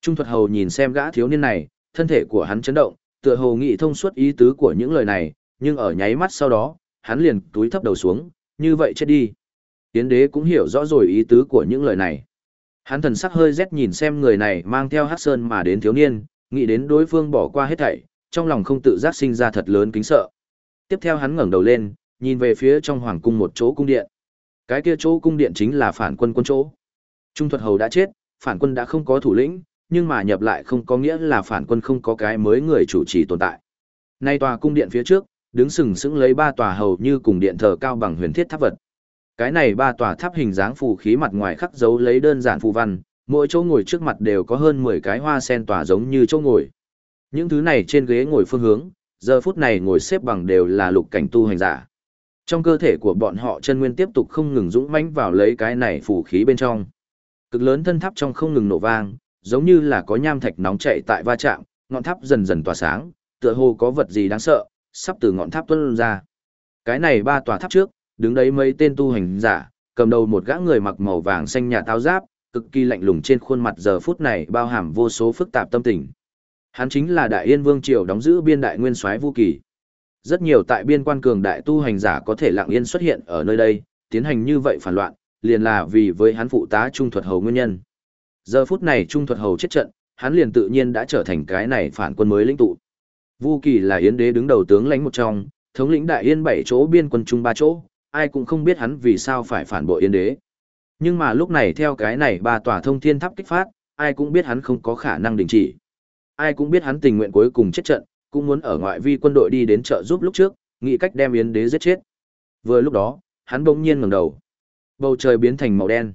Trung thuật hầu nhìn xem gã thiếu niên này, thân thể của hắn chấn động, tựa hồ nghĩ thông suốt ý tứ của những lời này, nhưng ở nháy mắt sau đó, hắn liền túi thấp đầu xuống, như vậy chết đi. Tiến đế cũng hiểu rõ rồi ý tứ của những lời này. Hắn thần sắc hơi rét nhìn xem người này mang theo hát sơn mà đến thiếu niên, nghĩ đến đối phương bỏ qua hết thảy, trong lòng không tự giác sinh ra thật lớn kính sợ. Tiếp theo hắn ngẩng đầu lên, nhìn về phía trong hoàng cung một chỗ cung điện. Cái kia chỗ cung điện chính là phản quân quân chỗ. Trung thuật hầu đã chết, phản quân đã không có thủ lĩnh, nhưng mà nhập lại không có nghĩa là phản quân không có cái mới người chủ trì tồn tại. Nay tòa cung điện phía trước, đứng sừng sững lấy ba tòa hầu như cùng điện thờ cao bằng huyền thiết tháp vật. Cái này ba tòa tháp hình dáng phù khí mặt ngoài khắc dấu lấy đơn giản phù văn, mỗi chỗ ngồi trước mặt đều có hơn 10 cái hoa sen tỏa giống như chỗ ngồi. Những thứ này trên ghế ngồi phương hướng, giờ phút này ngồi xếp bằng đều là lục cảnh tu hành giả. Trong cơ thể của bọn họ chân nguyên tiếp tục không ngừng dũng mãnh vào lấy cái này phù khí bên trong. Cực lớn thân tháp trong không ngừng nổ vang, giống như là có nham thạch nóng chạy tại va chạm, ngọn tháp dần dần tỏa sáng, tựa hồ có vật gì đáng sợ, sắp từ ngọn tháp tuôn ra. Cái này ba tòa tháp trước, đứng đấy mấy tên tu hành giả, cầm đầu một gã người mặc màu vàng xanh nhà táo giáp, cực kỳ lạnh lùng trên khuôn mặt giờ phút này bao hàm vô số phức tạp tâm tình. Hắn chính là Đại Yên Vương triều đóng giữ biên đại nguyên soái Vu Kỳ. Rất nhiều tại biên quan cường đại tu hành giả có thể lặng yên xuất hiện ở nơi đây, tiến hành như vậy phản loạn, liền là vì với hắn phụ tá trung thuật hầu nguyên nhân. Giờ phút này trung thuật hầu chết trận, hắn liền tự nhiên đã trở thành cái này phản quân mới lĩnh tụ. Vu Kỳ là Yến đế đứng đầu tướng lãnh một trong, thống lĩnh đại yên bảy chỗ biên quân trung ba chỗ, ai cũng không biết hắn vì sao phải phản bội Yến đế. Nhưng mà lúc này theo cái này ba tòa thông thiên tháp kích phát, ai cũng biết hắn không có khả năng đình chỉ. Ai cũng biết hắn tình nguyện cuối cùng chết trận, cũng muốn ở ngoại vi quân đội đi đến trợ giúp lúc trước, nghĩ cách đem Yến đế giết chết. Vừa lúc đó, hắn bỗng nhiên ngẩng đầu. Bầu trời biến thành màu đen.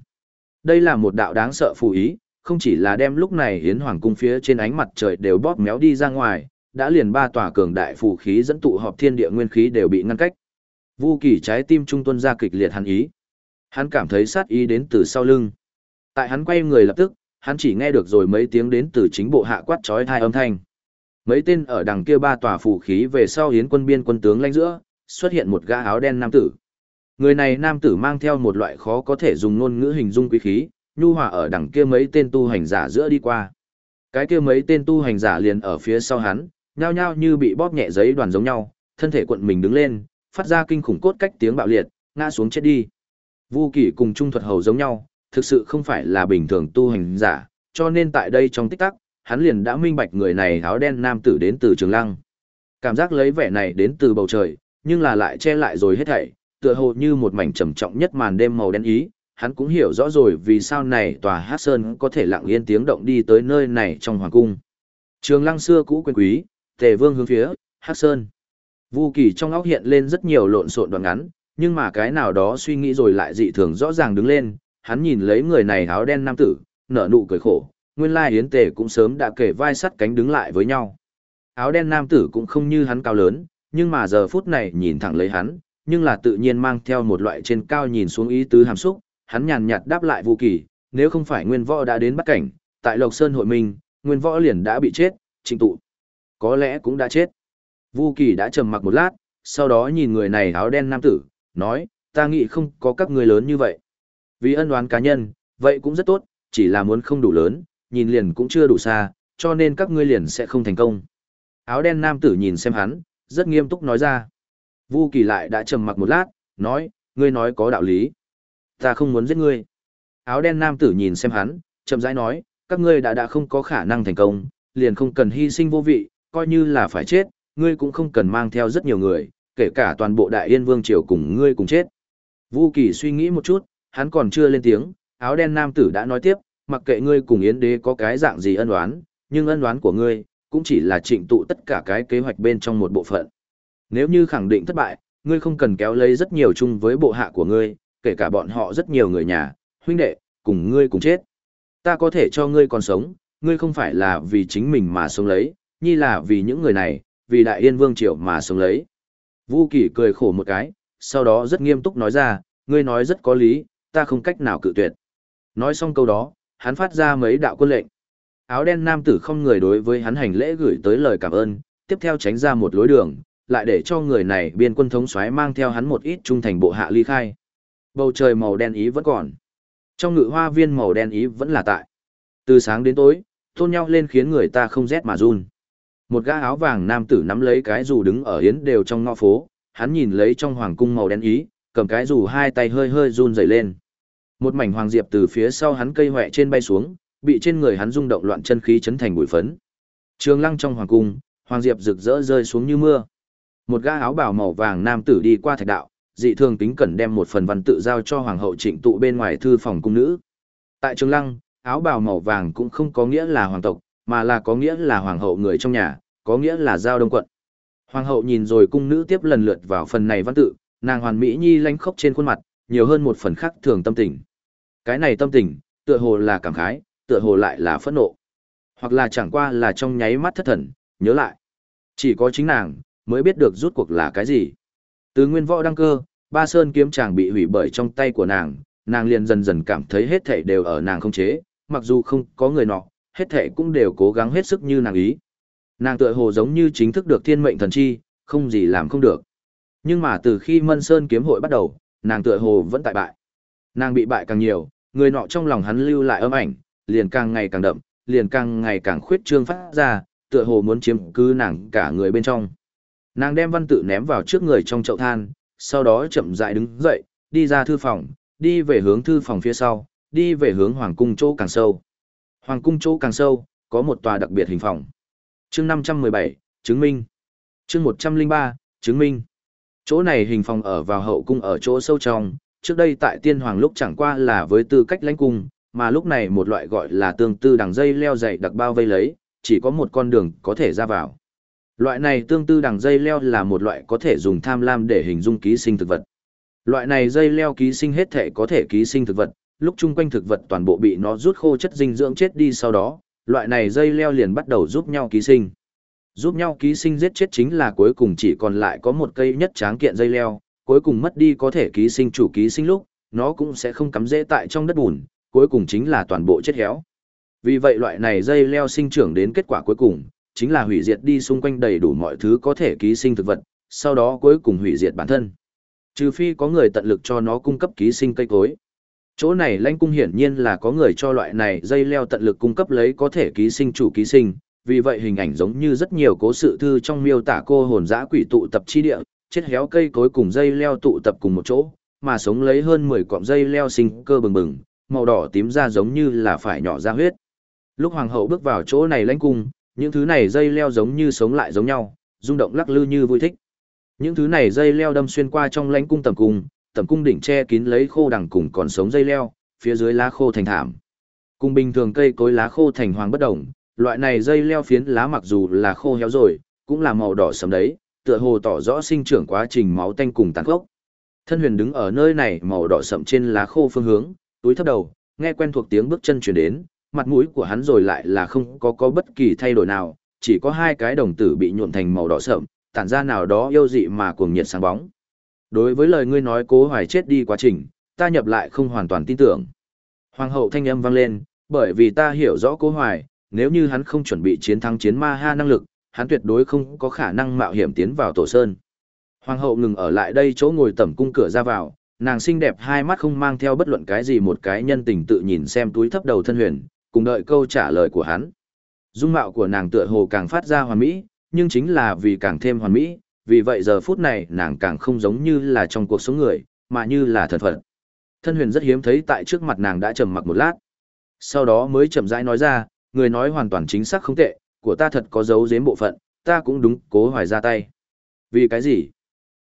Đây là một đạo đáng sợ phù ý, không chỉ là đem lúc này hiến hoàng cung phía trên ánh mặt trời đều bóp méo đi ra ngoài, đã liền ba tòa cường đại phù khí dẫn tụ họp thiên địa nguyên khí đều bị ngăn cách. Vu Kỳ trái tim trung tuân ra kịch liệt hắn ý. Hắn cảm thấy sát ý đến từ sau lưng. Tại hắn quay người lập tức, hắn chỉ nghe được rồi mấy tiếng đến từ chính bộ hạ quát chói tai âm thanh. Mấy tên ở đằng kia ba tòa phù khí về sau hiến quân biên quân tướng lãnh giữa, xuất hiện một gã áo đen nam tử. Người này nam tử mang theo một loại khó có thể dùng ngôn ngữ hình dung quý khí, nhu hòa ở đằng kia mấy tên tu hành giả giữa đi qua. Cái kia mấy tên tu hành giả liền ở phía sau hắn, nhao nhao như bị bóp nhẹ giấy đoàn giống nhau, thân thể quận mình đứng lên, phát ra kinh khủng cốt cách tiếng bạo liệt, ngã xuống chết đi. Vu Kỷ cùng Trung Thuật Hầu giống nhau, thực sự không phải là bình thường tu hành giả, cho nên tại đây trong tích tắc, hắn liền đã minh bạch người này áo đen nam tử đến từ Trường Lăng. Cảm giác lấy vẻ này đến từ bầu trời, nhưng là lại che lại rồi hết thảy, tựa hồ như một mảnh trầm trọng nhất màn đêm màu đen ý, hắn cũng hiểu rõ rồi vì sao này tòa Hát Sơn có thể lặng yên tiếng động đi tới nơi này trong hoàng cung. Trường Lăng xưa cũ quyền quý, Tề Vương hướng phía Hát Sơn. Vu Kỳ trong óc hiện lên rất nhiều lộn xộn đoạn ngắn, nhưng mà cái nào đó suy nghĩ rồi lại dị thường rõ ràng đứng lên, hắn nhìn lấy người này áo đen nam tử, nở nụ cười khổ, nguyên lai yến tề cũng sớm đã kể vai sắt cánh đứng lại với nhau. Áo đen nam tử cũng không như hắn cao lớn, nhưng mà giờ phút này nhìn thẳng lấy hắn, nhưng là tự nhiên mang theo một loại trên cao nhìn xuống ý tứ hàm xúc, hắn nhàn nhạt đáp lại Vu Kỳ, nếu không phải Nguyên Võ đã đến bắt cảnh, tại Lộc Sơn hội minh, Nguyên Võ liền đã bị chết, Trình tụ có lẽ cũng đã chết. Vu Kỳ đã trầm mặc một lát, sau đó nhìn người này áo đen nam tử, nói, ta nghĩ không có các người lớn như vậy. Vì ân oán cá nhân, vậy cũng rất tốt, chỉ là muốn không đủ lớn, nhìn liền cũng chưa đủ xa, cho nên các ngươi liền sẽ không thành công. Áo đen nam tử nhìn xem hắn, rất nghiêm túc nói ra. Vu Kỳ lại đã trầm mặc một lát, nói, ngươi nói có đạo lý. Ta không muốn giết ngươi. Áo đen nam tử nhìn xem hắn, chậm rãi nói, các ngươi đã đã không có khả năng thành công, liền không cần hy sinh vô vị, coi như là phải chết, ngươi cũng không cần mang theo rất nhiều người, kể cả toàn bộ đại yên vương triều cùng ngươi cùng chết. Vu Kỳ suy nghĩ một chút, hắn còn chưa lên tiếng, áo đen nam tử đã nói tiếp, mặc kệ ngươi cùng yến đế có cái dạng gì ân oán, nhưng ân oán của ngươi, cũng chỉ là trịnh tụ tất cả cái kế hoạch bên trong một bộ phận. Nếu như khẳng định thất bại, ngươi không cần kéo lấy rất nhiều chung với bộ hạ của ngươi, kể cả bọn họ rất nhiều người nhà, huynh đệ, cùng ngươi cùng chết. Ta có thể cho ngươi còn sống, ngươi không phải là vì chính mình mà sống lấy, nhi là vì những người này, vì đại yên vương triều mà sống lấy. Vu Kỳ cười khổ một cái, sau đó rất nghiêm túc nói ra, ngươi nói rất có lý, ta không cách nào cự tuyệt. Nói xong câu đó, hắn phát ra mấy đạo quân lệnh. Áo đen nam tử không người đối với hắn hành lễ gửi tới lời cảm ơn, tiếp theo tránh ra một lối đường, lại để cho người này biên quân thống soái mang theo hắn một ít trung thành bộ hạ ly khai. Bầu trời màu đen ý vẫn còn. Trong ngự hoa viên màu đen ý vẫn là tại. Từ sáng đến tối, tôn nhau lên khiến người ta không rét mà run. Một gã áo vàng nam tử nắm lấy cái dù đứng ở yến đều trong ngõ phố, hắn nhìn lấy trong hoàng cung màu đen ý, cầm cái dù hai tay hơi hơi run rẩy lên. Một mảnh hoàng diệp từ phía sau hắn cây hoẹ trên bay xuống, bị trên người hắn rung động loạn chân khí chấn thành bụi phấn. Trường lăng trong hoàng cung, hoàng diệp rực rỡ rơi xuống như mưa. Một ga áo bào màu vàng nam tử đi qua thạch đạo, dị thường tính cẩn đem một phần văn tự giao cho hoàng hậu trịnh tụ bên ngoài thư phòng cung nữ. Tại trường lăng, áo bào màu vàng cũng không có nghĩa là hoàng tộc, mà là có nghĩa là hoàng hậu người trong nhà, có nghĩa là giao đông quận. Hoàng hậu nhìn rồi cung nữ tiếp lần lượt vào phần này văn tự, nàng hoàn mỹ nhi lanh khóc trên khuôn mặt, nhiều hơn một phần khác thường tâm tình. Cái này tâm tình, tựa hồ là cảm khái, tựa hồ lại là phẫn nộ. Hoặc là chẳng qua là trong nháy mắt thất thần, nhớ lại. Chỉ có chính nàng, mới biết được rút cuộc là cái gì. Từ nguyên võ đăng cơ, ba sơn kiếm chàng bị hủy bởi trong tay của nàng, nàng liền dần dần cảm thấy hết thảy đều ở nàng không chế, mặc dù không có người nọ, hết thảy cũng đều cố gắng hết sức như nàng ý. Nàng tựa hồ giống như chính thức được thiên mệnh thần chi, không gì làm không được. Nhưng mà từ khi Mân Sơn kiếm hội bắt đầu, nàng tựa hồ vẫn tại bại. Nàng bị bại càng nhiều, người nọ trong lòng hắn lưu lại âm ảnh, liền càng ngày càng đậm, liền càng ngày càng khuyết trương phát ra, tựa hồ muốn chiếm cứ nàng cả người bên trong. Nàng đem văn tự ném vào trước người trong chậu than, sau đó chậm rãi đứng dậy, đi ra thư phòng, đi về hướng thư phòng phía sau, đi về hướng hoàng cung chỗ càng sâu. Hoàng cung chỗ càng sâu, có một tòa đặc biệt hình phòng. Chương 517, chứng minh. Chương 103, chứng minh. Chỗ này hình phòng ở vào hậu cung ở chỗ sâu trong, trước đây tại tiên hoàng lúc chẳng qua là với tư cách lãnh cung, mà lúc này một loại gọi là tương tư đằng dây leo dày đặc bao vây lấy, chỉ có một con đường có thể ra vào. Loại này tương tư đằng dây leo là một loại có thể dùng tham lam để hình dung ký sinh thực vật. Loại này dây leo ký sinh hết thể có thể ký sinh thực vật, lúc chung quanh thực vật toàn bộ bị nó rút khô chất dinh dưỡng chết đi sau đó, loại này dây leo liền bắt đầu giúp nhau ký sinh. Giúp nhau ký sinh giết chết chính là cuối cùng chỉ còn lại có một cây nhất tráng kiện dây leo, cuối cùng mất đi có thể ký sinh chủ ký sinh lúc, nó cũng sẽ không cắm rễ tại trong đất bùn, cuối cùng chính là toàn bộ chết héo. Vì vậy loại này dây leo sinh trưởng đến kết quả cuối cùng, chính là hủy diệt đi xung quanh đầy đủ mọi thứ có thể ký sinh thực vật, sau đó cuối cùng hủy diệt bản thân. Trừ phi có người tận lực cho nó cung cấp ký sinh cây cối. Chỗ này lãnh cung hiển nhiên là có người cho loại này dây leo tận lực cung cấp lấy có thể ký sinh chủ ký sinh, vì vậy hình ảnh giống như rất nhiều cố sự thư trong miêu tả cô hồn dã quỷ tụ tập chi địa, chết héo cây cối cùng dây leo tụ tập cùng một chỗ, mà sống lấy hơn 10 cọng dây leo sinh cơ bừng bừng, màu đỏ tím ra giống như là phải nhỏ ra huyết. Lúc hoàng hậu bước vào chỗ này lãnh cung, những thứ này dây leo giống như sống lại giống nhau, rung động lắc lư như vui thích. Những thứ này dây leo đâm xuyên qua trong lãnh cung tầm cung, tầm cung đỉnh che kín lấy khô đằng cùng còn sống dây leo, phía dưới lá khô thành thảm. Cùng bình thường cây cối lá khô thành hoàng bất động, loại này dây leo phiến lá mặc dù là khô héo rồi, cũng là màu đỏ sẫm đấy, tựa hồ tỏ rõ sinh trưởng quá trình máu tanh cùng tàn gốc. Thân huyền đứng ở nơi này màu đỏ sậm trên lá khô phương hướng, túi thấp đầu, nghe quen thuộc tiếng bước chân chuyển đến, mặt mũi của hắn rồi lại là không có có bất kỳ thay đổi nào, chỉ có hai cái đồng tử bị nhuộm thành màu đỏ sậm, tản ra nào đó yêu dị mà cuồng nhiệt sáng bóng. Đối với lời ngươi nói cố hoài chết đi quá trình, ta nhập lại không hoàn toàn tin tưởng. Hoàng hậu thanh âm vang lên, bởi vì ta hiểu rõ cố hoài, nếu như hắn không chuẩn bị chiến thắng chiến ma ha năng lực, hắn tuyệt đối không có khả năng mạo hiểm tiến vào tổ sơn. Hoàng hậu ngừng ở lại đây chỗ ngồi tẩm cung cửa ra vào, nàng xinh đẹp hai mắt không mang theo bất luận cái gì một cái nhân tình tự nhìn xem túi thấp đầu thân huyền, cùng đợi câu trả lời của hắn. Dung mạo của nàng tựa hồ càng phát ra hoàn mỹ, nhưng chính là vì càng thêm hoàn mỹ, vì vậy giờ phút này nàng càng không giống như là trong cuộc sống người, mà như là thần phật. Thân huyền rất hiếm thấy tại trước mặt nàng đã trầm mặc một lát. Sau đó mới chậm rãi nói ra, người nói hoàn toàn chính xác không tệ, của ta thật có dấu giếm bộ phận, ta cũng đúng cố hoài ra tay. Vì cái gì?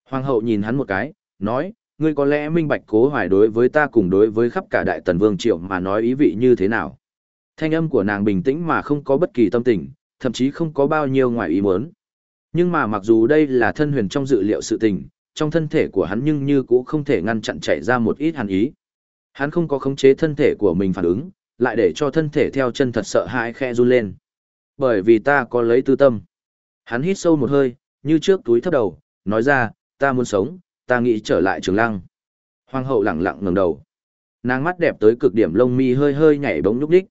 Hoàng hậu nhìn hắn một cái, nói, ngươi có lẽ minh bạch cố hoài đối với ta cùng đối với khắp cả đại tần vương triệu mà nói ý vị như thế nào. Thanh âm của nàng bình tĩnh mà không có bất kỳ tâm tình, thậm chí không có bao nhiêu ngoài ý muốn. Nhưng mà mặc dù đây là thân huyền trong dự liệu sự tình, trong thân thể của hắn nhưng như cũng không thể ngăn chặn chạy ra một ít hàn ý. Hắn không có khống chế thân thể của mình phản ứng, lại để cho thân thể theo chân thật sợ hãi khe run lên. Bởi vì ta có lấy tư tâm. Hắn hít sâu một hơi, như trước túi thấp đầu, nói ra, ta muốn sống, ta nghĩ trở lại trường lăng. Hoàng hậu lặng lặng ngẩng đầu. Nàng mắt đẹp tới cực điểm lông mi hơi hơi nhảy bóng nhúc đích.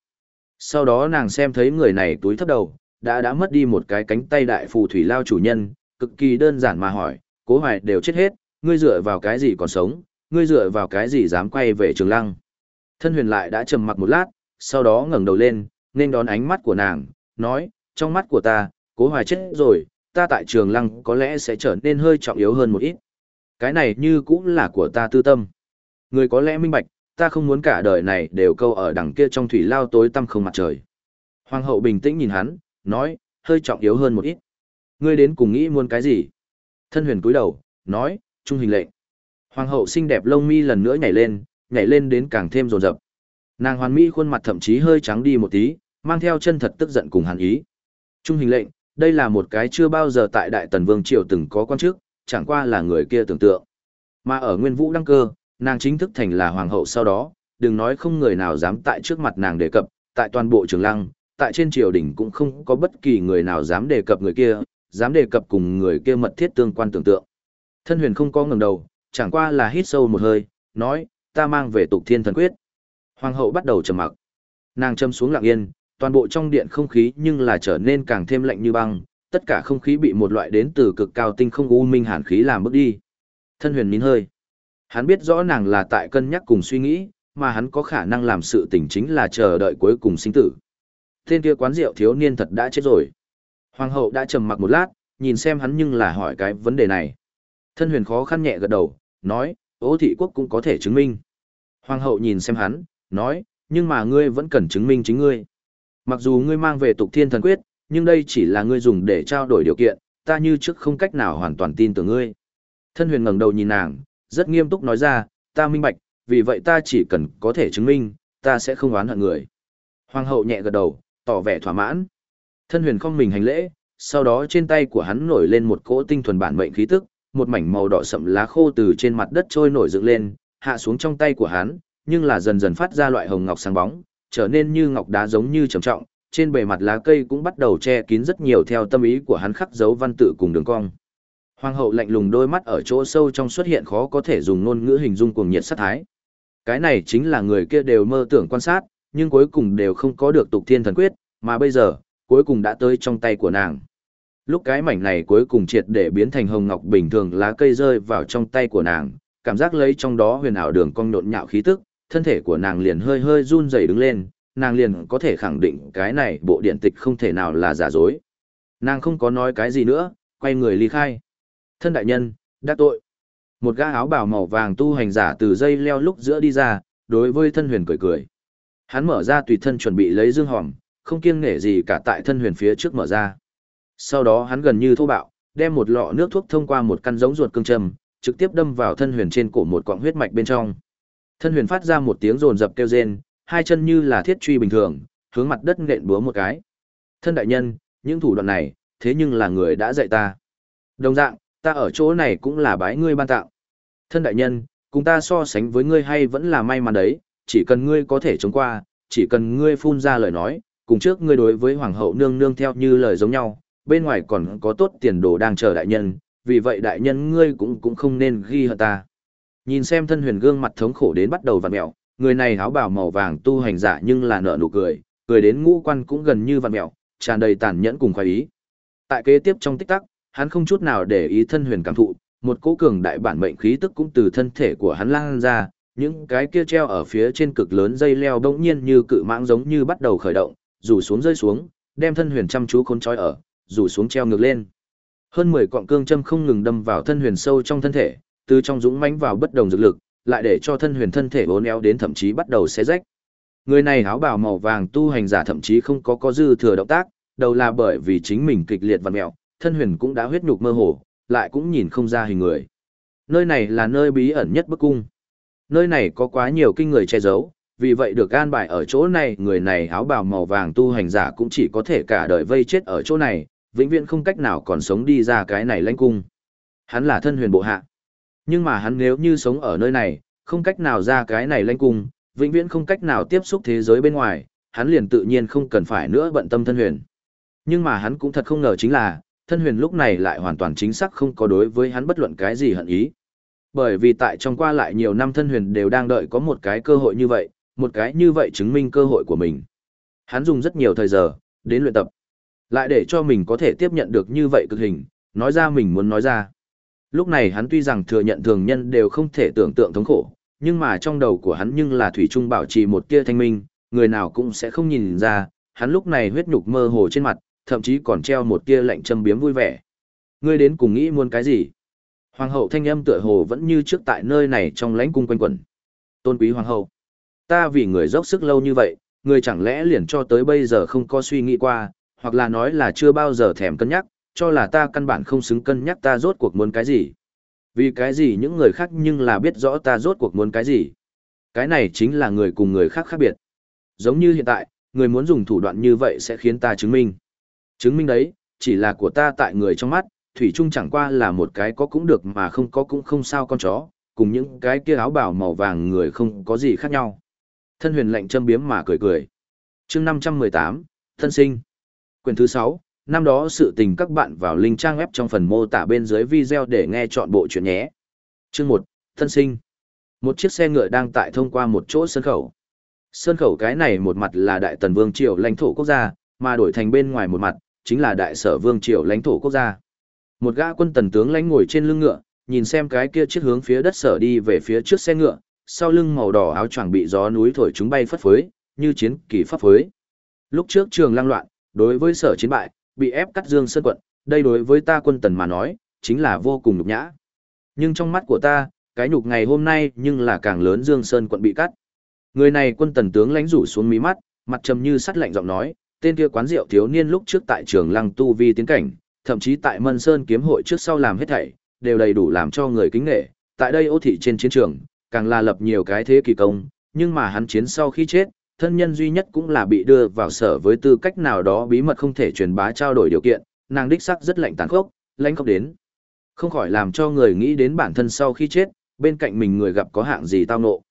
Sau đó nàng xem thấy người này túi thấp đầu, đã đã mất đi một cái cánh tay đại phù thủy lao chủ nhân, cực kỳ đơn giản mà hỏi, cố hoài đều chết hết, ngươi dựa vào cái gì còn sống, ngươi dựa vào cái gì dám quay về trường lăng. Thân huyền lại đã trầm mặc một lát, sau đó ngẩng đầu lên, nên đón ánh mắt của nàng, nói, trong mắt của ta, cố hoài chết rồi, ta tại trường lăng có lẽ sẽ trở nên hơi trọng yếu hơn một ít. Cái này như cũng là của ta tư tâm. Người có lẽ minh bạch, ta không muốn cả đời này đều câu ở đằng kia trong thủy lao tối tăm không mặt trời. Hoàng hậu bình tĩnh nhìn hắn, nói, hơi trọng yếu hơn một ít. Ngươi đến cùng nghĩ muốn cái gì? Thân huyền cúi đầu, nói, trung hình lệnh. Hoàng hậu xinh đẹp lông mi lần nữa nhảy lên, nhảy lên đến càng thêm rồn rập. Nàng hoàn mỹ khuôn mặt thậm chí hơi trắng đi một tí, mang theo chân thật tức giận cùng hàn ý. Trung hình lệnh, đây là một cái chưa bao giờ tại Đại Tần Vương Triều từng có quan chức, chẳng qua là người kia tưởng tượng. Mà ở Nguyên Vũ đăng cơ, nàng chính thức thành là hoàng hậu sau đó, đừng nói không người nào dám tại trước mặt nàng đề cập, tại toàn bộ trường lăng, tại trên triều đình cũng không có bất kỳ người nào dám đề cập người kia, dám đề cập cùng người kia mật thiết tương quan tưởng tượng. Thân huyền không có ngẩng đầu, chẳng qua là hít sâu một hơi, nói, ta mang về tục thiên thần quyết. Hoàng hậu bắt đầu trầm mặc. Nàng châm xuống lặng yên, toàn bộ trong điện không khí nhưng là trở nên càng thêm lạnh như băng, tất cả không khí bị một loại đến từ cực cao tinh không u minh hàn khí làm bức đi. Thân huyền nín hơi. Hắn biết rõ nàng là tại cân nhắc cùng suy nghĩ, mà hắn có khả năng làm sự tình chính là chờ đợi cuối cùng sinh tử. Tên kia quán rượu thiếu niên thật đã chết rồi. Hoàng hậu đã trầm mặc một lát, nhìn xem hắn nhưng là hỏi cái vấn đề này. Thân huyền khó khăn nhẹ gật đầu, nói, ố thị quốc cũng có thể chứng minh. Hoàng hậu nhìn xem hắn, nói, nhưng mà ngươi vẫn cần chứng minh chính ngươi. Mặc dù ngươi mang về tục thiên thần quyết, nhưng đây chỉ là ngươi dùng để trao đổi điều kiện, ta như trước không cách nào hoàn toàn tin tưởng ngươi. Thân huyền ngẩng đầu nhìn nàng, rất nghiêm túc nói ra, ta minh bạch, vì vậy ta chỉ cần có thể chứng minh, ta sẽ không oán hận người. Hoàng hậu nhẹ gật đầu, tỏ vẻ thỏa mãn. Thân huyền không mình hành lễ, sau đó trên tay của hắn nổi lên một cỗ tinh thuần bản mệnh khí tức, một mảnh màu đỏ sậm lá khô từ trên mặt đất trôi nổi dựng lên, hạ xuống trong tay của hắn, nhưng là dần dần phát ra loại hồng ngọc sáng bóng, trở nên như ngọc đá giống như trầm trọng, trên bề mặt lá cây cũng bắt đầu che kín rất nhiều theo tâm ý của hắn khắc dấu văn tự cùng đường cong. Hoàng hậu lạnh lùng đôi mắt ở chỗ sâu trong xuất hiện khó có thể dùng ngôn ngữ hình dung cuồng nhiệt sát thái. Cái này chính là người kia đều mơ tưởng quan sát, nhưng cuối cùng đều không có được tục thiên thần quyết, mà bây giờ, cuối cùng đã tới trong tay của nàng. Lúc cái mảnh này cuối cùng triệt để biến thành hồng ngọc bình thường lá cây rơi vào trong tay của nàng, cảm giác lấy trong đó huyền ảo đường cong nhộn nhạo khí tức, thân thể của nàng liền hơi hơi run rẩy đứng lên, nàng liền có thể khẳng định cái này bộ điện tịch không thể nào là giả dối. Nàng không có nói cái gì nữa, quay người ly khai. Thân đại nhân, đắc tội. Một gã áo bào màu vàng tu hành giả từ dây leo lúc giữa đi ra, đối với thân huyền cười cười. Hắn mở ra tùy thân chuẩn bị lấy dương hòm, không kiêng nể gì cả tại thân huyền phía trước mở ra. Sau đó hắn gần như thô bạo, đem một lọ nước thuốc thông qua một căn giống ruột cương trầm, trực tiếp đâm vào thân huyền trên cổ một quặng huyết mạch bên trong. Thân huyền phát ra một tiếng rồn rập kêu rên, hai chân như là thiết truy bình thường, hướng mặt đất nện búa một cái. Thân đại nhân, những thủ đoạn này, thế nhưng là người đã dạy ta. Đồng dạng, ta ở chỗ này cũng là bái ngươi ban tặng, Thân đại nhân, cùng ta so sánh với ngươi hay vẫn là may mắn đấy, chỉ cần ngươi có thể chống qua, chỉ cần ngươi phun ra lời nói, cùng trước ngươi đối với hoàng hậu nương nương theo như lời giống nhau, bên ngoài còn có tốt tiền đồ đang chờ đại nhân, vì vậy đại nhân ngươi cũng cũng không nên ghi hận ta. Nhìn xem thân huyền gương mặt thống khổ đến bắt đầu vặn mẹo, người này áo bào màu vàng tu hành giả nhưng là nở nụ cười, cười đến ngũ quan cũng gần như vặn mẹo, tràn đầy tàn nhẫn cùng khoái ý. Tại kế tiếp trong tích tắc, hắn không chút nào để ý thân huyền cảm thụ, một cỗ cường đại bản mệnh khí tức cũng từ thân thể của hắn lan ra, những cái kia treo ở phía trên cực lớn dây leo bỗng nhiên như cự mãng giống như bắt đầu khởi động, rủ xuống rơi xuống, đem thân huyền chăm chú khốn trói ở, rủ xuống treo ngược lên. Hơn 10 cọng cương châm không ngừng đâm vào thân huyền sâu trong thân thể, từ trong dũng mãnh vào bất đồng dược lực, lại để cho thân huyền thân thể uốn éo đến thậm chí bắt đầu xé rách. Người này áo bào màu vàng tu hành giả thậm chí không có có dư thừa động tác, đầu là bởi vì chính mình kịch liệt vặn mèo, thân huyền cũng đã huyết nhục mơ hồ, lại cũng nhìn không ra hình người. Nơi này là nơi bí ẩn nhất bức cung. Nơi này có quá nhiều kinh người che giấu, vì vậy được an bài ở chỗ này, người này áo bào màu vàng tu hành giả cũng chỉ có thể cả đời vây chết ở chỗ này, vĩnh viễn không cách nào còn sống đi ra cái này lãnh cung. Hắn là thân huyền bộ hạ. Nhưng mà hắn nếu như sống ở nơi này, không cách nào ra cái này lãnh cung, vĩnh viễn không cách nào tiếp xúc thế giới bên ngoài, hắn liền tự nhiên không cần phải nữa bận tâm thân huyền. Nhưng mà hắn cũng thật không ngờ chính là, thân huyền lúc này lại hoàn toàn chính xác không có đối với hắn bất luận cái gì hận ý. Bởi vì tại trong qua lại nhiều năm thân huyền đều đang đợi có một cái cơ hội như vậy, một cái như vậy chứng minh cơ hội của mình. Hắn dùng rất nhiều thời giờ, đến luyện tập. Lại để cho mình có thể tiếp nhận được như vậy cực hình, nói ra mình muốn nói ra. Lúc này hắn tuy rằng thừa nhận thường nhân đều không thể tưởng tượng thống khổ, nhưng mà trong đầu của hắn nhưng là thủy trung bảo trì một tia thanh minh, người nào cũng sẽ không nhìn ra, hắn lúc này huyết nhục mơ hồ trên mặt, thậm chí còn treo một tia lạnh châm biếm vui vẻ. Ngươi đến cùng nghĩ muốn cái gì? Hoàng hậu thanh âm tựa hồ vẫn như trước tại nơi này trong lãnh cung quanh quẩn. Tôn quý hoàng hậu, ta vì người dốc sức lâu như vậy, người chẳng lẽ liền cho tới bây giờ không có suy nghĩ qua, hoặc là nói là chưa bao giờ thèm cân nhắc, cho là ta căn bản không xứng cân nhắc ta rốt cuộc muốn cái gì. Vì cái gì những người khác nhưng là biết rõ ta rốt cuộc muốn cái gì. Cái này chính là người cùng người khác khác biệt. Giống như hiện tại, người muốn dùng thủ đoạn như vậy sẽ khiến ta chứng minh. Chứng minh đấy, chỉ là của ta tại người trong mắt, Thủy Trung chẳng qua là một cái có cũng được mà không có cũng không sao con chó, cùng những cái kia áo bảo màu vàng người không có gì khác nhau. Thân huyền lạnh châm biếm mà cười cười. chương 518, Thân sinh. Quyền thứ 6, năm đó sự tình các bạn vào link trang web trong phần mô tả bên dưới video để nghe chọn bộ chuyện nhé. Chương 1, Thân sinh. Một chiếc xe ngựa đang tại thông qua một chỗ sân khẩu. Sân khẩu cái này một mặt là đại tần vương triều lãnh thổ quốc gia, mà đổi thành bên ngoài một mặt, chính là đại sở vương triều lãnh thổ quốc gia. Một gã quân tần tướng lãnh ngồi trên lưng ngựa, nhìn xem cái kia chiếc hướng phía đất sở đi về phía trước xe ngựa, sau lưng màu đỏ áo choàng bị gió núi thổi chúng bay phất phới, như chiến kỳ phất phới. Lúc trước trường lang loạn, đối với sở chiến bại, bị ép cắt dương sơn quận, đây đối với ta quân tần mà nói, chính là vô cùng nhục nhã. Nhưng trong mắt của ta, cái nhục ngày hôm nay nhưng là càng lớn dương sơn quận bị cắt. Người này quân tần tướng lãnh rủ xuống mí mắt, mặt trầm như sắt lạnh giọng nói, tên kia quán rượu thiếu niên lúc trước tại trường lăng tu vi tiến cảnh, thậm chí tại Mân Sơn kiếm hội trước sau làm hết thảy, đều đầy đủ làm cho người kính nghệ. Tại đây ô thị trên chiến trường, càng là lập nhiều cái thế kỳ công, nhưng mà hắn chiến sau khi chết, thân nhân duy nhất cũng là bị đưa vào sở với tư cách nào đó bí mật không thể truyền bá trao đổi điều kiện, nàng đích sắc rất lạnh tàn khốc, lãnh không đến. Không khỏi làm cho người nghĩ đến bản thân sau khi chết, bên cạnh mình người gặp có hạng gì tao nộ.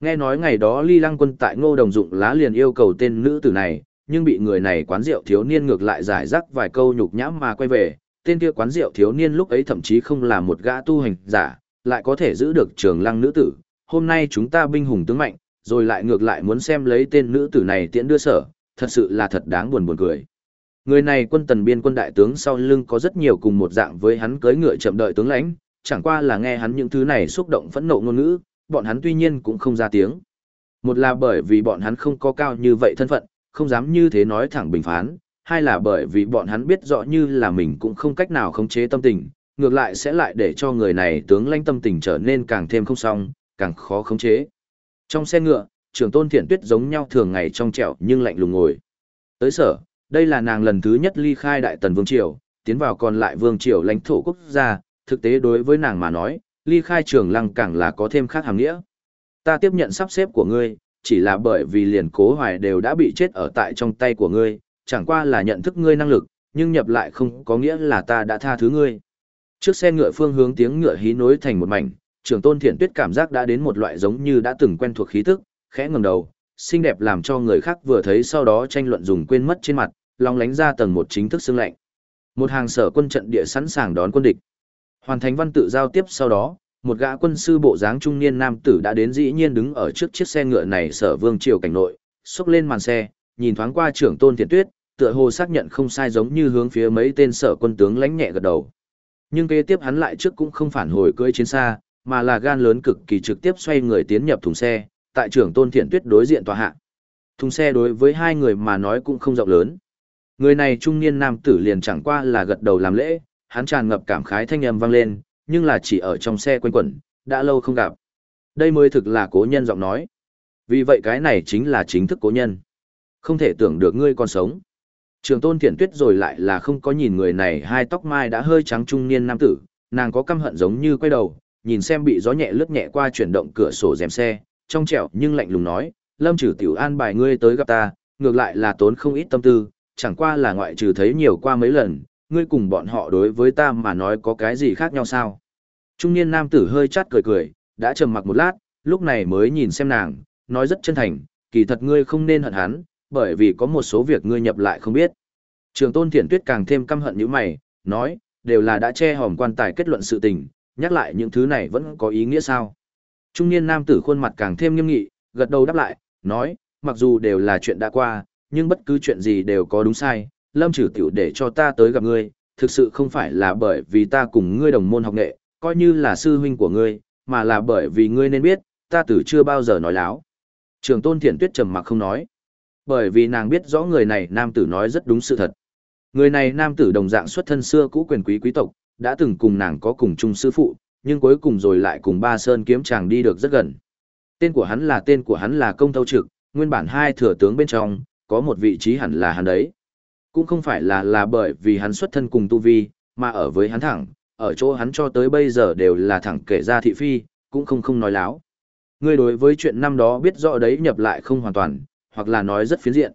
Nghe nói ngày đó Ly Lăng Quân tại Ngô Đồng Dụng lá liền yêu cầu tên nữ tử này, nhưng bị người này quán rượu thiếu niên ngược lại giải rắc vài câu nhục nhãm mà quay về, tên kia quán rượu thiếu niên lúc ấy thậm chí không là một gã tu hành giả, lại có thể giữ được trường lăng nữ tử. Hôm nay chúng ta binh hùng tướng mạnh, rồi lại ngược lại muốn xem lấy tên nữ tử này tiễn đưa sở, thật sự là thật đáng buồn buồn cười. Người này quân tần biên quân đại tướng sau lưng có rất nhiều cùng một dạng với hắn cưỡi ngựa chậm đợi tướng lãnh, chẳng qua là nghe hắn những thứ này xúc động phẫn nộ ngôn ngữ, bọn hắn tuy nhiên cũng không ra tiếng. Một là bởi vì bọn hắn không có cao như vậy thân phận, không dám như thế nói thẳng bình phán, hay là bởi vì bọn hắn biết rõ như là mình cũng không cách nào khống chế tâm tình, ngược lại sẽ lại để cho người này tướng lãnh tâm tình trở nên càng thêm không xong, càng khó khống chế. Trong xe ngựa, trưởng tôn thiện tuyết giống nhau thường ngày trong trẻo nhưng lạnh lùng ngồi. Tới sở, đây là nàng lần thứ nhất ly khai đại tần vương triều, tiến vào còn lại vương triều lãnh thổ quốc gia, thực tế đối với nàng mà nói, ly khai trường lăng càng là có thêm khác hàm nghĩa. Ta tiếp nhận sắp xếp của ngươi, chỉ là bởi vì liền cố hoài đều đã bị chết ở tại trong tay của ngươi, chẳng qua là nhận thức ngươi năng lực, nhưng nhập lại không có nghĩa là ta đã tha thứ ngươi. Trước xe ngựa phương hướng tiếng ngựa hí nối thành một mảnh, trưởng tôn thiện tuyết cảm giác đã đến một loại giống như đã từng quen thuộc khí tức, khẽ ngầm đầu, xinh đẹp làm cho người khác vừa thấy sau đó tranh luận dùng quên mất trên mặt, long lánh ra tầng một chính thức xương lạnh. Một hàng sở quân trận địa sẵn sàng đón quân địch. Hoàn thành văn tự giao tiếp sau đó, một gã quân sư bộ dáng trung niên nam tử đã đến dĩ nhiên đứng ở trước chiếc xe ngựa này sở vương triều cảnh nội, xốc lên màn xe, nhìn thoáng qua trưởng tôn thiện tuyết, tựa hồ xác nhận không sai giống như hướng phía mấy tên sở quân tướng lãnh nhẹ gật đầu. Nhưng kế tiếp hắn lại trước cũng không phản hồi cưỡi chiến xa, mà là gan lớn cực kỳ trực tiếp xoay người tiến nhập thùng xe, tại trưởng tôn thiện tuyết đối diện tòa hạ. Thùng xe đối với hai người mà nói cũng không rộng lớn. Người này trung niên nam tử liền chẳng qua là gật đầu làm lễ, hắn tràn ngập cảm khái thanh âm vang lên, nhưng là chỉ ở trong xe quanh quẩn, đã lâu không gặp. Đây mới thực là cố nhân giọng nói. Vì vậy cái này chính là chính thức cố nhân. Không thể tưởng được ngươi còn sống. Trường tôn thiện tuyết rồi lại là không có nhìn người này hai tóc mai đã hơi trắng trung niên nam tử, nàng có căm hận giống như quay đầu, nhìn xem bị gió nhẹ lướt nhẹ qua chuyển động cửa sổ rèm xe, trong trẻo nhưng lạnh lùng nói, lâm trừ tiểu an bài ngươi tới gặp ta, ngược lại là tốn không ít tâm tư, chẳng qua là ngoại trừ thấy nhiều qua mấy lần, ngươi cùng bọn họ đối với ta mà nói có cái gì khác nhau sao? Trung niên nam tử hơi chát cười cười, đã trầm mặc một lát, lúc này mới nhìn xem nàng, nói rất chân thành, kỳ thật ngươi không nên hận hắn, bởi vì có một số việc ngươi nhập lại không biết. Trường tôn thiển tuyết càng thêm căm hận như mày, nói, đều là đã che hòm quan tài kết luận sự tình, nhắc lại những thứ này vẫn có ý nghĩa sao? Trung niên nam tử khuôn mặt càng thêm nghiêm nghị, gật đầu đáp lại, nói, mặc dù đều là chuyện đã qua, nhưng bất cứ chuyện gì đều có đúng sai, lâm trừ tiểu để cho ta tới gặp ngươi, thực sự không phải là bởi vì ta cùng ngươi đồng môn học nghệ, coi như là sư huynh của ngươi, mà là bởi vì ngươi nên biết, ta từ chưa bao giờ nói láo. Trường tôn thiện tuyết trầm mặc không nói. Bởi vì nàng biết rõ người này nam tử nói rất đúng sự thật. Người này nam tử đồng dạng xuất thân xưa cũ quyền quý quý tộc, đã từng cùng nàng có cùng chung sư phụ, nhưng cuối cùng rồi lại cùng ba sơn kiếm chàng đi được rất gần. Tên của hắn là tên của hắn là công thâu trực, nguyên bản hai thừa tướng bên trong, có một vị trí hẳn là hắn đấy. Cũng không phải là là bởi vì hắn xuất thân cùng tu vi, mà ở với hắn thẳng, ở chỗ hắn cho tới bây giờ đều là thẳng kể ra thị phi, cũng không không nói láo. Ngươi đối với chuyện năm đó biết rõ đấy nhập lại không hoàn toàn, hoặc là nói rất phiến diện.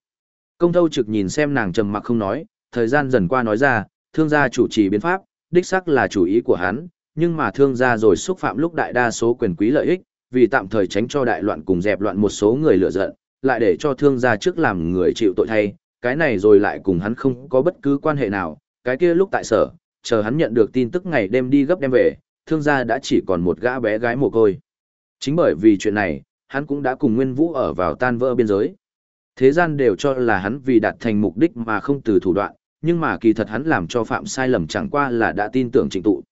Công thâu trực nhìn xem nàng trầm mặc không nói, thời gian dần qua nói ra, thương gia chủ trì biến pháp, đích xác là chủ ý của hắn, nhưng mà thương gia rồi xúc phạm lúc đại đa số quyền quý lợi ích, vì tạm thời tránh cho đại loạn cùng dẹp loạn một số người lựa giận, lại để cho thương gia trước làm người chịu tội thay, cái này rồi lại cùng hắn không có bất cứ quan hệ nào, cái kia lúc tại sở, chờ hắn nhận được tin tức ngày đêm đi gấp đem về, thương gia đã chỉ còn một gã bé gái mồ côi. Chính bởi vì chuyện này, hắn cũng đã cùng Nguyên Vũ ở vào tan vỡ biên giới. Thế gian đều cho là hắn vì đạt thành mục đích mà không từ thủ đoạn, nhưng mà kỳ thật hắn làm cho phạm sai lầm chẳng qua là đã tin tưởng trịnh tụ.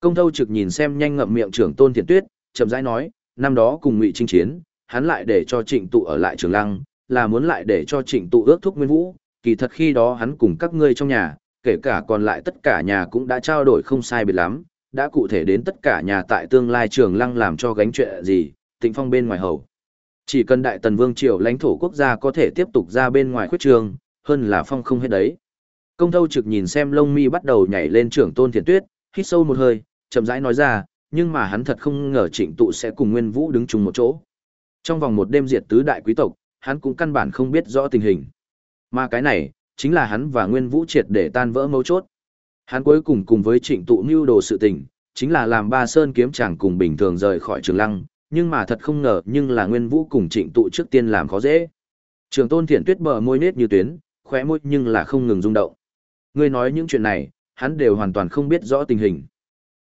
Công thâu trực nhìn xem nhanh ngậm miệng trưởng tôn thiện tuyết, chậm rãi nói, năm đó cùng ngụy chinh chiến, hắn lại để cho trịnh tụ ở lại trường lăng, là muốn lại để cho trịnh tụ ước thúc nguyên vũ, kỳ thật khi đó hắn cùng các ngươi trong nhà, kể cả còn lại tất cả nhà cũng đã trao đổi không sai biệt lắm, đã cụ thể đến tất cả nhà tại tương lai trường lăng làm cho gánh chuyện gì, tịnh phong bên ngoài hầu. Chỉ cần đại tần vương triều lãnh thổ quốc gia có thể tiếp tục ra bên ngoài khuyết trường, hơn là phong không hết đấy. Công thâu trực nhìn xem lông mi bắt đầu nhảy lên trưởng tôn thiền tuyết, hít sâu một hơi, chậm rãi nói ra, nhưng mà hắn thật không ngờ trịnh tụ sẽ cùng Nguyên Vũ đứng chung một chỗ. Trong vòng một đêm diệt tứ đại quý tộc, hắn cũng căn bản không biết rõ tình hình. Mà cái này, chính là hắn và Nguyên Vũ triệt để tan vỡ mấu chốt. Hắn cuối cùng cùng với trịnh tụ mưu đồ sự tình, chính là làm ba sơn kiếm chàng cùng bình thường rời khỏi trường lăng, nhưng mà thật không ngờ nhưng là Nguyên Vũ cùng trịnh tụ trước tiên làm khó dễ. Trường tôn thiện tuyết bờ môi nết như tuyến, khóe môi nhưng là không ngừng rung động. Ngươi nói những chuyện này, hắn đều hoàn toàn không biết rõ tình hình.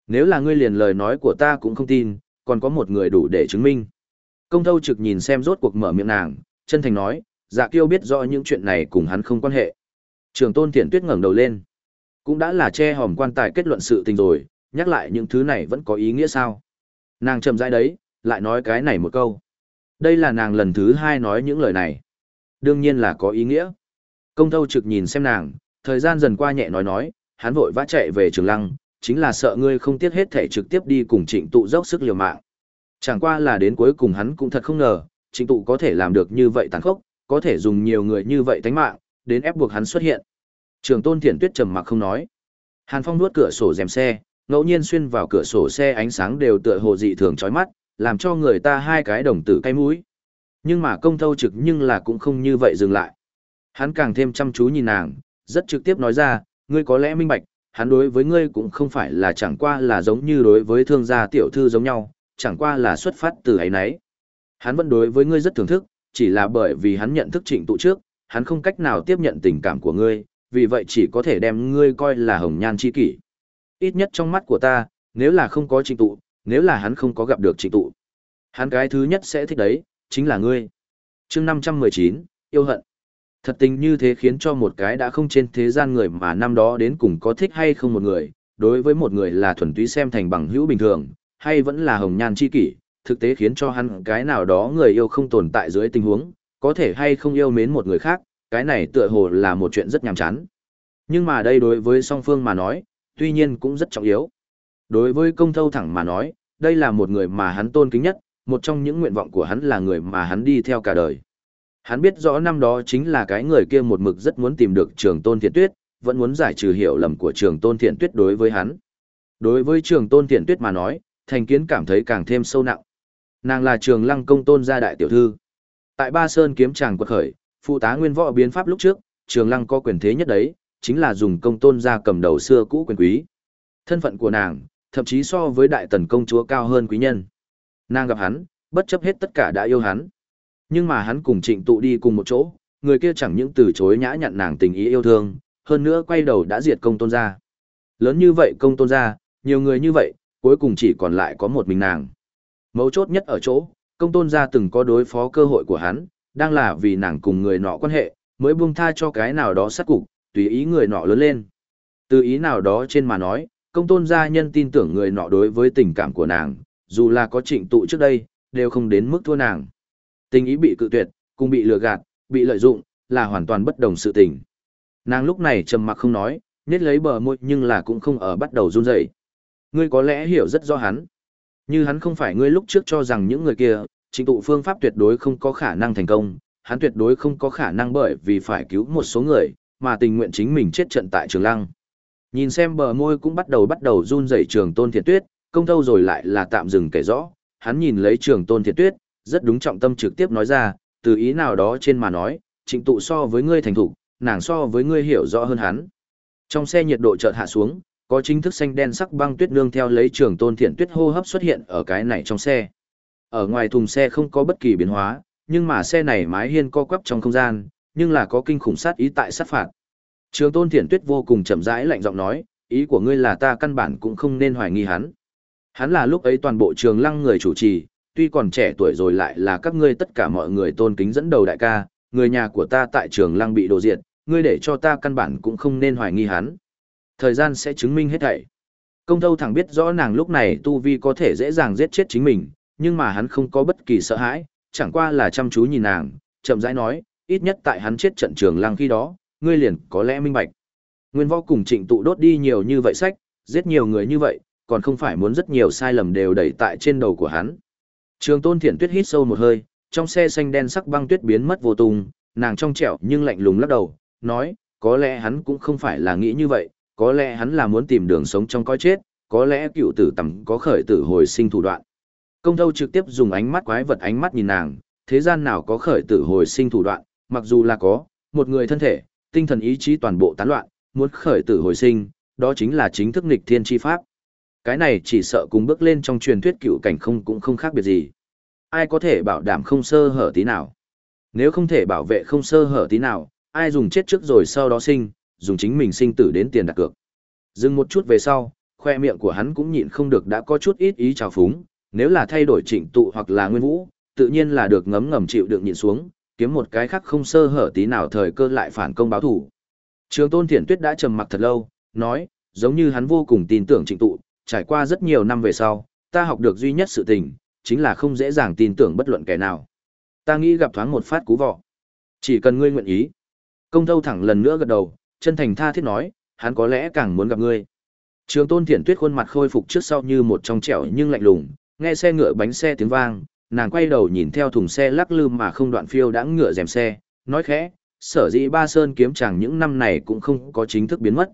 Nếu là ngươi liền lời nói của ta cũng không tin, còn có một người đủ để chứng minh. Công thâu trực nhìn xem rốt cuộc mở miệng nàng, chân thành nói, dạ kiêu biết rõ những chuyện này cùng hắn không quan hệ. Trường tôn thiện tuyết ngẩng đầu lên. Cũng đã là che hòm quan tài kết luận sự tình rồi, nhắc lại những thứ này vẫn có ý nghĩa sao. Nàng chậm rãi đấy, lại nói cái này một câu. Đây là nàng lần thứ hai nói những lời này. Đương nhiên là có ý nghĩa. Công thâu trực nhìn xem nàng, thời gian dần qua nhẹ nói nói, hắn vội vã chạy về trường lăng, chính là sợ ngươi không tiếc hết thể trực tiếp đi cùng trịnh tụ dốc sức liều mạng. Chẳng qua là đến cuối cùng hắn cũng thật không ngờ, trịnh tụ có thể làm được như vậy tàn khốc, có thể dùng nhiều người như vậy tánh mạng, đến ép buộc hắn xuất hiện. Trường tôn thiện tuyết trầm mặc không nói. Hàn Phong nuốt cửa sổ rèm xe, ngẫu nhiên xuyên vào cửa sổ xe ánh sáng đều tựa hồ dị thường chói mắt, làm cho người ta hai cái đồng tử cay mũi. Nhưng mà công thâu trực nhưng là cũng không như vậy dừng lại. Hắn càng thêm chăm chú nhìn nàng, rất trực tiếp nói ra, ngươi có lẽ minh bạch, hắn đối với ngươi cũng không phải là chẳng qua là giống như đối với thương gia tiểu thư giống nhau, chẳng qua là xuất phát từ ấy nấy. Hắn vẫn đối với ngươi rất thưởng thức, chỉ là bởi vì hắn nhận thức trịnh tụ trước, hắn không cách nào tiếp nhận tình cảm của ngươi, vì vậy chỉ có thể đem ngươi coi là hồng nhan chi kỷ. Ít nhất trong mắt của ta, nếu là không có trịnh tụ, nếu là hắn không có gặp được trịnh tụ. Hắn cái thứ nhất sẽ thích đấy, chính là ngươi. chương 519, yêu hận. Thật tình như thế khiến cho một cái đã không trên thế gian người mà năm đó đến cùng có thích hay không một người, đối với một người là thuần túy xem thành bằng hữu bình thường, hay vẫn là hồng nhan chi kỷ, thực tế khiến cho hắn cái nào đó người yêu không tồn tại dưới tình huống, có thể hay không yêu mến một người khác, cái này tựa hồ là một chuyện rất nhàm chán. Nhưng mà đây đối với song phương mà nói, tuy nhiên cũng rất trọng yếu. Đối với công thâu thẳng mà nói, đây là một người mà hắn tôn kính nhất, một trong những nguyện vọng của hắn là người mà hắn đi theo cả đời. Hắn biết rõ năm đó chính là cái người kia một mực rất muốn tìm được trường tôn thiện tuyết, vẫn muốn giải trừ hiểu lầm của trường tôn thiện tuyết đối với hắn. Đối với trường tôn thiện tuyết mà nói, thành kiến cảm thấy càng thêm sâu nặng. Nàng là trường lăng công tôn gia đại tiểu thư. Tại Ba Sơn kiếm tràng quật khởi, phụ tá nguyên võ biến pháp lúc trước, trường lăng có quyền thế nhất đấy, chính là dùng công tôn gia cầm đầu xưa cũ quyền quý. Thân phận của nàng, thậm chí so với đại tần công chúa cao hơn quý nhân. Nàng gặp hắn, bất chấp hết tất cả đã yêu hắn. Nhưng mà hắn cùng trịnh tụ đi cùng một chỗ, người kia chẳng những từ chối nhã nhặn nàng tình ý yêu thương, hơn nữa quay đầu đã diệt công tôn gia. Lớn như vậy công tôn gia, nhiều người như vậy, cuối cùng chỉ còn lại có một mình nàng. Mấu chốt nhất ở chỗ, công tôn gia từng có đối phó cơ hội của hắn, đang là vì nàng cùng người nọ quan hệ, mới buông tha cho cái nào đó sát cục, tùy ý người nọ lớn lên. Từ ý nào đó trên mà nói, công tôn gia nhân tin tưởng người nọ đối với tình cảm của nàng, dù là có trịnh tụ trước đây, đều không đến mức thua nàng. Tình ý bị cự tuyệt, cùng bị lừa gạt, bị lợi dụng, là hoàn toàn bất đồng sự tình. Nàng lúc này trầm mặc không nói, nết lấy bờ môi nhưng là cũng không ở bắt đầu run rẩy. Ngươi có lẽ hiểu rất rõ hắn. Như hắn không phải ngươi lúc trước cho rằng những người kia, trình tụ phương pháp tuyệt đối không có khả năng thành công, hắn tuyệt đối không có khả năng bởi vì phải cứu một số người, mà tình nguyện chính mình chết trận tại trường lăng. Nhìn xem bờ môi cũng bắt đầu bắt đầu run rẩy trường tôn thiệt tuyết, công thâu rồi lại là tạm dừng kể rõ, hắn nhìn lấy trường tôn thiệt tuyết, rất đúng trọng tâm trực tiếp nói ra, từ ý nào đó trên mà nói, trịnh tụ so với ngươi thành thủ, nàng so với ngươi hiểu rõ hơn hắn. Trong xe nhiệt độ chợt hạ xuống, có chính thức xanh đen sắc băng tuyết nương theo lấy trường tôn thiện tuyết hô hấp xuất hiện ở cái này trong xe. Ở ngoài thùng xe không có bất kỳ biến hóa, nhưng mà xe này mái hiên co quắp trong không gian, nhưng là có kinh khủng sát ý tại sát phạt. Trường tôn thiện tuyết vô cùng chậm rãi lạnh giọng nói, ý của ngươi là ta căn bản cũng không nên hoài nghi hắn. Hắn là lúc ấy toàn bộ trường lăng người chủ trì, tuy còn trẻ tuổi rồi lại là các ngươi tất cả mọi người tôn kính dẫn đầu đại ca, người nhà của ta tại trường lăng bị đổ diệt, ngươi để cho ta căn bản cũng không nên hoài nghi hắn. Thời gian sẽ chứng minh hết thảy. Công thâu thẳng biết rõ nàng lúc này tu vi có thể dễ dàng giết chết chính mình, nhưng mà hắn không có bất kỳ sợ hãi, chẳng qua là chăm chú nhìn nàng, chậm rãi nói, ít nhất tại hắn chết trận trường lăng khi đó, ngươi liền có lẽ minh bạch. Nguyên võ cùng trịnh tụ đốt đi nhiều như vậy sách, giết nhiều người như vậy, còn không phải muốn rất nhiều sai lầm đều đẩy tại trên đầu của hắn. Trường tôn thiện tuyết hít sâu một hơi, trong xe xanh đen sắc băng tuyết biến mất vô tung, nàng trong trẻo nhưng lạnh lùng lắc đầu, nói, có lẽ hắn cũng không phải là nghĩ như vậy, có lẽ hắn là muốn tìm đường sống trong coi chết, có lẽ cựu tử tầm có khởi tử hồi sinh thủ đoạn. Công thâu trực tiếp dùng ánh mắt quái vật ánh mắt nhìn nàng, thế gian nào có khởi tử hồi sinh thủ đoạn, mặc dù là có, một người thân thể, tinh thần ý chí toàn bộ tán loạn, muốn khởi tử hồi sinh, đó chính là chính thức nghịch thiên chi pháp. Cái này chỉ sợ cùng bước lên trong truyền thuyết cựu cảnh không cũng không khác biệt gì. Ai có thể bảo đảm không sơ hở tí nào? Nếu không thể bảo vệ không sơ hở tí nào, ai dùng chết trước rồi sau đó sinh, dùng chính mình sinh tử đến tiền đặt cược. Dừng một chút về sau, khoe miệng của hắn cũng nhịn không được đã có chút ít ý trào phúng, nếu là thay đổi trịnh tụ hoặc là nguyên vũ, tự nhiên là được ngấm ngầm chịu đựng nhịn xuống, kiếm một cái khác không sơ hở tí nào thời cơ lại phản công báo thủ. Trường tôn thiển tuyết đã trầm mặc thật lâu, nói, giống như hắn vô cùng tin tưởng trịnh tụ, trải qua rất nhiều năm về sau, ta học được duy nhất sự tình, chính là không dễ dàng tin tưởng bất luận kẻ nào. Ta nghĩ gặp thoáng một phát cú vọ. Chỉ cần ngươi nguyện ý. Công thâu thẳng lần nữa gật đầu, chân thành tha thiết nói, hắn có lẽ càng muốn gặp ngươi. Trường tôn thiển tuyết khuôn mặt khôi phục trước sau như một trong trẻo nhưng lạnh lùng, nghe xe ngựa bánh xe tiếng vang, nàng quay đầu nhìn theo thùng xe lắc lư mà không đoạn phiêu đã ngựa rèm xe, nói khẽ, sở dĩ ba sơn kiếm chàng những năm này cũng không có chính thức biến mất.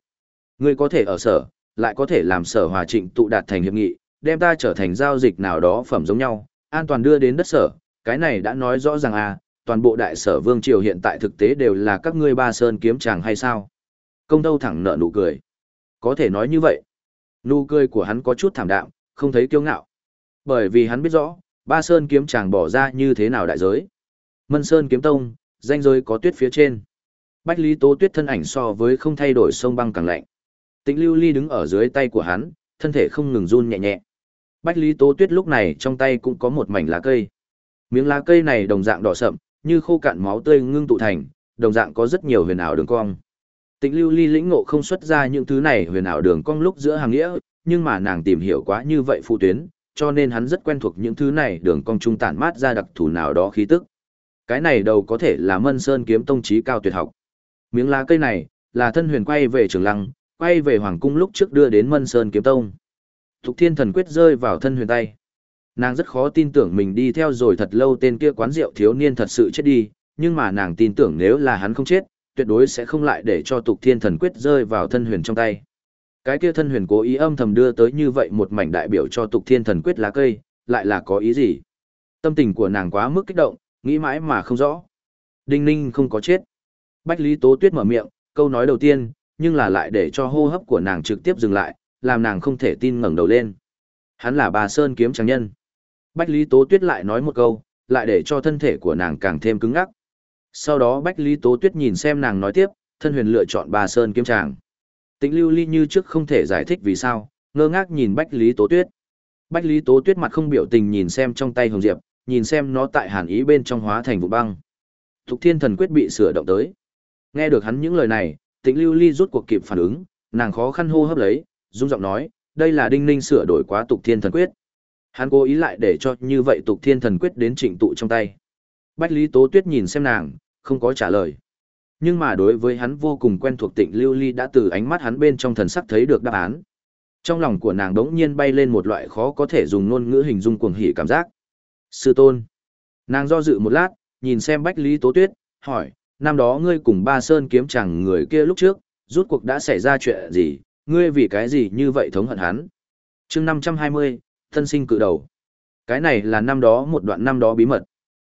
Ngươi có thể ở sở, lại có thể làm sở hòa trịnh tụ đạt thành hiệp nghị, đem ta trở thành giao dịch nào đó phẩm giống nhau, an toàn đưa đến đất sở, cái này đã nói rõ ràng à, toàn bộ đại sở vương triều hiện tại thực tế đều là các ngươi ba sơn kiếm chàng hay sao? Công đâu thẳng nợ nụ cười. Có thể nói như vậy. Nụ cười của hắn có chút thảm đạm, không thấy kiêu ngạo. Bởi vì hắn biết rõ, ba sơn kiếm chàng bỏ ra như thế nào đại giới. Mân sơn kiếm tông, danh giới có tuyết phía trên. Bách Lý Tố Tuyết thân ảnh so với không thay đổi sông băng càng lạnh. Tĩnh Lưu Ly đứng ở dưới tay của hắn, thân thể không ngừng run nhẹ nhẹ. Bách Lý Tố Tuyết lúc này trong tay cũng có một mảnh lá cây. Miếng lá cây này đồng dạng đỏ sậm, như khô cạn máu tươi ngưng tụ thành, đồng dạng có rất nhiều huyền ảo đường cong. Tịnh Lưu Ly lĩnh ngộ không xuất ra những thứ này huyền ảo đường cong lúc giữa hàng nghĩa, nhưng mà nàng tìm hiểu quá như vậy phụ tuyến, cho nên hắn rất quen thuộc những thứ này đường cong trung tản mát ra đặc thù nào đó khí tức. Cái này đầu có thể là Mân Sơn kiếm tông trí cao tuyệt học. Miếng lá cây này là thân huyền quay về Trường Lăng, quay về hoàng cung lúc trước đưa đến Mân Sơn kiếm tông. Thục Thiên Thần quyết rơi vào thân huyền tay. Nàng rất khó tin tưởng mình đi theo rồi thật lâu tên kia quán rượu thiếu niên thật sự chết đi, nhưng mà nàng tin tưởng nếu là hắn không chết, tuyệt đối sẽ không lại để cho tục thiên thần quyết rơi vào thân huyền trong tay. Cái kia thân huyền cố ý âm thầm đưa tới như vậy một mảnh đại biểu cho tục thiên thần quyết lá cây, lại là có ý gì? Tâm tình của nàng quá mức kích động, nghĩ mãi mà không rõ. Đinh ninh không có chết. Bách Lý Tố Tuyết mở miệng, câu nói đầu tiên, nhưng là lại để cho hô hấp của nàng trực tiếp dừng lại, làm nàng không thể tin ngẩng đầu lên. Hắn là bà Sơn kiếm tráng nhân. Bách Lý Tố Tuyết lại nói một câu, lại để cho thân thể của nàng càng thêm cứng ngắc. Sau đó Bách Lý Tố Tuyết nhìn xem nàng nói tiếp, thân huyền lựa chọn bà Sơn kiếm tràng. Tĩnh lưu ly như trước không thể giải thích vì sao, ngơ ngác nhìn Bách Lý Tố Tuyết. Bách Lý Tố Tuyết mặt không biểu tình nhìn xem trong tay Hồng Diệp, nhìn xem nó tại hàn ý bên trong hóa thành vụ băng. Thục thiên thần quyết bị sửa động tới. Nghe được hắn những lời này, tĩnh lưu ly rút cuộc kịp phản ứng, nàng khó khăn hô hấp lấy, rung giọng nói, đây là đinh ninh sửa đổi quá tục thiên thần quyết. Hắn cố ý lại để cho như vậy tục thiên thần quyết đến trịnh tụ trong tay. Bách Lý Tố Tuyết nhìn xem nàng, không có trả lời. Nhưng mà đối với hắn vô cùng quen thuộc tịnh lưu ly đã từ ánh mắt hắn bên trong thần sắc thấy được đáp án. Trong lòng của nàng đống nhiên bay lên một loại khó có thể dùng ngôn ngữ hình dung cuồng hỉ cảm giác. Sư tôn. Nàng do dự một lát, nhìn xem Bách Lý Tố Tuyết, hỏi, năm đó ngươi cùng ba sơn kiếm chẳng người kia lúc trước, rút cuộc đã xảy ra chuyện gì, ngươi vì cái gì như vậy thống hận hắn. chương 520, thân sinh cự đầu. Cái này là năm đó một đoạn năm đó bí mật.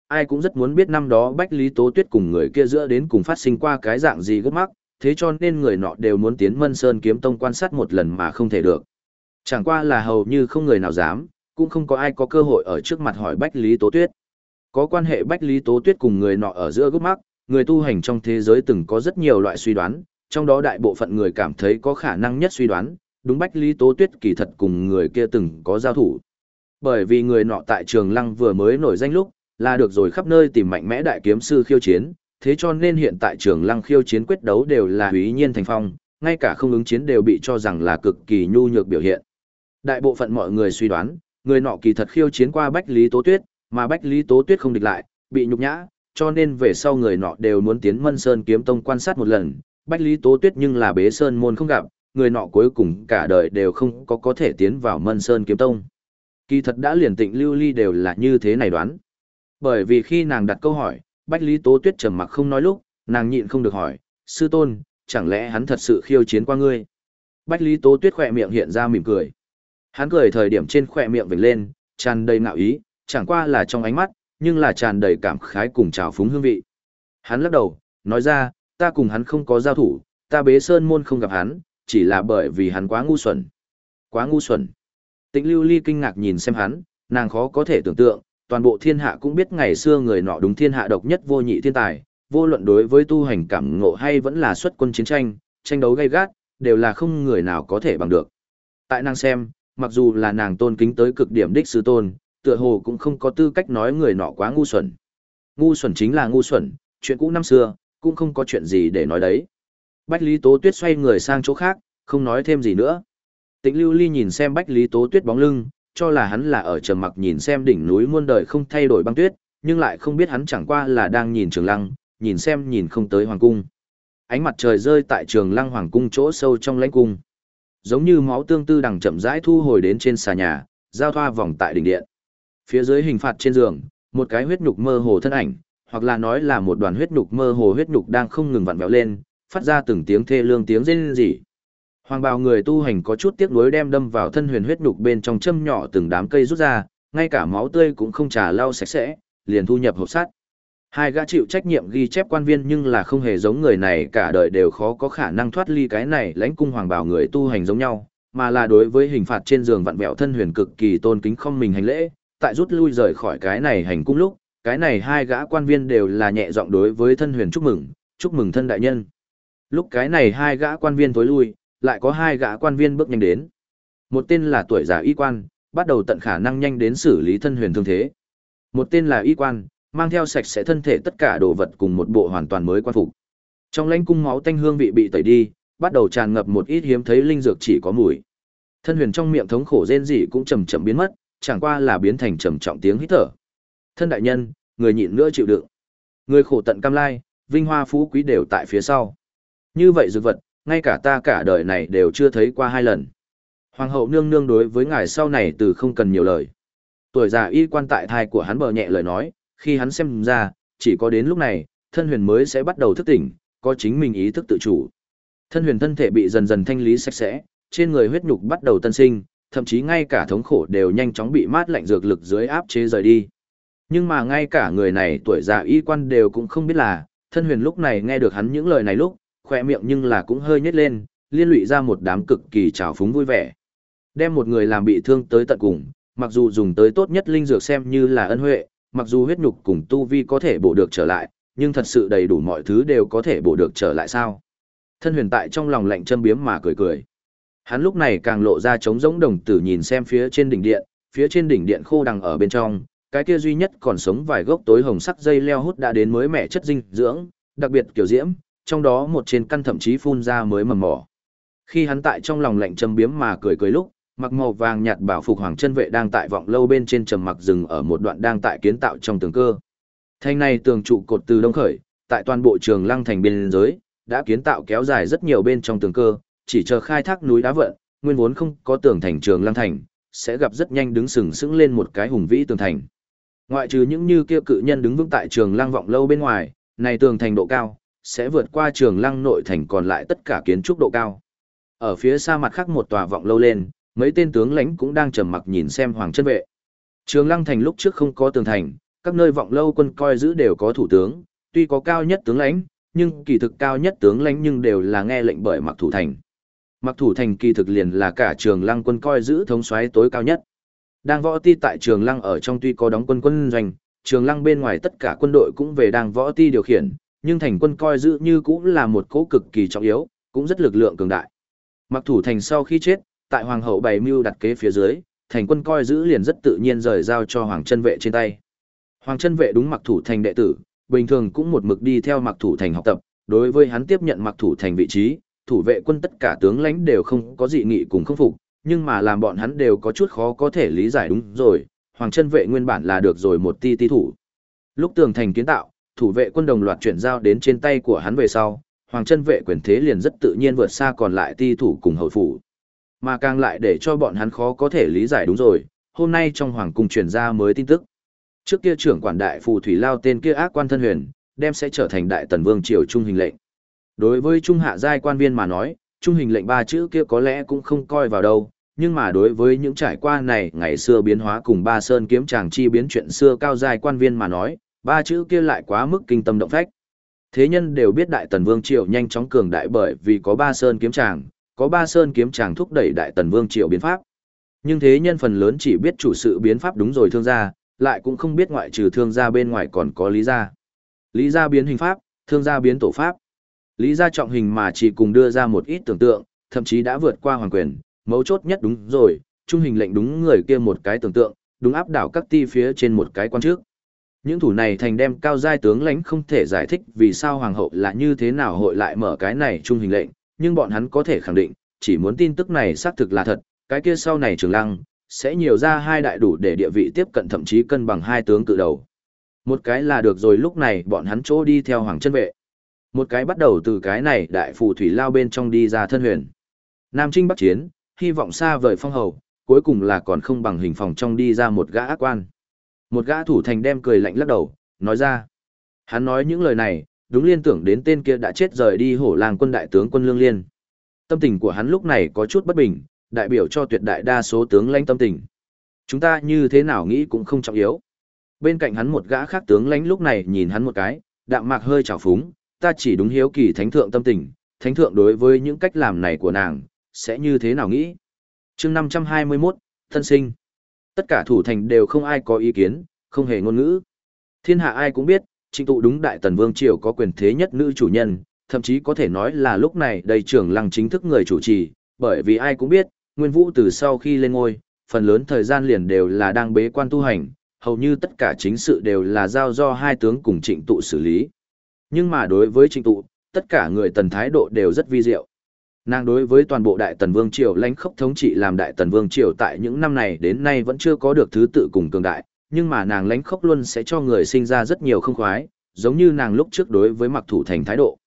Ai cũng rất muốn biết năm đó Bách Lý Tố Tuyết cùng người kia giữa đến cùng phát sinh qua cái dạng gì gấp mắc, thế cho nên người nọ đều muốn tiến Mân Sơn kiếm tông quan sát một lần mà không thể được. Chẳng qua là hầu như không người nào dám, cũng không có ai có cơ hội ở trước mặt hỏi Bách Lý Tố Tuyết. Có quan hệ Bách Lý Tố Tuyết cùng người nọ ở giữa gấp mắc, người tu hành trong thế giới từng có rất nhiều loại suy đoán, trong đó đại bộ phận người cảm thấy có khả năng nhất suy đoán, đúng Bách Lý Tố Tuyết kỳ thật cùng người kia từng có giao thủ. Bởi vì người nọ tại trường lăng vừa mới nổi danh lúc, là được rồi khắp nơi tìm mạnh mẽ đại kiếm sư khiêu chiến, thế cho nên hiện tại trường lăng khiêu chiến quyết đấu đều là húy nhiên thành phong, ngay cả không ứng chiến đều bị cho rằng là cực kỳ nhu nhược biểu hiện. Đại bộ phận mọi người suy đoán, người nọ kỳ thật khiêu chiến qua Bách Lý Tố Tuyết, mà Bách Lý Tố Tuyết không địch lại, bị nhục nhã, cho nên về sau người nọ đều muốn tiến Mân Sơn kiếm tông quan sát một lần, Bách Lý Tố Tuyết nhưng là bế sơn môn không gặp, người nọ cuối cùng cả đời đều không có có thể tiến vào Mân Sơn kiếm tông. Kỳ thật đã liền tịnh lưu ly đều là như thế này đoán. Bởi vì khi nàng đặt câu hỏi, Bách Lý Tố Tuyết trầm mặc không nói lúc, nàng nhịn không được hỏi, sư tôn, chẳng lẽ hắn thật sự khiêu chiến qua ngươi? Bách Lý Tố Tuyết khỏe miệng hiện ra mỉm cười. Hắn cười thời điểm trên khỏe miệng vểnh lên, tràn đầy ngạo ý, chẳng qua là trong ánh mắt, nhưng là tràn đầy cảm khái cùng trào phúng hương vị. Hắn lắc đầu, nói ra, ta cùng hắn không có giao thủ, ta bế sơn môn không gặp hắn, chỉ là bởi vì hắn quá ngu xuẩn. Quá ngu xuẩn. Tĩnh lưu ly kinh ngạc nhìn xem hắn, nàng khó có thể tưởng tượng, toàn bộ thiên hạ cũng biết ngày xưa người nọ đúng thiên hạ độc nhất vô nhị thiên tài, vô luận đối với tu hành cảm ngộ hay vẫn là xuất quân chiến tranh, tranh đấu gay gắt, đều là không người nào có thể bằng được. Tại nàng xem, mặc dù là nàng tôn kính tới cực điểm đích sư tôn, tựa hồ cũng không có tư cách nói người nọ quá ngu xuẩn. Ngu xuẩn chính là ngu xuẩn, chuyện cũ năm xưa, cũng không có chuyện gì để nói đấy. Bách Lý Tố Tuyết xoay người sang chỗ khác, không nói thêm gì nữa. Tĩnh Lưu Ly nhìn xem Bách Lý Tố Tuyết bóng lưng, cho là hắn là ở trầm mặc nhìn xem đỉnh núi muôn đời không thay đổi băng tuyết, nhưng lại không biết hắn chẳng qua là đang nhìn Trường Lăng, nhìn xem nhìn không tới hoàng cung. Ánh mặt trời rơi tại Trường Lăng hoàng cung chỗ sâu trong lãnh cung. Giống như máu tương tư đằng chậm rãi thu hồi đến trên xà nhà, giao thoa vòng tại đỉnh điện. Phía dưới hình phạt trên giường, một cái huyết nhục mơ hồ thân ảnh, hoặc là nói là một đoàn huyết nhục mơ hồ huyết nhục đang không ngừng vặn vẹo lên, phát ra từng tiếng thê lương tiếng rên rỉ. Hoàng bào người tu hành có chút tiếc nuối đem đâm vào thân huyền huyết nhục bên trong châm nhỏ từng đám cây rút ra, ngay cả máu tươi cũng không trà lau sạch sẽ, liền thu nhập hộp sắt. Hai gã chịu trách nhiệm ghi chép quan viên nhưng là không hề giống người này cả đời đều khó có khả năng thoát ly cái này lãnh cung hoàng bào người tu hành giống nhau, mà là đối với hình phạt trên giường vặn vẹo thân huyền cực kỳ tôn kính không mình hành lễ, tại rút lui rời khỏi cái này hành cung lúc, cái này hai gã quan viên đều là nhẹ giọng đối với thân huyền chúc mừng, chúc mừng thân đại nhân. Lúc cái này hai gã quan viên tối lui, lại có hai gã quan viên bước nhanh đến. Một tên là tuổi già y quan, bắt đầu tận khả năng nhanh đến xử lý thân huyền thương thế. Một tên là y quan, mang theo sạch sẽ thân thể tất cả đồ vật cùng một bộ hoàn toàn mới quan phục. Trong lãnh cung máu tanh hương vị bị tẩy đi, bắt đầu tràn ngập một ít hiếm thấy linh dược chỉ có mùi. Thân huyền trong miệng thống khổ rên rỉ cũng chậm chậm biến mất, chẳng qua là biến thành trầm trọng tiếng hít thở. Thân đại nhân, người nhịn nữa chịu đựng. Người khổ tận cam lai, vinh hoa phú quý đều tại phía sau. Như vậy dược vật, ngay cả ta cả đời này đều chưa thấy qua hai lần. Hoàng hậu nương nương đối với ngài sau này từ không cần nhiều lời. Tuổi già y quan tại thai của hắn bờ nhẹ lời nói, khi hắn xem ra, chỉ có đến lúc này, thân huyền mới sẽ bắt đầu thức tỉnh, có chính mình ý thức tự chủ. Thân huyền thân thể bị dần dần thanh lý sạch sẽ, trên người huyết nhục bắt đầu tân sinh, thậm chí ngay cả thống khổ đều nhanh chóng bị mát lạnh dược lực dưới áp chế rời đi. Nhưng mà ngay cả người này tuổi già y quan đều cũng không biết là, thân huyền lúc này nghe được hắn những lời này lúc, khoe miệng nhưng là cũng hơi nhếch lên, liên lụy ra một đám cực kỳ trào phúng vui vẻ. Đem một người làm bị thương tới tận cùng, mặc dù dùng tới tốt nhất linh dược xem như là ân huệ, mặc dù huyết nhục cùng tu vi có thể bổ được trở lại, nhưng thật sự đầy đủ mọi thứ đều có thể bổ được trở lại sao? Thân huyền tại trong lòng lạnh châm biếm mà cười cười. Hắn lúc này càng lộ ra trống rỗng đồng tử nhìn xem phía trên đỉnh điện, phía trên đỉnh điện khô đằng ở bên trong, cái kia duy nhất còn sống vài gốc tối hồng sắc dây leo hút đã đến mới mẻ chất dinh dưỡng, đặc biệt kiểu diễm, trong đó một trên căn thậm chí phun ra mới mầm mỏ. Khi hắn tại trong lòng lạnh châm biếm mà cười cười lúc, mặc màu vàng nhạt bảo phục hoàng chân vệ đang tại vọng lâu bên trên trầm mặc rừng ở một đoạn đang tại kiến tạo trong tường cơ. Thanh này tường trụ cột từ đông khởi, tại toàn bộ trường lăng thành biên giới, đã kiến tạo kéo dài rất nhiều bên trong tường cơ, chỉ chờ khai thác núi đá vận, nguyên vốn không có tường thành trường lăng thành, sẽ gặp rất nhanh đứng sừng sững lên một cái hùng vĩ tường thành. Ngoại trừ những như kia cự nhân đứng vững tại trường lăng vọng lâu bên ngoài, này tường thành độ cao, sẽ vượt qua trường lăng nội thành còn lại tất cả kiến trúc độ cao. Ở phía xa mặt khác một tòa vọng lâu lên, mấy tên tướng lãnh cũng đang trầm mặc nhìn xem hoàng chân vệ. Trường lăng thành lúc trước không có tường thành, các nơi vọng lâu quân coi giữ đều có thủ tướng, tuy có cao nhất tướng lãnh, nhưng kỳ thực cao nhất tướng lãnh nhưng đều là nghe lệnh bởi mặc thủ thành. Mặc thủ thành kỳ thực liền là cả trường lăng quân coi giữ thống soái tối cao nhất. Đang võ ti tại trường lăng ở trong tuy có đóng quân quân doanh, trường lăng bên ngoài tất cả quân đội cũng về đang võ ti điều khiển, nhưng thành quân coi giữ như cũng là một cố cực kỳ trọng yếu, cũng rất lực lượng cường đại. Mặc thủ thành sau khi chết, tại hoàng hậu bày mưu đặt kế phía dưới, thành quân coi giữ liền rất tự nhiên rời giao cho hoàng chân vệ trên tay. Hoàng chân vệ đúng mặc thủ thành đệ tử, bình thường cũng một mực đi theo mặc thủ thành học tập, đối với hắn tiếp nhận mặc thủ thành vị trí, thủ vệ quân tất cả tướng lãnh đều không có dị nghị cùng không phục, nhưng mà làm bọn hắn đều có chút khó có thể lý giải đúng rồi, hoàng chân vệ nguyên bản là được rồi một ti ti thủ. Lúc tường thành kiến tạo, thủ vệ quân đồng loạt chuyển giao đến trên tay của hắn về sau, hoàng chân vệ quyền thế liền rất tự nhiên vượt xa còn lại ti thủ cùng Hầu phủ. Mà càng lại để cho bọn hắn khó có thể lý giải đúng rồi, hôm nay trong hoàng cung truyền ra mới tin tức. Trước kia trưởng quản đại phù thủy lao tên kia ác quan thân huyền, đem sẽ trở thành đại tần vương triều trung hình lệnh. Đối với trung hạ giai quan viên mà nói, trung hình lệnh ba chữ kia có lẽ cũng không coi vào đâu, nhưng mà đối với những trải qua này ngày xưa biến hóa cùng ba sơn kiếm chàng chi biến chuyện xưa cao giai quan viên mà nói, ba chữ kia lại quá mức kinh tâm động phách. Thế nhân đều biết đại tần vương triều nhanh chóng cường đại bởi vì có ba sơn kiếm tràng có ba sơn kiếm tràng thúc đẩy đại tần vương triều biến pháp. Nhưng thế nhân phần lớn chỉ biết chủ sự biến pháp đúng rồi thương gia, lại cũng không biết ngoại trừ thương gia bên ngoài còn có lý gia. Lý gia biến hình pháp, thương gia biến tổ pháp. Lý gia trọng hình mà chỉ cùng đưa ra một ít tưởng tượng, thậm chí đã vượt qua hoàng quyền, mấu chốt nhất đúng rồi, trung hình lệnh đúng người kia một cái tưởng tượng, đúng áp đảo các ti phía trên một cái quan trước. Những thủ này thành đem cao giai tướng lãnh không thể giải thích vì sao hoàng hậu là như thế nào hội lại mở cái này trung hình lệnh, nhưng bọn hắn có thể khẳng định, chỉ muốn tin tức này xác thực là thật, cái kia sau này trường lăng, sẽ nhiều ra hai đại đủ để địa vị tiếp cận thậm chí cân bằng hai tướng cự đầu. Một cái là được rồi lúc này bọn hắn chỗ đi theo hoàng chân vệ. Một cái bắt đầu từ cái này đại phù thủy lao bên trong đi ra thân huyền. Nam Trinh Bắc Chiến, hy vọng xa vời phong hầu, cuối cùng là còn không bằng hình phòng trong đi ra một gã ác quan. Một gã thủ thành đem cười lạnh lắc đầu, nói ra. Hắn nói những lời này, đúng liên tưởng đến tên kia đã chết rời đi hổ làng quân đại tướng quân Lương Liên. Tâm tình của hắn lúc này có chút bất bình, đại biểu cho tuyệt đại đa số tướng lãnh tâm tình. Chúng ta như thế nào nghĩ cũng không trọng yếu. Bên cạnh hắn một gã khác tướng lãnh lúc này nhìn hắn một cái, đạm mạc hơi trào phúng, ta chỉ đúng hiếu kỳ thánh thượng tâm tình, thánh thượng đối với những cách làm này của nàng, sẽ như thế nào nghĩ. chương 521, thân sinh. Tất cả thủ thành đều không ai có ý kiến, không hề ngôn ngữ. Thiên hạ ai cũng biết, trịnh tụ đúng đại tần vương triều có quyền thế nhất nữ chủ nhân, thậm chí có thể nói là lúc này đầy trưởng lăng chính thức người chủ trì, bởi vì ai cũng biết, Nguyên Vũ từ sau khi lên ngôi, phần lớn thời gian liền đều là đang bế quan tu hành, hầu như tất cả chính sự đều là giao do hai tướng cùng trịnh tụ xử lý. Nhưng mà đối với trịnh tụ, tất cả người tần thái độ đều rất vi diệu. Nàng đối với toàn bộ Đại Tần Vương Triều lãnh khốc thống trị làm Đại Tần Vương Triều tại những năm này đến nay vẫn chưa có được thứ tự cùng cường đại, nhưng mà nàng lãnh khốc luôn sẽ cho người sinh ra rất nhiều không khoái, giống như nàng lúc trước đối với mặc thủ thành thái độ.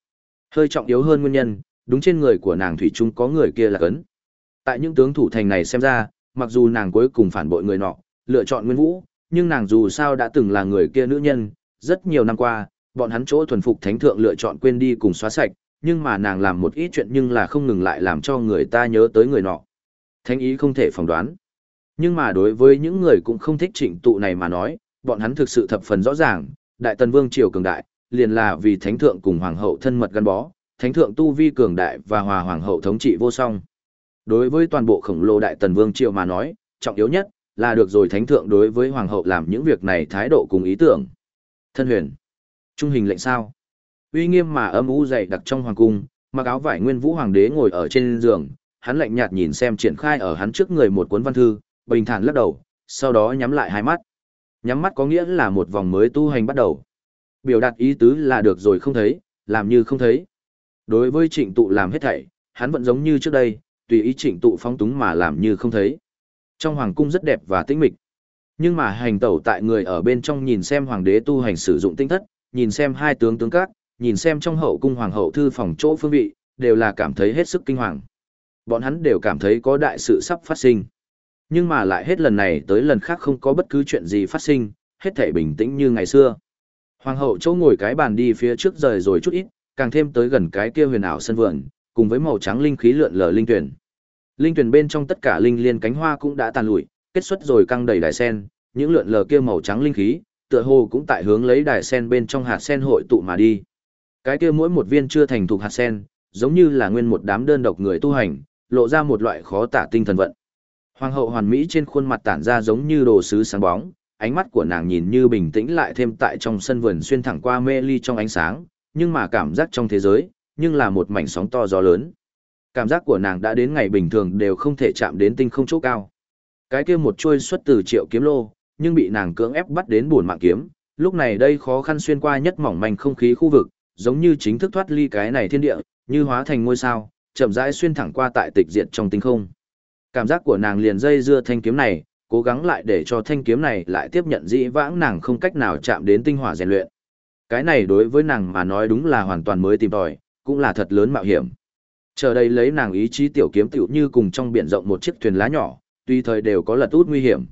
Hơi trọng yếu hơn nguyên nhân, đúng trên người của nàng Thủy Trung có người kia là cấn. Tại những tướng thủ thành này xem ra, mặc dù nàng cuối cùng phản bội người nọ, lựa chọn Nguyên Vũ, nhưng nàng dù sao đã từng là người kia nữ nhân, rất nhiều năm qua, bọn hắn chỗ thuần phục thánh thượng lựa chọn quên đi cùng xóa sạch, nhưng mà nàng làm một ít chuyện nhưng là không ngừng lại làm cho người ta nhớ tới người nọ. Thánh ý không thể phỏng đoán. Nhưng mà đối với những người cũng không thích trịnh tụ này mà nói, bọn hắn thực sự thập phần rõ ràng, Đại Tần Vương triều cường đại, liền là vì thánh thượng cùng hoàng hậu thân mật gắn bó, thánh thượng tu vi cường đại và hòa hoàng hậu thống trị vô song. Đối với toàn bộ khổng lồ Đại Tần Vương triều mà nói, trọng yếu nhất là được rồi thánh thượng đối với hoàng hậu làm những việc này thái độ cùng ý tưởng. Thân huyền, trung hình lệnh sao? Uy nghiêm mà âm u dày đặc trong hoàng cung, mặc áo vải nguyên vũ hoàng đế ngồi ở trên giường, hắn lạnh nhạt nhìn xem triển khai ở hắn trước người một cuốn văn thư, bình thản lắc đầu, sau đó nhắm lại hai mắt. Nhắm mắt có nghĩa là một vòng mới tu hành bắt đầu. Biểu đạt ý tứ là được rồi không thấy, làm như không thấy. Đối với trịnh tụ làm hết thảy, hắn vẫn giống như trước đây, tùy ý trịnh tụ phong túng mà làm như không thấy. Trong hoàng cung rất đẹp và tĩnh mịch. Nhưng mà hành tẩu tại người ở bên trong nhìn xem hoàng đế tu hành sử dụng tinh thất, nhìn xem hai tướng tướng các, nhìn xem trong hậu cung hoàng hậu thư phòng chỗ phương vị, đều là cảm thấy hết sức kinh hoàng. Bọn hắn đều cảm thấy có đại sự sắp phát sinh. Nhưng mà lại hết lần này tới lần khác không có bất cứ chuyện gì phát sinh, hết thảy bình tĩnh như ngày xưa. Hoàng hậu chỗ ngồi cái bàn đi phía trước rời rồi chút ít, càng thêm tới gần cái kia huyền ảo sân vườn, cùng với màu trắng linh khí lượn lờ linh tuyển. Linh tuyển bên trong tất cả linh liên cánh hoa cũng đã tàn lụi, kết xuất rồi căng đầy đài sen, những lượn lờ kia màu trắng linh khí, tựa hồ cũng tại hướng lấy đài sen bên trong hạt sen hội tụ mà đi. Cái kia mỗi một viên chưa thành thục hạt sen, giống như là nguyên một đám đơn độc người tu hành, lộ ra một loại khó tả tinh thần vận. Hoàng hậu hoàn mỹ trên khuôn mặt tản ra giống như đồ sứ sáng bóng, ánh mắt của nàng nhìn như bình tĩnh lại thêm tại trong sân vườn xuyên thẳng qua mê ly trong ánh sáng, nhưng mà cảm giác trong thế giới, nhưng là một mảnh sóng to gió lớn. Cảm giác của nàng đã đến ngày bình thường đều không thể chạm đến tinh không chỗ cao. Cái kia một chuôi xuất từ triệu kiếm lô, nhưng bị nàng cưỡng ép bắt đến buồn mạng kiếm, lúc này đây khó khăn xuyên qua nhất mỏng manh không khí khu vực, giống như chính thức thoát ly cái này thiên địa, như hóa thành ngôi sao, chậm rãi xuyên thẳng qua tại tịch diệt trong tinh không. Cảm giác của nàng liền dây dưa thanh kiếm này, cố gắng lại để cho thanh kiếm này lại tiếp nhận dĩ vãng nàng không cách nào chạm đến tinh hỏa rèn luyện. Cái này đối với nàng mà nói đúng là hoàn toàn mới tìm tòi, cũng là thật lớn mạo hiểm. Chờ đây lấy nàng ý chí tiểu kiếm tiểu như cùng trong biển rộng một chiếc thuyền lá nhỏ, tùy thời đều có lật út nguy hiểm.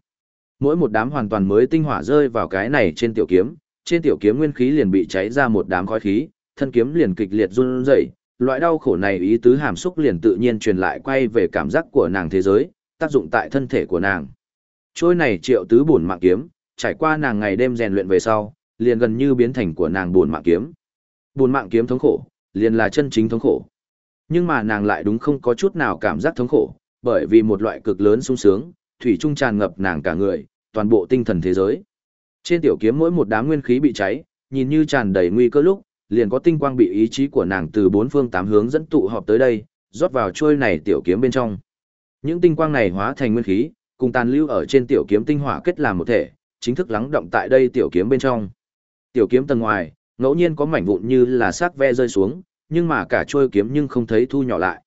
Mỗi một đám hoàn toàn mới tinh hỏa rơi vào cái này trên tiểu kiếm, trên tiểu kiếm nguyên khí liền bị cháy ra một đám khói khí, thân kiếm liền kịch liệt run rẩy, loại đau khổ này ý tứ hàm xúc liền tự nhiên truyền lại quay về cảm giác của nàng thế giới, tác dụng tại thân thể của nàng. Trôi này triệu tứ bổn mạng kiếm, trải qua nàng ngày đêm rèn luyện về sau, liền gần như biến thành của nàng bổn mạng kiếm. Bổn mạng kiếm thống khổ, liền là chân chính thống khổ. Nhưng mà nàng lại đúng không có chút nào cảm giác thống khổ, bởi vì một loại cực lớn sung sướng, thủy trung tràn ngập nàng cả người, toàn bộ tinh thần thế giới. Trên tiểu kiếm mỗi một đám nguyên khí bị cháy, nhìn như tràn đầy nguy cơ lúc, liền có tinh quang bị ý chí của nàng từ bốn phương tám hướng dẫn tụ họp tới đây, rót vào chuôi này tiểu kiếm bên trong. Những tinh quang này hóa thành nguyên khí, cùng tàn lưu ở trên tiểu kiếm tinh hỏa kết làm một thể, chính thức lắng động tại đây tiểu kiếm bên trong. Tiểu kiếm tầng ngoài, ngẫu nhiên có mảnh vụn như là xác ve rơi xuống, nhưng mà cả chuôi kiếm nhưng không thấy thu nhỏ lại.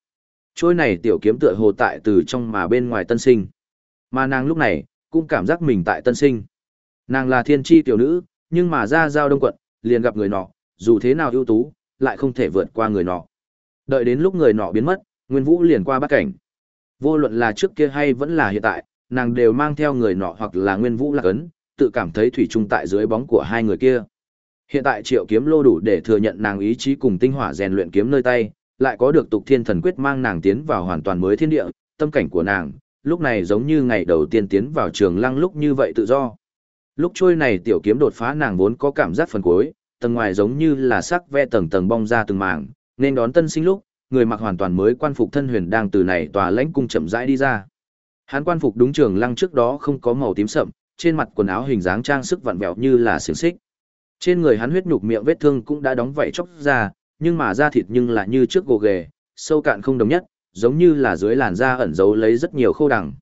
Chuôi này tiểu kiếm tựa hồ tại từ trong mà bên ngoài tân sinh. Mà nàng lúc này, cũng cảm giác mình tại tân sinh. Nàng là thiên tri tiểu nữ, nhưng mà ra giao đông quận, liền gặp người nọ, dù thế nào ưu tú, lại không thể vượt qua người nọ. Đợi đến lúc người nọ biến mất, Nguyên Vũ liền qua bắt cảnh. Vô luận là trước kia hay vẫn là hiện tại, nàng đều mang theo người nọ hoặc là Nguyên Vũ lạc ấn, tự cảm thấy thủy chung tại dưới bóng của hai người kia. Hiện tại Triệu Kiếm Lô đủ để thừa nhận nàng ý chí cùng tinh hỏa rèn luyện kiếm nơi tay, lại có được Tục Thiên Thần Quyết mang nàng tiến vào hoàn toàn mới thiên địa, tâm cảnh của nàng, lúc này giống như ngày đầu tiên tiến vào trường lăng lúc như vậy tự do. Lúc trôi này tiểu kiếm đột phá nàng vốn có cảm giác phần cuối, tầng ngoài giống như là sắc ve tầng tầng bong ra từng mảng, nên đón tân sinh lúc, người mặc hoàn toàn mới quan phục thân huyền đang từ này tòa lãnh cung chậm rãi đi ra. Hắn quan phục đúng trường lăng trước đó không có màu tím sậm, trên mặt quần áo hình dáng trang sức vặn vẹo như là xiềng xích. Trên người hắn huyết nhục miệng vết thương cũng đã đóng vảy chóc ra, nhưng mà da thịt nhưng là như trước gồ ghề, sâu cạn không đồng nhất, giống như là dưới làn da ẩn giấu lấy rất nhiều khô đằng.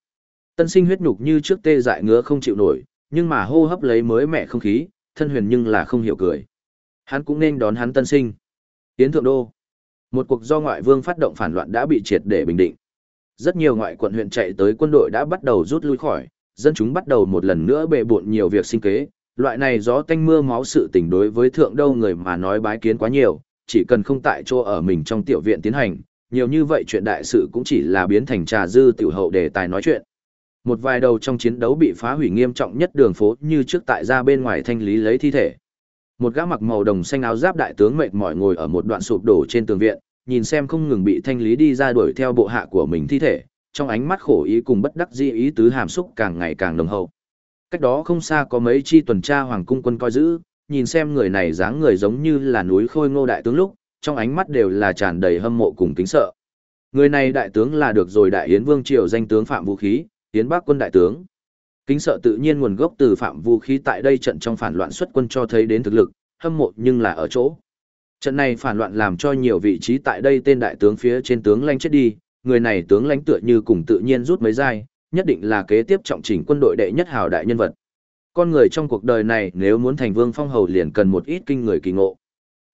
Tân sinh huyết nhục như trước tê dại ngứa không chịu nổi, nhưng mà hô hấp lấy mới mẹ không khí, thân huyền nhưng là không hiểu cười. Hắn cũng nên đón hắn tân sinh. Tiến thượng đô. Một cuộc do ngoại vương phát động phản loạn đã bị triệt để bình định. Rất nhiều ngoại quận huyện chạy tới quân đội đã bắt đầu rút lui khỏi, dân chúng bắt đầu một lần nữa bề bộn nhiều việc sinh kế. Loại này gió tanh mưa máu sự tình đối với thượng đô người mà nói bái kiến quá nhiều, chỉ cần không tại chỗ ở mình trong tiểu viện tiến hành, nhiều như vậy chuyện đại sự cũng chỉ là biến thành trà dư tiểu hậu để tài nói chuyện. Một vài đầu trong chiến đấu bị phá hủy nghiêm trọng nhất đường phố như trước tại ra bên ngoài thanh lý lấy thi thể. Một gã mặc màu đồng xanh áo giáp đại tướng mệt mỏi ngồi ở một đoạn sụp đổ trên tường viện, nhìn xem không ngừng bị thanh lý đi ra đuổi theo bộ hạ của mình thi thể, trong ánh mắt khổ ý cùng bất đắc dĩ ý tứ hàm xúc càng ngày càng nồng hậu. Cách đó không xa có mấy chi tuần tra hoàng cung quân coi giữ, nhìn xem người này dáng người giống như là núi khôi ngô đại tướng lúc, trong ánh mắt đều là tràn đầy hâm mộ cùng kính sợ. Người này đại tướng là được rồi đại yến vương triều danh tướng phạm vũ khí, tiến bắc quân đại tướng. Kính sợ tự nhiên nguồn gốc từ phạm vũ khí tại đây trận trong phản loạn xuất quân cho thấy đến thực lực, hâm mộ nhưng là ở chỗ. Trận này phản loạn làm cho nhiều vị trí tại đây tên đại tướng phía trên tướng lãnh chết đi, người này tướng lãnh tựa như cùng tự nhiên rút mấy giai, nhất định là kế tiếp trọng chỉnh quân đội đệ nhất hào đại nhân vật. Con người trong cuộc đời này nếu muốn thành vương phong hầu liền cần một ít kinh người kỳ ngộ.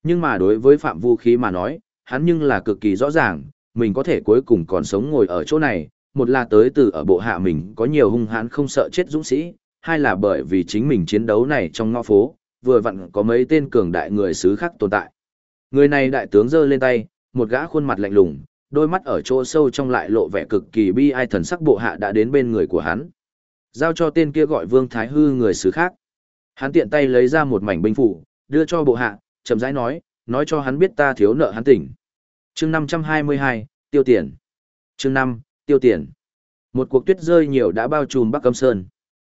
Nhưng mà đối với Phạm Vũ Khí mà nói, hắn nhưng là cực kỳ rõ ràng, mình có thể cuối cùng còn sống ngồi ở chỗ này, một là tới từ ở bộ hạ mình có nhiều hung hãn không sợ chết dũng sĩ, hai là bởi vì chính mình chiến đấu này trong ngõ phố, vừa vặn có mấy tên cường đại người xứ khác tồn tại. Người này đại tướng giơ lên tay, một gã khuôn mặt lạnh lùng, đôi mắt ở chỗ sâu trong lại lộ vẻ cực kỳ bi ai thần sắc bộ hạ đã đến bên người của hắn. Giao cho tên kia gọi Vương Thái Hư người xứ khác. Hắn tiện tay lấy ra một mảnh binh phủ, đưa cho bộ hạ, chậm rãi nói, nói cho hắn biết ta thiếu nợ hắn tỉnh. Chương 522, tiêu tiền. Chương 5, tiêu tiền. Một cuộc tuyết rơi nhiều đã bao trùm Bắc Âm Sơn.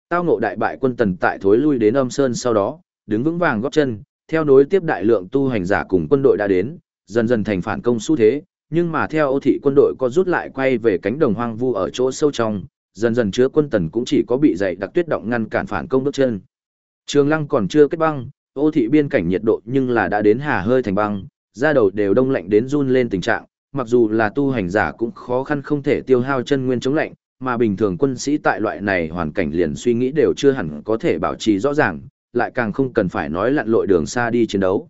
Tao ngộ đại bại quân tần tại thối lui đến Âm Sơn sau đó, đứng vững vàng góp chân, theo nối tiếp đại lượng tu hành giả cùng quân đội đã đến, dần dần thành phản công xu thế, nhưng mà theo ô thị quân đội có rút lại quay về cánh đồng hoang vu ở chỗ sâu trong, dần dần chứa quân tần cũng chỉ có bị dày đặc tuyết động ngăn cản phản công bước chân. Trường Lăng còn chưa kết băng, ô thị biên cảnh nhiệt độ nhưng là đã đến hà hơi thành băng, da đầu đều đông lạnh đến run lên tình trạng, mặc dù là tu hành giả cũng khó khăn không thể tiêu hao chân nguyên chống lạnh, mà bình thường quân sĩ tại loại này hoàn cảnh liền suy nghĩ đều chưa hẳn có thể bảo trì rõ ràng, lại càng không cần phải nói lặn lội đường xa đi chiến đấu.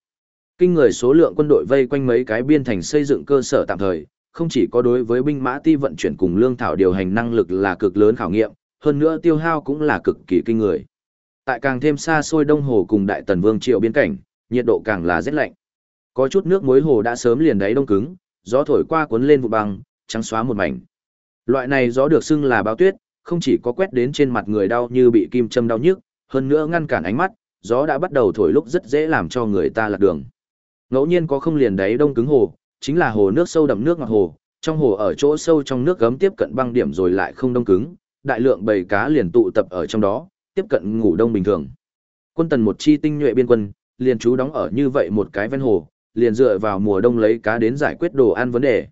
Kinh người số lượng quân đội vây quanh mấy cái biên thành xây dựng cơ sở tạm thời, không chỉ có đối với binh mã ti vận chuyển cùng lương thảo điều hành năng lực là cực lớn khảo nghiệm, hơn nữa tiêu hao cũng là cực kỳ kinh người. Tại càng thêm xa xôi đông hồ cùng đại tần vương triệu biên cảnh, nhiệt độ càng là rét lạnh. Có chút nước muối hồ đã sớm liền đáy đông cứng, gió thổi qua cuốn lên vụ băng, trắng xóa một mảnh. Loại này gió được xưng là bão tuyết, không chỉ có quét đến trên mặt người đau như bị kim châm đau nhức, hơn nữa ngăn cản ánh mắt, gió đã bắt đầu thổi lúc rất dễ làm cho người ta lạc đường. Ngẫu nhiên có không liền đáy đông cứng hồ, chính là hồ nước sâu đậm nước ngọt hồ, trong hồ ở chỗ sâu trong nước gấm tiếp cận băng điểm rồi lại không đông cứng, đại lượng bầy cá liền tụ tập ở trong đó, tiếp cận ngủ đông bình thường. Quân tần một chi tinh nhuệ biên quân, liền trú đóng ở như vậy một cái ven hồ, liền dựa vào mùa đông lấy cá đến giải quyết đồ ăn vấn đề.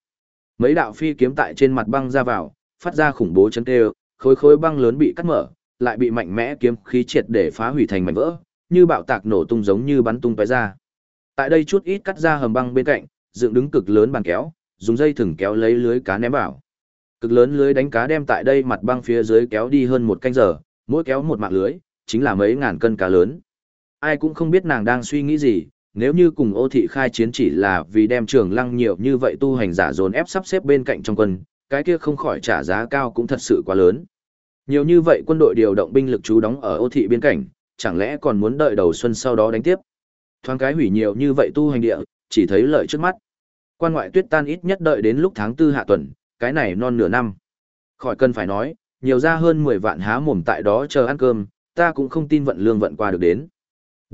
Mấy đạo phi kiếm tại trên mặt băng ra vào, phát ra khủng bố chấn tê, khối khối băng lớn bị cắt mở, lại bị mạnh mẽ kiếm khí triệt để phá hủy thành mảnh vỡ, như bạo tạc nổ tung giống như bắn tung tóe ra. Tại đây chút ít cắt ra hầm băng bên cạnh, dựng đứng cực lớn bàn kéo, dùng dây thừng kéo lấy lưới cá ném vào. Cực lớn lưới đánh cá đem tại đây mặt băng phía dưới kéo đi hơn một canh giờ, mỗi kéo một mạng lưới, chính là mấy ngàn cân cá lớn. Ai cũng không biết nàng đang suy nghĩ gì, nếu như cùng ô thị khai chiến chỉ là vì đem trường lăng nhiều như vậy tu hành giả dồn ép sắp xếp bên cạnh trong quân, cái kia không khỏi trả giá cao cũng thật sự quá lớn. Nhiều như vậy quân đội điều động binh lực trú đóng ở ô thị biên cảnh, chẳng lẽ còn muốn đợi đầu xuân sau đó đánh tiếp. Thoáng cái hủy nhiều như vậy tu hành địa, chỉ thấy lợi trước mắt. Quan ngoại tuyết tan ít nhất đợi đến lúc tháng tư hạ tuần, cái này non nửa năm. Khỏi cần phải nói, nhiều ra hơn 10 vạn há mồm tại đó chờ ăn cơm, ta cũng không tin vận lương vận qua được đến.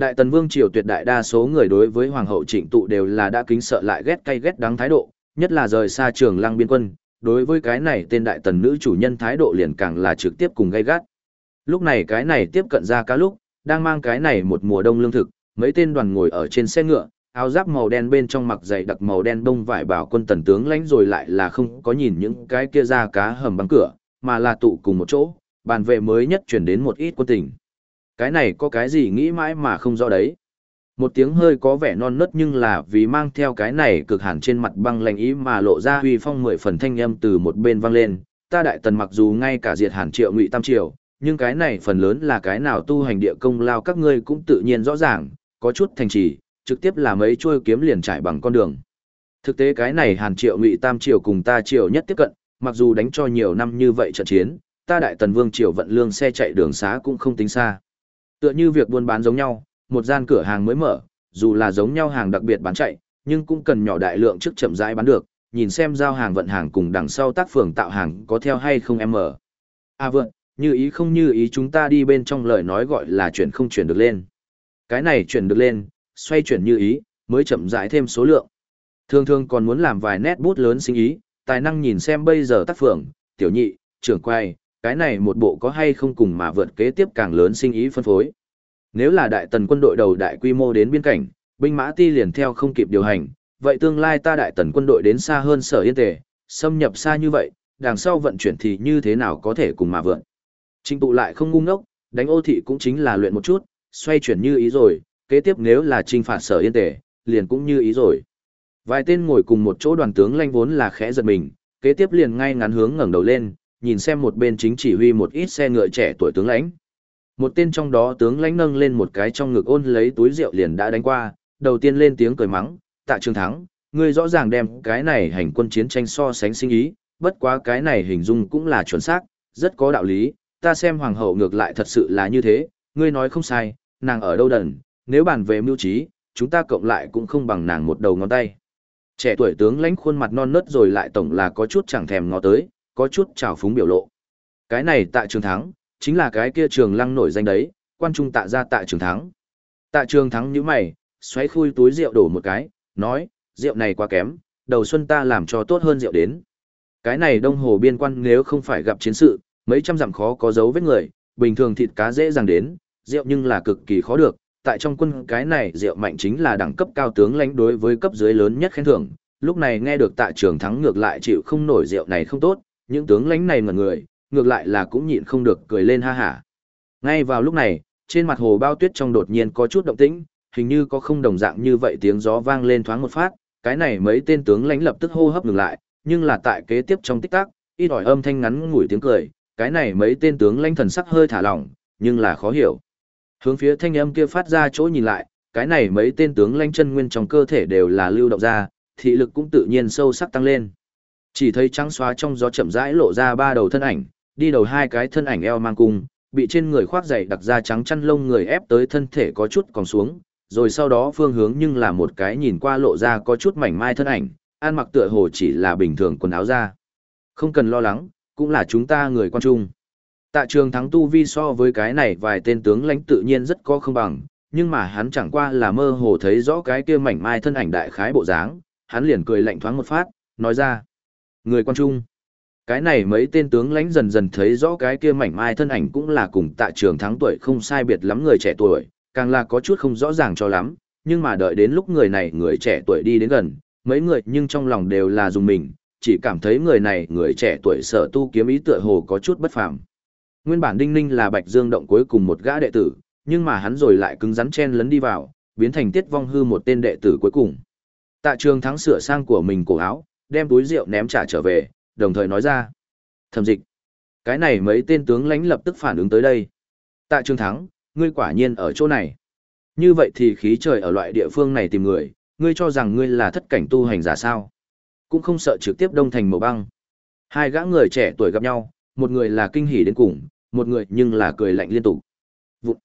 Đại tần vương triều tuyệt đại đa số người đối với hoàng hậu trịnh tụ đều là đã kính sợ lại ghét cay ghét đắng thái độ, nhất là rời xa trường lăng biên quân, đối với cái này tên đại tần nữ chủ nhân thái độ liền càng là trực tiếp cùng gay gắt. Lúc này cái này tiếp cận ra cá lúc, đang mang cái này một mùa đông lương thực, mấy tên đoàn ngồi ở trên xe ngựa, áo giáp màu đen bên trong mặc dày đặc màu đen bông vải bảo quân tần tướng lãnh rồi lại là không có nhìn những cái kia ra cá hầm băng cửa, mà là tụ cùng một chỗ, bàn vệ mới nhất chuyển đến một ít quân tình. Cái này có cái gì nghĩ mãi mà không rõ đấy. Một tiếng hơi có vẻ non nớt nhưng là vì mang theo cái này cực hẳn trên mặt băng lạnh ý mà lộ ra huy phong mười phần thanh âm từ một bên vang lên. Ta đại tần mặc dù ngay cả diệt hàn triệu ngụy tam triều, nhưng cái này phần lớn là cái nào tu hành địa công lao các ngươi cũng tự nhiên rõ ràng, có chút thành trì, trực tiếp là mấy chuôi kiếm liền trải bằng con đường. Thực tế cái này hàn triệu ngụy tam triều cùng ta triều nhất tiếp cận, mặc dù đánh cho nhiều năm như vậy trận chiến, ta đại tần vương triều vận lương xe chạy đường xá cũng không tính xa. Tựa như việc buôn bán giống nhau, một gian cửa hàng mới mở, dù là giống nhau hàng đặc biệt bán chạy, nhưng cũng cần nhỏ đại lượng trước chậm rãi bán được, nhìn xem giao hàng vận hàng cùng đằng sau tác phường tạo hàng có theo hay không em mở. À vượng, như ý không như ý chúng ta đi bên trong lời nói gọi là chuyển không chuyển được lên. Cái này chuyển được lên, xoay chuyển như ý, mới chậm rãi thêm số lượng. Thường thường còn muốn làm vài nét bút lớn sinh ý, tài năng nhìn xem bây giờ tác phường, tiểu nhị, trưởng quay, cái này một bộ có hay không cùng mà vượt kế tiếp càng lớn sinh ý phân phối. Nếu là đại tần quân đội đầu đại quy mô đến biên cảnh, binh mã ti liền theo không kịp điều hành, vậy tương lai ta đại tần quân đội đến xa hơn sở yên tề, xâm nhập xa như vậy, đằng sau vận chuyển thì như thế nào có thể cùng mà vượn. Trình tụ lại không ngu ngốc, đánh ô thị cũng chính là luyện một chút, xoay chuyển như ý rồi, kế tiếp nếu là trinh phạt sở yên tề, liền cũng như ý rồi. Vài tên ngồi cùng một chỗ đoàn tướng lanh vốn là khẽ giật mình, kế tiếp liền ngay ngắn hướng ngẩng đầu lên, nhìn xem một bên chính chỉ huy một ít xe ngựa trẻ tuổi tướng lãnh. Một tên trong đó tướng lãnh nâng lên một cái trong ngực ôn lấy túi rượu liền đã đánh qua, đầu tiên lên tiếng cười mắng, tạ trường thắng, ngươi rõ ràng đem cái này hành quân chiến tranh so sánh sinh ý, bất quá cái này hình dung cũng là chuẩn xác, rất có đạo lý, ta xem hoàng hậu ngược lại thật sự là như thế, ngươi nói không sai, nàng ở đâu đần, nếu bàn về mưu trí, chúng ta cộng lại cũng không bằng nàng một đầu ngón tay. Trẻ tuổi tướng lãnh khuôn mặt non nớt rồi lại tổng là có chút chẳng thèm ngó tới, có chút trào phúng biểu lộ. Cái này tại trường thắng, chính là cái kia trường lăng nổi danh đấy, quan trung tạ ra tại trường thắng. Tạ trường thắng như mày, xoáy khui túi rượu đổ một cái, nói, rượu này quá kém, đầu xuân ta làm cho tốt hơn rượu đến. Cái này đông hồ biên quan nếu không phải gặp chiến sự, mấy trăm dặm khó có dấu vết người, bình thường thịt cá dễ dàng đến, rượu nhưng là cực kỳ khó được. Tại trong quân cái này rượu mạnh chính là đẳng cấp cao tướng lãnh đối với cấp dưới lớn nhất khen thưởng. Lúc này nghe được tạ trường thắng ngược lại chịu không nổi rượu này không tốt, những tướng lãnh này ngẩn người, ngược lại là cũng nhịn không được cười lên ha hả. Ngay vào lúc này, trên mặt hồ bao tuyết trong đột nhiên có chút động tĩnh, hình như có không đồng dạng như vậy tiếng gió vang lên thoáng một phát, cái này mấy tên tướng lãnh lập tức hô hấp ngừng lại, nhưng là tại kế tiếp trong tích tắc, ít ỏi âm thanh ngắn ngủi tiếng cười, cái này mấy tên tướng lãnh thần sắc hơi thả lỏng, nhưng là khó hiểu. Hướng phía thanh âm kia phát ra chỗ nhìn lại, cái này mấy tên tướng lãnh chân nguyên trong cơ thể đều là lưu động ra, thị lực cũng tự nhiên sâu sắc tăng lên. Chỉ thấy trắng xóa trong gió chậm rãi lộ ra ba đầu thân ảnh, đi đầu hai cái thân ảnh eo mang cung, bị trên người khoác dày đặc da trắng chăn lông người ép tới thân thể có chút còn xuống, rồi sau đó phương hướng nhưng là một cái nhìn qua lộ ra có chút mảnh mai thân ảnh, ăn mặc tựa hồ chỉ là bình thường quần áo da. Không cần lo lắng, cũng là chúng ta người quan trung. Tạ trường thắng tu vi so với cái này vài tên tướng lãnh tự nhiên rất có không bằng, nhưng mà hắn chẳng qua là mơ hồ thấy rõ cái kia mảnh mai thân ảnh đại khái bộ dáng, hắn liền cười lạnh thoáng một phát, nói ra. Người quan trung. Cái này mấy tên tướng lãnh dần dần thấy rõ cái kia mảnh mai thân ảnh cũng là cùng tạ trường thắng tuổi không sai biệt lắm người trẻ tuổi, càng là có chút không rõ ràng cho lắm, nhưng mà đợi đến lúc người này người trẻ tuổi đi đến gần, mấy người nhưng trong lòng đều là dùng mình, chỉ cảm thấy người này người trẻ tuổi sở tu kiếm ý tựa hồ có chút bất phàm. Nguyên bản Đinh Ninh là Bạch Dương động cuối cùng một gã đệ tử, nhưng mà hắn rồi lại cứng rắn chen lấn đi vào, biến thành Tiết Vong Hư một tên đệ tử cuối cùng. Tạ Trường Thắng sửa sang của mình cổ áo, đem túi rượu ném trả trở về, đồng thời nói ra: "Thẩm Dịch, cái này mấy tên tướng lãnh lập tức phản ứng tới đây. Tạ Trường Thắng, ngươi quả nhiên ở chỗ này. Như vậy thì khí trời ở loại địa phương này tìm người, ngươi cho rằng ngươi là thất cảnh tu hành giả sao? Cũng không sợ trực tiếp đông thành màu băng. Hai gã người trẻ tuổi gặp nhau, một người là kinh hỉ đến cùng, một người nhưng là cười lạnh liên tục. Vụ.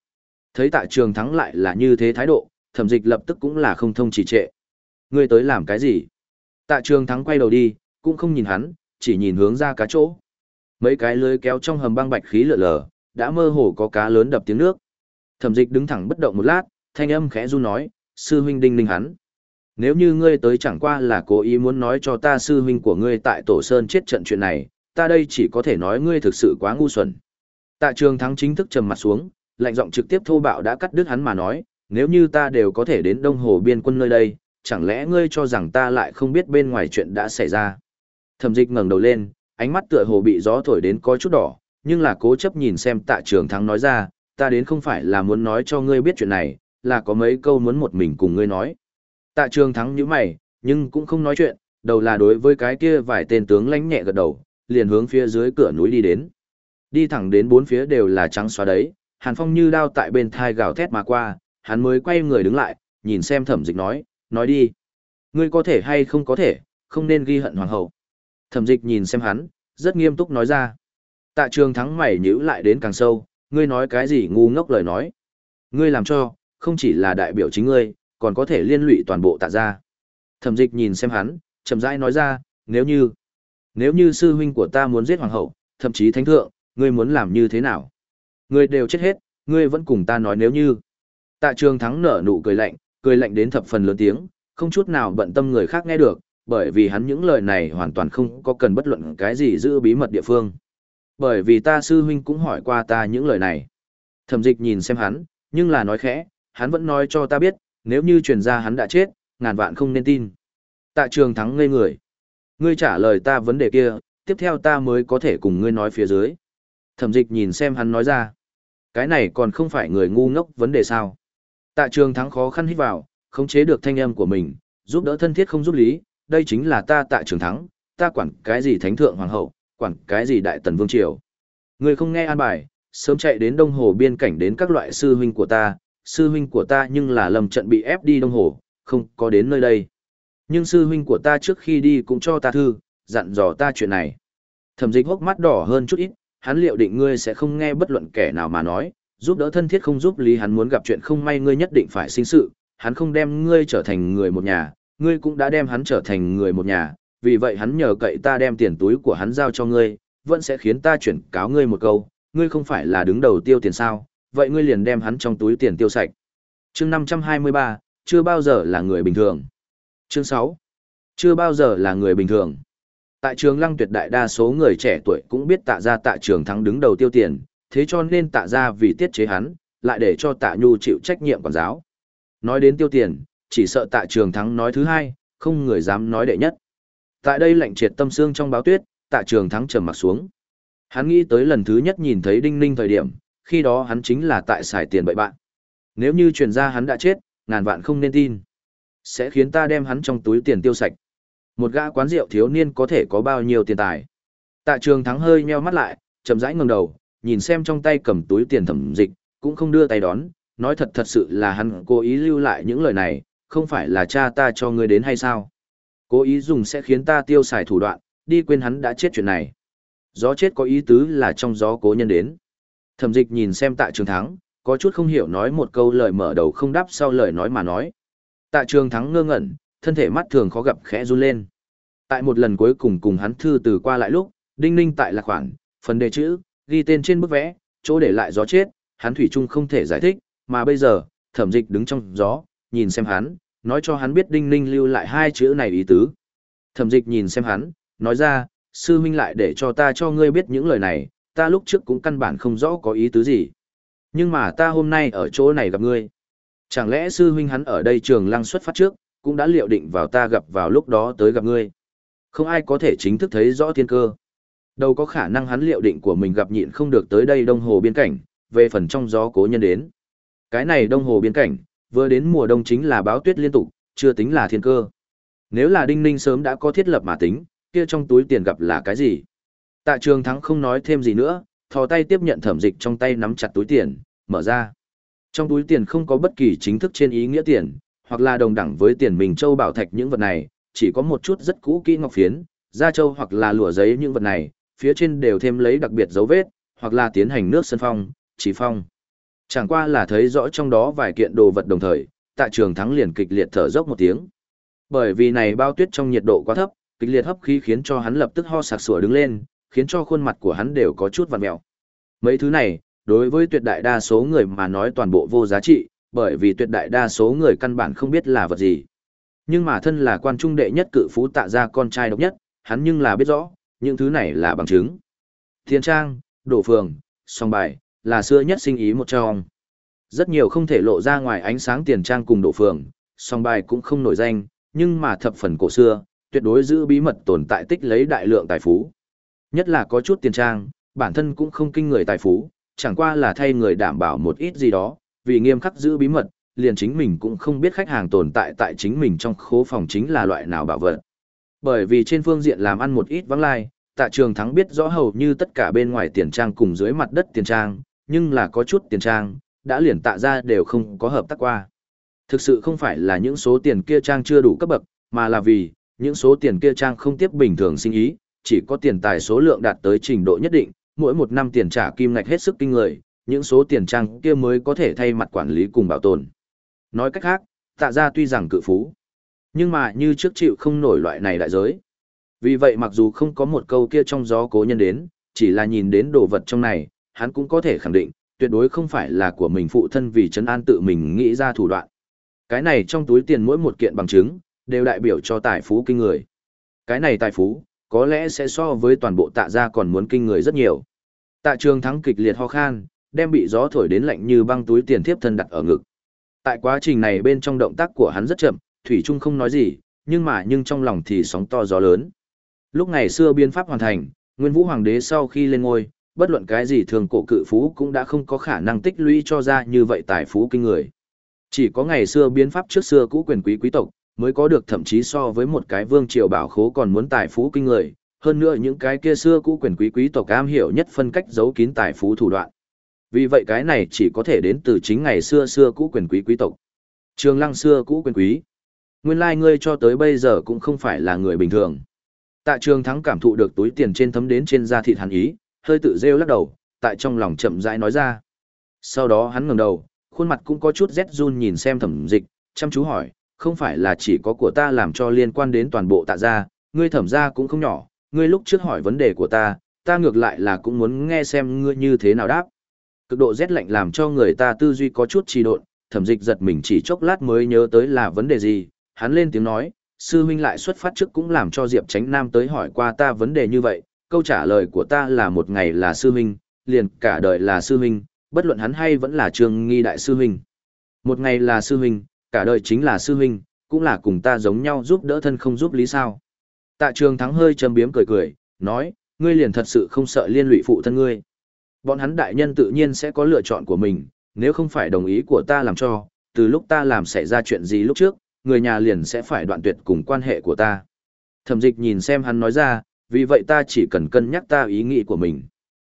Thấy Tạ trường thắng lại là như thế thái độ, thẩm dịch lập tức cũng là không thông chỉ trệ. Ngươi tới làm cái gì? Tạ trường thắng quay đầu đi, cũng không nhìn hắn, chỉ nhìn hướng ra cá chỗ. Mấy cái lưới kéo trong hầm băng bạch khí lở lờ, đã mơ hồ có cá lớn đập tiếng nước. Thẩm dịch đứng thẳng bất động một lát, thanh âm khẽ run nói, sư huynh đinh ninh hắn. Nếu như ngươi tới chẳng qua là cố ý muốn nói cho ta sư huynh của ngươi tại Tổ Sơn chết trận chuyện này, ta đây chỉ có thể nói ngươi thực sự quá ngu xuẩn. Tạ trường thắng chính thức trầm mặt xuống, lạnh giọng trực tiếp thô bạo đã cắt đứt hắn mà nói, nếu như ta đều có thể đến đông hồ biên quân nơi đây, chẳng lẽ ngươi cho rằng ta lại không biết bên ngoài chuyện đã xảy ra. Thẩm dịch ngẩng đầu lên, ánh mắt tựa hồ bị gió thổi đến có chút đỏ, nhưng là cố chấp nhìn xem tạ trường thắng nói ra, ta đến không phải là muốn nói cho ngươi biết chuyện này, là có mấy câu muốn một mình cùng ngươi nói. Tạ trường thắng như mày, nhưng cũng không nói chuyện, đầu là đối với cái kia vài tên tướng lánh nhẹ gật đầu, liền hướng phía dưới cửa núi đi đến. Đi thẳng đến bốn phía đều là trắng xóa đấy, Hàn Phong như đao tại bên thai gào thét mà qua, hắn mới quay người đứng lại, nhìn xem thẩm dịch nói, nói đi. Ngươi có thể hay không có thể, không nên ghi hận hoàng hậu. Thẩm dịch nhìn xem hắn, rất nghiêm túc nói ra. Tạ trường thắng mày nhữ lại đến càng sâu, ngươi nói cái gì ngu ngốc lời nói. Ngươi làm cho, không chỉ là đại biểu chính ngươi, còn có thể liên lụy toàn bộ tạ gia. Thẩm dịch nhìn xem hắn, chậm rãi nói ra, nếu như, nếu như sư huynh của ta muốn giết hoàng hậu, thậm chí thánh thượng, ngươi muốn làm như thế nào? Ngươi đều chết hết, ngươi vẫn cùng ta nói nếu như. Tạ trường thắng nở nụ cười lạnh, cười lạnh đến thập phần lớn tiếng, không chút nào bận tâm người khác nghe được, bởi vì hắn những lời này hoàn toàn không có cần bất luận cái gì giữ bí mật địa phương. Bởi vì ta sư huynh cũng hỏi qua ta những lời này. Thẩm dịch nhìn xem hắn, nhưng là nói khẽ, hắn vẫn nói cho ta biết, nếu như truyền ra hắn đã chết, ngàn vạn không nên tin. Tạ trường thắng ngây người. Ngươi trả lời ta vấn đề kia, tiếp theo ta mới có thể cùng ngươi nói phía dưới. Thẩm dịch nhìn xem hắn nói ra. Cái này còn không phải người ngu ngốc vấn đề sao. Tạ trường thắng khó khăn hít vào, khống chế được thanh âm của mình, giúp đỡ thân thiết không giúp lý, đây chính là ta tạ trường thắng, ta quản cái gì thánh thượng hoàng hậu, quản cái gì đại tần vương triều. Ngươi không nghe an bài, sớm chạy đến đông hồ biên cảnh đến các loại sư huynh của ta, sư huynh của ta nhưng là lầm trận bị ép đi đông hồ, không có đến nơi đây. Nhưng sư huynh của ta trước khi đi cũng cho ta thư, dặn dò ta chuyện này. Thẩm dịch hốc mắt đỏ hơn chút ít, hắn liệu định ngươi sẽ không nghe bất luận kẻ nào mà nói, giúp đỡ thân thiết không giúp lý hắn muốn gặp chuyện không may ngươi nhất định phải sinh sự, hắn không đem ngươi trở thành người một nhà, ngươi cũng đã đem hắn trở thành người một nhà, vì vậy hắn nhờ cậy ta đem tiền túi của hắn giao cho ngươi, vẫn sẽ khiến ta chuyển cáo ngươi một câu, ngươi không phải là đứng đầu tiêu tiền sao, vậy ngươi liền đem hắn trong túi tiền tiêu sạch. Chương 523, chưa bao giờ là người bình thường. Chương 6, chưa bao giờ là người bình thường. Tại trường lăng tuyệt đại đa số người trẻ tuổi cũng biết tạ ra tạ trường thắng đứng đầu tiêu tiền, thế cho nên tạ ra vì tiết chế hắn, lại để cho tạ nhu chịu trách nhiệm quản giáo. Nói đến tiêu tiền, chỉ sợ tạ trường thắng nói thứ hai, không người dám nói đệ nhất. Tại đây lạnh triệt tâm xương trong báo tuyết, tạ trường thắng trầm mặt xuống. Hắn nghĩ tới lần thứ nhất nhìn thấy đinh ninh thời điểm, khi đó hắn chính là tại xài tiền bậy bạn. Nếu như truyền ra hắn đã chết, ngàn vạn không nên tin. Sẽ khiến ta đem hắn trong túi tiền tiêu sạch. Một gã quán rượu thiếu niên có thể có bao nhiêu tiền tài. Tạ trường thắng hơi nheo mắt lại, chậm rãi ngẩng đầu, nhìn xem trong tay cầm túi tiền thẩm dịch, cũng không đưa tay đón, nói thật thật sự là hắn cố ý lưu lại những lời này, không phải là cha ta cho ngươi đến hay sao? Cố ý dùng sẽ khiến ta tiêu xài thủ đoạn, đi quên hắn đã chết chuyện này. Gió chết có ý tứ là trong gió cố nhân đến. Thẩm dịch nhìn xem tạ trường thắng, có chút không hiểu nói một câu lời mở đầu không đáp sau lời nói mà nói. Tạ trường thắng ngơ ngẩn, thân thể mắt thường khó gặp khẽ run lên. Tại một lần cuối cùng cùng hắn thư từ qua lại lúc, đinh ninh tại là khoản, phần đề chữ, ghi tên trên bức vẽ, chỗ để lại gió chết, hắn thủy chung không thể giải thích, mà bây giờ, thẩm dịch đứng trong gió, nhìn xem hắn, nói cho hắn biết đinh ninh lưu lại hai chữ này ý tứ. Thẩm dịch nhìn xem hắn, nói ra, sư huynh lại để cho ta cho ngươi biết những lời này, ta lúc trước cũng căn bản không rõ có ý tứ gì. Nhưng mà ta hôm nay ở chỗ này gặp ngươi. Chẳng lẽ sư huynh hắn ở đây trường lăng xuất phát trước, cũng đã liệu định vào ta gặp vào lúc đó tới gặp ngươi. Không ai có thể chính thức thấy rõ thiên cơ. Đâu có khả năng hắn liệu định của mình gặp nhịn không được tới đây đông hồ biên cảnh, về phần trong gió cố nhân đến. Cái này đông hồ biên cảnh, vừa đến mùa đông chính là báo tuyết liên tục, chưa tính là thiên cơ. Nếu là đinh ninh sớm đã có thiết lập mà tính, kia trong túi tiền gặp là cái gì? Tạ trường thắng không nói thêm gì nữa, thò tay tiếp nhận thẩm dịch trong tay nắm chặt túi tiền, mở ra. Trong túi tiền không có bất kỳ chính thức trên ý nghĩa tiền, hoặc là đồng đẳng với tiền mình châu bảo thạch những vật này, chỉ có một chút rất cũ kỹ ngọc phiến, da châu hoặc là lụa giấy những vật này, phía trên đều thêm lấy đặc biệt dấu vết, hoặc là tiến hành nước sân phong, chỉ phong. Chẳng qua là thấy rõ trong đó vài kiện đồ vật đồng thời, tạ trường thắng liền kịch liệt thở dốc một tiếng. Bởi vì này bao tuyết trong nhiệt độ quá thấp, kịch liệt hấp khí khiến cho hắn lập tức ho sặc sủa đứng lên, khiến cho khuôn mặt của hắn đều có chút vặn mèo. Mấy thứ này, đối với tuyệt đại đa số người mà nói toàn bộ vô giá trị, bởi vì tuyệt đại đa số người căn bản không biết là vật gì. Nhưng mà thân là quan trung đệ nhất cự phú tạ ra con trai độc nhất, hắn nhưng là biết rõ, những thứ này là bằng chứng. Thiên trang, đổ phường, song bài, là xưa nhất sinh ý một trong. Rất nhiều không thể lộ ra ngoài ánh sáng tiền trang cùng đổ phường, song bài cũng không nổi danh, nhưng mà thập phần cổ xưa, tuyệt đối giữ bí mật tồn tại tích lấy đại lượng tài phú. Nhất là có chút tiền trang, bản thân cũng không kinh người tài phú, chẳng qua là thay người đảm bảo một ít gì đó, vì nghiêm khắc giữ bí mật, liền chính mình cũng không biết khách hàng tồn tại tại chính mình trong khố phòng chính là loại nào bảo vật. Bởi vì trên phương diện làm ăn một ít vắng lai, tạ trường thắng biết rõ hầu như tất cả bên ngoài tiền trang cùng dưới mặt đất tiền trang, nhưng là có chút tiền trang, đã liền tạ ra đều không có hợp tác qua. Thực sự không phải là những số tiền kia trang chưa đủ cấp bậc, mà là vì, những số tiền kia trang không tiếp bình thường sinh ý, chỉ có tiền tài số lượng đạt tới trình độ nhất định, mỗi một năm tiền trả kim ngạch hết sức kinh người, những số tiền trang kia mới có thể thay mặt quản lý cùng bảo tồn. Nói cách khác, tạ ra tuy rằng cự phú, nhưng mà như trước chịu không nổi loại này đại giới. Vì vậy mặc dù không có một câu kia trong gió cố nhân đến, chỉ là nhìn đến đồ vật trong này, hắn cũng có thể khẳng định, tuyệt đối không phải là của mình phụ thân vì trấn an tự mình nghĩ ra thủ đoạn. Cái này trong túi tiền mỗi một kiện bằng chứng, đều đại biểu cho tài phú kinh người. Cái này tài phú, có lẽ sẽ so với toàn bộ tạ gia còn muốn kinh người rất nhiều. Tạ trường thắng kịch liệt ho khan, đem bị gió thổi đến lạnh như băng túi tiền thiếp thân đặt ở ngực. Tại quá trình này bên trong động tác của hắn rất chậm, Thủy Trung không nói gì, nhưng mà nhưng trong lòng thì sóng to gió lớn. Lúc ngày xưa biên pháp hoàn thành, Nguyên Vũ Hoàng đế sau khi lên ngôi, bất luận cái gì thường cổ cự phú cũng đã không có khả năng tích lũy cho ra như vậy tài phú kinh người. Chỉ có ngày xưa biến pháp trước xưa cũ quyền quý quý tộc, mới có được thậm chí so với một cái vương triều bảo khố còn muốn tài phú kinh người, hơn nữa những cái kia xưa cũ quyền quý quý tộc am hiểu nhất phân cách giấu kín tài phú thủ đoạn. Vì vậy cái này chỉ có thể đến từ chính ngày xưa xưa cũ quyền quý quý tộc. Trường lăng xưa cũ quyền quý. Nguyên lai like ngươi cho tới bây giờ cũng không phải là người bình thường. Tạ trường thắng cảm thụ được túi tiền trên thấm đến trên da thịt hắn ý, hơi tự rêu lắc đầu, tại trong lòng chậm rãi nói ra. Sau đó hắn ngẩng đầu, khuôn mặt cũng có chút rét run nhìn xem thẩm dịch, chăm chú hỏi, không phải là chỉ có của ta làm cho liên quan đến toàn bộ tạ gia, ngươi thẩm gia cũng không nhỏ, ngươi lúc trước hỏi vấn đề của ta, ta ngược lại là cũng muốn nghe xem ngươi như thế nào đáp. Cực độ rét lạnh làm cho người ta tư duy có chút trì độn, thẩm dịch giật mình chỉ chốc lát mới nhớ tới là vấn đề gì, hắn lên tiếng nói, sư huynh lại xuất phát trước cũng làm cho Diệp Tránh Nam tới hỏi qua ta vấn đề như vậy, câu trả lời của ta là một ngày là sư huynh, liền cả đời là sư huynh, bất luận hắn hay vẫn là trường nghi đại sư huynh. Một ngày là sư huynh, cả đời chính là sư huynh, cũng là cùng ta giống nhau giúp đỡ thân không giúp lý sao. Tạ trường thắng hơi châm biếm cười cười, nói, ngươi liền thật sự không sợ liên lụy phụ thân ngươi. Bọn hắn đại nhân tự nhiên sẽ có lựa chọn của mình, nếu không phải đồng ý của ta làm cho, từ lúc ta làm xảy ra chuyện gì lúc trước, người nhà liền sẽ phải đoạn tuyệt cùng quan hệ của ta. Thẩm dịch nhìn xem hắn nói ra, vì vậy ta chỉ cần cân nhắc ta ý nghĩ của mình.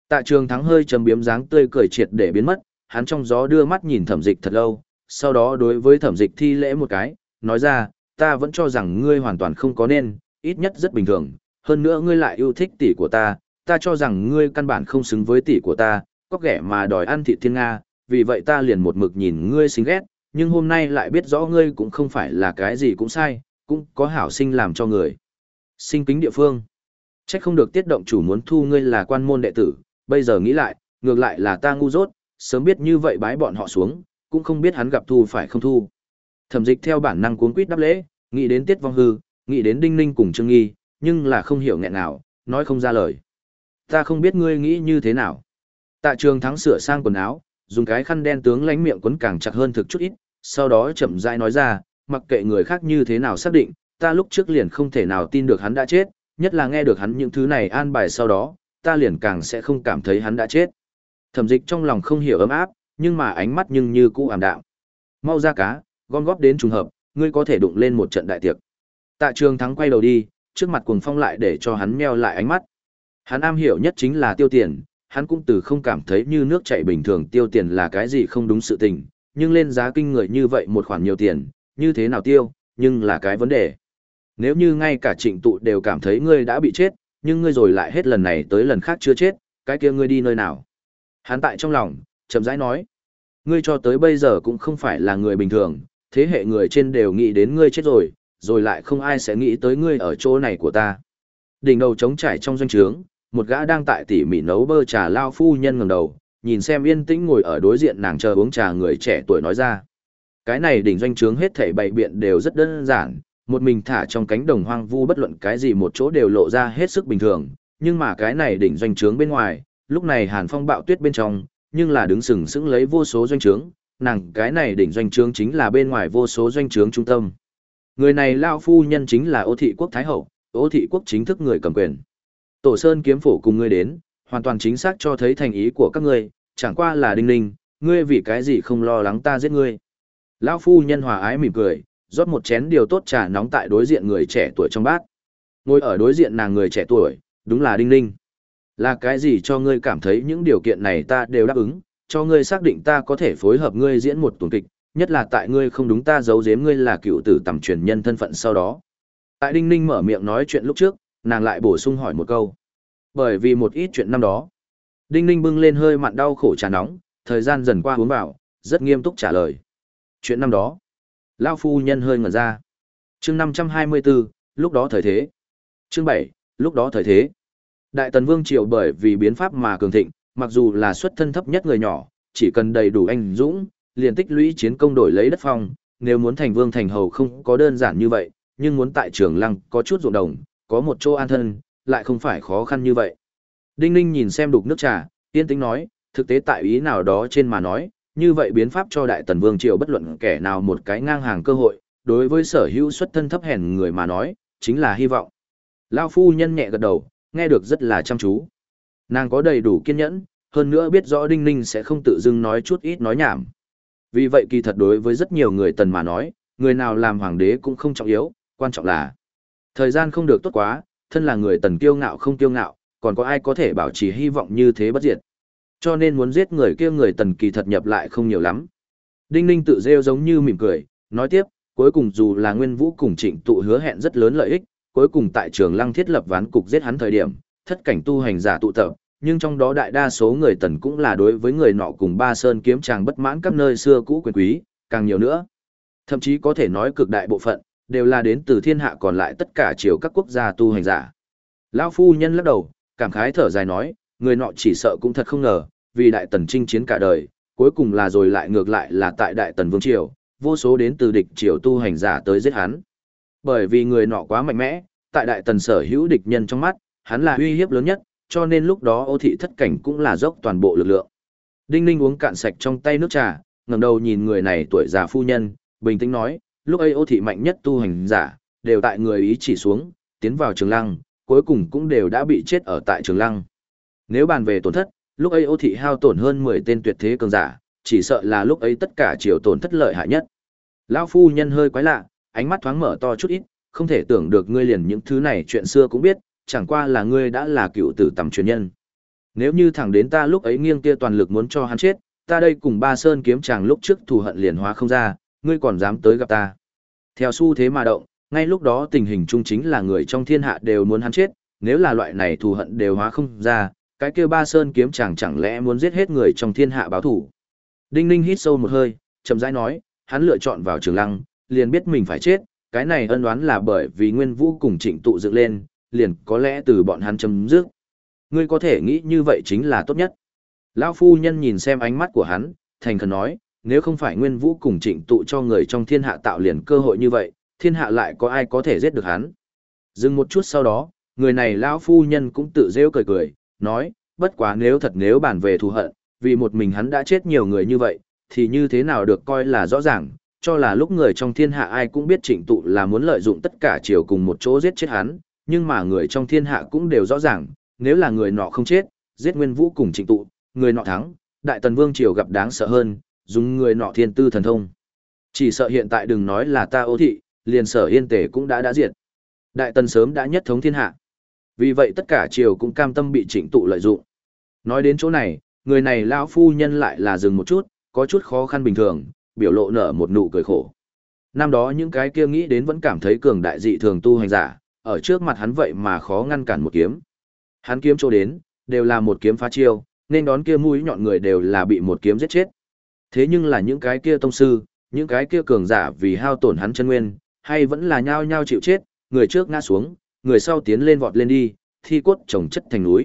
Tạ trường thắng hơi trầm biếm dáng tươi cười triệt để biến mất, hắn trong gió đưa mắt nhìn thẩm dịch thật lâu, sau đó đối với thẩm dịch thi lễ một cái, nói ra, ta vẫn cho rằng ngươi hoàn toàn không có nên, ít nhất rất bình thường, hơn nữa ngươi lại yêu thích tỷ của ta, ta cho rằng ngươi căn bản không xứng với tỷ của ta, có ghẻ mà đòi ăn thịt thiên Nga, vì vậy ta liền một mực nhìn ngươi xinh ghét, nhưng hôm nay lại biết rõ ngươi cũng không phải là cái gì cũng sai, cũng có hảo sinh làm cho người. Sinh kính địa phương. Trách không được tiết động chủ muốn thu ngươi là quan môn đệ tử, bây giờ nghĩ lại, ngược lại là ta ngu dốt, sớm biết như vậy bái bọn họ xuống, cũng không biết hắn gặp thu phải không thu. Thẩm dịch theo bản năng cuốn quýt đáp lễ, nghĩ đến tiết vong hư, nghĩ đến đinh ninh cùng trương nghi, nhưng là không hiểu nghẹn nào, nói không ra lời. Ta không biết ngươi nghĩ như thế nào. Tạ trường thắng sửa sang quần áo, dùng cái khăn đen tướng lánh miệng quấn càng chặt hơn thực chút ít, sau đó chậm rãi nói ra, mặc kệ người khác như thế nào xác định, ta lúc trước liền không thể nào tin được hắn đã chết, nhất là nghe được hắn những thứ này an bài sau đó, ta liền càng sẽ không cảm thấy hắn đã chết. Thẩm dịch trong lòng không hiểu ấm áp, nhưng mà ánh mắt nhưng như cũ ảm đạm. Mau ra cá, gom góp đến trùng hợp, ngươi có thể đụng lên một trận đại tiệc. Tạ trường thắng quay đầu đi, trước mặt cuồng phong lại để cho hắn meo lại ánh mắt. Hắn am hiểu nhất chính là tiêu tiền, hắn cũng từ không cảm thấy như nước chảy bình thường tiêu tiền là cái gì không đúng sự tình, nhưng lên giá kinh người như vậy một khoản nhiều tiền, như thế nào tiêu, nhưng là cái vấn đề. Nếu như ngay cả trịnh tụ đều cảm thấy ngươi đã bị chết, nhưng ngươi rồi lại hết lần này tới lần khác chưa chết, cái kia ngươi đi nơi nào? Hắn tại trong lòng, chậm rãi nói. Ngươi cho tới bây giờ cũng không phải là người bình thường, thế hệ người trên đều nghĩ đến ngươi chết rồi, rồi lại không ai sẽ nghĩ tới ngươi ở chỗ này của ta. Đỉnh đầu trống trải trong doanh trướng, một gã đang tại tỉ mỉ nấu bơ trà lao phu nhân ngẩng đầu, nhìn xem yên tĩnh ngồi ở đối diện nàng chờ uống trà người trẻ tuổi nói ra. Cái này đỉnh doanh trướng hết thảy bày biện đều rất đơn giản, một mình thả trong cánh đồng hoang vu bất luận cái gì một chỗ đều lộ ra hết sức bình thường, nhưng mà cái này đỉnh doanh trướng bên ngoài, lúc này Hàn Phong bạo tuyết bên trong, nhưng là đứng sừng sững lấy vô số doanh trướng, nàng cái này đỉnh doanh trướng chính là bên ngoài vô số doanh trướng trung tâm. Người này lao phu nhân chính là Ô thị quốc thái hậu, Ô thị quốc chính thức người cầm quyền. Tổ Sơn kiếm phổ cùng ngươi đến, hoàn toàn chính xác cho thấy thành ý của các ngươi, chẳng qua là đinh ninh, ngươi vì cái gì không lo lắng ta giết ngươi. Lão phu nhân hòa ái mỉm cười, rót một chén điều tốt trà nóng tại đối diện người trẻ tuổi trong bát. Ngồi ở đối diện nàng người trẻ tuổi, đúng là đinh ninh. Là cái gì cho ngươi cảm thấy những điều kiện này ta đều đáp ứng, cho ngươi xác định ta có thể phối hợp ngươi diễn một tuần kịch, nhất là tại ngươi không đúng ta giấu giếm ngươi là cựu tử tầm truyền nhân thân phận sau đó. Tại Đinh Ninh mở miệng nói chuyện lúc trước, nàng lại bổ sung hỏi một câu. Bởi vì một ít chuyện năm đó, Đinh Ninh bưng lên hơi mặn đau khổ trà nóng, thời gian dần qua uống vào, rất nghiêm túc trả lời. Chuyện năm đó, Lao phu nhân hơi ngẩn ra. chương 524, lúc đó thời thế. Chương 7, lúc đó thời thế. Đại tần vương triều bởi vì biến pháp mà cường thịnh, mặc dù là xuất thân thấp nhất người nhỏ, chỉ cần đầy đủ anh dũng, liền tích lũy chiến công đổi lấy đất phong, nếu muốn thành vương thành hầu không có đơn giản như vậy, nhưng muốn tại trường lăng có chút ruộng đồng, có một chỗ an thân, lại không phải khó khăn như vậy. Đinh Ninh nhìn xem đục nước trà, tiên tính nói, thực tế tại ý nào đó trên mà nói, như vậy biến pháp cho đại tần vương triều bất luận kẻ nào một cái ngang hàng cơ hội, đối với sở hữu xuất thân thấp hèn người mà nói, chính là hy vọng. Lao phu nhân nhẹ gật đầu, nghe được rất là chăm chú. Nàng có đầy đủ kiên nhẫn, hơn nữa biết rõ Đinh Ninh sẽ không tự dưng nói chút ít nói nhảm. Vì vậy kỳ thật đối với rất nhiều người tần mà nói, người nào làm hoàng đế cũng không trọng yếu, quan trọng là thời gian không được tốt quá, thân là người tần kiêu ngạo không kiêu ngạo, còn có ai có thể bảo trì hy vọng như thế bất diệt. Cho nên muốn giết người kia người tần kỳ thật nhập lại không nhiều lắm. Đinh Ninh tự rêu giống như mỉm cười, nói tiếp, cuối cùng dù là Nguyên Vũ cùng Trịnh tụ hứa hẹn rất lớn lợi ích, cuối cùng tại trường lăng thiết lập ván cục giết hắn thời điểm, thất cảnh tu hành giả tụ tập, nhưng trong đó đại đa số người tần cũng là đối với người nọ cùng ba sơn kiếm chàng bất mãn các nơi xưa cũ quyền quý, càng nhiều nữa. Thậm chí có thể nói cực đại bộ phận, đều là đến từ thiên hạ còn lại tất cả chiều các quốc gia tu hành giả. Lão phu nhân lắc đầu, cảm khái thở dài nói, người nọ chỉ sợ cũng thật không ngờ, vì đại tần chinh chiến cả đời, cuối cùng là rồi lại ngược lại là tại đại tần vương triều, vô số đến từ địch triều tu hành giả tới giết hắn. Bởi vì người nọ quá mạnh mẽ, tại đại tần sở hữu địch nhân trong mắt, hắn là uy hiếp lớn nhất, cho nên lúc đó ô thị thất cảnh cũng là dốc toàn bộ lực lượng. Đinh Ninh uống cạn sạch trong tay nước trà, ngẩng đầu nhìn người này tuổi già phu nhân, bình tĩnh nói, lúc ấy ô thị mạnh nhất tu hành giả, đều tại người ý chỉ xuống, tiến vào trường lăng, cuối cùng cũng đều đã bị chết ở tại trường lăng. Nếu bàn về tổn thất, lúc ấy ô thị hao tổn hơn 10 tên tuyệt thế cường giả, chỉ sợ là lúc ấy tất cả chiều tổn thất lợi hại nhất. Lão phu nhân hơi quái lạ, ánh mắt thoáng mở to chút ít, không thể tưởng được ngươi liền những thứ này chuyện xưa cũng biết, chẳng qua là ngươi đã là cựu tử tầm truyền nhân. Nếu như thẳng đến ta lúc ấy nghiêng kia toàn lực muốn cho hắn chết, ta đây cùng ba sơn kiếm chàng lúc trước thù hận liền hóa không ra, ngươi còn dám tới gặp ta. Theo xu thế mà động, ngay lúc đó tình hình chung chính là người trong thiên hạ đều muốn hắn chết, nếu là loại này thù hận đều hóa không ra, cái kia ba sơn kiếm chàng chẳng lẽ muốn giết hết người trong thiên hạ báo thủ. Đinh Ninh hít sâu một hơi, chậm rãi nói, hắn lựa chọn vào trường lăng, liền biết mình phải chết, cái này ân đoán là bởi vì Nguyên Vũ cùng Trịnh tụ dựng lên, liền có lẽ từ bọn hắn chấm dứt. Ngươi có thể nghĩ như vậy chính là tốt nhất. Lão phu nhân nhìn xem ánh mắt của hắn, thành khẩn nói, nếu không phải Nguyên Vũ cùng Trịnh tụ cho người trong thiên hạ tạo liền cơ hội như vậy, thiên hạ lại có ai có thể giết được hắn. Dừng một chút sau đó, người này lão phu nhân cũng tự rêu cười cười, nói, bất quá nếu thật nếu bàn về thù hận, vì một mình hắn đã chết nhiều người như vậy, thì như thế nào được coi là rõ ràng, cho là lúc người trong thiên hạ ai cũng biết trịnh tụ là muốn lợi dụng tất cả chiều cùng một chỗ giết chết hắn, nhưng mà người trong thiên hạ cũng đều rõ ràng, nếu là người nọ không chết, giết nguyên vũ cùng trịnh tụ, người nọ thắng, đại tần vương triều gặp đáng sợ hơn, dùng người nọ thiên tư thần thông. Chỉ sợ hiện tại đừng nói là ta ô thị, liền sở yên tể cũng đã đã diệt. Đại tần sớm đã nhất thống thiên hạ. Vì vậy tất cả triều cũng cam tâm bị chỉnh tụ lợi dụng. Nói đến chỗ này, người này lão phu nhân lại là dừng một chút, có chút khó khăn bình thường, biểu lộ nở một nụ cười khổ. Năm đó những cái kia nghĩ đến vẫn cảm thấy cường đại dị thường tu hành giả, ở trước mặt hắn vậy mà khó ngăn cản một kiếm. Hắn kiếm chỗ đến, đều là một kiếm phá chiêu, nên đón kia mũi nhọn người đều là bị một kiếm giết chết. Thế nhưng là những cái kia tông sư, những cái kia cường giả vì hao tổn hắn chân nguyên, hay vẫn là nhao nhao chịu chết, người trước ngã xuống, người sau tiến lên vọt lên đi, thi cốt chồng chất thành núi.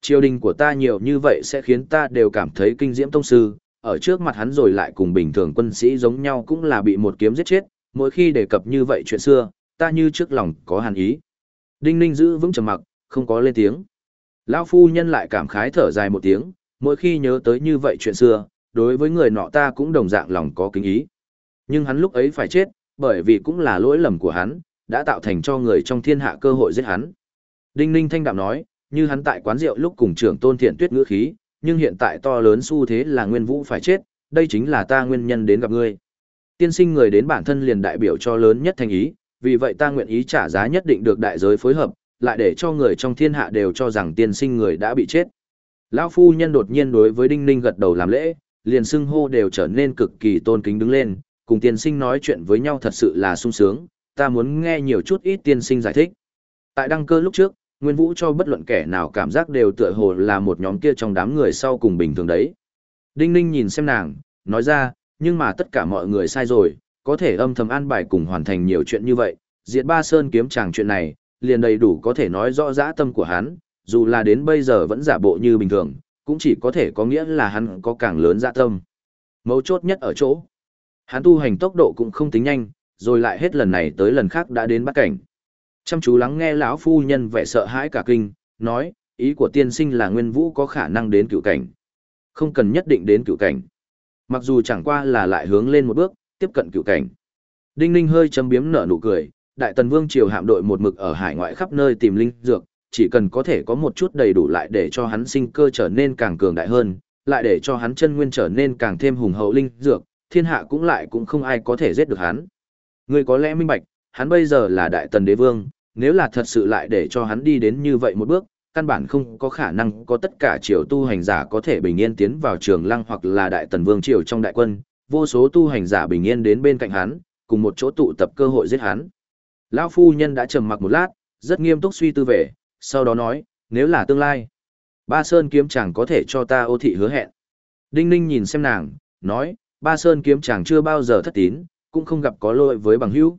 Triều đình của ta nhiều như vậy sẽ khiến ta đều cảm thấy kinh diễm tông sư, ở trước mặt hắn rồi lại cùng bình thường quân sĩ giống nhau cũng là bị một kiếm giết chết, mỗi khi đề cập như vậy chuyện xưa, ta như trước lòng có hàn ý. Đinh Ninh giữ vững trầm mặc, không có lên tiếng. Lão phu nhân lại cảm khái thở dài một tiếng, mỗi khi nhớ tới như vậy chuyện xưa, đối với người nọ ta cũng đồng dạng lòng có kính ý. Nhưng hắn lúc ấy phải chết, bởi vì cũng là lỗi lầm của hắn, đã tạo thành cho người trong thiên hạ cơ hội giết hắn. Đinh Ninh thanh đạm nói, như hắn tại quán rượu lúc cùng trưởng tôn thiện tuyết ngữ khí, nhưng hiện tại to lớn xu thế là nguyên vũ phải chết, đây chính là ta nguyên nhân đến gặp ngươi. Tiên sinh người đến bản thân liền đại biểu cho lớn nhất thành ý, vì vậy ta nguyện ý trả giá nhất định được đại giới phối hợp, lại để cho người trong thiên hạ đều cho rằng tiên sinh người đã bị chết. Lão phu nhân đột nhiên đối với Đinh Ninh gật đầu làm lễ, liền xưng hô đều trở nên cực kỳ tôn kính đứng lên, cùng tiên sinh nói chuyện với nhau thật sự là sung sướng, ta muốn nghe nhiều chút ít tiên sinh giải thích. Tại đăng cơ lúc trước, Nguyên Vũ cho bất luận kẻ nào cảm giác đều tựa hồ là một nhóm kia trong đám người sau cùng bình thường đấy. Đinh Ninh nhìn xem nàng, nói ra, nhưng mà tất cả mọi người sai rồi, có thể âm thầm an bài cùng hoàn thành nhiều chuyện như vậy, diệt ba sơn kiếm chàng chuyện này, liền đầy đủ có thể nói rõ dã tâm của hắn, dù là đến bây giờ vẫn giả bộ như bình thường, cũng chỉ có thể có nghĩa là hắn có càng lớn dạ tâm. Mấu chốt nhất ở chỗ, hắn tu hành tốc độ cũng không tính nhanh, rồi lại hết lần này tới lần khác đã đến bắt cảnh. Chăm chú lắng nghe lão phu nhân vẻ sợ hãi cả kinh, nói, ý của tiên sinh là Nguyên Vũ có khả năng đến cựu cảnh. Không cần nhất định đến cựu cảnh. Mặc dù chẳng qua là lại hướng lên một bước, tiếp cận cựu cảnh. Đinh Ninh hơi châm biếm nở nụ cười, Đại Tần Vương triều hạm đội một mực ở hải ngoại khắp nơi tìm linh dược, chỉ cần có thể có một chút đầy đủ lại để cho hắn sinh cơ trở nên càng cường đại hơn, lại để cho hắn chân nguyên trở nên càng thêm hùng hậu linh dược, thiên hạ cũng lại cũng không ai có thể giết được hắn. Người có lẽ minh bạch, hắn bây giờ là Đại Tần Đế Vương, nếu là thật sự lại để cho hắn đi đến như vậy một bước, căn bản không có khả năng có tất cả triều tu hành giả có thể bình yên tiến vào trường lăng hoặc là đại tần vương triều trong đại quân, vô số tu hành giả bình yên đến bên cạnh hắn, cùng một chỗ tụ tập cơ hội giết hắn. Lão phu nhân đã trầm mặc một lát, rất nghiêm túc suy tư về, sau đó nói, nếu là tương lai, Ba Sơn kiếm chàng có thể cho ta ô thị hứa hẹn. Đinh Ninh nhìn xem nàng, nói, Ba Sơn kiếm chàng chưa bao giờ thất tín, cũng không gặp có lỗi với bằng hữu.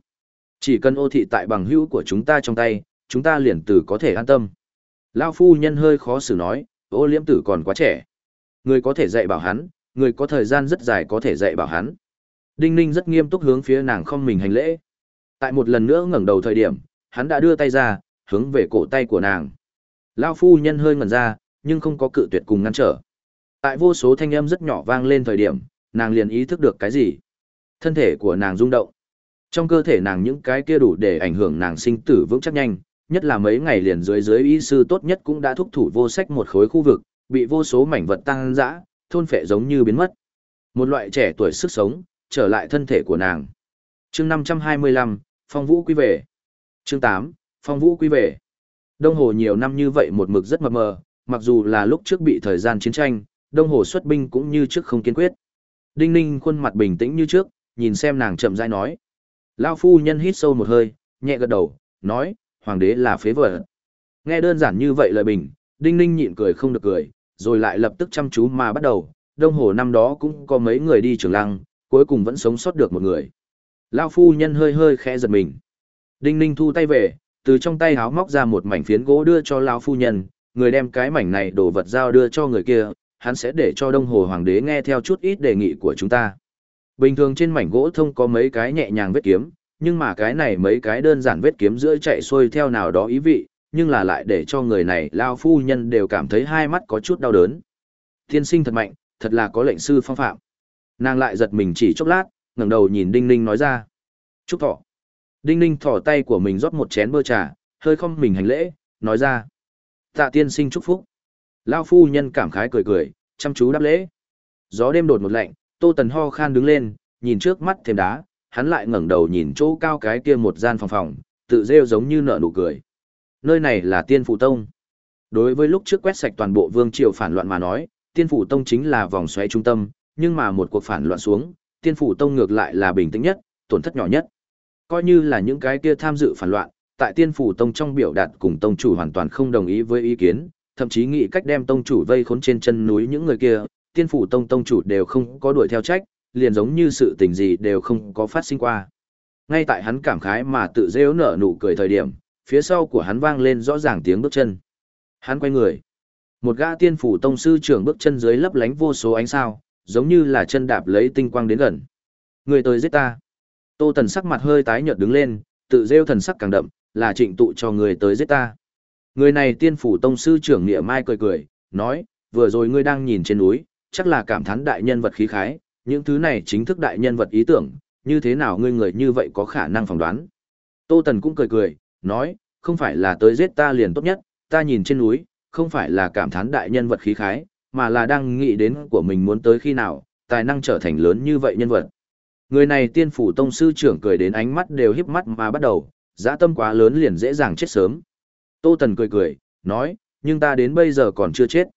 Chỉ cần ô thị tại bằng hữu của chúng ta trong tay, chúng ta liền từ có thể an tâm. Lao phu nhân hơi khó xử nói, ô liễm tử còn quá trẻ. Người có thể dạy bảo hắn, người có thời gian rất dài có thể dạy bảo hắn. Đinh Ninh rất nghiêm túc hướng phía nàng không mình hành lễ. Tại một lần nữa ngẩng đầu thời điểm, hắn đã đưa tay ra, hướng về cổ tay của nàng. Lao phu nhân hơi ngẩn ra, nhưng không có cự tuyệt cùng ngăn trở. Tại vô số thanh âm rất nhỏ vang lên thời điểm, nàng liền ý thức được cái gì. Thân thể của nàng rung động. Trong cơ thể nàng những cái kia đủ để ảnh hưởng nàng sinh tử vững chắc nhanh, nhất là mấy ngày liền dưới dưới y sư tốt nhất cũng đã thúc thủ vô sách một khối khu vực, bị vô số mảnh vật tăng dã, thôn phệ giống như biến mất. Một loại trẻ tuổi sức sống, trở lại thân thể của nàng. chương 525, Phong Vũ quy về. chương 8, Phong Vũ quy về. Đông Hồ nhiều năm như vậy một mực rất mập mờ, mặc dù là lúc trước bị thời gian chiến tranh, Đông Hồ xuất binh cũng như trước không kiên quyết. Đinh Ninh khuôn mặt bình tĩnh như trước, nhìn xem nàng chậm rãi nói. Lao phu nhân hít sâu một hơi, nhẹ gật đầu, nói, hoàng đế là phế vật. Nghe đơn giản như vậy lời bình, Đinh Ninh nhịn cười không được cười, rồi lại lập tức chăm chú mà bắt đầu, Đông Hồ năm đó cũng có mấy người đi trường lăng, cuối cùng vẫn sống sót được một người. Lao phu nhân hơi hơi khẽ giật mình. Đinh Ninh thu tay về, từ trong tay háo móc ra một mảnh phiến gỗ đưa cho Lao phu nhân, người đem cái mảnh này đồ vật giao đưa cho người kia, hắn sẽ để cho Đông Hồ Hoàng đế nghe theo chút ít đề nghị của chúng ta. Bình thường trên mảnh gỗ thông có mấy cái nhẹ nhàng vết kiếm, nhưng mà cái này mấy cái đơn giản vết kiếm giữa chạy xuôi theo nào đó ý vị, nhưng là lại để cho người này lao phu nhân đều cảm thấy hai mắt có chút đau đớn. Tiên sinh thật mạnh, thật là có lệnh sư phong phạm. Nàng lại giật mình chỉ chốc lát, ngẩng đầu nhìn Đinh Ninh nói ra. Chúc thọ. Đinh Ninh thỏ tay của mình rót một chén bơ trà, hơi không mình hành lễ, nói ra. Tạ tiên sinh chúc phúc. Lao phu nhân cảm khái cười cười, chăm chú đáp lễ. Gió đêm đột một lạnh, Tô Tần ho khan đứng lên, nhìn trước mắt thêm đá, hắn lại ngẩng đầu nhìn chỗ cao cái kia một gian phòng phòng, tự rêu giống như nở nụ cười. Nơi này là Tiên Phủ Tông. Đối với lúc trước quét sạch toàn bộ vương triều phản loạn mà nói, Tiên Phủ Tông chính là vòng xoáy trung tâm, nhưng mà một cuộc phản loạn xuống, Tiên Phủ Tông ngược lại là bình tĩnh nhất, tổn thất nhỏ nhất. Coi như là những cái kia tham dự phản loạn, tại Tiên Phủ Tông trong biểu đạt cùng tông chủ hoàn toàn không đồng ý với ý kiến, thậm chí nghĩ cách đem tông chủ vây khốn trên chân núi những người kia, Tiên Phủ Tông tông chủ đều không có đuổi theo trách, liền giống như sự tình gì đều không có phát sinh qua. Ngay tại hắn cảm khái mà tự rêu nở nụ cười thời điểm, phía sau của hắn vang lên rõ ràng tiếng bước chân. Hắn quay người. Một gã tiên phủ tông sư trưởng bước chân dưới lấp lánh vô số ánh sao, giống như là chân đạp lấy tinh quang đến gần. Người tới giết ta. Tô Tần sắc mặt hơi tái nhợt đứng lên, tự rêu thần sắc càng đậm, là trịnh tụ cho người tới giết ta. Người này tiên phủ tông sư trưởng Nghĩa Mai cười cười, nói, vừa rồi ngươi đang nhìn trên núi, chắc là cảm thán đại nhân vật khí khái, những thứ này chính thức đại nhân vật ý tưởng, như thế nào ngươi người như vậy có khả năng phỏng đoán. Tô Tần cũng cười cười, nói, không phải là tới giết ta liền tốt nhất, ta nhìn trên núi, không phải là cảm thán đại nhân vật khí khái, mà là đang nghĩ đến của mình muốn tới khi nào, tài năng trở thành lớn như vậy nhân vật. Người này tiên phủ tông sư trưởng cười đến ánh mắt đều híp mắt mà bắt đầu, dã tâm quá lớn liền dễ dàng chết sớm. Tô Tần cười cười, nói, nhưng ta đến bây giờ còn chưa chết.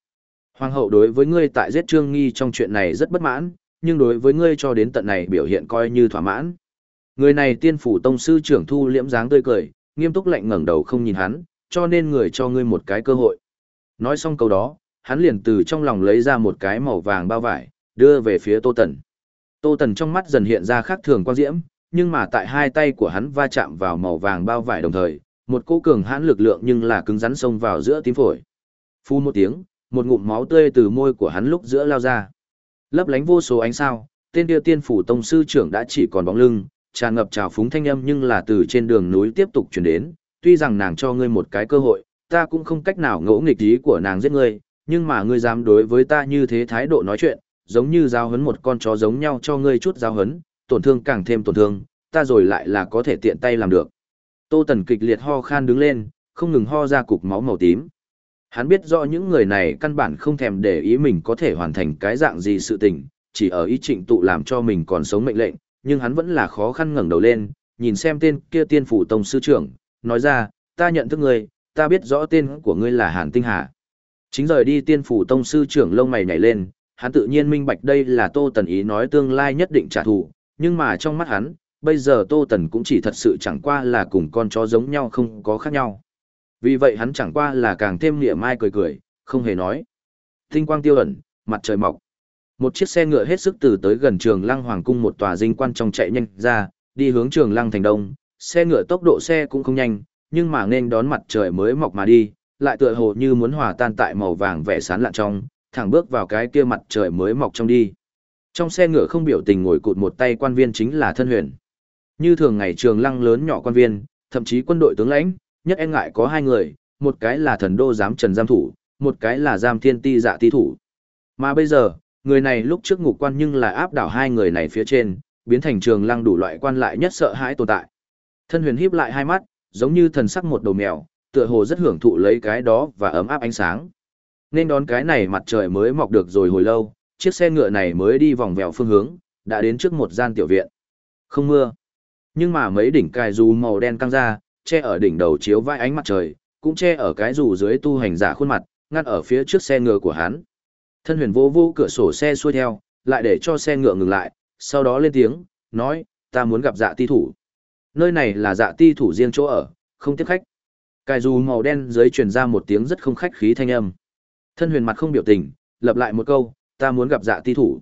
Hoàng hậu đối với ngươi tại giết Trương Nghi trong chuyện này rất bất mãn, nhưng đối với ngươi cho đến tận này biểu hiện coi như thỏa mãn. Người này tiên phủ tông sư trưởng thu liễm dáng tươi cười, nghiêm túc lạnh ngẩng đầu không nhìn hắn, cho nên người cho ngươi một cái cơ hội. Nói xong câu đó, hắn liền từ trong lòng lấy ra một cái màu vàng bao vải, đưa về phía Tô Tần. Tô Tần trong mắt dần hiện ra khác thường quan diễm, nhưng mà tại hai tay của hắn va chạm vào màu vàng bao vải đồng thời, một cỗ cường hãn lực lượng nhưng là cứng rắn xông vào giữa tím phổi. Phu một tiếng, một ngụm máu tươi từ môi của hắn lúc giữa lao ra. Lấp lánh vô số ánh sao, tên kia tiên phủ tông sư trưởng đã chỉ còn bóng lưng, tràn ngập trào phúng thanh âm nhưng là từ trên đường núi tiếp tục chuyển đến, tuy rằng nàng cho ngươi một cái cơ hội, ta cũng không cách nào ngỗ nghịch ý của nàng giết ngươi, nhưng mà ngươi dám đối với ta như thế thái độ nói chuyện, giống như giao hấn một con chó giống nhau cho ngươi chút giao hấn, tổn thương càng thêm tổn thương, ta rồi lại là có thể tiện tay làm được. Tô Tần kịch liệt ho khan đứng lên, không ngừng ho ra cục máu màu tím. Hắn biết rõ những người này căn bản không thèm để ý mình có thể hoàn thành cái dạng gì sự tình, chỉ ở ý trịnh tụ làm cho mình còn sống mệnh lệnh, nhưng hắn vẫn là khó khăn ngẩng đầu lên, nhìn xem tên kia tiên phủ tông sư trưởng, nói ra, ta nhận thức ngươi, ta biết rõ tên của ngươi là Hàn Tinh Hà. Chính rời đi tiên phủ tông sư trưởng lông mày nhảy lên, hắn tự nhiên minh bạch đây là Tô Tần ý nói tương lai nhất định trả thù, nhưng mà trong mắt hắn, bây giờ Tô Tần cũng chỉ thật sự chẳng qua là cùng con chó giống nhau không có khác nhau. Vì vậy hắn chẳng qua là càng thêm nghĩa mai cười cười, không hề nói. Tinh quang tiêu ẩn, mặt trời mọc. Một chiếc xe ngựa hết sức từ tới gần trường lăng hoàng cung một tòa dinh quan trong chạy nhanh ra, đi hướng trường lăng thành đông, xe ngựa tốc độ xe cũng không nhanh, nhưng mà nên đón mặt trời mới mọc mà đi, lại tựa hồ như muốn hòa tan tại màu vàng vẻ sán lạn trong, thẳng bước vào cái kia mặt trời mới mọc trong đi. Trong xe ngựa không biểu tình ngồi cụt một tay quan viên chính là thân huyền. Như thường ngày trường lăng lớn nhỏ quan viên, thậm chí quân đội tướng lãnh, nhất e ngại có hai người, một cái là thần đô giám trần giam thủ, một cái là giam thiên ti dạ ti thủ. Mà bây giờ, người này lúc trước ngục quan nhưng là áp đảo hai người này phía trên, biến thành trường lăng đủ loại quan lại nhất sợ hãi tồn tại. Thân huyền híp lại hai mắt, giống như thần sắc một đầu mèo, tựa hồ rất hưởng thụ lấy cái đó và ấm áp ánh sáng. Nên đón cái này mặt trời mới mọc được rồi hồi lâu, chiếc xe ngựa này mới đi vòng vèo phương hướng, đã đến trước một gian tiểu viện. Không mưa. Nhưng mà mấy đỉnh cài dù màu đen căng ra, che ở đỉnh đầu chiếu vai ánh mặt trời, cũng che ở cái dù dưới tu hành giả khuôn mặt, ngăn ở phía trước xe ngựa của hắn. Thân huyền vô vô cửa sổ xe xuôi theo, lại để cho xe ngựa ngừng lại, sau đó lên tiếng, nói, ta muốn gặp dạ ti thủ. Nơi này là dạ ti thủ riêng chỗ ở, không tiếp khách. Cài dù màu đen dưới truyền ra một tiếng rất không khách khí thanh âm. Thân huyền mặt không biểu tình, lập lại một câu, ta muốn gặp dạ ti thủ.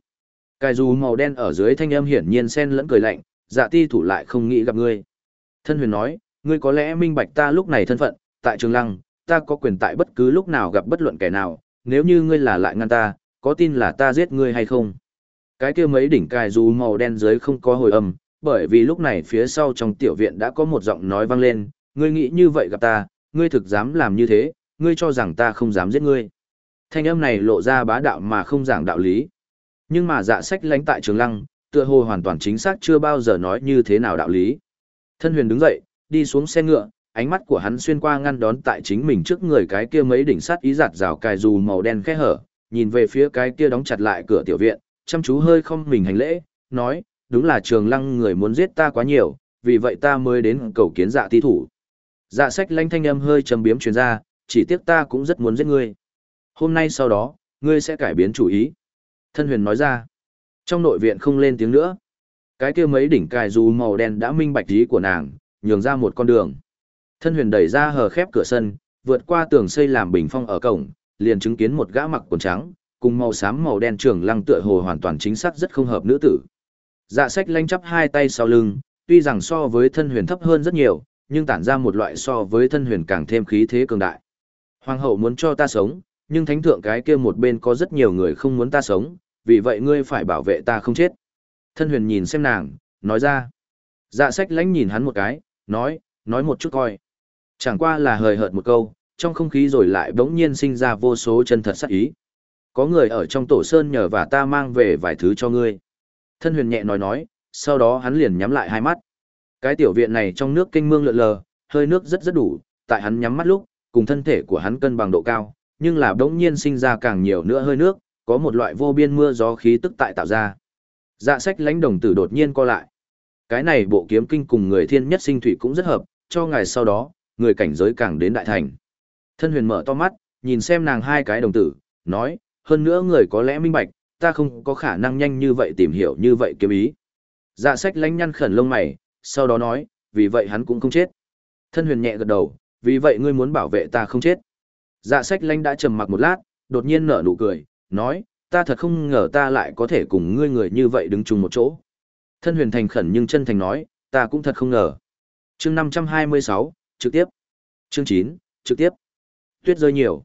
Cài dù màu đen ở dưới thanh âm hiển nhiên xen lẫn cười lạnh, dạ ti thủ lại không nghĩ gặp ngươi. Thân huyền nói, ngươi có lẽ minh bạch ta lúc này thân phận, tại trường lăng, ta có quyền tại bất cứ lúc nào gặp bất luận kẻ nào, nếu như ngươi là lại ngăn ta, có tin là ta giết ngươi hay không? Cái kia mấy đỉnh cài dù màu đen dưới không có hồi âm, bởi vì lúc này phía sau trong tiểu viện đã có một giọng nói vang lên, ngươi nghĩ như vậy gặp ta, ngươi thực dám làm như thế, ngươi cho rằng ta không dám giết ngươi. Thanh âm này lộ ra bá đạo mà không giảng đạo lý. Nhưng mà dạ sách lánh tại trường lăng, tựa hồ hoàn toàn chính xác chưa bao giờ nói như thế nào đạo lý. Thân huyền đứng dậy, đi xuống xe ngựa, ánh mắt của hắn xuyên qua ngăn đón tại chính mình trước người cái kia mấy đỉnh sắt ý giạt rào cài dù màu đen khẽ hở, nhìn về phía cái kia đóng chặt lại cửa tiểu viện, chăm chú hơi không mình hành lễ, nói, đúng là trường lăng người muốn giết ta quá nhiều, vì vậy ta mới đến cầu kiến dạ ti thủ. Dạ sách lanh thanh âm hơi trầm biếm truyền ra, chỉ tiếc ta cũng rất muốn giết ngươi. Hôm nay sau đó, ngươi sẽ cải biến chủ ý. Thân huyền nói ra, trong nội viện không lên tiếng nữa. Cái kia mấy đỉnh cài dù màu đen đã minh bạch ý của nàng, nhường ra một con đường. Thân huyền đẩy ra hờ khép cửa sân, vượt qua tường xây làm bình phong ở cổng, liền chứng kiến một gã mặc quần trắng, cùng màu xám màu đen trường lăng tựa hồ hoàn toàn chính xác rất không hợp nữ tử. Dạ sách lanh chắp hai tay sau lưng, tuy rằng so với thân huyền thấp hơn rất nhiều, nhưng tản ra một loại so với thân huyền càng thêm khí thế cường đại. Hoàng hậu muốn cho ta sống, nhưng thánh thượng cái kia một bên có rất nhiều người không muốn ta sống, vì vậy ngươi phải bảo vệ ta không chết. Thân huyền nhìn xem nàng, nói ra. Dạ sách lánh nhìn hắn một cái, nói, nói một chút coi. Chẳng qua là hời hợt một câu, trong không khí rồi lại bỗng nhiên sinh ra vô số chân thật sắc ý. Có người ở trong tổ sơn nhờ và ta mang về vài thứ cho ngươi. Thân huyền nhẹ nói nói, sau đó hắn liền nhắm lại hai mắt. Cái tiểu viện này trong nước kinh mương lượn lờ, hơi nước rất rất đủ, tại hắn nhắm mắt lúc, cùng thân thể của hắn cân bằng độ cao, nhưng là đống nhiên sinh ra càng nhiều nữa hơi nước, có một loại vô biên mưa gió khí tức tại tạo ra. Dạ sách lãnh đồng tử đột nhiên co lại. Cái này bộ kiếm kinh cùng người thiên nhất sinh thủy cũng rất hợp, cho ngày sau đó, người cảnh giới càng đến đại thành. Thân huyền mở to mắt, nhìn xem nàng hai cái đồng tử, nói, hơn nữa người có lẽ minh bạch, ta không có khả năng nhanh như vậy tìm hiểu như vậy kiếm ý. Dạ sách lãnh nhăn khẩn lông mày, sau đó nói, vì vậy hắn cũng không chết. Thân huyền nhẹ gật đầu, vì vậy ngươi muốn bảo vệ ta không chết. Dạ sách lanh đã trầm mặc một lát, đột nhiên nở nụ cười, nói, ta thật không ngờ ta lại có thể cùng ngươi người như vậy đứng chung một chỗ. Thân huyền thành khẩn nhưng chân thành nói, ta cũng thật không ngờ. chương 526, trực tiếp. Chương 9, trực tiếp. Tuyết rơi nhiều.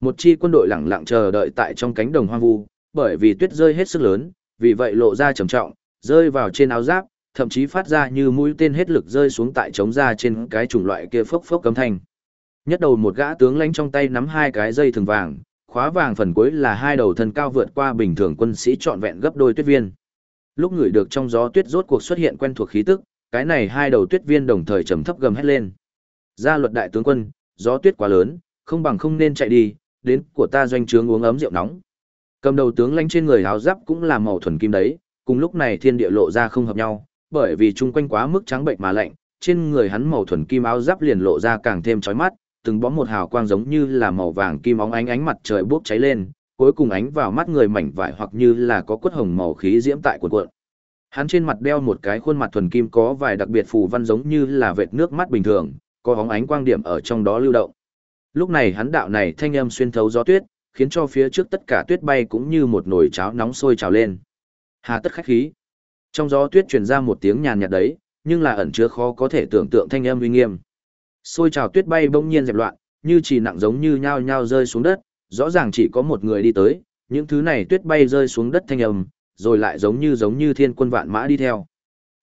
Một chi quân đội lặng lặng chờ đợi tại trong cánh đồng hoang vu, bởi vì tuyết rơi hết sức lớn, vì vậy lộ ra trầm trọng, rơi vào trên áo giáp, thậm chí phát ra như mũi tên hết lực rơi xuống tại trống ra trên cái chủng loại kia phốc phốc cấm thanh. Nhất đầu một gã tướng lãnh trong tay nắm hai cái dây thường vàng, khóa vàng phần cuối là hai đầu thân cao vượt qua bình thường quân sĩ trọn vẹn gấp đôi tuyết viên. Lúc người được trong gió tuyết rốt cuộc xuất hiện quen thuộc khí tức, cái này hai đầu tuyết viên đồng thời trầm thấp gầm hét lên. Gia luật đại tướng quân, gió tuyết quá lớn, không bằng không nên chạy đi, đến của ta doanh trướng uống ấm rượu nóng. Cầm đầu tướng lãnh trên người áo giáp cũng là màu thuần kim đấy, cùng lúc này thiên địa lộ ra không hợp nhau, bởi vì chung quanh quá mức trắng bệnh mà lạnh, trên người hắn màu thuần kim áo giáp liền lộ ra càng thêm chói mắt, từng bóng một hào quang giống như là màu vàng kim óng ánh ánh mặt trời bốc cháy lên, cuối cùng ánh vào mắt người mảnh vải hoặc như là có quất hồng màu khí diễm tại cuộn cuộn. Hắn trên mặt đeo một cái khuôn mặt thuần kim có vài đặc biệt phù văn giống như là vệt nước mắt bình thường, có óng ánh quang điểm ở trong đó lưu động. Lúc này hắn đạo này thanh âm xuyên thấu gió tuyết, khiến cho phía trước tất cả tuyết bay cũng như một nồi cháo nóng sôi trào lên. Hà tất khách khí. Trong gió tuyết truyền ra một tiếng nhàn nhạt đấy, nhưng là ẩn chứa khó có thể tưởng tượng thanh âm uy nghiêm. Xôi trào tuyết bay bỗng nhiên dẹp loạn, như chỉ nặng giống như nhao nhao rơi xuống đất, rõ ràng chỉ có một người đi tới, những thứ này tuyết bay rơi xuống đất thanh âm, rồi lại giống như giống như thiên quân vạn mã đi theo.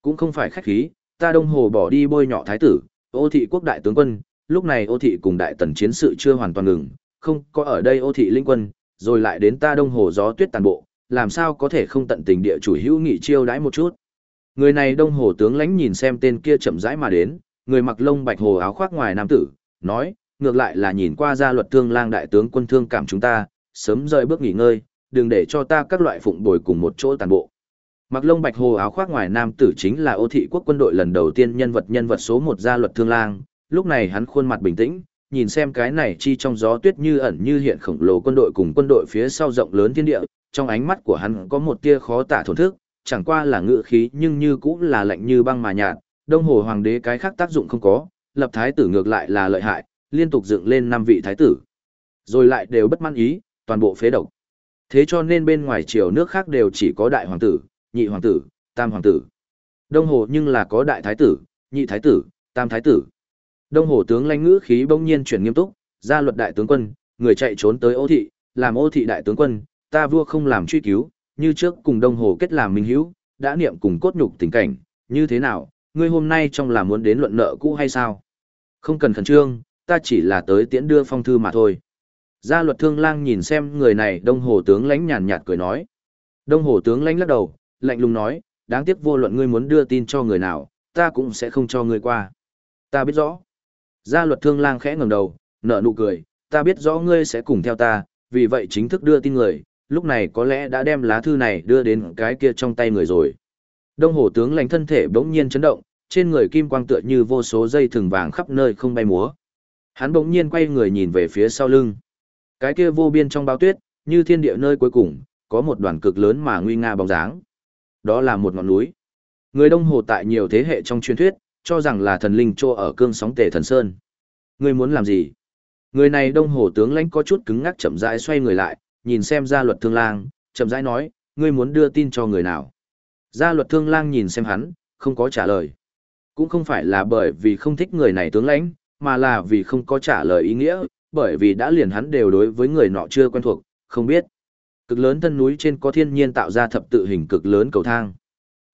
Cũng không phải khách khí, ta đông hồ bỏ đi bôi nhọ thái tử, ô thị quốc đại tướng quân, lúc này ô thị cùng đại tần chiến sự chưa hoàn toàn ngừng, không có ở đây ô thị linh quân, rồi lại đến ta đông hồ gió tuyết tàn bộ, làm sao có thể không tận tình địa chủ hữu nghị chiêu đãi một chút. Người này đông hồ tướng lãnh nhìn xem tên kia chậm rãi mà đến, người mặc lông bạch hồ áo khoác ngoài nam tử, nói, ngược lại là nhìn qua gia luật thương lang đại tướng quân thương cảm chúng ta, sớm rời bước nghỉ ngơi, đừng để cho ta các loại phụng bồi cùng một chỗ tàn bộ. Mặc lông bạch hồ áo khoác ngoài nam tử chính là ô thị quốc quân đội lần đầu tiên nhân vật nhân vật số một gia luật thương lang, lúc này hắn khuôn mặt bình tĩnh, nhìn xem cái này chi trong gió tuyết như ẩn như hiện khổng lồ quân đội cùng quân đội phía sau rộng lớn thiên địa, trong ánh mắt của hắn có một tia khó tả thổn thức, chẳng qua là ngự khí nhưng như cũng là lạnh như băng mà nhạt, đông hồ hoàng đế cái khác tác dụng không có, lập thái tử ngược lại là lợi hại, liên tục dựng lên năm vị thái tử. Rồi lại đều bất mãn ý, toàn bộ phế độc. Thế cho nên bên ngoài triều nước khác đều chỉ có đại hoàng tử, nhị hoàng tử, tam hoàng tử. Đông hồ nhưng là có đại thái tử, nhị thái tử, tam thái tử. Đông hồ tướng lãnh ngữ khí bỗng nhiên chuyển nghiêm túc, ra luật đại tướng quân, người chạy trốn tới ô thị, làm ô thị đại tướng quân, ta vua không làm truy cứu, như trước cùng đông hồ kết làm minh hữu, đã niệm cùng cốt nhục tình cảnh, như thế nào, ngươi hôm nay trong là muốn đến luận nợ cũ hay sao? Không cần khẩn trương, ta chỉ là tới tiễn đưa phong thư mà thôi. Gia luật thương lang nhìn xem người này đông hồ tướng lãnh nhàn nhạt cười nói. Đông hồ tướng lãnh lắc đầu, lạnh lùng nói, đáng tiếc vô luận ngươi muốn đưa tin cho người nào, ta cũng sẽ không cho ngươi qua. Ta biết rõ. Gia luật thương lang khẽ ngẩng đầu, nở nụ cười, ta biết rõ ngươi sẽ cùng theo ta, vì vậy chính thức đưa tin người, lúc này có lẽ đã đem lá thư này đưa đến cái kia trong tay người rồi. Đông hồ tướng lãnh thân thể bỗng nhiên chấn động, trên người kim quang tựa như vô số dây thừng vàng khắp nơi không bay múa. Hắn bỗng nhiên quay người nhìn về phía sau lưng. Cái kia vô biên trong bao tuyết, như thiên địa nơi cuối cùng, có một đoàn cực lớn mà nguy nga bóng dáng. Đó là một ngọn núi. Người Đông Hồ tại nhiều thế hệ trong truyền thuyết, cho rằng là thần linh trô ở cương sóng tề thần sơn. Ngươi muốn làm gì? Người này Đông Hồ tướng lãnh có chút cứng ngắc chậm rãi xoay người lại, nhìn xem gia luật thương lang, chậm rãi nói, ngươi muốn đưa tin cho người nào? Gia luật thương lang nhìn xem hắn, không có trả lời. Cũng không phải là bởi vì không thích người này tướng lãnh, mà là vì không có trả lời ý nghĩa, bởi vì đã liền hắn đều đối với người nọ chưa quen thuộc, không biết. Cực lớn thân núi trên có thiên nhiên tạo ra thập tự hình cực lớn cầu thang.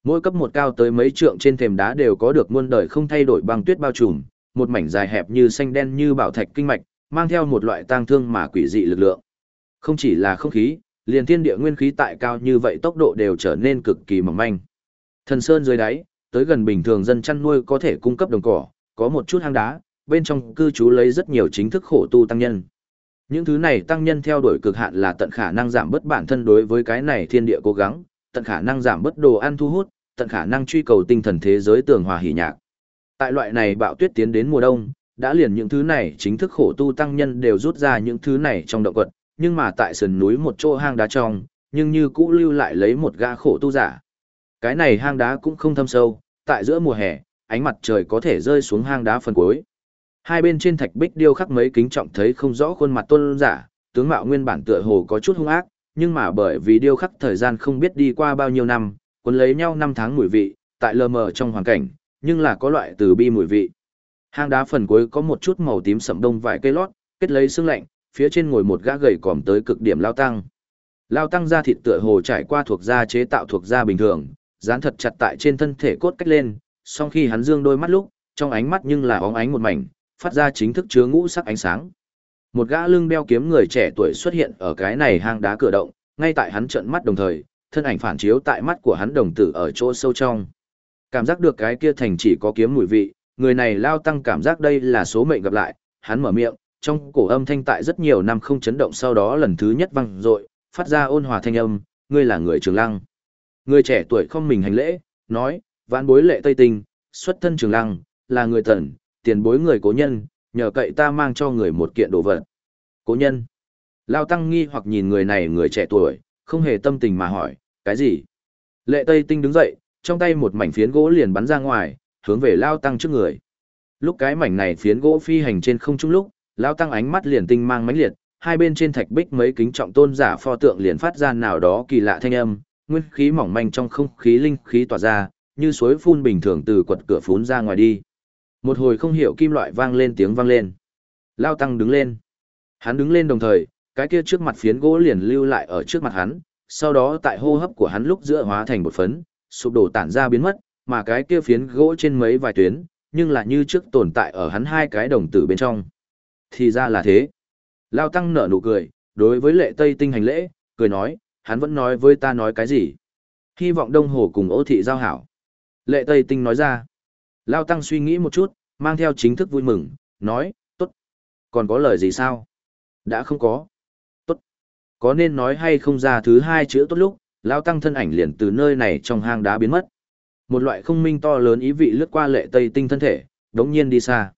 Mỗi cấp một cao tới mấy trượng trên thềm đá đều có được muôn đời không thay đổi băng tuyết bao trùm, một mảnh dài hẹp như xanh đen như bảo thạch kinh mạch, mang theo một loại tang thương mà quỷ dị lực lượng. Không chỉ là không khí, liền thiên địa nguyên khí tại cao như vậy tốc độ đều trở nên cực kỳ mỏng manh. Thần sơn dưới đáy, tới gần bình thường dân chăn nuôi có thể cung cấp đồng cỏ, có một chút hang đá, bên trong cư trú lấy rất nhiều chính thức khổ tu tăng nhân. Những thứ này tăng nhân theo đuổi cực hạn là tận khả năng giảm bớt bản thân đối với cái này thiên địa cố gắng, tận khả năng giảm bớt đồ ăn thu hút, tận khả năng truy cầu tinh thần thế giới tường hòa hỉ nhạc. Tại loại này bạo tuyết tiến đến mùa đông, đã liền những thứ này chính thức khổ tu tăng nhân đều rút ra những thứ này trong động quật, nhưng mà tại sườn núi một chỗ hang đá trong, nhưng như cũ lưu lại lấy một gã khổ tu giả. Cái này hang đá cũng không thâm sâu, tại giữa mùa hè, ánh mặt trời có thể rơi xuống hang đá phần cuối. Hai bên trên thạch bích điêu khắc mấy kính trọng thấy không rõ khuôn mặt tôn giả, tướng mạo nguyên bản tựa hồ có chút hung ác, nhưng mà bởi vì điêu khắc thời gian không biết đi qua bao nhiêu năm, cuốn lấy nhau năm tháng mùi vị, tại lờ mờ trong hoàn cảnh, nhưng là có loại từ bi mùi vị. Hang đá phần cuối có một chút màu tím sậm đông vài cây lót, kết lấy xương lạnh, phía trên ngồi một gã gầy còm tới cực điểm lao tăng. Lao tăng da thịt tựa hồ trải qua thuộc da chế tạo thuộc da bình thường, dán thật chặt tại trên thân thể cốt cách lên, song khi hắn dương đôi mắt lúc, trong ánh mắt nhưng là óng ánh một mảnh, phát ra chính thức chứa ngũ sắc ánh sáng. Một gã lưng đeo kiếm người trẻ tuổi xuất hiện ở cái này hang đá cửa động, ngay tại hắn trợn mắt đồng thời, thân ảnh phản chiếu tại mắt của hắn đồng tử ở chỗ sâu trong. Cảm giác được cái kia thành chỉ có kiếm mùi vị, người này lao tăng cảm giác đây là số mệnh gặp lại, hắn mở miệng, trong cổ âm thanh tại rất nhiều năm không chấn động sau đó lần thứ nhất vang dội, phát ra ôn hòa thanh âm, ngươi là người Trường Lăng. Người trẻ tuổi không mình hành lễ, nói, vãn bối lệ Tây Tinh, xuất thân Trường Lăng, là người tần, tiền bối người cố nhân, nhờ cậy ta mang cho người một kiện đồ vật. Cố nhân. Lao Tăng nghi hoặc nhìn người này người trẻ tuổi, không hề tâm tình mà hỏi, cái gì? Lệ Tây Tinh đứng dậy, trong tay một mảnh phiến gỗ liền bắn ra ngoài, hướng về Lao Tăng trước người. Lúc cái mảnh này phiến gỗ phi hành trên không trung lúc, Lao Tăng ánh mắt liền tinh mang mãnh liệt, hai bên trên thạch bích mấy kính trọng tôn giả pho tượng liền phát ra nào đó kỳ lạ thanh âm, nguyên khí mỏng manh trong không khí linh khí tỏa ra, như suối phun bình thường từ quật cửa phún ra ngoài đi. Một hồi không hiểu kim loại vang lên tiếng vang lên. Lao Tăng đứng lên. Hắn đứng lên đồng thời, cái kia trước mặt phiến gỗ liền lưu lại ở trước mặt hắn, sau đó tại hô hấp của hắn lúc giữa hóa thành một phấn, sụp đổ tản ra biến mất, mà cái kia phiến gỗ trên mấy vài tuyến, nhưng là như trước tồn tại ở hắn hai cái đồng tử bên trong. Thì ra là thế. Lao Tăng nở nụ cười, đối với lệ Tây Tinh hành lễ, cười nói, hắn vẫn nói với ta nói cái gì. Hy vọng Đông Hồ cùng ô thị giao hảo. Lệ Tây Tinh nói ra. Lao Tăng suy nghĩ một chút, mang theo chính thức vui mừng, nói, tốt. Còn có lời gì sao? Đã không có. Tốt. Có nên nói hay không ra thứ hai chữ tốt lúc, Lao Tăng thân ảnh liền từ nơi này trong hang đá biến mất. Một loại không minh to lớn ý vị lướt qua lệ Tây Tinh thân thể, đống nhiên đi xa.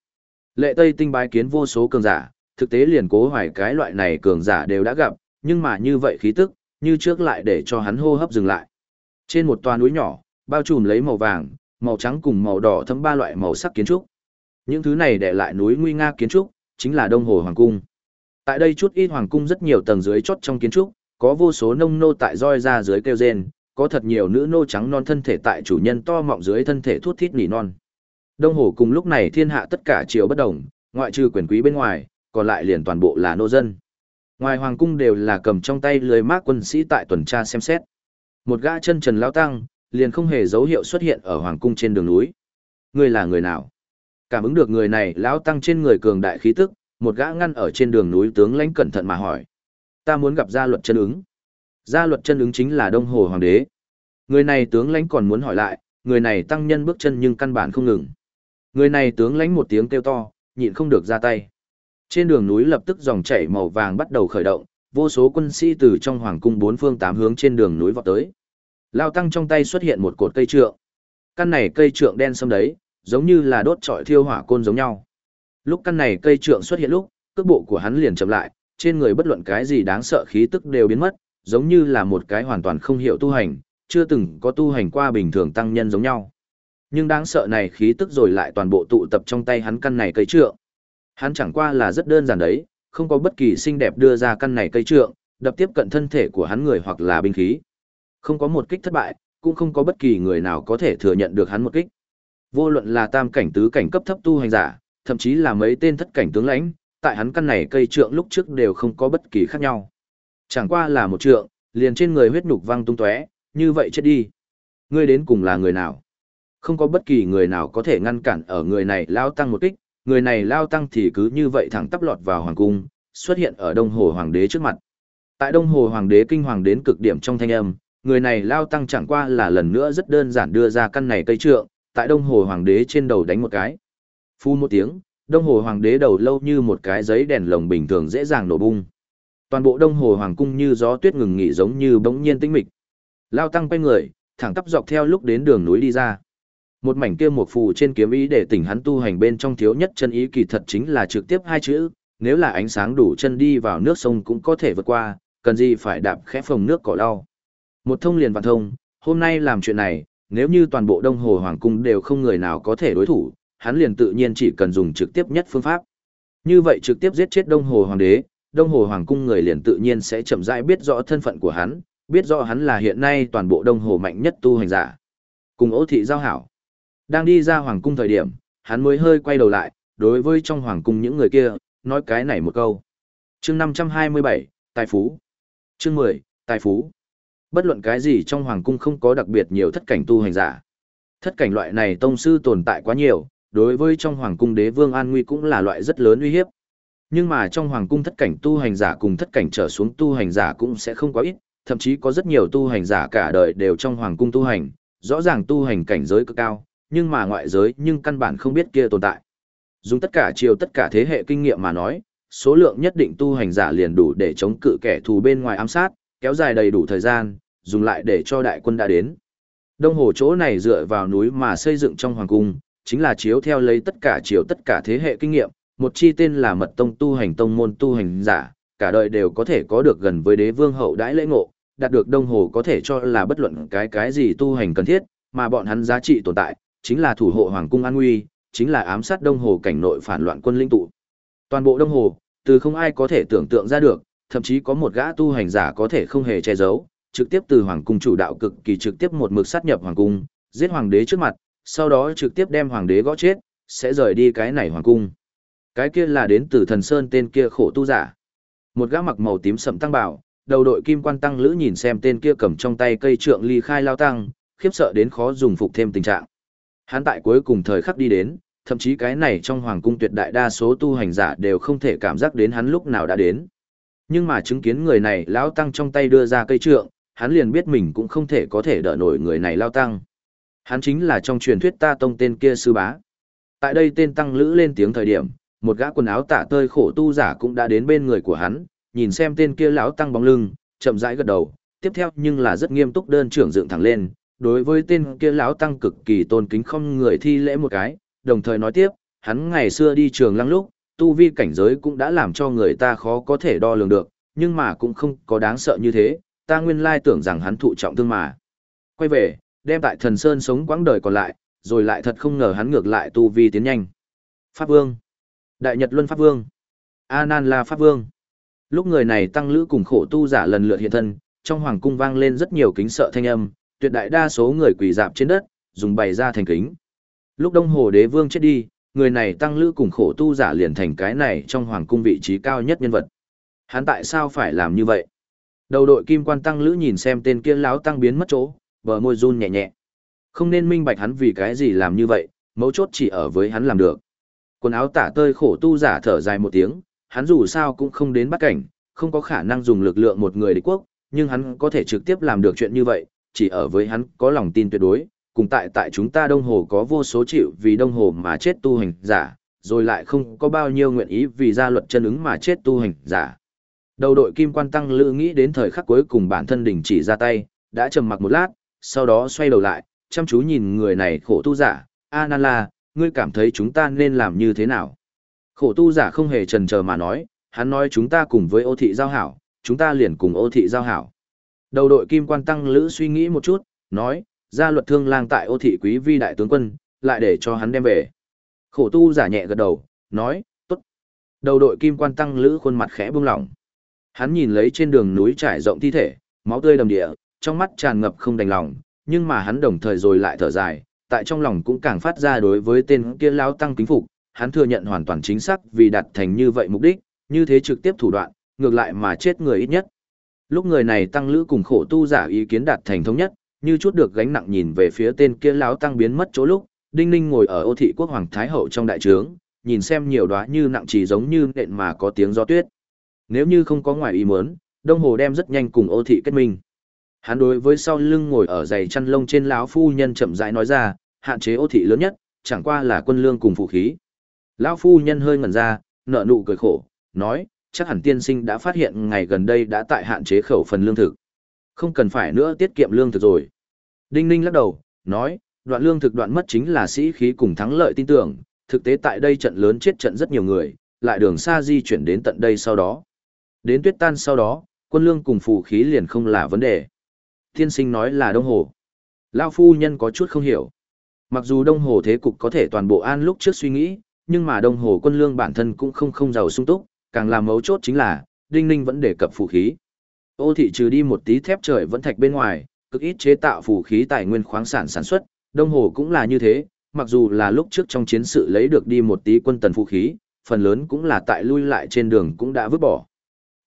Lệ Tây Tinh bái kiến vô số cường giả, thực tế liền cố hoài cái loại này cường giả đều đã gặp, nhưng mà như vậy khí tức, như trước lại để cho hắn hô hấp dừng lại. Trên một toa núi nhỏ, bao trùm lấy màu vàng, màu trắng cùng màu đỏ thấm ba loại màu sắc kiến trúc. Những thứ này để lại núi nguy nga kiến trúc, chính là Đông Hồ Hoàng Cung. Tại đây chút ít Hoàng Cung rất nhiều tầng dưới chót trong kiến trúc, có vô số nông nô tại roi ra dưới kêu rên, có thật nhiều nữ nô trắng non thân thể tại chủ nhân to mọng dưới thân thể thuốc thít nỉ non. Đông Hồ cùng lúc này thiên hạ tất cả triều bất đồng, ngoại trừ quyền quý bên ngoài, còn lại liền toàn bộ là nô dân. Ngoài hoàng cung đều là cầm trong tay lưới mác quân sĩ tại tuần tra xem xét. Một gã chân trần lao tăng, liền không hề dấu hiệu xuất hiện ở hoàng cung trên đường núi. Người là người nào? Cảm ứng được người này lão tăng trên người cường đại khí tức, một gã ngăn ở trên đường núi tướng lãnh cẩn thận mà hỏi. Ta muốn gặp gia luật chân ứng. Gia luật chân ứng chính là Đông Hồ Hoàng đế. Người này tướng lãnh còn muốn hỏi lại, người này tăng nhân bước chân nhưng căn bản không ngừng. Người này tướng lãnh một tiếng kêu to, nhịn không được ra tay. Trên đường núi lập tức dòng chảy màu vàng bắt đầu khởi động, vô số quân sĩ từ trong hoàng cung bốn phương tám hướng trên đường núi vọt tới. Lao tăng trong tay xuất hiện một cột cây trượng. Căn này cây trượng đen sâm đấy, giống như là đốt trọi thiêu hỏa côn giống nhau. Lúc căn này cây trượng xuất hiện lúc, cước bộ của hắn liền chậm lại, trên người bất luận cái gì đáng sợ khí tức đều biến mất, giống như là một cái hoàn toàn không hiểu tu hành, chưa từng có tu hành qua bình thường tăng nhân giống nhau. Nhưng đáng sợ này khí tức rồi lại toàn bộ tụ tập trong tay hắn căn này cây trượng. Hắn chẳng qua là rất đơn giản đấy, không có bất kỳ xinh đẹp đưa ra căn này cây trượng, đập tiếp cận thân thể của hắn người hoặc là binh khí. Không có một kích thất bại, cũng không có bất kỳ người nào có thể thừa nhận được hắn một kích. Vô luận là tam cảnh tứ cảnh cấp thấp tu hành giả, thậm chí là mấy tên thất cảnh tướng lãnh, tại hắn căn này cây trượng lúc trước đều không có bất kỳ khác nhau. Chẳng qua là một trượng, liền trên người huyết nhục văng tung tóe, như vậy chết đi. Ngươi đến cùng là người nào? Không có bất kỳ người nào có thể ngăn cản ở người này lao tăng một kích, người này lao tăng thì cứ như vậy thẳng tắp lọt vào hoàng cung, xuất hiện ở Đông Hồ Hoàng đế trước mặt. Tại Đông Hồ Hoàng đế kinh hoàng đến cực điểm trong thanh âm, người này lao tăng chẳng qua là lần nữa rất đơn giản đưa ra căn này cây trượng, tại Đông Hồ Hoàng đế trên đầu đánh một cái. Phu một tiếng, Đông Hồ Hoàng đế đầu lâu như một cái giấy đèn lồng bình thường dễ dàng nổ bung. Toàn bộ Đông Hồ Hoàng cung như gió tuyết ngừng nghỉ giống như bỗng nhiên tĩnh mịch. Lao tăng quay người, thẳng tắp dọc theo lúc đến đường núi đi ra. Một mảnh kia một phù trên kiếm ý để tỉnh hắn tu hành bên trong thiếu nhất chân ý kỳ thật chính là trực tiếp hai chữ, nếu là ánh sáng đủ chân đi vào nước sông cũng có thể vượt qua, cần gì phải đạp khẽ phồng nước cỏ đau Một thông liền vạn thông, hôm nay làm chuyện này, nếu như toàn bộ Đông Hồ Hoàng cung đều không người nào có thể đối thủ, hắn liền tự nhiên chỉ cần dùng trực tiếp nhất phương pháp. Như vậy trực tiếp giết chết Đông Hồ Hoàng đế, Đông Hồ Hoàng cung người liền tự nhiên sẽ chậm rãi biết rõ thân phận của hắn, biết rõ hắn là hiện nay toàn bộ Đông Hồ mạnh nhất tu hành giả. Cùng Ô thị giao hảo. Đang đi ra hoàng cung thời điểm, hắn mới hơi quay đầu lại, đối với trong hoàng cung những người kia, nói cái này một câu. chương 527, Tài Phú. chương 10, Tài Phú. Bất luận cái gì trong hoàng cung không có đặc biệt nhiều thất cảnh tu hành giả. Thất cảnh loại này tông sư tồn tại quá nhiều, đối với trong hoàng cung đế vương an nguy cũng là loại rất lớn uy hiếp. Nhưng mà trong hoàng cung thất cảnh tu hành giả cùng thất cảnh trở xuống tu hành giả cũng sẽ không quá ít, thậm chí có rất nhiều tu hành giả cả đời đều trong hoàng cung tu hành, rõ ràng tu hành cảnh giới cực cao, nhưng mà ngoại giới nhưng căn bản không biết kia tồn tại. Dùng tất cả chiều tất cả thế hệ kinh nghiệm mà nói, số lượng nhất định tu hành giả liền đủ để chống cự kẻ thù bên ngoài ám sát, kéo dài đầy đủ thời gian, dùng lại để cho đại quân đã đến. Đông hồ chỗ này dựa vào núi mà xây dựng trong hoàng cung, chính là chiếu theo lấy tất cả chiều tất cả thế hệ kinh nghiệm, một chi tên là mật tông tu hành tông môn tu hành giả, cả đời đều có thể có được gần với đế vương hậu đãi lễ ngộ, đạt được đông hồ có thể cho là bất luận cái cái gì tu hành cần thiết, mà bọn hắn giá trị tồn tại, chính là thủ hộ hoàng cung an nguy, chính là ám sát đông hồ cảnh nội phản loạn quân linh tụ. Toàn bộ đông hồ, từ không ai có thể tưởng tượng ra được, thậm chí có một gã tu hành giả có thể không hề che giấu, trực tiếp từ hoàng cung chủ đạo cực kỳ trực tiếp một mực sát nhập hoàng cung, giết hoàng đế trước mặt, sau đó trực tiếp đem hoàng đế gõ chết, sẽ rời đi cái này hoàng cung. Cái kia là đến từ thần sơn tên kia khổ tu giả. Một gã mặc màu tím sậm tăng bảo, đầu đội kim quan tăng lữ nhìn xem tên kia cầm trong tay cây trượng ly khai lao tăng, khiếp sợ đến khó dùng phục thêm tình trạng. Hắn tại cuối cùng thời khắc đi đến, thậm chí cái này trong hoàng cung tuyệt đại đa số tu hành giả đều không thể cảm giác đến hắn lúc nào đã đến. Nhưng mà chứng kiến người này lão tăng trong tay đưa ra cây trượng, hắn liền biết mình cũng không thể có thể đỡ nổi người này lao tăng. Hắn chính là trong truyền thuyết ta tông tên kia sư bá. Tại đây tên tăng lữ lên tiếng thời điểm, một gã quần áo tả tơi khổ tu giả cũng đã đến bên người của hắn, nhìn xem tên kia lão tăng bóng lưng, chậm rãi gật đầu, tiếp theo nhưng là rất nghiêm túc đơn trưởng dựng thẳng lên, đối với tên kia lão tăng cực kỳ tôn kính không người thi lễ một cái, đồng thời nói tiếp, hắn ngày xưa đi trường lăng lúc, tu vi cảnh giới cũng đã làm cho người ta khó có thể đo lường được, nhưng mà cũng không có đáng sợ như thế, ta nguyên lai tưởng rằng hắn thụ trọng thương mà. Quay về, đem tại thần sơn sống quãng đời còn lại, rồi lại thật không ngờ hắn ngược lại tu vi tiến nhanh. Pháp Vương, Đại Nhật Luân Pháp Vương, A Nan La Pháp Vương. Lúc người này tăng lữ cùng khổ tu giả lần lượt hiện thân, trong hoàng cung vang lên rất nhiều kính sợ thanh âm, tuyệt đại đa số người quỳ dạp trên đất, dùng bày ra thành kính. Lúc Đông Hồ Đế Vương chết đi, người này tăng lữ cùng khổ tu giả liền thành cái này trong hoàng cung vị trí cao nhất nhân vật. Hắn tại sao phải làm như vậy? Đầu đội kim quan tăng lữ nhìn xem tên kia láo tăng biến mất chỗ, bờ môi run nhẹ nhẹ. Không nên minh bạch hắn vì cái gì làm như vậy, mấu chốt chỉ ở với hắn làm được. Quần áo tả tơi khổ tu giả thở dài một tiếng, hắn dù sao cũng không đến bắt cảnh, không có khả năng dùng lực lượng một người địch quốc, nhưng hắn có thể trực tiếp làm được chuyện như vậy, chỉ ở với hắn có lòng tin tuyệt đối, cùng tại tại chúng ta đông hồ có vô số chịu vì đông hồ mà chết tu hành giả, rồi lại không có bao nhiêu nguyện ý vì gia luật chân ứng mà chết tu hành giả. Đầu đội kim quan tăng lữ nghĩ đến thời khắc cuối cùng bản thân đình chỉ ra tay, đã trầm mặc một lát, sau đó xoay đầu lại, chăm chú nhìn người này khổ tu giả, A Nan La, ngươi cảm thấy chúng ta nên làm như thế nào? Khổ tu giả không hề trần chờ mà nói, hắn nói chúng ta cùng với ô thị giao hảo, chúng ta liền cùng ô thị giao hảo. Đầu đội kim quan tăng lữ suy nghĩ một chút, nói, ra luật thương lang tại ô thị quý vi đại tướng quân, lại để cho hắn đem về. Khổ tu giả nhẹ gật đầu, nói, tốt. Đầu đội kim quan tăng lữ khuôn mặt khẽ buông lỏng. Hắn nhìn lấy trên đường núi trải rộng thi thể, máu tươi đầm địa, trong mắt tràn ngập không đành lòng, nhưng mà hắn đồng thời rồi lại thở dài, tại trong lòng cũng càng phát ra đối với tên kia lão tăng kính phục, hắn thừa nhận hoàn toàn chính xác vì đạt thành như vậy mục đích, như thế trực tiếp thủ đoạn, ngược lại mà chết người ít nhất. Lúc người này tăng lữ cùng khổ tu giả ý kiến đạt thành thống nhất, như chút được gánh nặng nhìn về phía tên kia lão tăng biến mất chỗ lúc, Đinh Ninh ngồi ở ô thị quốc hoàng thái hậu trong đại trướng, nhìn xem nhiều đóa như nặng chỉ giống như nện mà có tiếng gió tuyết. Nếu như không có ngoài ý muốn, Đông Hồ đem rất nhanh cùng ô thị kết minh. Hắn đối với sau lưng ngồi ở giày chăn lông trên lão phu nhân chậm rãi nói ra, hạn chế ô thị lớn nhất, chẳng qua là quân lương cùng phụ khí. Lão phu nhân hơi ngẩn ra, nợ nụ cười khổ, nói, chắc hẳn tiên sinh đã phát hiện ngày gần đây đã tại hạn chế khẩu phần lương thực. Không cần phải nữa tiết kiệm lương thực rồi. Đinh Ninh lắc đầu, nói, đoạn lương thực đoạn mất chính là sĩ khí cùng thắng lợi tin tưởng, thực tế tại đây trận lớn chết trận rất nhiều người, lại đường xa di chuyển đến tận đây sau đó. Đến tuyết tan sau đó, quân lương cùng phù khí liền không là vấn đề. Tiên sinh nói là Đông Hồ. Lao phu nhân có chút không hiểu. Mặc dù Đông Hồ thế cục có thể toàn bộ an lúc trước suy nghĩ, nhưng mà Đông Hồ quân lương bản thân cũng không không giàu sung túc, càng làm mấu chốt chính là, Đinh Ninh vẫn đề cập phù khí. Ô thị trừ đi một tí thép trời vẫn thạch bên ngoài, cực ít chế tạo phù khí tài nguyên khoáng sản sản xuất, Đông Hồ cũng là như thế, mặc dù là lúc trước trong chiến sự lấy được đi một tí quân tần phù khí, phần lớn cũng là tại lui lại trên đường cũng đã vứt bỏ.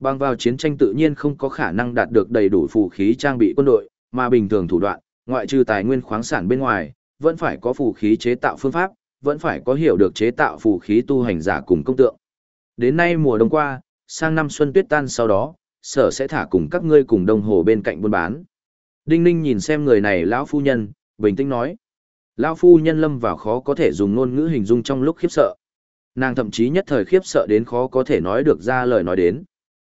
Bằng vào chiến tranh tự nhiên không có khả năng đạt được đầy đủ phù khí trang bị quân đội, mà bình thường thủ đoạn, ngoại trừ tài nguyên khoáng sản bên ngoài, vẫn phải có phù khí chế tạo phương pháp, vẫn phải có hiểu được chế tạo phù khí tu hành giả cùng công tượng. Đến nay mùa đông qua, sang năm xuân tuyết tan sau đó, sở sẽ thả cùng các ngươi cùng đồng hồ bên cạnh buôn bán. Đinh Ninh nhìn xem người này lão phu nhân, bình tĩnh nói. Lão phu nhân lâm vào khó có thể dùng ngôn ngữ hình dung trong lúc khiếp sợ. Nàng thậm chí nhất thời khiếp sợ đến khó có thể nói được ra lời nói đến.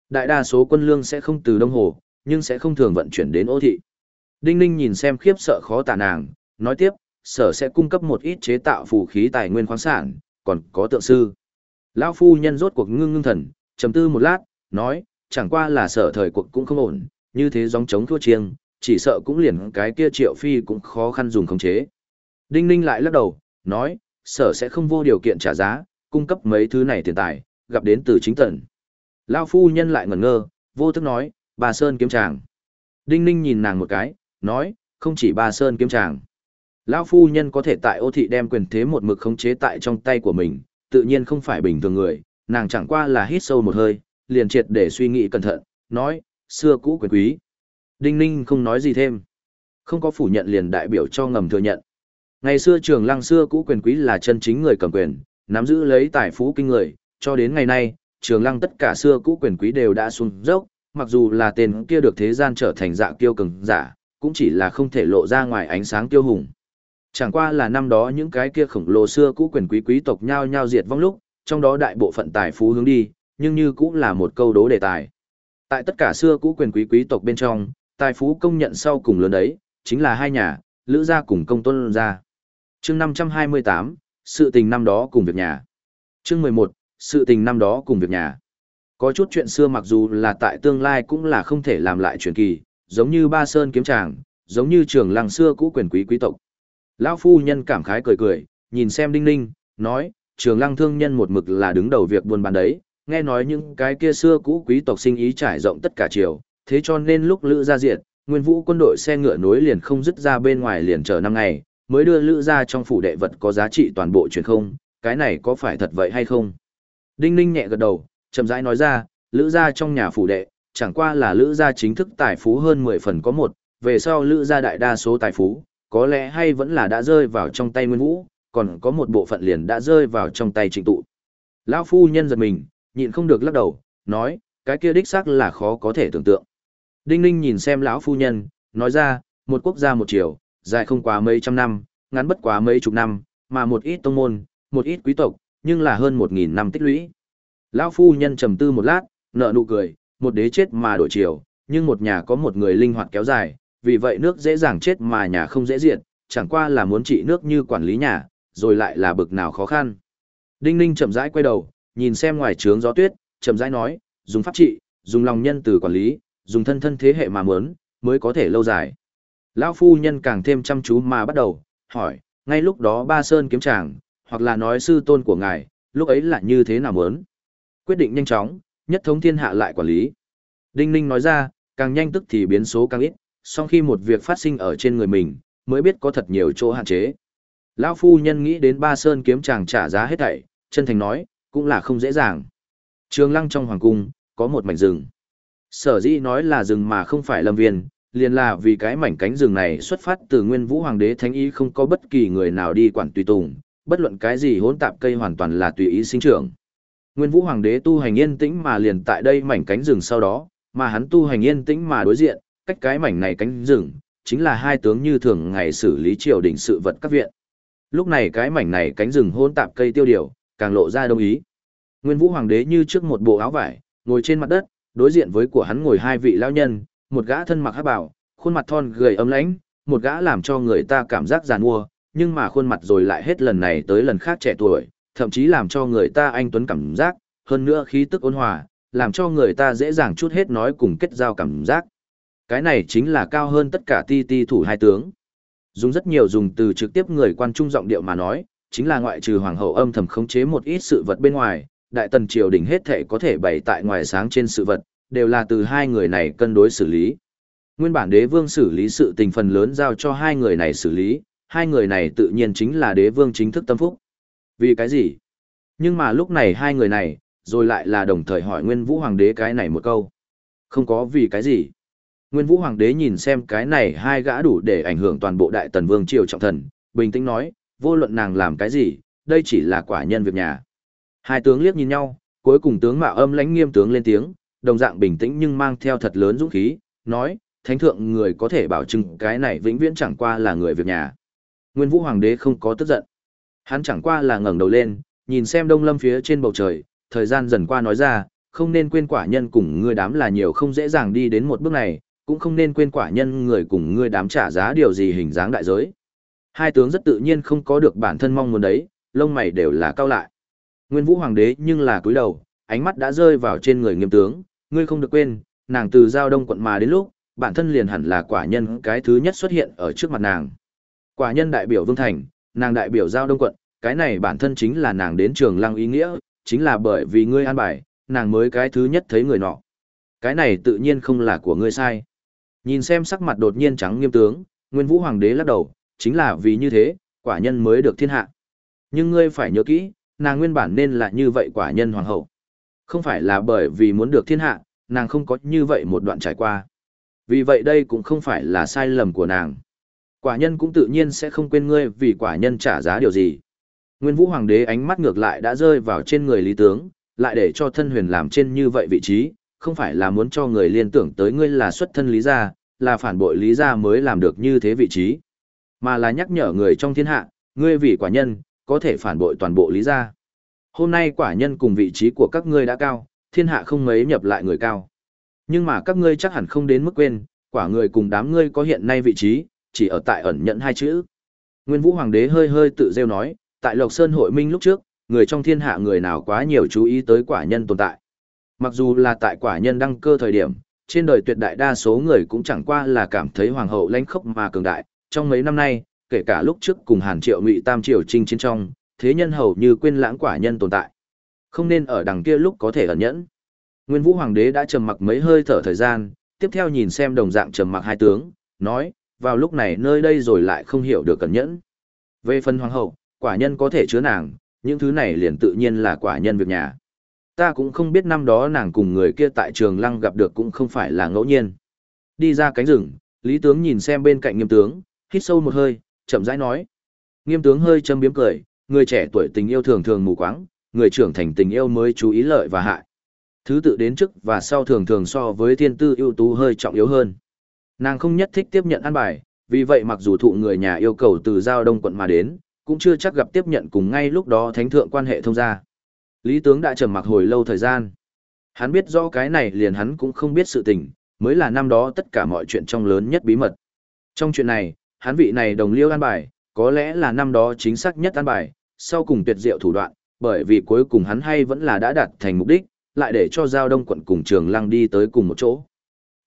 Đại đa số quân lương sẽ không từ Đông Hồ, nhưng sẽ không thường vận chuyển đến ô thị. Đinh Ninh nhìn xem khiếp sợ khó tả nàng, nói tiếp, sở sẽ cung cấp một ít chế tạo phù khí tài nguyên khoáng sản, còn có tượng sư. Lão phu nhân rốt cuộc ngưng ngưng thần, trầm tư một lát, nói, chẳng qua là sở thời cuộc cũng không ổn, như thế gióng chống thua chiêng, chỉ sợ cũng liền cái kia triệu phi cũng khó khăn dùng khống chế. Đinh Ninh lại lắc đầu, nói, sở sẽ không vô điều kiện trả giá, cung cấp mấy thứ này tiền tài, gặp đến từ chính tần. Lao phu nhân lại ngẩn ngơ, vô thức nói, bà Sơn kiếm tràng. Đinh ninh nhìn nàng một cái, nói, không chỉ bà Sơn kiếm tràng. Lão phu nhân có thể tại ô thị đem quyền thế một mực khống chế tại trong tay của mình, tự nhiên không phải bình thường người, nàng chẳng qua là hít sâu một hơi, liền triệt để suy nghĩ cẩn thận, nói, xưa cũ quyền quý. Đinh ninh không nói gì thêm. Không có phủ nhận liền đại biểu cho ngầm thừa nhận. Ngày xưa trường lăng xưa cũ quyền quý là chân chính người cầm quyền, nắm giữ lấy tài phú kinh người, cho đến ngày nay, trường lăng tất cả xưa cũ quyền quý đều đã xuống dốc, mặc dù là tên kia được thế gian trở thành dạ kiêu cường giả, cũng chỉ là không thể lộ ra ngoài ánh sáng tiêu hùng. Chẳng qua là năm đó những cái kia khổng lồ xưa cũ quyền quý quý tộc nhao nhao diệt vong lúc, trong đó đại bộ phận tài phú hướng đi, nhưng như cũng là một câu đố đề tài. Tại tất cả xưa cũ quyền quý quý tộc bên trong, tài phú công nhận sau cùng lớn đấy, chính là hai nhà, Lữ gia cùng công tôn gia. Chương 528, sự tình năm đó cùng việc nhà. Chương 11, sự tình năm đó cùng việc nhà. Có chút chuyện xưa mặc dù là tại tương lai cũng là không thể làm lại truyền kỳ, giống như Ba Sơn kiếm tràng, giống như trường làng xưa cũ quyền quý quý tộc. Lão phu nhân cảm khái cười cười, nhìn xem Đinh Ninh, nói, trường lăng thương nhân một mực là đứng đầu việc buôn bán đấy, nghe nói những cái kia xưa cũ quý tộc sinh ý trải rộng tất cả triều, thế cho nên lúc lữ ra diệt, nguyên vũ quân đội xe ngựa nối liền không dứt ra bên ngoài liền chờ năm ngày, mới đưa lữ ra trong phủ đệ vật có giá trị toàn bộ truyền không, cái này có phải thật vậy hay không? Đinh Ninh nhẹ gật đầu, chậm rãi nói ra, lữ ra trong nhà phủ đệ, chẳng qua là lữ gia chính thức tài phú hơn 10 phần có một, về sau lữ gia đại đa số tài phú, có lẽ hay vẫn là đã rơi vào trong tay Nguyên Vũ, còn có một bộ phận liền đã rơi vào trong tay trịnh tụ. Lão phu nhân giật mình, nhịn không được lắc đầu, nói, cái kia đích xác là khó có thể tưởng tượng. Đinh Ninh nhìn xem lão phu nhân, nói ra, một quốc gia một chiều, dài không quá mấy trăm năm, ngắn bất quá mấy chục năm, mà một ít tông môn, một ít quý tộc, nhưng là hơn một nghìn năm tích lũy. Lão phu nhân trầm tư một lát, nợ nụ cười, một đế chết mà đổi chiều, nhưng một nhà có một người linh hoạt kéo dài, vì vậy nước dễ dàng chết mà nhà không dễ diệt, chẳng qua là muốn trị nước như quản lý nhà, rồi lại là bực nào khó khăn. Đinh Ninh chậm rãi quay đầu, nhìn xem ngoài trướng gió tuyết, chậm rãi nói, dùng pháp trị, dùng lòng nhân từ quản lý, dùng thân thân thế hệ mà muốn, mới có thể lâu dài. Lão phu nhân càng thêm chăm chú mà bắt đầu, hỏi, ngay lúc đó ba sơn kiếm tràng, hoặc là nói sư tôn của ngài, lúc ấy là như thế nào muốn? Quyết định nhanh chóng, nhất thống thiên hạ lại quản lý. Đinh Ninh nói ra, càng nhanh tức thì biến số càng ít, sau khi một việc phát sinh ở trên người mình, mới biết có thật nhiều chỗ hạn chế. Lão phu nhân nghĩ đến ba sơn kiếm chàng trả giá hết thảy, chân thành nói, cũng là không dễ dàng. Trường lăng trong hoàng cung, có một mảnh rừng. Sở dĩ nói là rừng mà không phải lâm viên, liền là vì cái mảnh cánh rừng này xuất phát từ nguyên vũ hoàng đế thánh ý không có bất kỳ người nào đi quản tùy tùng, bất luận cái gì hỗn tạp cây hoàn toàn là tùy ý sinh trưởng. Nguyên Vũ Hoàng đế tu hành yên tĩnh mà liền tại đây mảnh cánh rừng sau đó, mà hắn tu hành yên tĩnh mà đối diện, cách cái mảnh này cánh rừng, chính là hai tướng như thường ngày xử lý triều đình sự vật các viện. Lúc này cái mảnh này cánh rừng hôn tạp cây tiêu điều, càng lộ ra đồng ý. Nguyên Vũ Hoàng đế như trước một bộ áo vải, ngồi trên mặt đất, đối diện với của hắn ngồi hai vị lão nhân, một gã thân mặc hắc bảo khuôn mặt thon gầy ấm lãnh, một gã làm cho người ta cảm giác giàn mua, nhưng mà khuôn mặt rồi lại hết lần này tới lần khác trẻ tuổi, thậm chí làm cho người ta anh tuấn cảm giác, hơn nữa khí tức ôn hòa, làm cho người ta dễ dàng chút hết nói cùng kết giao cảm giác. Cái này chính là cao hơn tất cả ti ti thủ hai tướng. Dùng rất nhiều dùng từ trực tiếp người quan trung giọng điệu mà nói, chính là ngoại trừ hoàng hậu âm thầm khống chế một ít sự vật bên ngoài, đại tần triều đình hết thể có thể bày tại ngoài sáng trên sự vật, đều là từ hai người này cân đối xử lý. Nguyên bản đế vương xử lý sự tình phần lớn giao cho hai người này xử lý, hai người này tự nhiên chính là đế vương chính thức tâm phúc. Vì cái gì? Nhưng mà lúc này hai người này, rồi lại là đồng thời hỏi Nguyên Vũ Hoàng đế cái này một câu. Không có vì cái gì. Nguyên Vũ Hoàng đế nhìn xem cái này hai gã đủ để ảnh hưởng toàn bộ đại tần vương triều trọng thần, bình tĩnh nói, vô luận nàng làm cái gì, đây chỉ là quả nhân việc nhà. Hai tướng liếc nhìn nhau, cuối cùng tướng mạo âm lãnh nghiêm tướng lên tiếng, đồng dạng bình tĩnh nhưng mang theo thật lớn dũng khí, nói, thánh thượng người có thể bảo chứng cái này vĩnh viễn chẳng qua là người việc nhà. Nguyên Vũ Hoàng đế không có tức giận. Hắn chẳng qua là ngẩng đầu lên, nhìn xem đông lâm phía trên bầu trời, thời gian dần qua nói ra, không nên quên quả nhân cùng ngươi đám là nhiều không dễ dàng đi đến một bước này, cũng không nên quên quả nhân người cùng ngươi đám trả giá điều gì hình dáng đại giới. Hai tướng rất tự nhiên không có được bản thân mong muốn đấy, lông mày đều là cao lại. Nguyên Vũ Hoàng đế nhưng là cúi đầu, ánh mắt đã rơi vào trên người nghiêm tướng, ngươi không được quên, nàng từ giao đông quận mà đến lúc, bản thân liền hẳn là quả nhân cái thứ nhất xuất hiện ở trước mặt nàng. Quả nhân đại biểu Vương Thành, nàng đại biểu giao đông quận, cái này bản thân chính là nàng đến trường lăng ý nghĩa, chính là bởi vì ngươi an bài, nàng mới cái thứ nhất thấy người nọ. Cái này tự nhiên không là của ngươi sai. Nhìn xem sắc mặt đột nhiên trắng nghiêm tướng, Nguyên Vũ Hoàng đế lắc đầu, chính là vì như thế, quả nhân mới được thiên hạ. Nhưng ngươi phải nhớ kỹ, nàng nguyên bản nên là như vậy quả nhân hoàng hậu. Không phải là bởi vì muốn được thiên hạ, nàng không có như vậy một đoạn trải qua. Vì vậy đây cũng không phải là sai lầm của nàng. Quả nhân cũng tự nhiên sẽ không quên ngươi vì quả nhân trả giá điều gì. Nguyên Vũ Hoàng đế ánh mắt ngược lại đã rơi vào trên người Lý Tướng, lại để cho thân huyền làm trên như vậy vị trí, không phải là muốn cho người liên tưởng tới ngươi là xuất thân Lý gia, là phản bội Lý gia mới làm được như thế vị trí, mà là nhắc nhở người trong thiên hạ, ngươi vì quả nhân, có thể phản bội toàn bộ Lý gia. Hôm nay quả nhân cùng vị trí của các ngươi đã cao, thiên hạ không mấy nhập lại người cao. Nhưng mà các ngươi chắc hẳn không đến mức quên, quả người cùng đám ngươi có hiện nay vị trí, chỉ ở tại ẩn nhận hai chữ. Nguyên Vũ Hoàng đế hơi hơi tự rêu nói, tại Lộc Sơn hội minh lúc trước, người trong thiên hạ người nào quá nhiều chú ý tới quả nhân tồn tại. Mặc dù là tại quả nhân đăng cơ thời điểm, trên đời tuyệt đại đa số người cũng chẳng qua là cảm thấy hoàng hậu lãnh khốc mà cường đại, trong mấy năm nay, kể cả lúc trước cùng Hàn Triệu Ngụy Tam Triều chinh chiến trong, thế nhân hầu như quên lãng quả nhân tồn tại. Không nên ở đằng kia lúc có thể ẩn nhẫn. Nguyên Vũ Hoàng đế đã trầm mặc mấy hơi thở thời gian, tiếp theo nhìn xem đồng dạng trầm mặc hai tướng, nói, vào lúc này nơi đây rồi lại không hiểu được cẩn nhẫn. Về phần hoàng hậu, quả nhân có thể chứa nàng, những thứ này liền tự nhiên là quả nhân việc nhà. Ta cũng không biết năm đó nàng cùng người kia tại trường lăng gặp được cũng không phải là ngẫu nhiên. Đi ra cánh rừng, Lý tướng nhìn xem bên cạnh nghiêm tướng, hít sâu một hơi, chậm rãi nói. Nghiêm tướng hơi châm biếm cười, người trẻ tuổi tình yêu thường thường mù quáng, người trưởng thành tình yêu mới chú ý lợi và hại. Thứ tự đến trước và sau thường thường so với thiên tư ưu tú hơi trọng yếu hơn. Nàng không nhất thích tiếp nhận ăn bài, vì vậy mặc dù thụ người nhà yêu cầu từ giao đông quận mà đến, cũng chưa chắc gặp tiếp nhận cùng ngay lúc đó thánh thượng quan hệ thông gia. Lý tướng đã trầm mặc hồi lâu thời gian. Hắn biết rõ cái này liền hắn cũng không biết sự tình, mới là năm đó tất cả mọi chuyện trong lớn nhất bí mật. Trong chuyện này, hắn vị này đồng liêu an bài, có lẽ là năm đó chính xác nhất an bài, sau cùng tuyệt diệu thủ đoạn, bởi vì cuối cùng hắn hay vẫn là đã đạt thành mục đích, lại để cho giao đông quận cùng trường lăng đi tới cùng một chỗ.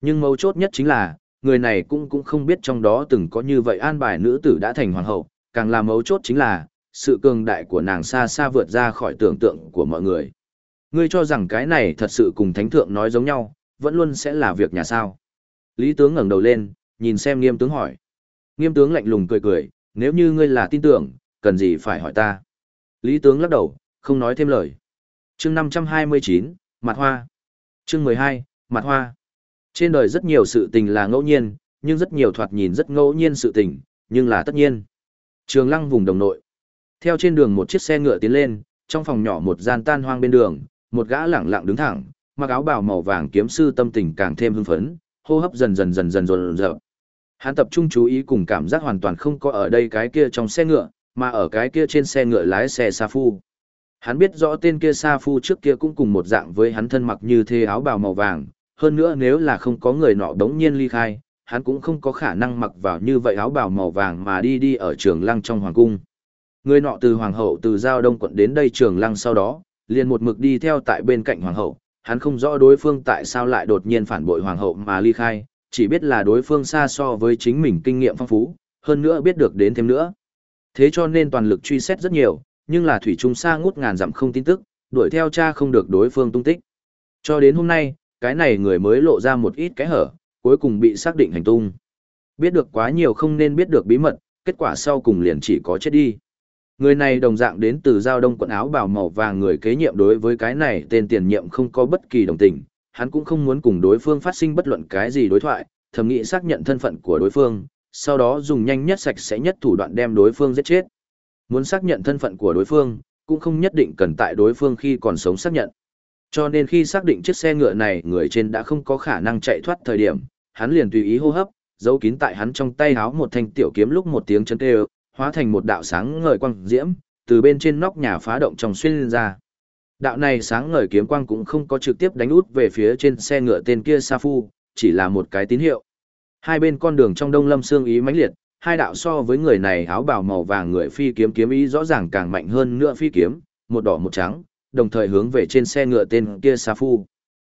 Nhưng mấu chốt nhất chính là, người này cũng cũng không biết trong đó từng có như vậy an bài nữ tử đã thành hoàng hậu, càng là mấu chốt chính là, sự cường đại của nàng xa xa vượt ra khỏi tưởng tượng của mọi người. Ngươi cho rằng cái này thật sự cùng thánh thượng nói giống nhau, vẫn luôn sẽ là việc nhà sao. Lý tướng ngẩng đầu lên, nhìn xem nghiêm tướng hỏi. Nghiêm tướng lạnh lùng cười cười, nếu như ngươi là tin tưởng, cần gì phải hỏi ta. Lý tướng lắc đầu, không nói thêm lời. chương 529, Mặt Hoa. chương 12, Mặt Hoa. Trên đời rất nhiều sự tình là ngẫu nhiên, nhưng rất nhiều thoạt nhìn rất ngẫu nhiên sự tình, nhưng là tất nhiên. Trường lăng vùng đồng nội. Theo trên đường một chiếc xe ngựa tiến lên, trong phòng nhỏ một gian tan hoang bên đường, một gã lẳng lặng đứng thẳng, mặc áo bào màu vàng kiếm sư tâm tình càng thêm hưng phấn, hô hấp dần dần dần dần dần dần. Hắn tập trung chú ý cùng cảm giác hoàn toàn không có ở đây cái kia trong xe ngựa, mà ở cái kia trên xe ngựa lái xe Sa Phu. Hắn biết rõ tên kia Sa Phu trước kia cũng cùng một dạng với hắn thân mặc như thế áo bào màu vàng, hơn nữa nếu là không có người nọ đống nhiên ly khai, hắn cũng không có khả năng mặc vào như vậy áo bào màu vàng mà đi đi ở trường lăng trong hoàng cung. Người nọ từ hoàng hậu từ giao đông quận đến đây trường lăng sau đó, liền một mực đi theo tại bên cạnh hoàng hậu, hắn không rõ đối phương tại sao lại đột nhiên phản bội hoàng hậu mà ly khai, chỉ biết là đối phương xa so với chính mình kinh nghiệm phong phú, hơn nữa biết được đến thêm nữa. Thế cho nên toàn lực truy xét rất nhiều, nhưng là thủy trung xa ngút ngàn dặm không tin tức, đuổi theo cha không được đối phương tung tích. Cho đến hôm nay, cái này người mới lộ ra một ít cái hở, cuối cùng bị xác định hành tung. Biết được quá nhiều không nên biết được bí mật, kết quả sau cùng liền chỉ có chết đi. Người này đồng dạng đến từ giao đông quần áo bào màu vàng người kế nhiệm đối với cái này tên tiền nhiệm không có bất kỳ đồng tình, hắn cũng không muốn cùng đối phương phát sinh bất luận cái gì đối thoại, thầm nghĩ xác nhận thân phận của đối phương, sau đó dùng nhanh nhất sạch sẽ nhất thủ đoạn đem đối phương giết chết. Muốn xác nhận thân phận của đối phương, cũng không nhất định cần tại đối phương khi còn sống xác nhận. Cho nên khi xác định chiếc xe ngựa này người trên đã không có khả năng chạy thoát thời điểm, hắn liền tùy ý hô hấp, giấu kín tại hắn trong tay háo một thanh tiểu kiếm lúc một tiếng chấn kêu, hóa thành một đạo sáng ngời quang diễm, từ bên trên nóc nhà phá động trong xuyên ra. Đạo này sáng ngời kiếm quang cũng không có trực tiếp đánh út về phía trên xe ngựa tên kia Sa Phu, chỉ là một cái tín hiệu. Hai bên con đường trong đông lâm xương ý mãnh liệt, hai đạo so với người này áo bào màu vàng người phi kiếm kiếm ý rõ ràng càng mạnh hơn nữa phi kiếm, một đỏ một trắng, đồng thời hướng về trên xe ngựa tên kia Sa Phu.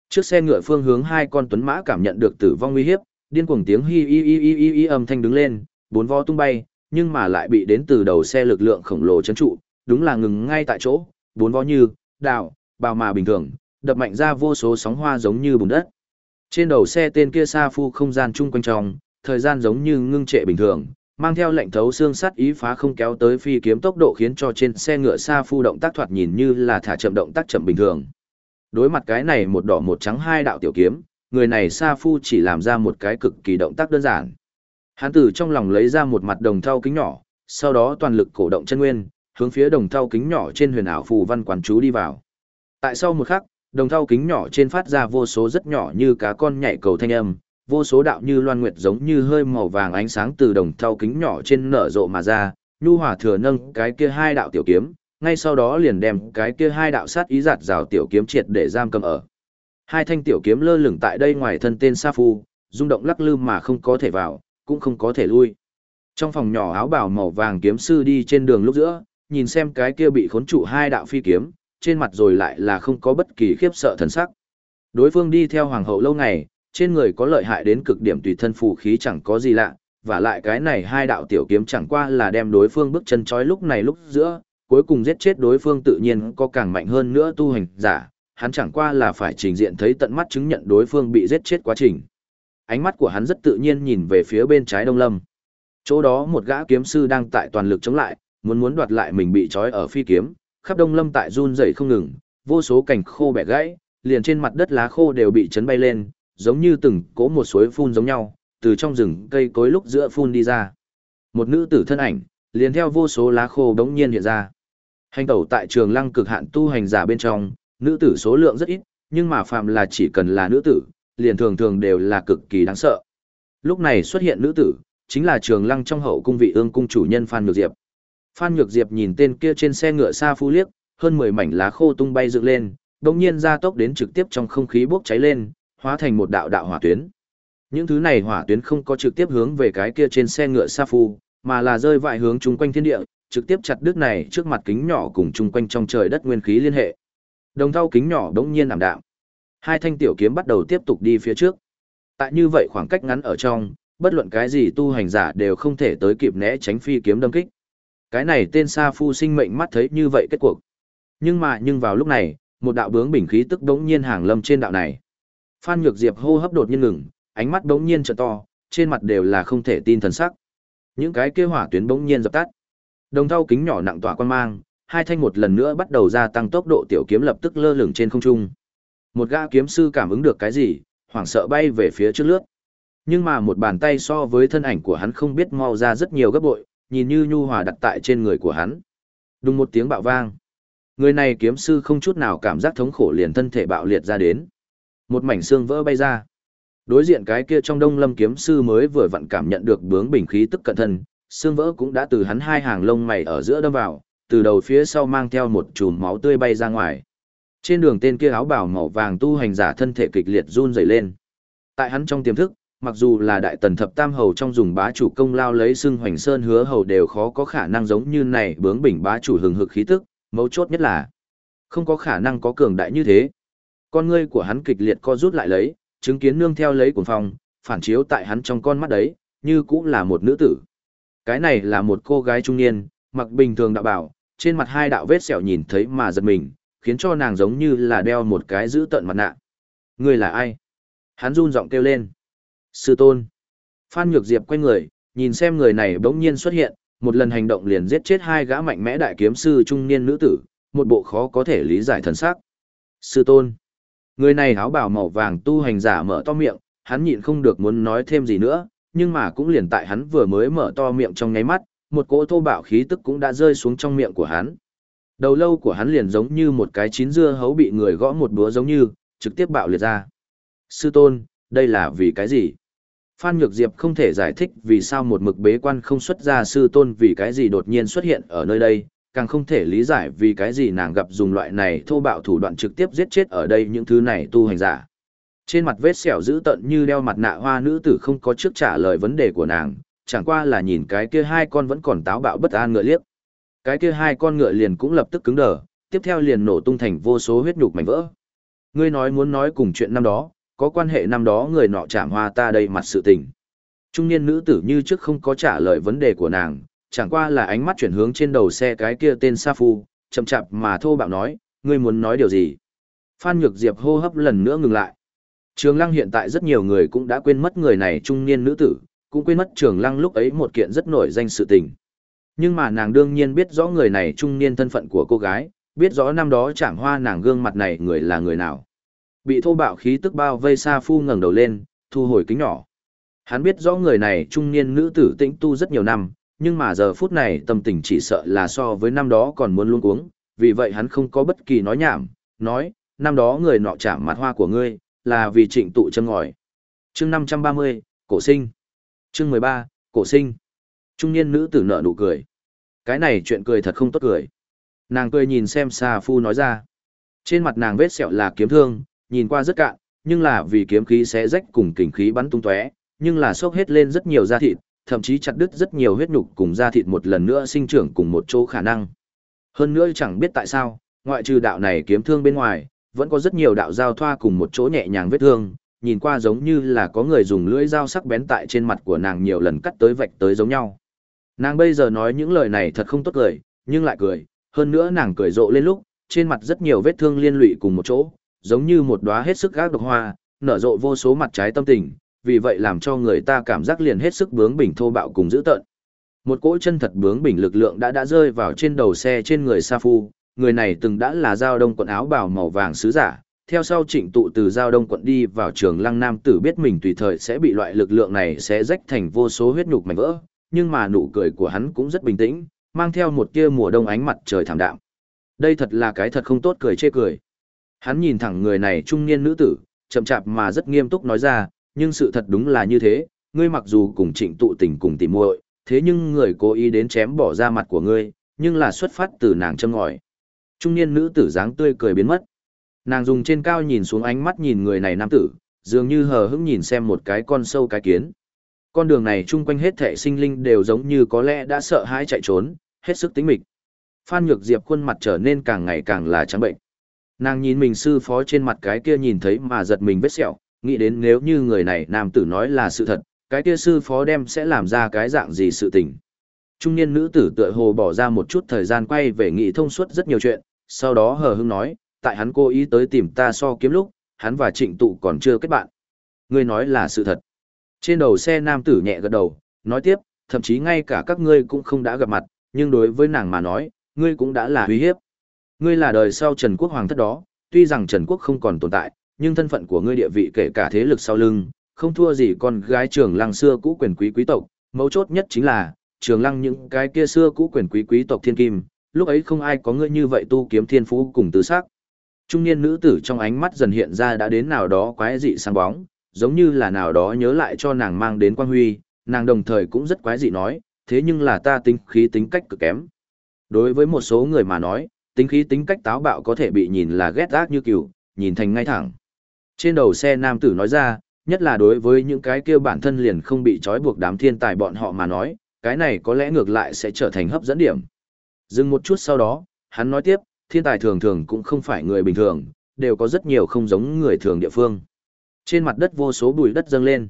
Trước xe ngựa phương hướng hai con tuấn mã cảm nhận được tử vong nguy hiếp, điên cuồng tiếng hi hi hi hi hi âm thanh đứng lên, bốn vó tung bay, nhưng mà lại bị đến từ đầu xe lực lượng khổng lồ chấn trụ, đúng là ngừng ngay tại chỗ, bốn vó như, đào, bào mà bình thường, đập mạnh ra vô số sóng hoa giống như bùn đất. Trên đầu xe tên kia Sa Phu không gian chung quanh trong, thời gian giống như ngưng trệ bình thường, mang theo lệnh thấu xương sắt ý phá không kéo tới phi kiếm tốc độ khiến cho trên xe ngựa Sa Phu động tác thoạt nhìn như là thả chậm động tác chậm bình thường. Đối mặt cái này một đỏ một trắng hai đạo tiểu kiếm, người này Sa Phu chỉ làm ra một cái cực kỳ động tác đơn giản. Hắn từ trong lòng lấy ra một mặt đồng thau kính nhỏ, sau đó toàn lực cổ động chân nguyên, hướng phía đồng thau kính nhỏ trên huyền ảo phù văn quán chú đi vào. Tại sau một khắc, đồng thau kính nhỏ trên phát ra vô số rất nhỏ như cá con nhảy cầu thanh âm, vô số đạo như loan nguyệt giống như hơi màu vàng ánh sáng từ đồng thau kính nhỏ trên nở rộ mà ra, nhu hòa thừa nâng cái kia hai đạo tiểu kiếm, ngay sau đó liền đem cái kia hai đạo sát ý giạt rào tiểu kiếm triệt để giam cầm ở. Hai thanh tiểu kiếm lơ lửng tại đây ngoài thân tên Sa Phu, rung động lắc lư mà không có thể vào, cũng không có thể lui. Trong phòng nhỏ áo bào màu vàng kiếm sư đi trên đường lúc giữa, nhìn xem cái kia bị khốn trụ hai đạo phi kiếm, trên mặt rồi lại là không có bất kỳ khiếp sợ thần sắc. Đối phương đi theo hoàng hậu lâu ngày, trên người có lợi hại đến cực điểm tùy thân phù khí chẳng có gì lạ, và lại cái này hai đạo tiểu kiếm chẳng qua là đem đối phương bước chân chói lúc này lúc giữa, cuối cùng giết chết đối phương tự nhiên có càng mạnh hơn nữa tu hành giả, hắn chẳng qua là phải trình diện thấy tận mắt chứng nhận đối phương bị giết chết quá trình. Ánh mắt của hắn rất tự nhiên nhìn về phía bên trái Đông Lâm. Chỗ đó một gã kiếm sư đang tại toàn lực chống lại, muốn muốn đoạt lại mình bị trói ở phi kiếm, khắp Đông Lâm tại run rẩy không ngừng, vô số cành khô bẻ gãy, liền trên mặt đất lá khô đều bị chấn bay lên, giống như từng cỗ một suối phun giống nhau, từ trong rừng cây cối lúc giữa phun đi ra. Một nữ tử thân ảnh, liền theo vô số lá khô đống nhiên hiện ra. Hành tẩu tại trường lăng cực hạn tu hành giả bên trong, nữ tử số lượng rất ít, nhưng mà phàm là chỉ cần là nữ tử, liền thường thường đều là cực kỳ đáng sợ. Lúc này xuất hiện nữ tử, chính là trường lăng trong hậu cung vị ương cung chủ nhân Phan Nhược Diệp. Phan Nhược Diệp nhìn tên kia trên xe ngựa xa phu liếc, hơn 10 mảnh lá khô tung bay dựng lên, đồng nhiên ra tốc đến trực tiếp trong không khí bốc cháy lên, hóa thành một đạo đạo hỏa tuyến. Những thứ này hỏa tuyến không có trực tiếp hướng về cái kia trên xe ngựa sa phu, mà là rơi vại hướng chung quanh thiên địa, trực tiếp chặt đứt này trước mặt kính nhỏ cùng chung quanh trong trời đất nguyên khí liên hệ. Đồng thau kính nhỏ đống nhiên ảm đạm. Hai thanh tiểu kiếm bắt đầu tiếp tục đi phía trước. Tại như vậy khoảng cách ngắn ở trong, bất luận cái gì tu hành giả đều không thể tới kịp né tránh phi kiếm đâm kích. Cái này tên Sa Phu sinh mệnh mắt thấy như vậy kết cuộc. Nhưng mà nhưng vào lúc này, một đạo bướng bình khí tức đống nhiên hàng lâm trên đạo này. Phan Nhược Diệp hô hấp đột nhiên ngừng, ánh mắt đống nhiên trợ to, trên mặt đều là không thể tin thần sắc. Những cái kia hỏa tuyến bỗng nhiên dập tắt. Đồng thau kính nhỏ nặng tỏa quan mang, hai thanh một lần nữa bắt đầu gia tăng tốc độ tiểu kiếm lập tức lơ lửng trên không trung. Một gã kiếm sư cảm ứng được cái gì, hoảng sợ bay về phía trước lướt. Nhưng mà một bàn tay so với thân ảnh của hắn không biết mau ra rất nhiều gấp bội, nhìn như nhu hòa đặt tại trên người của hắn. Đùng một tiếng bạo vang. Người này kiếm sư không chút nào cảm giác thống khổ liền thân thể bạo liệt ra đến. Một mảnh xương vỡ bay ra. Đối diện cái kia trong đông lâm kiếm sư mới vừa vặn cảm nhận được bướng bình khí tức cận thân, xương vỡ cũng đã từ hắn hai hàng lông mày ở giữa đâm vào, từ đầu phía sau mang theo một chùm máu tươi bay ra ngoài. Trên đường tên kia áo bào màu vàng tu hành giả thân thể kịch liệt run rẩy lên. Tại hắn trong tiềm thức, mặc dù là đại tần thập tam hầu trong dùng bá chủ công lao lấy xưng hoành sơn hứa hầu đều khó có khả năng giống như này bướng bỉnh bá chủ hừng hực khí tức, mấu chốt nhất là không có khả năng có cường đại như thế. Con ngươi của hắn kịch liệt co rút lại lấy, chứng kiến nương theo lấy cuồng phong, phản chiếu tại hắn trong con mắt đấy, như cũng là một nữ tử. Cái này là một cô gái trung niên, mặc bình thường đạo bảo, trên mặt hai đạo vết sẹo nhìn thấy mà giật mình, khiến cho nàng giống như là đeo một cái giữ tận mặt nạ. Ngươi là ai? Hắn run giọng kêu lên. Sư tôn. Phan Nhược Diệp quay người, nhìn xem người này bỗng nhiên xuất hiện, một lần hành động liền giết chết hai gã mạnh mẽ đại kiếm sư trung niên nữ tử, một bộ khó có thể lý giải thần sắc. Sư tôn. Người này áo bào màu vàng tu hành giả mở to miệng, hắn nhịn không được muốn nói thêm gì nữa, nhưng mà cũng liền tại hắn vừa mới mở to miệng trong nháy mắt, một cỗ thô bạo khí tức cũng đã rơi xuống trong miệng của hắn. Đầu lâu của hắn liền giống như một cái chín dưa hấu bị người gõ một búa giống như, trực tiếp bạo liệt ra. Sư tôn, đây là vì cái gì? Phan Nhược Diệp không thể giải thích vì sao một mực bế quan không xuất ra sư tôn vì cái gì đột nhiên xuất hiện ở nơi đây, càng không thể lý giải vì cái gì nàng gặp dùng loại này thô bạo thủ đoạn trực tiếp giết chết ở đây những thứ này tu hành giả. Trên mặt vết sẹo dữ tận như đeo mặt nạ hoa nữ tử không có trước trả lời vấn đề của nàng, chẳng qua là nhìn cái kia hai con vẫn còn táo bạo bất an ngựa liếc. Cái kia hai con ngựa liền cũng lập tức cứng đờ, tiếp theo liền nổ tung thành vô số huyết nhục mảnh vỡ. Ngươi nói muốn nói cùng chuyện năm đó, có quan hệ năm đó người nọ chạm hoa ta đây mặt sự tình. Trung niên nữ tử như trước không có trả lời vấn đề của nàng, chẳng qua là ánh mắt chuyển hướng trên đầu xe cái kia tên Sa Phu, chậm chạp mà thô bạo nói, ngươi muốn nói điều gì? Phan Nhược Diệp hô hấp lần nữa ngừng lại. Trường Lăng hiện tại rất nhiều người cũng đã quên mất người này trung niên nữ tử, cũng quên mất Trường Lăng lúc ấy một kiện rất nổi danh sự tình. Nhưng mà nàng đương nhiên biết rõ người này trung niên thân phận của cô gái, biết rõ năm đó chạm hoa nàng gương mặt này người là người nào. Bị thô bạo khí tức bao vây Sa Phu ngẩng đầu lên, thu hồi kính nhỏ. Hắn biết rõ người này trung niên nữ tử tĩnh tu rất nhiều năm, nhưng mà giờ phút này tâm tình chỉ sợ là so với năm đó còn muốn luôn uống, vì vậy hắn không có bất kỳ nói nhảm, nói, năm đó người nọ chạm mặt hoa của ngươi, là vì trịnh tụ chân ngòi. chương 530, cổ sinh. chương 13, cổ sinh. Trung niên nữ tử nợ nụ cười. Cái này chuyện cười thật không tốt cười. Nàng cười nhìn xem Sa Phu nói ra. Trên mặt nàng vết sẹo là kiếm thương, nhìn qua rất cạn, nhưng là vì kiếm khí sẽ rách cùng kình khí bắn tung tóe, nhưng là sốc hết lên rất nhiều da thịt, thậm chí chặt đứt rất nhiều huyết nhục cùng da thịt một lần nữa sinh trưởng cùng một chỗ khả năng. Hơn nữa chẳng biết tại sao, ngoại trừ đạo này kiếm thương bên ngoài, vẫn có rất nhiều đạo giao thoa cùng một chỗ nhẹ nhàng vết thương, nhìn qua giống như là có người dùng lưỡi dao sắc bén tại trên mặt của nàng nhiều lần cắt tới vạch tới giống nhau. Nàng bây giờ nói những lời này thật không tốt cười, nhưng lại cười, hơn nữa nàng cười rộ lên lúc, trên mặt rất nhiều vết thương liên lụy cùng một chỗ, giống như một đóa hết sức gác độc hoa, nở rộ vô số mặt trái tâm tình, vì vậy làm cho người ta cảm giác liền hết sức bướng bỉnh thô bạo cùng dữ tợn. Một cỗ chân thật bướng bỉnh lực lượng đã đã rơi vào trên đầu xe trên người Sa Phu, người này từng đã là giao đông quần áo bào màu vàng sứ giả, theo sau trịnh tụ từ giao đông quận đi vào trường lăng nam tử biết mình tùy thời sẽ bị loại lực lượng này sẽ rách thành vô số huyết nhục mảnh vỡ, nhưng mà nụ cười của hắn cũng rất bình tĩnh, mang theo một tia mùa đông ánh mặt trời thảm đạm. Đây thật là cái thật không tốt cười chê cười. Hắn nhìn thẳng người này trung niên nữ tử, chậm chạp mà rất nghiêm túc nói ra, nhưng sự thật đúng là như thế, ngươi mặc dù cùng trịnh tụ tình cùng tìm muội, thế nhưng người cố ý đến chém bỏ ra mặt của ngươi, nhưng là xuất phát từ nàng châm ngòi. Trung niên nữ tử dáng tươi cười biến mất. Nàng dùng trên cao nhìn xuống ánh mắt nhìn người này nam tử, dường như hờ hững nhìn xem một cái con sâu cái kiến. Con đường này chung quanh hết thảy sinh linh đều giống như có lẽ đã sợ hãi chạy trốn, hết sức tính mịch. Phan Nhược Diệp khuôn mặt trở nên càng ngày càng là trắng bệnh. Nàng nhìn mình sư phó trên mặt cái kia nhìn thấy mà giật mình vết sẹo, nghĩ đến nếu như người này nam tử nói là sự thật, cái kia sư phó đem sẽ làm ra cái dạng gì sự tình. Trung niên nữ tử tựa hồ bỏ ra một chút thời gian quay về nghị thông suốt rất nhiều chuyện, sau đó hờ hững nói, tại hắn cố ý tới tìm ta so kiếm lúc, hắn và trịnh tụ còn chưa kết bạn. Ngươi nói là sự thật. Trên đầu xe nam tử nhẹ gật đầu, nói tiếp, thậm chí ngay cả các ngươi cũng không đã gặp mặt, nhưng đối với nàng mà nói, ngươi cũng đã là uy hiếp. Ngươi là đời sau Trần Quốc Hoàng thất đó, tuy rằng Trần Quốc không còn tồn tại, nhưng thân phận của ngươi địa vị kể cả thế lực sau lưng, không thua gì con gái trường lăng xưa cũ quyền quý quý tộc, mấu chốt nhất chính là, trường lăng những cái kia xưa cũ quyền quý quý tộc thiên kim, lúc ấy không ai có ngươi như vậy tu kiếm thiên phú cùng tứ sắc. Trung niên nữ tử trong ánh mắt dần hiện ra đã đến nào đó quái dị sáng bóng, giống như là nào đó nhớ lại cho nàng mang đến quang huy, nàng đồng thời cũng rất quái dị nói, thế nhưng là ta tính khí tính cách cực kém. Đối với một số người mà nói, tính khí tính cách táo bạo có thể bị nhìn là ghét ác như cừu, nhìn thành ngay thẳng. Trên đầu xe nam tử nói ra, nhất là đối với những cái kia bản thân liền không bị trói buộc đám thiên tài bọn họ mà nói, cái này có lẽ ngược lại sẽ trở thành hấp dẫn điểm. Dừng một chút sau đó, hắn nói tiếp, thiên tài thường thường cũng không phải người bình thường, đều có rất nhiều không giống người thường địa phương. Trên mặt đất vô số bụi đất dâng lên.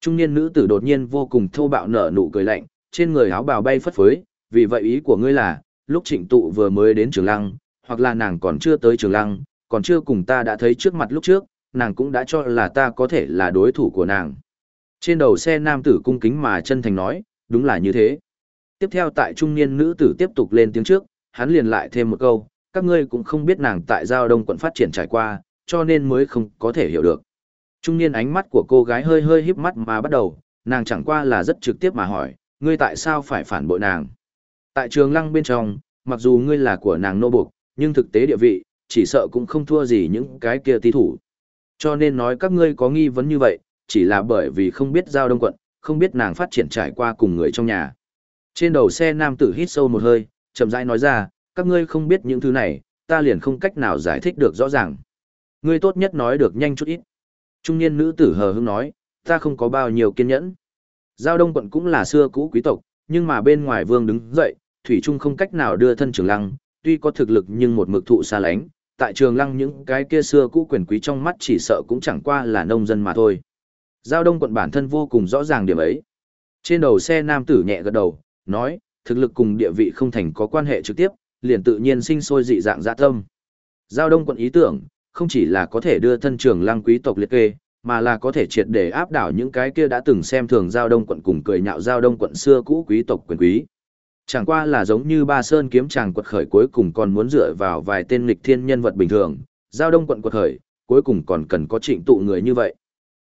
Trung niên nữ tử đột nhiên vô cùng thô bạo nở nụ cười lạnh, trên người áo bào bay phất phới, vì vậy ý của ngươi là, lúc trịnh tụ vừa mới đến trường lăng, hoặc là nàng còn chưa tới trường lăng, còn chưa cùng ta đã thấy trước mặt lúc trước, nàng cũng đã cho là ta có thể là đối thủ của nàng. Trên đầu xe nam tử cung kính mà chân thành nói, đúng là như thế. Tiếp theo tại trung niên nữ tử tiếp tục lên tiếng trước, hắn liền lại thêm một câu, các ngươi cũng không biết nàng tại giao đông quận phát triển trải qua, cho nên mới không có thể hiểu được. Trung niên ánh mắt của cô gái hơi hơi híp mắt mà bắt đầu, nàng chẳng qua là rất trực tiếp mà hỏi, ngươi tại sao phải phản bội nàng? Tại trường lăng bên trong, mặc dù ngươi là của nàng nô buộc, nhưng thực tế địa vị, chỉ sợ cũng không thua gì những cái kia tí thủ. Cho nên nói các ngươi có nghi vấn như vậy, chỉ là bởi vì không biết giao đông quận, không biết nàng phát triển trải qua cùng người trong nhà. Trên đầu xe nam tử hít sâu một hơi, chậm rãi nói ra, các ngươi không biết những thứ này, ta liền không cách nào giải thích được rõ ràng. Ngươi tốt nhất nói được nhanh chút ít. Trung niên nữ tử hờ hững nói, ta không có bao nhiêu kiên nhẫn. Giao Đông quận cũng là xưa cũ quý tộc, nhưng mà bên ngoài vương đứng dậy, Thủy Trung không cách nào đưa thân trường lăng, tuy có thực lực nhưng một mực thụ xa lánh, tại trường lăng những cái kia xưa cũ quyền quý trong mắt chỉ sợ cũng chẳng qua là nông dân mà thôi. Giao Đông quận bản thân vô cùng rõ ràng điểm ấy. Trên đầu xe nam tử nhẹ gật đầu, nói, thực lực cùng địa vị không thành có quan hệ trực tiếp, liền tự nhiên sinh sôi dị dạng dạ tâm. Giao đông quận ý tưởng, không chỉ là có thể đưa thân trường lăng quý tộc liệt kê, mà là có thể triệt để áp đảo những cái kia đã từng xem thường giao đông quận cùng cười nhạo giao đông quận xưa cũ quý tộc quyền quý. Chẳng qua là giống như ba sơn kiếm chàng quật khởi cuối cùng còn muốn dựa vào vài tên lịch thiên nhân vật bình thường, giao đông quận quật khởi, cuối cùng còn cần có trịnh tụ người như vậy.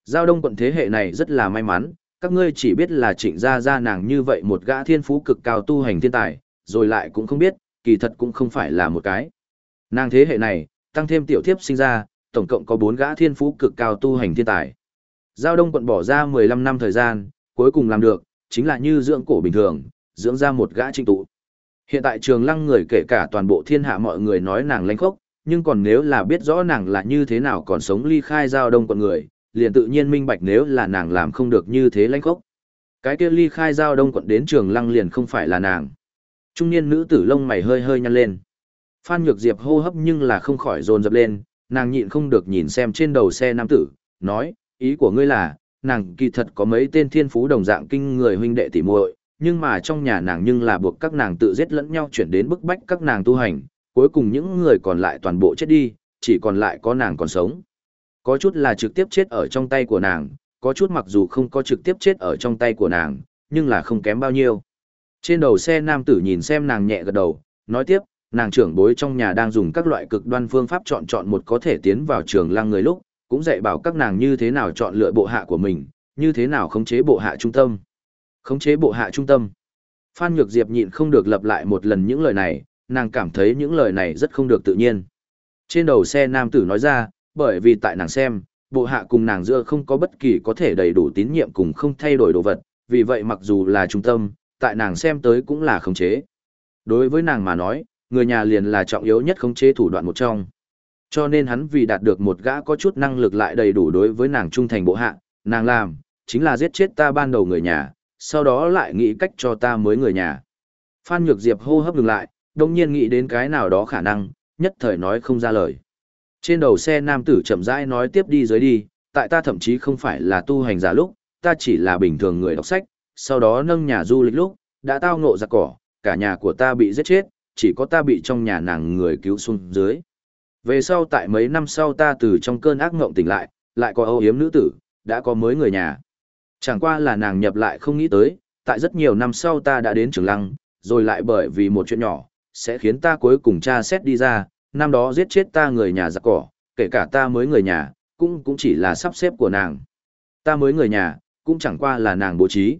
Giao đông quận thế hệ này rất là may mắn, các ngươi chỉ biết là trịnh gia gia nàng như vậy một gã thiên phú cực cao tu hành thiên tài, rồi lại cũng không biết, kỳ thật cũng không phải là một cái. Nàng thế hệ này, tăng thêm tiểu thiếp sinh ra, tổng cộng có 4 gã thiên phú cực cao tu hành thiên tài. Giao Đông quận bỏ ra 15 năm thời gian, cuối cùng làm được, chính là như dưỡng cổ bình thường, dưỡng ra một gã trinh tụ. Hiện tại trường lăng người kể cả toàn bộ thiên hạ mọi người nói nàng lãnh khốc, nhưng còn nếu là biết rõ nàng là như thế nào còn sống ly khai giao đông quận người, liền tự nhiên minh bạch nếu là nàng làm không được như thế lãnh khốc. Cái kia ly khai giao đông quận đến trường lăng liền không phải là nàng. Trung niên nữ tử lông mày hơi hơi nhăn lên. Phan Nhược Diệp hô hấp nhưng là không khỏi dồn dập lên, nàng nhịn không được nhìn xem trên đầu xe nam tử, nói, ý của ngươi là, nàng kỳ thật có mấy tên thiên phú đồng dạng kinh người huynh đệ tỉ muội, nhưng mà trong nhà nàng nhưng là buộc các nàng tự giết lẫn nhau chuyển đến bức bách các nàng tu hành, cuối cùng những người còn lại toàn bộ chết đi, chỉ còn lại có nàng còn sống. Có chút là trực tiếp chết ở trong tay của nàng, có chút mặc dù không có trực tiếp chết ở trong tay của nàng, nhưng là không kém bao nhiêu. Trên đầu xe nam tử nhìn xem nàng nhẹ gật đầu, nói tiếp, nàng trưởng bối trong nhà đang dùng các loại cực đoan phương pháp chọn chọn một có thể tiến vào trường lăng người lúc, cũng dạy bảo các nàng như thế nào chọn lựa bộ hạ của mình, như thế nào khống chế bộ hạ trung tâm. Khống chế bộ hạ trung tâm. Phan Nhược Diệp nhịn không được lặp lại một lần những lời này, nàng cảm thấy những lời này rất không được tự nhiên. Trên đầu xe nam tử nói ra, bởi vì tại nàng xem, bộ hạ cùng nàng giữa không có bất kỳ có thể đầy đủ tín nhiệm cùng không thay đổi đồ vật, vì vậy mặc dù là trung tâm, tại nàng xem tới cũng là khống chế. Đối với nàng mà nói, người nhà liền là trọng yếu nhất khống chế thủ đoạn một trong. Cho nên hắn vì đạt được một gã có chút năng lực lại đầy đủ đối với nàng trung thành bộ hạ, nàng làm, chính là giết chết ta ban đầu người nhà, sau đó lại nghĩ cách cho ta mới người nhà. Phan Nhược Diệp hô hấp dừng lại, đồng nhiên nghĩ đến cái nào đó khả năng, nhất thời nói không ra lời. Trên đầu xe nam tử chậm rãi nói tiếp đi dưới đi, tại ta thậm chí không phải là tu hành giả lúc, ta chỉ là bình thường người đọc sách, sau đó nâng nhà du lịch lúc, đã tao ngộ ra cỏ, cả nhà của ta bị giết chết, chỉ có ta bị trong nhà nàng người cứu xuống dưới. Về sau tại mấy năm sau ta từ trong cơn ác ngộng tỉnh lại, lại có âu yếm nữ tử, đã có mới người nhà. Chẳng qua là nàng nhập lại không nghĩ tới, tại rất nhiều năm sau ta đã đến trường lăng, rồi lại bởi vì một chuyện nhỏ, sẽ khiến ta cuối cùng tra xét đi ra, năm đó giết chết ta người nhà giặc cỏ, kể cả ta mới người nhà, cũng cũng chỉ là sắp xếp của nàng. Ta mới người nhà, cũng chẳng qua là nàng bố trí.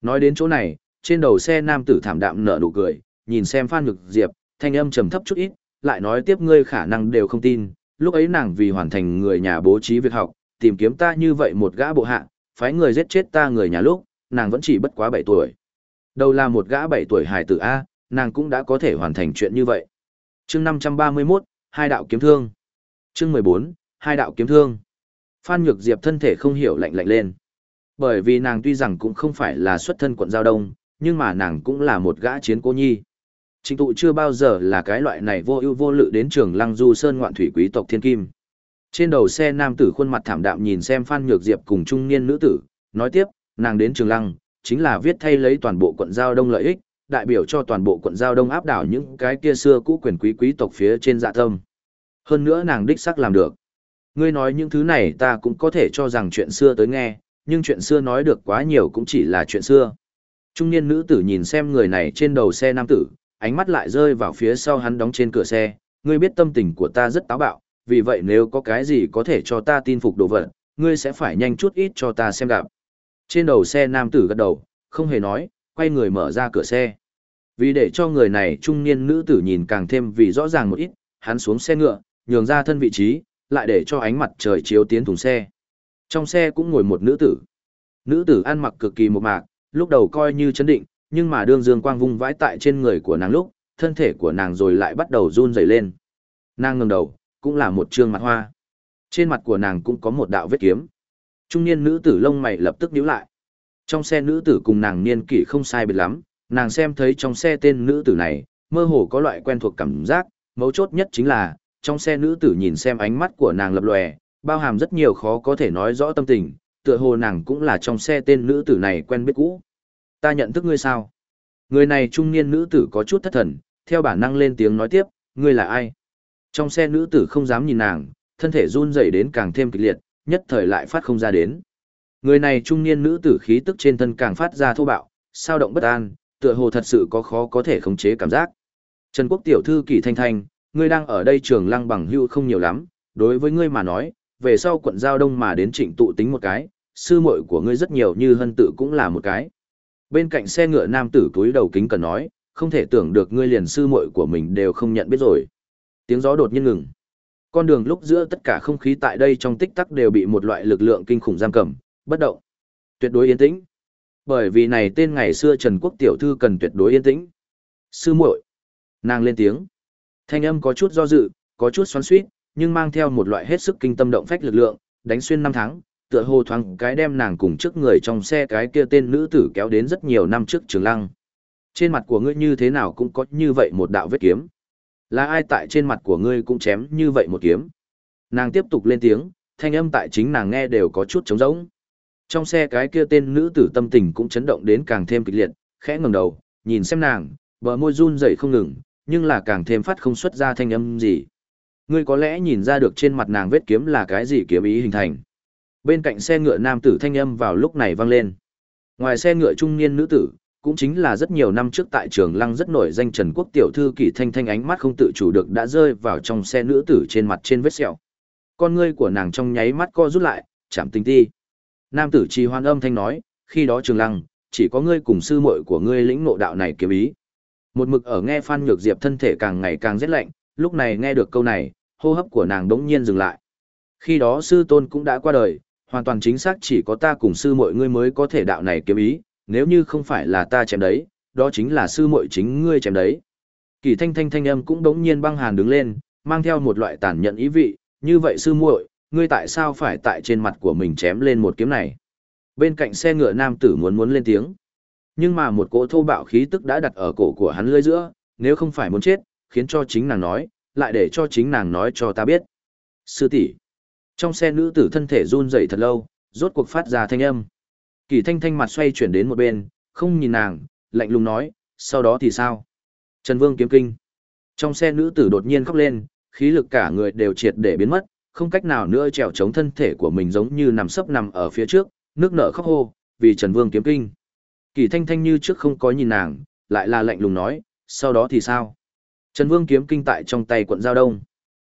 Nói đến chỗ này, trên đầu xe nam tử thảm đạm nở nụ cười, nhìn xem Phan Nhược Diệp, thanh âm trầm thấp chút ít, lại nói tiếp ngươi khả năng đều không tin, lúc ấy nàng vì hoàn thành người nhà bố trí việc học, tìm kiếm ta như vậy một gã bộ hạ, phái người giết chết ta người nhà lúc, nàng vẫn chỉ bất quá 7 tuổi. Đầu là một gã 7 tuổi hài tử A, nàng cũng đã có thể hoàn thành chuyện như vậy. chương 531, hai đạo kiếm thương. chương 14, hai đạo kiếm thương. Phan Nhược Diệp thân thể không hiểu lạnh lạnh lên. Bởi vì nàng tuy rằng cũng không phải là xuất thân quận Giao Đông, nhưng mà nàng cũng là một gã chiến cô nhi. Trịnh tụ chưa bao giờ là cái loại này vô ưu vô lự đến trường lăng du sơn ngoạn thủy quý tộc thiên kim. Trên đầu xe nam tử khuôn mặt thảm đạm nhìn xem Phan Nhược Diệp cùng trung niên nữ tử, nói tiếp, nàng đến trường lăng, chính là viết thay lấy toàn bộ quận giao đông lợi ích, đại biểu cho toàn bộ quận giao đông áp đảo những cái kia xưa cũ quyền quý quý tộc phía trên dạ tâm. Hơn nữa nàng đích xác làm được. Ngươi nói những thứ này ta cũng có thể cho rằng chuyện xưa tới nghe, nhưng chuyện xưa nói được quá nhiều cũng chỉ là chuyện xưa. Trung niên nữ tử nhìn xem người này trên đầu xe nam tử, ánh mắt lại rơi vào phía sau hắn đóng trên cửa xe, ngươi biết tâm tình của ta rất táo bạo, vì vậy nếu có cái gì có thể cho ta tin phục đồ vật, ngươi sẽ phải nhanh chút ít cho ta xem gặp. Trên đầu xe nam tử gật đầu, không hề nói, quay người mở ra cửa xe. Vì để cho người này trung niên nữ tử nhìn càng thêm vì rõ ràng một ít, hắn xuống xe ngựa, nhường ra thân vị trí, lại để cho ánh mặt trời chiếu tiến thùng xe. Trong xe cũng ngồi một nữ tử. Nữ tử ăn mặc cực kỳ một mạc, lúc đầu coi như chấn định, nhưng mà đương dương quang vung vãi tại trên người của nàng lúc, thân thể của nàng rồi lại bắt đầu run rẩy lên. Nàng ngẩng đầu, cũng là một trương mặt hoa. Trên mặt của nàng cũng có một đạo vết kiếm. Trung niên nữ tử lông mày lập tức nhíu lại. Trong xe nữ tử cùng nàng niên kỷ không sai biệt lắm, nàng xem thấy trong xe tên nữ tử này, mơ hồ có loại quen thuộc cảm giác, mấu chốt nhất chính là, trong xe nữ tử nhìn xem ánh mắt của nàng lập lòe, bao hàm rất nhiều khó có thể nói rõ tâm tình, tựa hồ nàng cũng là trong xe tên nữ tử này quen biết cũ. Ta nhận thức ngươi sao? Người này trung niên nữ tử có chút thất thần, theo bản năng lên tiếng nói tiếp, ngươi là ai? Trong xe nữ tử không dám nhìn nàng, thân thể run rẩy đến càng thêm kịch liệt, nhất thời lại phát không ra đến. Người này trung niên nữ tử khí tức trên thân càng phát ra thô bạo, sao động bất an, tựa hồ thật sự có khó có thể khống chế cảm giác. Trần Quốc tiểu thư Kỳ Thanh Thanh, ngươi đang ở đây trường lăng bằng hưu không nhiều lắm, đối với ngươi mà nói, về sau quận giao đông mà đến trịnh tụ tính một cái, sư muội của ngươi rất nhiều như hân tự cũng là một cái. Bên cạnh xe ngựa nam tử túi đầu kính cần nói, không thể tưởng được ngươi liền sư muội của mình đều không nhận biết rồi. Tiếng gió đột nhiên ngừng. Con đường lúc giữa tất cả không khí tại đây trong tích tắc đều bị một loại lực lượng kinh khủng giam cầm, bất động. Tuyệt đối yên tĩnh. Bởi vì này tên ngày xưa Trần Quốc tiểu thư cần tuyệt đối yên tĩnh. Sư muội. Nàng lên tiếng. Thanh âm có chút do dự, có chút xoắn xuýt, nhưng mang theo một loại hết sức kinh tâm động phách lực lượng, đánh xuyên năm tháng, tựa hồ thoáng cái đem nàng cùng trước người trong xe cái kia tên nữ tử kéo đến rất nhiều năm trước trường lăng. Trên mặt của ngươi như thế nào cũng có như vậy một đạo vết kiếm. Là ai tại trên mặt của ngươi cũng chém như vậy một kiếm. Nàng tiếp tục lên tiếng, thanh âm tại chính nàng nghe đều có chút trống rỗng. Trong xe cái kia tên nữ tử tâm tình cũng chấn động đến càng thêm kịch liệt, khẽ ngẩng đầu, nhìn xem nàng, bờ môi run rẩy không ngừng, nhưng là càng thêm phát không xuất ra thanh âm gì. Ngươi có lẽ nhìn ra được trên mặt nàng vết kiếm là cái gì kiếm ý hình thành. Bên cạnh xe ngựa nam tử thanh âm vào lúc này vang lên. Ngoài xe ngựa trung niên nữ tử, cũng chính là rất nhiều năm trước tại trường lăng rất nổi danh Trần Quốc tiểu thư kỳ thanh thanh ánh mắt không tự chủ được đã rơi vào trong xe nữ tử trên mặt trên vết sẹo. Con ngươi của nàng trong nháy mắt co rút lại, chạm tình ti. Nam tử trì hoan âm thanh nói, khi đó trường lăng, chỉ có ngươi cùng sư muội của ngươi lĩnh ngộ đạo này kiếm ý. Một mực ở nghe Phan Nhược Diệp thân thể càng ngày càng rét lạnh, lúc này nghe được câu này, hô hấp của nàng đống nhiên dừng lại. Khi đó sư tôn cũng đã qua đời, hoàn toàn chính xác chỉ có ta cùng sư muội ngươi mới có thể đạo này kiếm ý, nếu như không phải là ta chém đấy, đó chính là sư muội chính ngươi chém đấy. Kỳ thanh thanh thanh âm cũng đống nhiên băng hàn đứng lên, mang theo một loại tàn nhẫn ý vị, như vậy sư muội, ngươi tại sao phải tại trên mặt của mình chém lên một kiếm này? Bên cạnh xe ngựa nam tử muốn muốn lên tiếng. Nhưng mà một cỗ thô bạo khí tức đã đặt ở cổ của hắn lưỡi giữa, nếu không phải muốn chết, khiến cho chính nàng nói, lại để cho chính nàng nói cho ta biết. Sư tỷ trong xe nữ tử thân thể run rẩy thật lâu, rốt cuộc phát ra thanh âm. Kỳ thanh thanh mặt xoay chuyển đến một bên, không nhìn nàng, lạnh lùng nói, sau đó thì sao? Trần Vương kiếm kinh. Trong xe nữ tử đột nhiên khóc lên, khí lực cả người đều triệt để biến mất, không cách nào nữa trèo chống thân thể của mình giống như nằm sấp nằm ở phía trước, nước nở khóc hô, vì Trần Vương kiếm kinh. Kỳ thanh thanh như trước không có nhìn nàng, lại là lạnh lùng nói, sau đó thì sao? Trần Vương kiếm kinh tại trong tay quận Giao Đông.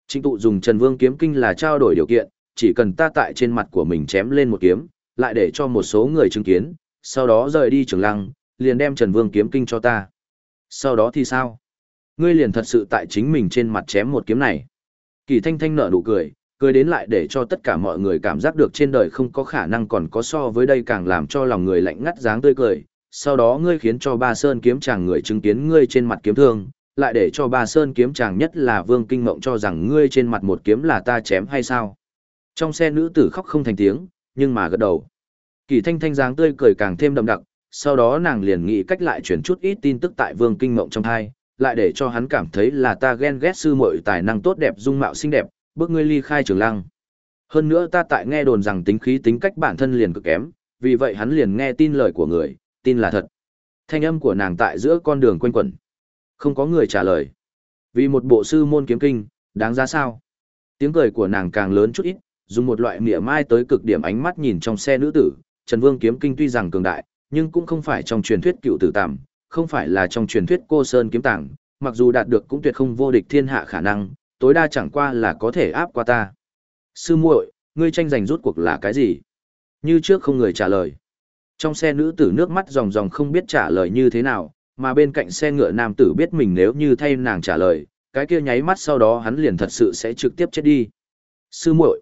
Trịnh tụ dùng Trần Vương kiếm kinh là trao đổi điều kiện, chỉ cần ta tại trên mặt của mình chém lên một kiếm, lại để cho một số người chứng kiến, sau đó rời đi trường lăng, liền đem Trần Vương kiếm kinh cho ta. Sau đó thì sao? Ngươi liền thật sự tại chính mình trên mặt chém một kiếm này. Kỳ thanh thanh nở nụ cười, cười đến lại để cho tất cả mọi người cảm giác được trên đời không có khả năng còn có so với đây càng làm cho lòng người lạnh ngắt dáng tươi cười. Sau đó ngươi khiến cho ba sơn kiếm chàng người chứng kiến ngươi trên mặt kiếm thương, lại để cho ba sơn kiếm chàng nhất là vương kinh mộng cho rằng ngươi trên mặt một kiếm là ta chém hay sao. Trong xe nữ tử khóc không thành tiếng, nhưng mà gật đầu. Kỳ thanh thanh dáng tươi cười càng thêm đậm đặc, sau đó nàng liền nghĩ cách lại chuyển chút ít tin tức tại vương kinh mộng trong hai, lại để cho hắn cảm thấy là ta ghen ghét sư muội tài năng tốt đẹp dung mạo xinh đẹp, bước ngươi ly khai trường lăng. Hơn nữa ta tại nghe đồn rằng tính khí tính cách bản thân liền cực kém, vì vậy hắn liền nghe tin lời của người, tin là thật. Thanh âm của nàng tại giữa con đường quanh quẩn. Không có người trả lời. Vì một bộ sư môn kiếm kinh, đáng giá sao? Tiếng cười của nàng càng lớn chút ít, dùng một loại mỉa mai tới cực điểm ánh mắt nhìn trong xe nữ tử, Trần Vương kiếm kinh tuy rằng cường đại, nhưng cũng không phải trong truyền thuyết cựu tử tạm, không phải là trong truyền thuyết cô sơn kiếm tảng, mặc dù đạt được cũng tuyệt không vô địch thiên hạ khả năng, tối đa chẳng qua là có thể áp qua ta. Sư muội, ngươi tranh giành rút cuộc là cái gì? Như trước không người trả lời. Trong xe nữ tử nước mắt ròng ròng không biết trả lời như thế nào, mà bên cạnh xe ngựa nam tử biết mình nếu như thay nàng trả lời, cái kia nháy mắt sau đó hắn liền thật sự sẽ trực tiếp chết đi. Sư muội,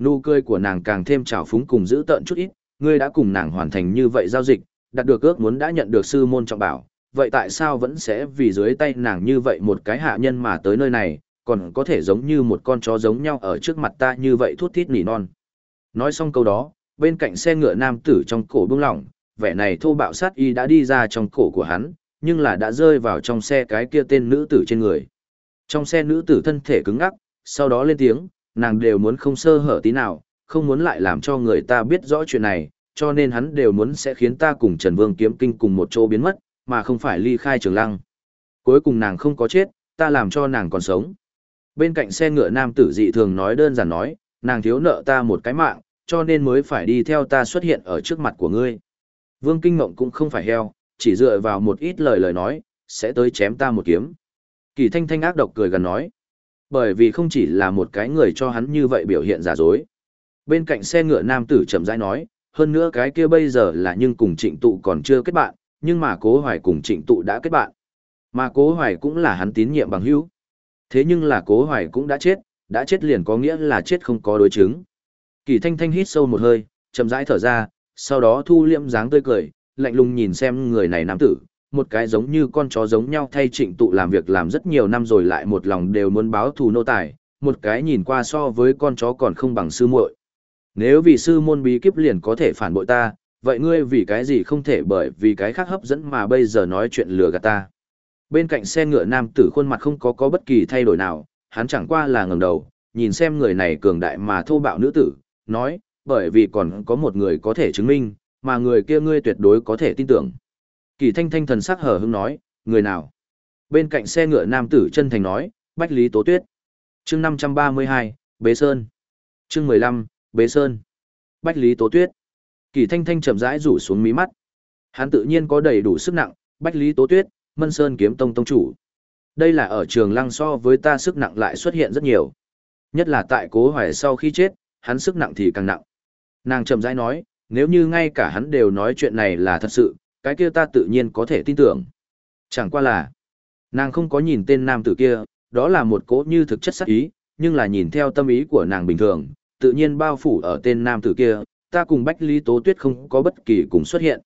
nụ cười của nàng càng thêm trào phúng cùng giữ tợn chút ít, ngươi đã cùng nàng hoàn thành như vậy giao dịch, đạt được ước muốn đã nhận được sư môn trọng bảo, vậy tại sao vẫn sẽ vì dưới tay nàng như vậy một cái hạ nhân mà tới nơi này, còn có thể giống như một con chó giống nhau ở trước mặt ta như vậy thút thít nỉ non. Nói xong câu đó, bên cạnh xe ngựa nam tử trong cổ bưng lỏng, vẻ này thô bạo sát y đã đi ra trong cổ của hắn, nhưng là đã rơi vào trong xe cái kia tên nữ tử trên người. Trong xe nữ tử thân thể cứng ngắc, sau đó lên tiếng, nàng đều muốn không sơ hở tí nào, không muốn lại làm cho người ta biết rõ chuyện này, cho nên hắn đều muốn sẽ khiến ta cùng Trần Vương kiếm kinh cùng một chỗ biến mất, mà không phải ly khai trường lăng. Cuối cùng nàng không có chết, ta làm cho nàng còn sống. Bên cạnh xe ngựa nam tử dị thường nói đơn giản nói, nàng thiếu nợ ta một cái mạng, cho nên mới phải đi theo ta xuất hiện ở trước mặt của ngươi. Vương Kinh Ngộng cũng không phải heo, chỉ dựa vào một ít lời lời nói, sẽ tới chém ta một kiếm. Kỳ thanh thanh ác độc cười gần nói. Bởi vì không chỉ là một cái người cho hắn như vậy biểu hiện giả dối. Bên cạnh xe ngựa nam tử chậm rãi nói, hơn nữa cái kia bây giờ là nhưng cùng trịnh tụ còn chưa kết bạn, nhưng mà cố hoài cùng trịnh tụ đã kết bạn. Mà cố hoài cũng là hắn tín nhiệm bằng hữu. Thế nhưng là cố hoài cũng đã chết, đã chết liền có nghĩa là chết không có đối chứng. Kỳ thanh thanh hít sâu một hơi, chậm rãi thở ra, sau đó thu liệm dáng tươi cười, lạnh lùng nhìn xem người này nam tử, một cái giống như con chó giống nhau thay trịnh tụ làm việc làm rất nhiều năm rồi lại một lòng đều muốn báo thù nô tài, một cái nhìn qua so với con chó còn không bằng sư muội. Nếu vì sư môn bí kíp liền có thể phản bội ta, vậy ngươi vì cái gì không thể bởi vì cái khác hấp dẫn mà bây giờ nói chuyện lừa gạt ta. Bên cạnh xe ngựa nam tử khuôn mặt không có có bất kỳ thay đổi nào, hắn chẳng qua là ngẩng đầu, nhìn xem người này cường đại mà thô bạo nữ tử, nói, bởi vì còn có một người có thể chứng minh, mà người kia ngươi tuyệt đối có thể tin tưởng. Kỳ thanh thanh thần sắc hở hứng nói, người nào? Bên cạnh xe ngựa nam tử chân thành nói, Bách Lý Tố Tuyết. chương 532, Bế Sơn. chương 15, Bế Sơn. Bách Lý Tố Tuyết. Kỳ thanh thanh chậm rãi rủ xuống mí mắt. Hắn tự nhiên có đầy đủ sức nặng, Bách Lý Tố Tuyết, Mân Sơn kiếm tông tông chủ. Đây là ở trường lăng so với ta sức nặng lại xuất hiện rất nhiều. Nhất là tại cố hoài sau khi chết, hắn sức nặng thì càng nặng. Nàng chậm rãi nói, nếu như ngay cả hắn đều nói chuyện này là thật sự, cái kia ta tự nhiên có thể tin tưởng. Chẳng qua là, nàng không có nhìn tên nam tử kia, đó là một cỗ như thực chất sắc ý, nhưng là nhìn theo tâm ý của nàng bình thường, tự nhiên bao phủ ở tên nam tử kia, ta cùng Bách Lý Tố Tuyết không có bất kỳ cùng xuất hiện.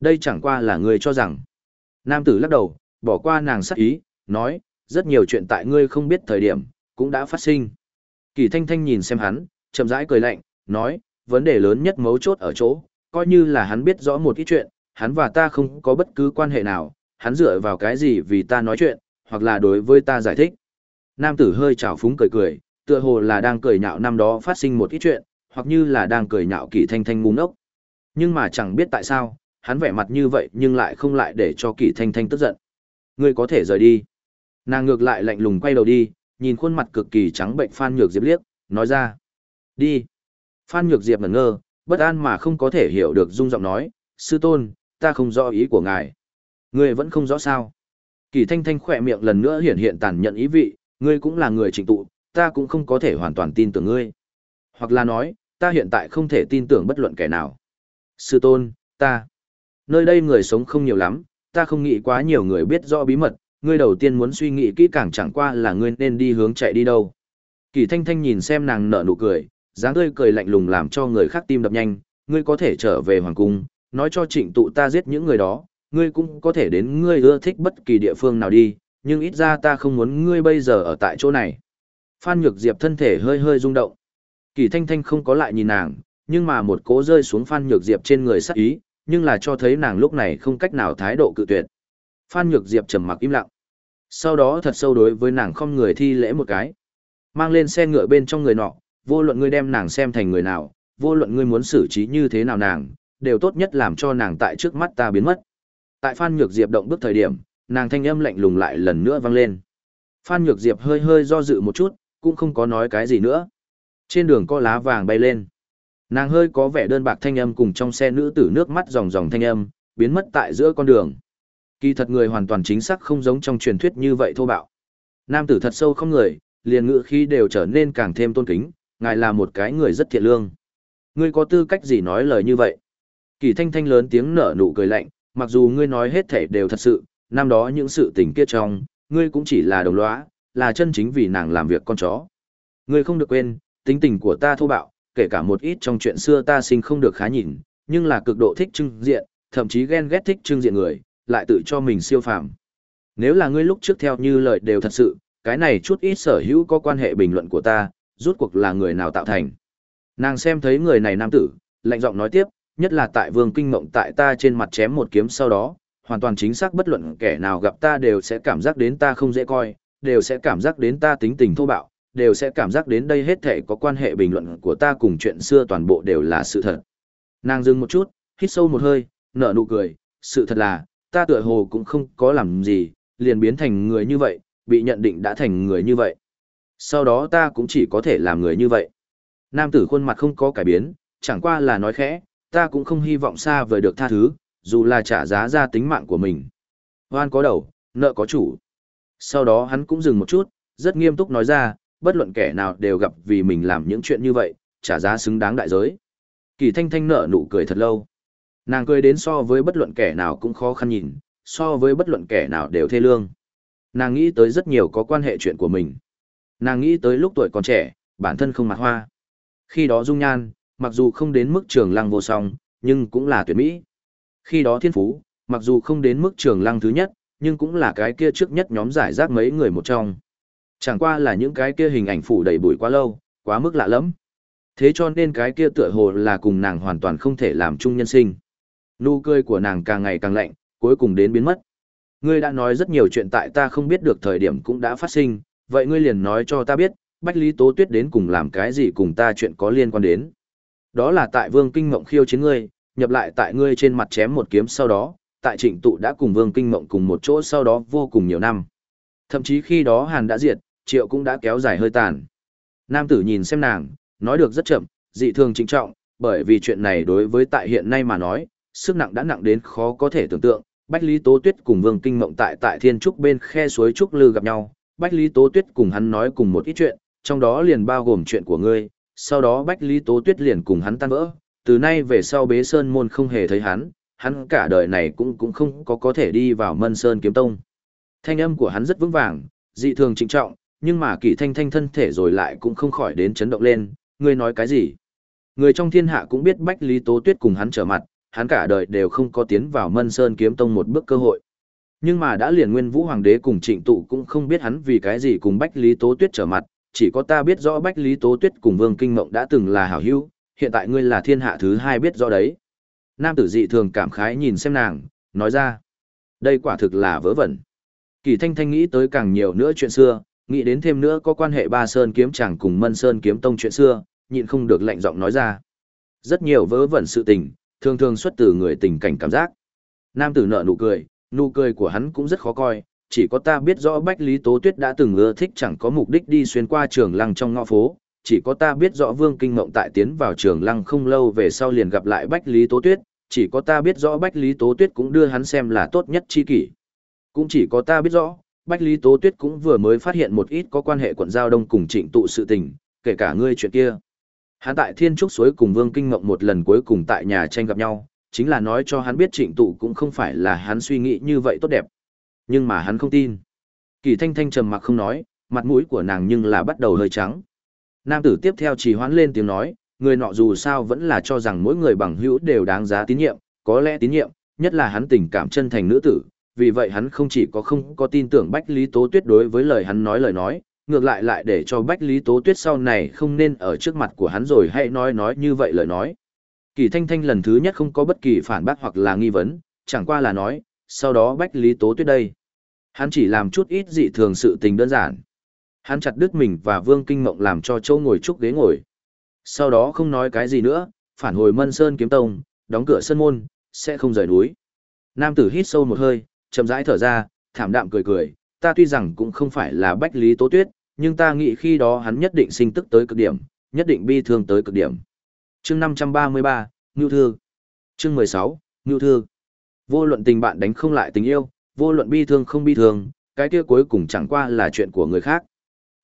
Đây chẳng qua là người cho rằng. Nam tử lắc đầu, bỏ qua nàng sắc ý, nói, rất nhiều chuyện tại ngươi không biết thời điểm, cũng đã phát sinh. Kỳ thanh thanh nhìn xem hắn, chậm rãi cười lạnh, nói, vấn đề lớn nhất mấu chốt ở chỗ, coi như là hắn biết rõ một ít chuyện, hắn và ta không có bất cứ quan hệ nào, hắn dựa vào cái gì vì ta nói chuyện, hoặc là đối với ta giải thích. Nam tử hơi trào phúng cười cười, tựa hồ là đang cười nhạo năm đó phát sinh một ít chuyện, hoặc như là đang cười nhạo kỳ thanh thanh ngu ngốc. Nhưng mà chẳng biết tại sao, hắn vẻ mặt như vậy nhưng lại không lại để cho kỳ thanh thanh tức giận. Ngươi có thể rời đi. Nàng ngược lại lạnh lùng quay đầu đi, nhìn khuôn mặt cực kỳ trắng bệnh Phan Nhược Diệp liếc, nói ra. Đi. Phan Nhược Diệp ngẩn ngơ, bất an mà không có thể hiểu được dung giọng nói, sư tôn, ta không rõ ý của ngài. Ngươi vẫn không rõ sao. Kỳ thanh thanh khỏe miệng lần nữa hiển hiện tàn nhận ý vị, ngươi cũng là người trình tụ, ta cũng không có thể hoàn toàn tin tưởng ngươi. Hoặc là nói, ta hiện tại không thể tin tưởng bất luận kẻ nào. Sư tôn, ta. Nơi đây người sống không nhiều lắm, ta không nghĩ quá nhiều người biết rõ bí mật, ngươi đầu tiên muốn suy nghĩ kỹ càng chẳng qua là ngươi nên đi hướng chạy đi đâu. Kỳ thanh thanh nhìn xem nàng nở nụ cười, dáng tươi cười lạnh lùng làm cho người khác tim đập nhanh, ngươi có thể trở về hoàng cung, nói cho trịnh tụ ta giết những người đó, ngươi cũng có thể đến ngươi ưa thích bất kỳ địa phương nào đi, nhưng ít ra ta không muốn ngươi bây giờ ở tại chỗ này. Phan Nhược Diệp thân thể hơi hơi rung động. Kỳ Thanh Thanh không có lại nhìn nàng, nhưng mà một cố rơi xuống Phan Nhược Diệp trên người sắc ý, nhưng là cho thấy nàng lúc này không cách nào thái độ cự tuyệt. Phan Nhược Diệp trầm mặc im lặng. Sau đó thật sâu đối với nàng không người thi lễ một cái. Mang lên xe ngựa bên trong người nọ, vô luận ngươi đem nàng xem thành người nào, vô luận ngươi muốn xử trí như thế nào nàng, đều tốt nhất làm cho nàng tại trước mắt ta biến mất. Tại Phan Nhược Diệp động bước thời điểm, nàng thanh âm lạnh lùng lại lần nữa vang lên. Phan Nhược Diệp hơi hơi do dự một chút, cũng không có nói cái gì nữa. Trên đường có lá vàng bay lên. Nàng hơi có vẻ đơn bạc thanh âm cùng trong xe nữ tử nước mắt ròng ròng thanh âm, biến mất tại giữa con đường. Kỳ thật người hoàn toàn chính xác không giống trong truyền thuyết như vậy thô bạo. Nam tử thật sâu không người, liền ngữ khí đều trở nên càng thêm tôn kính, ngài là một cái người rất thiện lương. Ngươi có tư cách gì nói lời như vậy? Kỳ thanh thanh lớn tiếng nở nụ cười lạnh, mặc dù ngươi nói hết thảy đều thật sự, năm đó những sự tình kia trong, ngươi cũng chỉ là đồng lõa, là chân chính vì nàng làm việc con chó. Ngươi không được quên, tính tình của ta thô bạo, kể cả một ít trong chuyện xưa ta sinh không được khá nhìn, nhưng là cực độ thích trưng diện, thậm chí ghen ghét thích trưng diện người, lại tự cho mình siêu phàm. Nếu là ngươi lúc trước theo như lời đều thật sự, cái này chút ít sở hữu có quan hệ bình luận của ta, rút cuộc là người nào tạo thành. Nàng xem thấy người này nam tử, lạnh giọng nói tiếp, nhất là tại vương kinh mộng tại ta trên mặt chém một kiếm sau đó, hoàn toàn chính xác bất luận kẻ nào gặp ta đều sẽ cảm giác đến ta không dễ coi, đều sẽ cảm giác đến ta tính tình thô bạo, đều sẽ cảm giác đến đây hết thể có quan hệ bình luận của ta cùng chuyện xưa toàn bộ đều là sự thật. Nàng dừng một chút, hít sâu một hơi, nở nụ cười, sự thật là, ta tựa hồ cũng không có làm gì, liền biến thành người như vậy, bị nhận định đã thành người như vậy. Sau đó ta cũng chỉ có thể làm người như vậy. Nam tử khuôn mặt không có cải biến, chẳng qua là nói khẽ, ta cũng không hy vọng xa vời được tha thứ, dù là trả giá ra tính mạng của mình. Hoan có đầu, nợ có chủ. Sau đó hắn cũng dừng một chút, rất nghiêm túc nói ra, bất luận kẻ nào đều gặp vì mình làm những chuyện như vậy, trả giá xứng đáng đại giới. Kỳ thanh thanh nợ nụ cười thật lâu. Nàng cười đến so với bất luận kẻ nào cũng khó khăn nhìn, so với bất luận kẻ nào đều thê lương. Nàng nghĩ tới rất nhiều có quan hệ chuyện của mình. Nàng nghĩ tới lúc tuổi còn trẻ, bản thân không mặt hoa. Khi đó dung nhan, mặc dù không đến mức trường lăng vô song, nhưng cũng là tuyệt mỹ. Khi đó thiên phú, mặc dù không đến mức trường lăng thứ nhất, nhưng cũng là cái kia trước nhất nhóm giải rác mấy người một trong. Chẳng qua là những cái kia hình ảnh phủ đầy bụi quá lâu, quá mức lạ lắm. Thế cho nên cái kia tựa hồ là cùng nàng hoàn toàn không thể làm chung nhân sinh. Nụ cười của nàng càng ngày càng lạnh, cuối cùng đến biến mất. Ngươi đã nói rất nhiều chuyện tại ta không biết được thời điểm cũng đã phát sinh, vậy ngươi liền nói cho ta biết, Bách Lý Tố Tuyết đến cùng làm cái gì cùng ta chuyện có liên quan đến. Đó là tại Vương Kinh Mộng khiêu chiến ngươi, nhập lại tại ngươi trên mặt chém một kiếm sau đó, tại trịnh tụ đã cùng Vương Kinh Mộng cùng một chỗ sau đó vô cùng nhiều năm. Thậm chí khi đó Hàn đã diệt, Triệu cũng đã kéo dài hơi tàn. Nam tử nhìn xem nàng, nói được rất chậm, dị thường trịnh trọng, bởi vì chuyện này đối với tại hiện nay mà nói, sức nặng đã nặng đến khó có thể tưởng tượng. Bách Lý Tố Tuyết cùng Vương Kinh Mộng tại tại Thiên Trúc bên khe suối Trúc Lư gặp nhau, Bách Lý Tố Tuyết cùng hắn nói cùng một ít chuyện, trong đó liền bao gồm chuyện của ngươi, sau đó Bách Lý Tố Tuyết liền cùng hắn tan vỡ, từ nay về sau bế sơn môn không hề thấy hắn, hắn cả đời này cũng cũng không có có thể đi vào mân sơn kiếm tông. Thanh âm của hắn rất vững vàng, dị thường trịnh trọng, nhưng mà kỳ thanh thanh thân thể rồi lại cũng không khỏi đến chấn động lên, ngươi nói cái gì? Người trong thiên hạ cũng biết Bách Lý Tố Tuyết cùng hắn trở mặt, hắn cả đời đều không có tiến vào mân sơn kiếm tông một bước cơ hội. Nhưng mà đã liền nguyên vũ hoàng đế cùng trịnh tụ cũng không biết hắn vì cái gì cùng Bách Lý Tố Tuyết trở mặt, chỉ có ta biết rõ Bách Lý Tố Tuyết cùng Vương Kinh Mộng đã từng là hảo hữu, hiện tại ngươi là thiên hạ thứ hai biết rõ đấy. Nam tử dị thường cảm khái nhìn xem nàng, nói ra. Đây quả thực là vớ vẩn. Kỳ thanh thanh nghĩ tới càng nhiều nữa chuyện xưa, nghĩ đến thêm nữa có quan hệ ba sơn kiếm chàng cùng mân sơn kiếm tông chuyện xưa, nhịn không được lạnh giọng nói ra. Rất nhiều vớ vẩn sự tình, thường thường xuất từ người tình cảnh cảm giác. Nam tử nợ nụ cười, nụ cười của hắn cũng rất khó coi, chỉ có ta biết rõ Bách Lý Tố Tuyết đã từng ưa thích chẳng có mục đích đi xuyên qua trường lăng trong ngõ phố, chỉ có ta biết rõ Vương Kinh Ngộng tại tiến vào trường lăng không lâu về sau liền gặp lại Bách Lý Tố Tuyết, chỉ có ta biết rõ Bách Lý Tố Tuyết cũng đưa hắn xem là tốt nhất chi kỷ. Cũng chỉ có ta biết rõ, Bách Lý Tố Tuyết cũng vừa mới phát hiện một ít có quan hệ quận giao đông cùng trịnh tụ sự tình, kể cả ngươi chuyện kia. Hắn tại Thiên Trúc Suối cùng Vương Kinh Ngộng một lần cuối cùng tại nhà tranh gặp nhau, chính là nói cho hắn biết trịnh tụ cũng không phải là hắn suy nghĩ như vậy tốt đẹp. Nhưng mà hắn không tin. Kỳ thanh thanh trầm mặc không nói, mặt mũi của nàng nhưng là bắt đầu hơi trắng. Nam tử tiếp theo chỉ hoán lên tiếng nói, người nọ dù sao vẫn là cho rằng mỗi người bằng hữu đều đáng giá tín nhiệm, có lẽ tín nhiệm, nhất là hắn tình cảm chân thành nữ tử, vì vậy hắn không chỉ có không có tin tưởng Bách Lý Tố Tuyết đối với lời hắn nói lời nói, ngược lại lại để cho Bách Lý Tố Tuyết sau này không nên ở trước mặt của hắn rồi hãy nói nói như vậy lời nói. Kỳ Thanh Thanh lần thứ nhất không có bất kỳ phản bác hoặc là nghi vấn, chẳng qua là nói, sau đó Bách Lý Tố Tuyết đây. Hắn chỉ làm chút ít dị thường sự tình đơn giản. Hắn chặt đứt mình và Vương Kinh Mộng làm cho châu ngồi chúc ghế ngồi. Sau đó không nói cái gì nữa, phản hồi Mân Sơn kiếm tông, đóng cửa sân môn, sẽ không rời núi. Nam tử hít sâu một hơi, chậm rãi thở ra, thảm đạm cười cười, ta tuy rằng cũng không phải là Bách Lý Tố Tuyết, nhưng ta nghĩ khi đó hắn nhất định sinh tức tới cực điểm, nhất định bi thương tới cực điểm. Chương 533, Ngưu Thư. Chương 16, Ngưu Thư. Vô luận tình bạn đánh không lại tình yêu, vô luận bi thương không bi thương, cái kia cuối cùng chẳng qua là chuyện của người khác.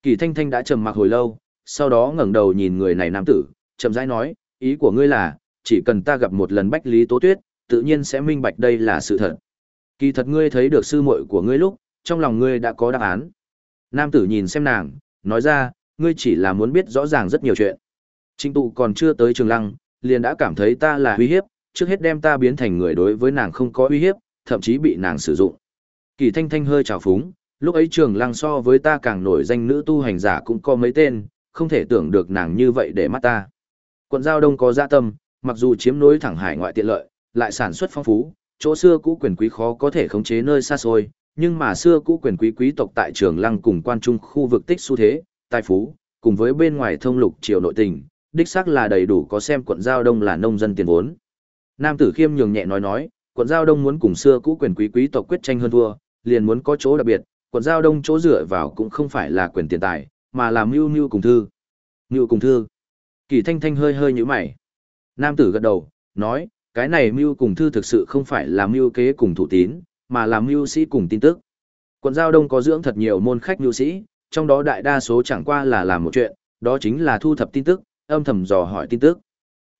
Kỳ Thanh Thanh đã trầm mặc hồi lâu, sau đó ngẩng đầu nhìn người này nam tử, chậm rãi nói, ý của ngươi là, chỉ cần ta gặp một lần Bách Lý Tố Tuyết, tự nhiên sẽ minh bạch đây là sự thật. Kỳ thật ngươi thấy được sư muội của ngươi lúc, trong lòng ngươi đã có đáp án. Nam tử nhìn xem nàng, nói ra, ngươi chỉ là muốn biết rõ ràng rất nhiều chuyện. Trinh tụ còn chưa tới trường lăng, liền đã cảm thấy ta là uy hiếp, trước hết đem ta biến thành người đối với nàng không có uy hiếp, thậm chí bị nàng sử dụng. Kỳ thanh thanh hơi trào phúng, lúc ấy trường lăng so với ta càng nổi danh nữ tu hành giả cũng có mấy tên, không thể tưởng được nàng như vậy để mắt ta. Quận giao đông có dạ tâm, mặc dù chiếm nối thẳng hải ngoại tiện lợi, lại sản xuất phong phú, chỗ xưa cũ quyền quý khó có thể khống chế nơi xa xôi, nhưng mà xưa cũ quyền quý quý tộc tại trường lăng cùng quan trung khu vực tích xu thế, tài phú, cùng với bên ngoài thông lục triều nội tình, đích xác là đầy đủ có xem quận giao đông là nông dân tiền vốn. Nam tử khiêm nhường nhẹ nói nói, quận giao đông muốn cùng xưa cũ quyền quý quý tộc quyết tranh hơn thua, liền muốn có chỗ đặc biệt, quận giao đông chỗ dựa vào cũng không phải là quyền tiền tài, mà là mưu mưu cùng thư. Mưu cùng thư. Kỳ thanh thanh hơi hơi như mày. Nam tử gật đầu, nói, cái này mưu cùng thư thực sự không phải là mưu kế cùng thủ tín, mà là mưu sĩ cùng tin tức. Quận Giao Đông có dưỡng thật nhiều môn khách mưu sĩ, trong đó đại đa số chẳng qua là làm một chuyện, đó chính là thu thập tin tức, âm thầm dò hỏi tin tức.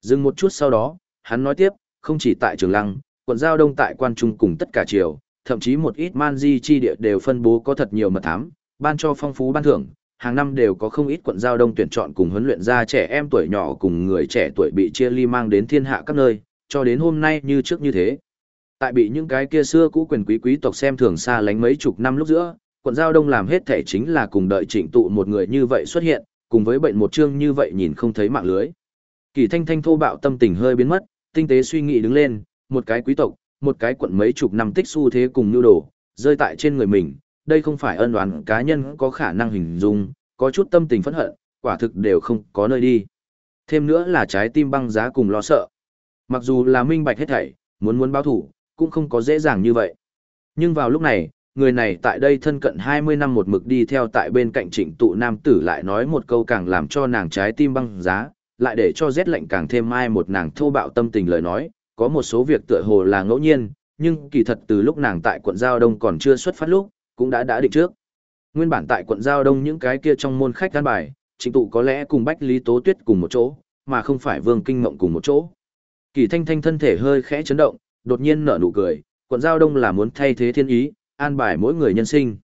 Dừng một chút sau đó, hắn nói tiếp, không chỉ tại Trường Lăng, quận Giao Đông tại quan trung cùng tất cả triều, thậm chí một ít man di chi địa đều phân bố có thật nhiều mật thám, ban cho phong phú ban thưởng, hàng năm đều có không ít quận Giao Đông tuyển chọn cùng huấn luyện ra trẻ em tuổi nhỏ cùng người trẻ tuổi bị chia ly mang đến thiên hạ các nơi, cho đến hôm nay như trước như thế. Tại bị những cái kia xưa cũ quyền quý quý tộc xem thường xa lánh mấy chục năm lúc giữa, quận Giao Đông làm hết thể chính là cùng đợi trịnh tụ một người như vậy xuất hiện, cùng với bệnh một chương như vậy nhìn không thấy mạng lưới. Kỳ thanh thanh thô bạo tâm tình hơi biến mất, tinh tế suy nghĩ đứng lên, một cái quý tộc, một cái quận mấy chục năm tích xu thế cùng nhu đồ, rơi tại trên người mình, đây không phải ân oán cá nhân có khả năng hình dung, có chút tâm tình phẫn hận, quả thực đều không có nơi đi. Thêm nữa là trái tim băng giá cùng lo sợ. Mặc dù là minh bạch hết thảy, muốn muốn báo thủ, cũng không có dễ dàng như vậy. Nhưng vào lúc này, người này tại đây thân cận 20 năm một mực đi theo tại bên cạnh trịnh tụ nam tử lại nói một câu càng làm cho nàng trái tim băng giá, lại để cho rét lạnh càng thêm mai một nàng thô bạo tâm tình lời nói, có một số việc tựa hồ là ngẫu nhiên, nhưng kỳ thật từ lúc nàng tại quận Giao Đông còn chưa xuất phát lúc, cũng đã đã định trước. Nguyên bản tại quận Giao Đông những cái kia trong môn khách gan bài, trịnh tụ có lẽ cùng Bách Lý Tố Tuyết cùng một chỗ, mà không phải Vương Kinh Mộng cùng một chỗ. Kỳ thanh thanh thân thể hơi khẽ chấn động, đột nhiên nở nụ cười, quận Giao Đông là muốn thay thế thiên ý, an bài mỗi người nhân sinh.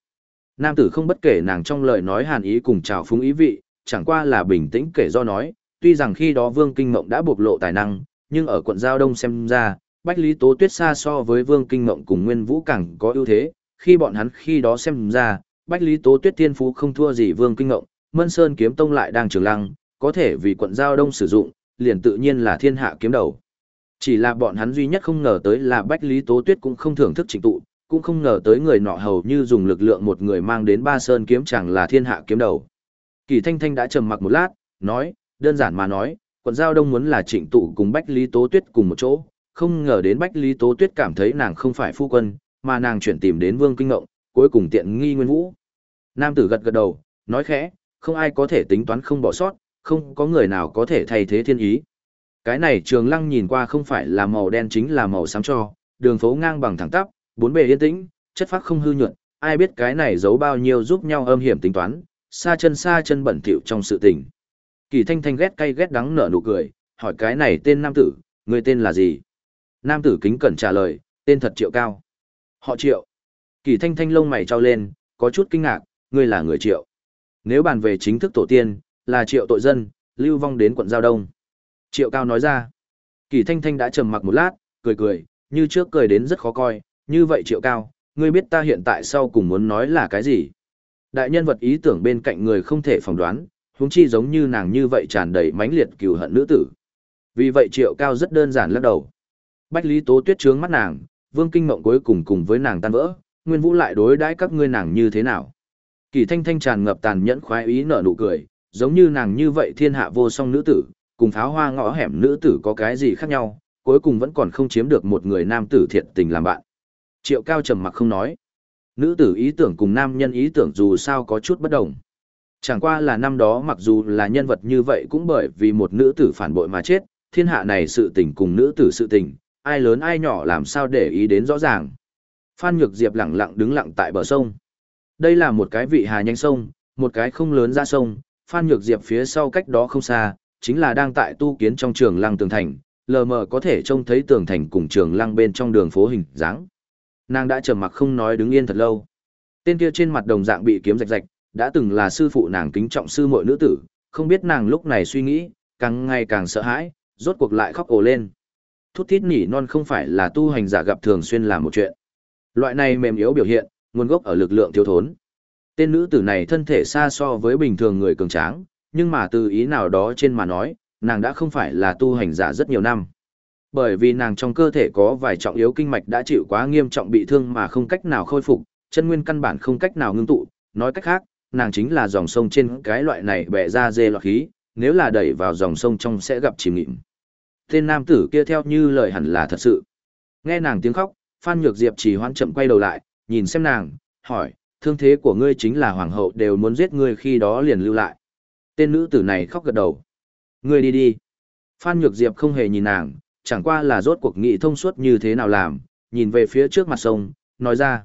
Nam tử không bất kể nàng trong lời nói hàn ý cùng chào phúng ý vị, chẳng qua là bình tĩnh kể do nói, tuy rằng khi đó Vương Kinh Mộng đã bộc lộ tài năng, nhưng ở quận Giao Đông xem ra, Bách Lý Tố Tuyết xa so với Vương Kinh Mộng cùng Nguyên Vũ Cẳng có ưu thế, khi bọn hắn khi đó xem ra, Bách Lý Tố Tuyết tiên phú không thua gì Vương Kinh Ngộng, Mân Sơn kiếm tông lại đang trường lăng, có thể vì quận Giao Đông sử dụng, liền tự nhiên là thiên hạ kiếm đầu. Chỉ là bọn hắn duy nhất không ngờ tới là Bách Lý Tố Tuyết cũng không thưởng thức trình tụ, cũng không ngờ tới người nọ hầu như dùng lực lượng một người mang đến ba sơn kiếm chẳng là thiên hạ kiếm đầu. Kỳ Thanh Thanh đã trầm mặc một lát, nói, đơn giản mà nói, quận giao đông muốn là trịnh tụ cùng Bách Lý Tố Tuyết cùng một chỗ, không ngờ đến Bách Lý Tố Tuyết cảm thấy nàng không phải phu quân, mà nàng chuyển tìm đến Vương Kinh Ngộng, cuối cùng tiện nghi Nguyên Vũ. Nam tử gật gật đầu, nói khẽ, không ai có thể tính toán không bỏ sót, không có người nào có thể thay thế thiên ý. Cái này trường lăng nhìn qua không phải là màu đen chính là màu xám cho, đường phố ngang bằng thẳng tắp, bốn bề yên tĩnh, chất phác không hư nhuận, ai biết cái này giấu bao nhiêu giúp nhau âm hiểm tính toán, xa chân xa chân bẩn thỉu trong sự tình. Kỳ Thanh Thanh ghét cay ghét đắng nở nụ cười, hỏi cái này tên nam tử, người tên là gì? Nam tử kính cẩn trả lời, tên thật Triệu Cao. Họ Triệu. Kỳ Thanh Thanh lông mày trao lên, có chút kinh ngạc, ngươi là người Triệu. Nếu bàn về chính thức tổ tiên, là Triệu tội dân, lưu vong đến quận Giao Đông. Triệu Cao nói ra. Kỳ Thanh Thanh đã trầm mặc một lát, cười cười, như trước cười đến rất khó coi, như vậy Triệu Cao, ngươi biết ta hiện tại sau cùng muốn nói là cái gì? Đại nhân vật ý tưởng bên cạnh người không thể phỏng đoán, huống chi giống như nàng như vậy tràn đầy mãnh liệt cừu hận nữ tử. Vì vậy Triệu Cao rất đơn giản lắc đầu. Bách Lý Tố Tuyết trướng mắt nàng, Vương Kinh Mộng cuối cùng cùng với nàng tan vỡ, Nguyên Vũ lại đối đãi các ngươi nàng như thế nào? Kỳ Thanh Thanh tràn ngập tàn nhẫn khoái ý nở nụ cười, giống như nàng như vậy thiên hạ vô song nữ tử, cùng pháo hoa ngõ hẻm nữ tử có cái gì khác nhau, cuối cùng vẫn còn không chiếm được một người nam tử thiệt tình làm bạn. Triệu Cao trầm mặc không nói. Nữ tử ý tưởng cùng nam nhân ý tưởng dù sao có chút bất đồng. Chẳng qua là năm đó mặc dù là nhân vật như vậy cũng bởi vì một nữ tử phản bội mà chết, thiên hạ này sự tình cùng nữ tử sự tình, ai lớn ai nhỏ làm sao để ý đến rõ ràng. Phan Nhược Diệp lặng lặng đứng lặng tại bờ sông. Đây là một cái vị hà nhanh sông, một cái không lớn ra sông, Phan Nhược Diệp phía sau cách đó không xa, chính là đang tại tu kiến trong trường lăng tường thành, lờ mờ có thể trông thấy tường thành cùng trường lăng bên trong đường phố hình dáng. Nàng đã trầm mặc không nói đứng yên thật lâu. Tên kia trên mặt đồng dạng bị kiếm rạch rạch, đã từng là sư phụ nàng kính trọng sư muội nữ tử, không biết nàng lúc này suy nghĩ, càng ngày càng sợ hãi, rốt cuộc lại khóc ồ lên. Thút thít nỉ non không phải là tu hành giả gặp thường xuyên làm một chuyện. Loại này mềm yếu biểu hiện, nguồn gốc ở lực lượng thiếu thốn. Tên nữ tử này thân thể xa so với bình thường người cường tráng, nhưng mà từ ý nào đó trên mà nói, nàng đã không phải là tu hành giả rất nhiều năm. Bởi vì nàng trong cơ thể có vài trọng yếu kinh mạch đã chịu quá nghiêm trọng bị thương mà không cách nào khôi phục, chân nguyên căn bản không cách nào ngưng tụ, nói cách khác, nàng chính là dòng sông trên cái loại này bẻ ra dê loạt khí, nếu là đẩy vào dòng sông trong sẽ gặp chìm nghịm. Tên nam tử kia theo như lời hẳn là thật sự. Nghe nàng tiếng khóc, Phan Nhược Diệp chỉ hoan chậm quay đầu lại, nhìn xem nàng, hỏi, thương thế của ngươi chính là hoàng hậu đều muốn giết ngươi khi đó liền lưu lại. Tên nữ tử này khóc gật đầu. Ngươi đi đi. Phan Nhược Diệp không hề nhìn nàng, chẳng qua là rốt cuộc nghị thông suốt như thế nào làm, nhìn về phía trước mặt sông, nói ra.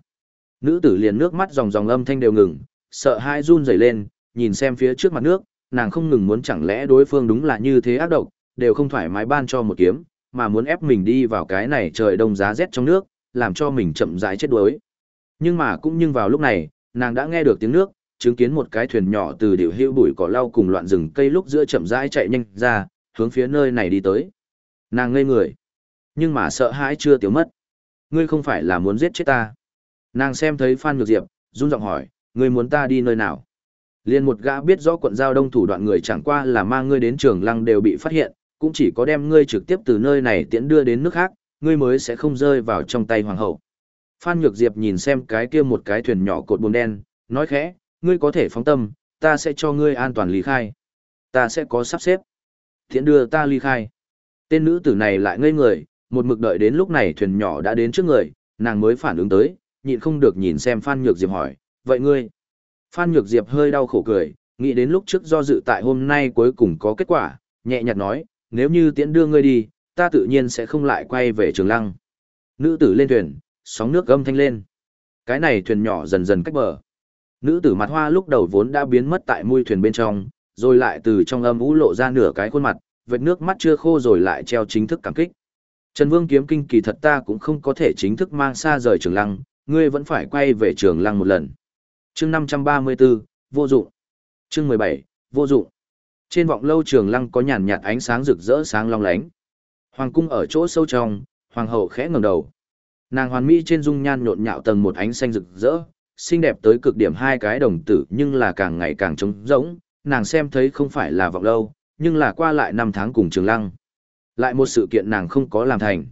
Nữ tử liền nước mắt dòng dòng âm thanh đều ngừng, sợ hai run rẩy lên, nhìn xem phía trước mặt nước, nàng không ngừng muốn chẳng lẽ đối phương đúng là như thế ác độc, đều không thoải mái ban cho một kiếm, mà muốn ép mình đi vào cái này trời đông giá rét trong nước, làm cho mình chậm rãi chết đuối. Nhưng mà cũng nhưng vào lúc này, nàng đã nghe được tiếng nước, chứng kiến một cái thuyền nhỏ từ điệu hữu bụi cỏ lau cùng loạn rừng cây lúc giữa chậm rãi chạy nhanh ra, hướng phía nơi này đi tới. Nàng ngây người, nhưng mà sợ hãi chưa tiêu mất. Ngươi không phải là muốn giết chết ta. Nàng xem thấy Phan Nhược Diệp, run giọng hỏi, ngươi muốn ta đi nơi nào? Liên một gã biết rõ quận giao đông thủ đoạn người chẳng qua là mang ngươi đến trường lăng đều bị phát hiện, cũng chỉ có đem ngươi trực tiếp từ nơi này tiễn đưa đến nước khác, ngươi mới sẽ không rơi vào trong tay hoàng hậu. Phan Nhược Diệp nhìn xem cái kia một cái thuyền nhỏ cột buồm đen, nói khẽ, ngươi có thể phóng tâm, ta sẽ cho ngươi an toàn ly khai. Ta sẽ có sắp xếp. Tiễn đưa ta ly khai. Tên nữ tử này lại ngây người, một mực đợi đến lúc này thuyền nhỏ đã đến trước người, nàng mới phản ứng tới, nhịn không được nhìn xem Phan Nhược Diệp hỏi, vậy ngươi? Phan Nhược Diệp hơi đau khổ cười, nghĩ đến lúc trước do dự tại hôm nay cuối cùng có kết quả, nhẹ nhạt nói, nếu như tiễn đưa ngươi đi, ta tự nhiên sẽ không lại quay về trường lăng. Nữ tử lên thuyền, sóng nước gâm thanh lên. Cái này thuyền nhỏ dần dần cách bờ. Nữ tử mặt hoa lúc đầu vốn đã biến mất tại mui thuyền bên trong, rồi lại từ trong âm ú lộ ra nửa cái khuôn mặt, vệt nước mắt chưa khô rồi lại treo chính thức cảm kích. Trần Vương kiếm kinh kỳ thật ta cũng không có thể chính thức mang xa rời trường lăng, ngươi vẫn phải quay về trường lăng một lần. Chương 534, vô dụng. Chương 17, vô dụng. Trên vọng lâu trường lăng có nhàn nhạt ánh sáng rực rỡ sáng long lánh. Hoàng cung ở chỗ sâu trong, hoàng hậu khẽ ngẩng đầu. Nàng hoàn mỹ trên dung nhan nhộn nhạo tầng một ánh xanh rực rỡ, xinh đẹp tới cực điểm hai cái đồng tử nhưng là càng ngày càng trống rỗng, nàng xem thấy không phải là vọng lâu, nhưng là qua lại năm tháng cùng trường lăng. Lại một sự kiện nàng không có làm thành.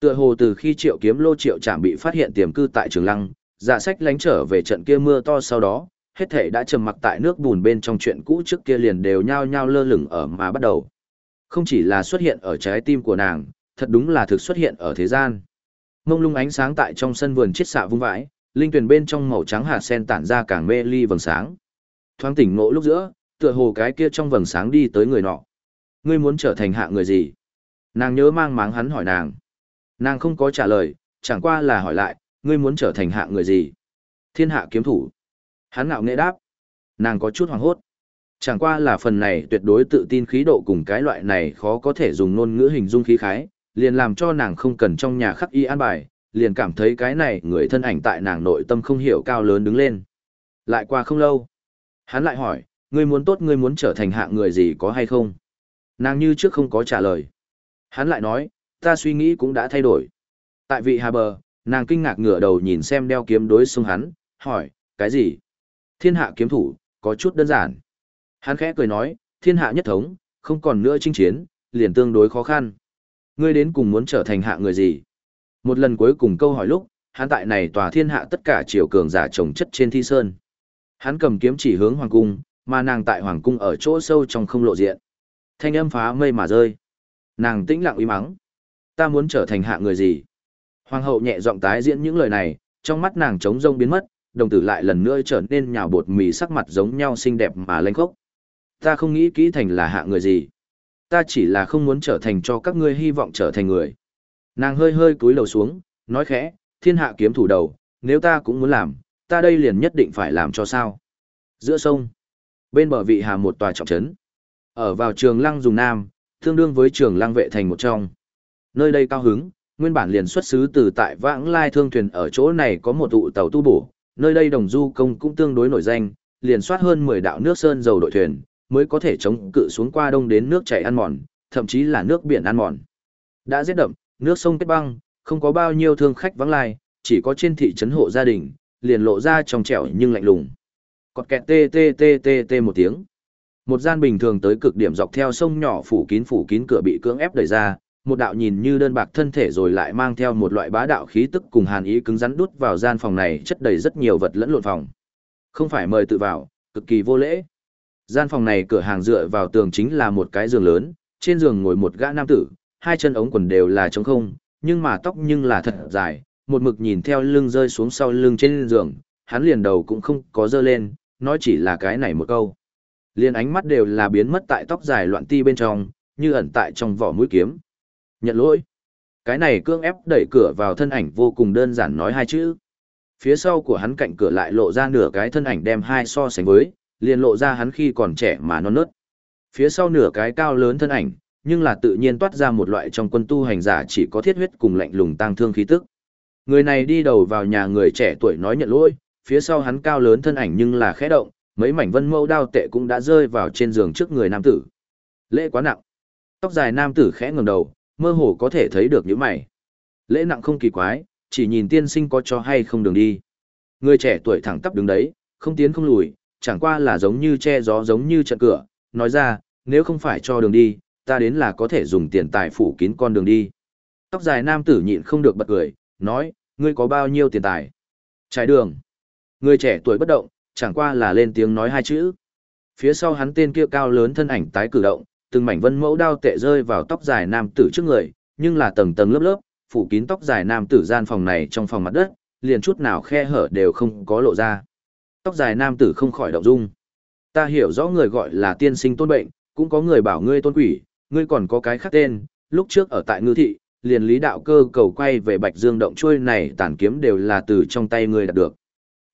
Tựa hồ từ khi triệu kiếm lô triệu trạm bị phát hiện tiềm cư tại trường lăng, dạ sách lánh trở về trận kia mưa to sau đó, hết thể đã trầm mặc tại nước bùn bên trong chuyện cũ trước kia liền đều nhao nhao lơ lửng ở mà bắt đầu. Không chỉ là xuất hiện ở trái tim của nàng, thật đúng là thực xuất hiện ở thế gian. Mông lung ánh sáng tại trong sân vườn chiết xạ vung vãi, linh tuyển bên trong màu trắng hạt sen tản ra càng mê ly vầng sáng. Thoáng tỉnh ngộ lúc giữa, tựa hồ cái kia trong vầng sáng đi tới người nọ. Ngươi muốn trở thành hạ người gì? Nàng nhớ mang máng hắn hỏi nàng. Nàng không có trả lời, chẳng qua là hỏi lại, ngươi muốn trở thành hạ người gì? Thiên hạ kiếm thủ. Hắn ngạo nghệ đáp. Nàng có chút hoảng hốt. Chẳng qua là phần này tuyệt đối tự tin khí độ cùng cái loại này khó có thể dùng ngôn ngữ hình dung khí khái, liền làm cho nàng không cần trong nhà khắc y an bài, liền cảm thấy cái này người thân ảnh tại nàng nội tâm không hiểu cao lớn đứng lên. Lại qua không lâu, hắn lại hỏi, ngươi muốn tốt ngươi muốn trở thành hạng người gì có hay không? Nàng như trước không có trả lời. Hắn lại nói, ta suy nghĩ cũng đã thay đổi. Tại vị hà bờ, nàng kinh ngạc ngửa đầu nhìn xem đeo kiếm đối xung hắn, hỏi, cái gì? Thiên hạ kiếm thủ, có chút đơn giản. Hắn khẽ cười nói, thiên hạ nhất thống, không còn nữa chinh chiến, liền tương đối khó khăn. Ngươi đến cùng muốn trở thành hạ người gì? Một lần cuối cùng câu hỏi lúc, hắn tại này tòa thiên hạ tất cả triều cường giả trồng chất trên thi sơn. Hắn cầm kiếm chỉ hướng hoàng cung, mà nàng tại hoàng cung ở chỗ sâu trong không lộ diện. Thanh âm phá mây mà rơi. Nàng tĩnh lặng uy mắng. Ta muốn trở thành hạ người gì? Hoàng hậu nhẹ giọng tái diễn những lời này, trong mắt nàng trống rông biến mất, đồng tử lại lần nữa trở nên nhào bột mì sắc mặt giống nhau xinh đẹp mà lênh khốc. Ta không nghĩ kỹ thành là hạ người gì. Ta chỉ là không muốn trở thành cho các ngươi hy vọng trở thành người. Nàng hơi hơi cúi đầu xuống, nói khẽ, thiên hạ kiếm thủ đầu, nếu ta cũng muốn làm, ta đây liền nhất định phải làm cho sao. Giữa sông, bên bờ vị hà một tòa trọng trấn, ở vào trường lăng dùng nam, tương đương với trường lăng vệ thành một trong. Nơi đây cao hứng, nguyên bản liền xuất xứ từ tại vãng lai thương thuyền ở chỗ này có một tụ tàu tu bổ, nơi đây đồng du công cũng tương đối nổi danh, liền soát hơn 10 đạo nước sơn dầu đội thuyền, mới có thể chống cự xuống qua đông đến nước chảy ăn mòn, thậm chí là nước biển ăn mòn. Đã rét đậm, nước sông kết băng, không có bao nhiêu thương khách vắng lai, chỉ có trên thị trấn hộ gia đình, liền lộ ra trong trẻo nhưng lạnh lùng. Cọt kẹt tê tê tê tê tê một tiếng. Một gian bình thường tới cực điểm dọc theo sông nhỏ phủ kín phủ kín cửa bị cưỡng ép đẩy ra, một đạo nhìn như đơn bạc thân thể rồi lại mang theo một loại bá đạo khí tức cùng hàn ý cứng rắn đút vào gian phòng này chất đầy rất nhiều vật lẫn lộn phòng. Không phải mời tự vào, cực kỳ vô lễ. Gian phòng này cửa hàng dựa vào tường chính là một cái giường lớn, trên giường ngồi một gã nam tử, hai chân ống quần đều là trống không, nhưng mà tóc nhưng là thật dài, một mực nhìn theo lưng rơi xuống sau lưng trên giường, hắn liền đầu cũng không có dơ lên, nói chỉ là cái này một câu. Liền ánh mắt đều là biến mất tại tóc dài loạn ti bên trong, như ẩn tại trong vỏ mũi kiếm. Nhận lỗi. Cái này cương ép đẩy cửa vào thân ảnh vô cùng đơn giản nói hai chữ. Phía sau của hắn cạnh cửa lại lộ ra nửa cái thân ảnh đem hai so sánh với, liền lộ ra hắn khi còn trẻ mà non nớt. Phía sau nửa cái cao lớn thân ảnh, nhưng là tự nhiên toát ra một loại trong quân tu hành giả chỉ có thiết huyết cùng lạnh lùng tăng thương khí tức. Người này đi đầu vào nhà người trẻ tuổi nói nhận lỗi, phía sau hắn cao lớn thân ảnh nhưng là khẽ động, mấy mảnh vân mâu đao tệ cũng đã rơi vào trên giường trước người nam tử. Lễ quá nặng. Tóc dài nam tử khẽ ngẩng đầu, mơ hồ có thể thấy được những mày. Lễ nặng không kỳ quái, chỉ nhìn tiên sinh có cho hay không đường đi. Người trẻ tuổi thẳng tắp đứng đấy, không tiến không lùi, chẳng qua là giống như che gió giống như trận cửa, nói ra, nếu không phải cho đường đi, ta đến là có thể dùng tiền tài phủ kín con đường đi. Tóc dài nam tử nhịn không được bật cười, nói, ngươi có bao nhiêu tiền tài? Trái đường. Người trẻ tuổi bất động, chẳng qua là lên tiếng nói hai chữ. Phía sau hắn tên kia cao lớn thân ảnh tái cử động, từng mảnh vân mẫu đao tệ rơi vào tóc dài nam tử trước người, nhưng là tầng tầng lớp lớp, phủ kín tóc dài nam tử gian phòng này trong phòng mặt đất, liền chút nào khe hở đều không có lộ ra. Tóc dài nam tử không khỏi động dung. Ta hiểu rõ người gọi là tiên sinh tôn bệnh, cũng có người bảo ngươi tôn quỷ, ngươi còn có cái khác tên, lúc trước ở tại ngư thị, liền lý đạo cơ cầu quay về bạch dương động chuôi này tản kiếm đều là từ trong tay ngươi đạt được.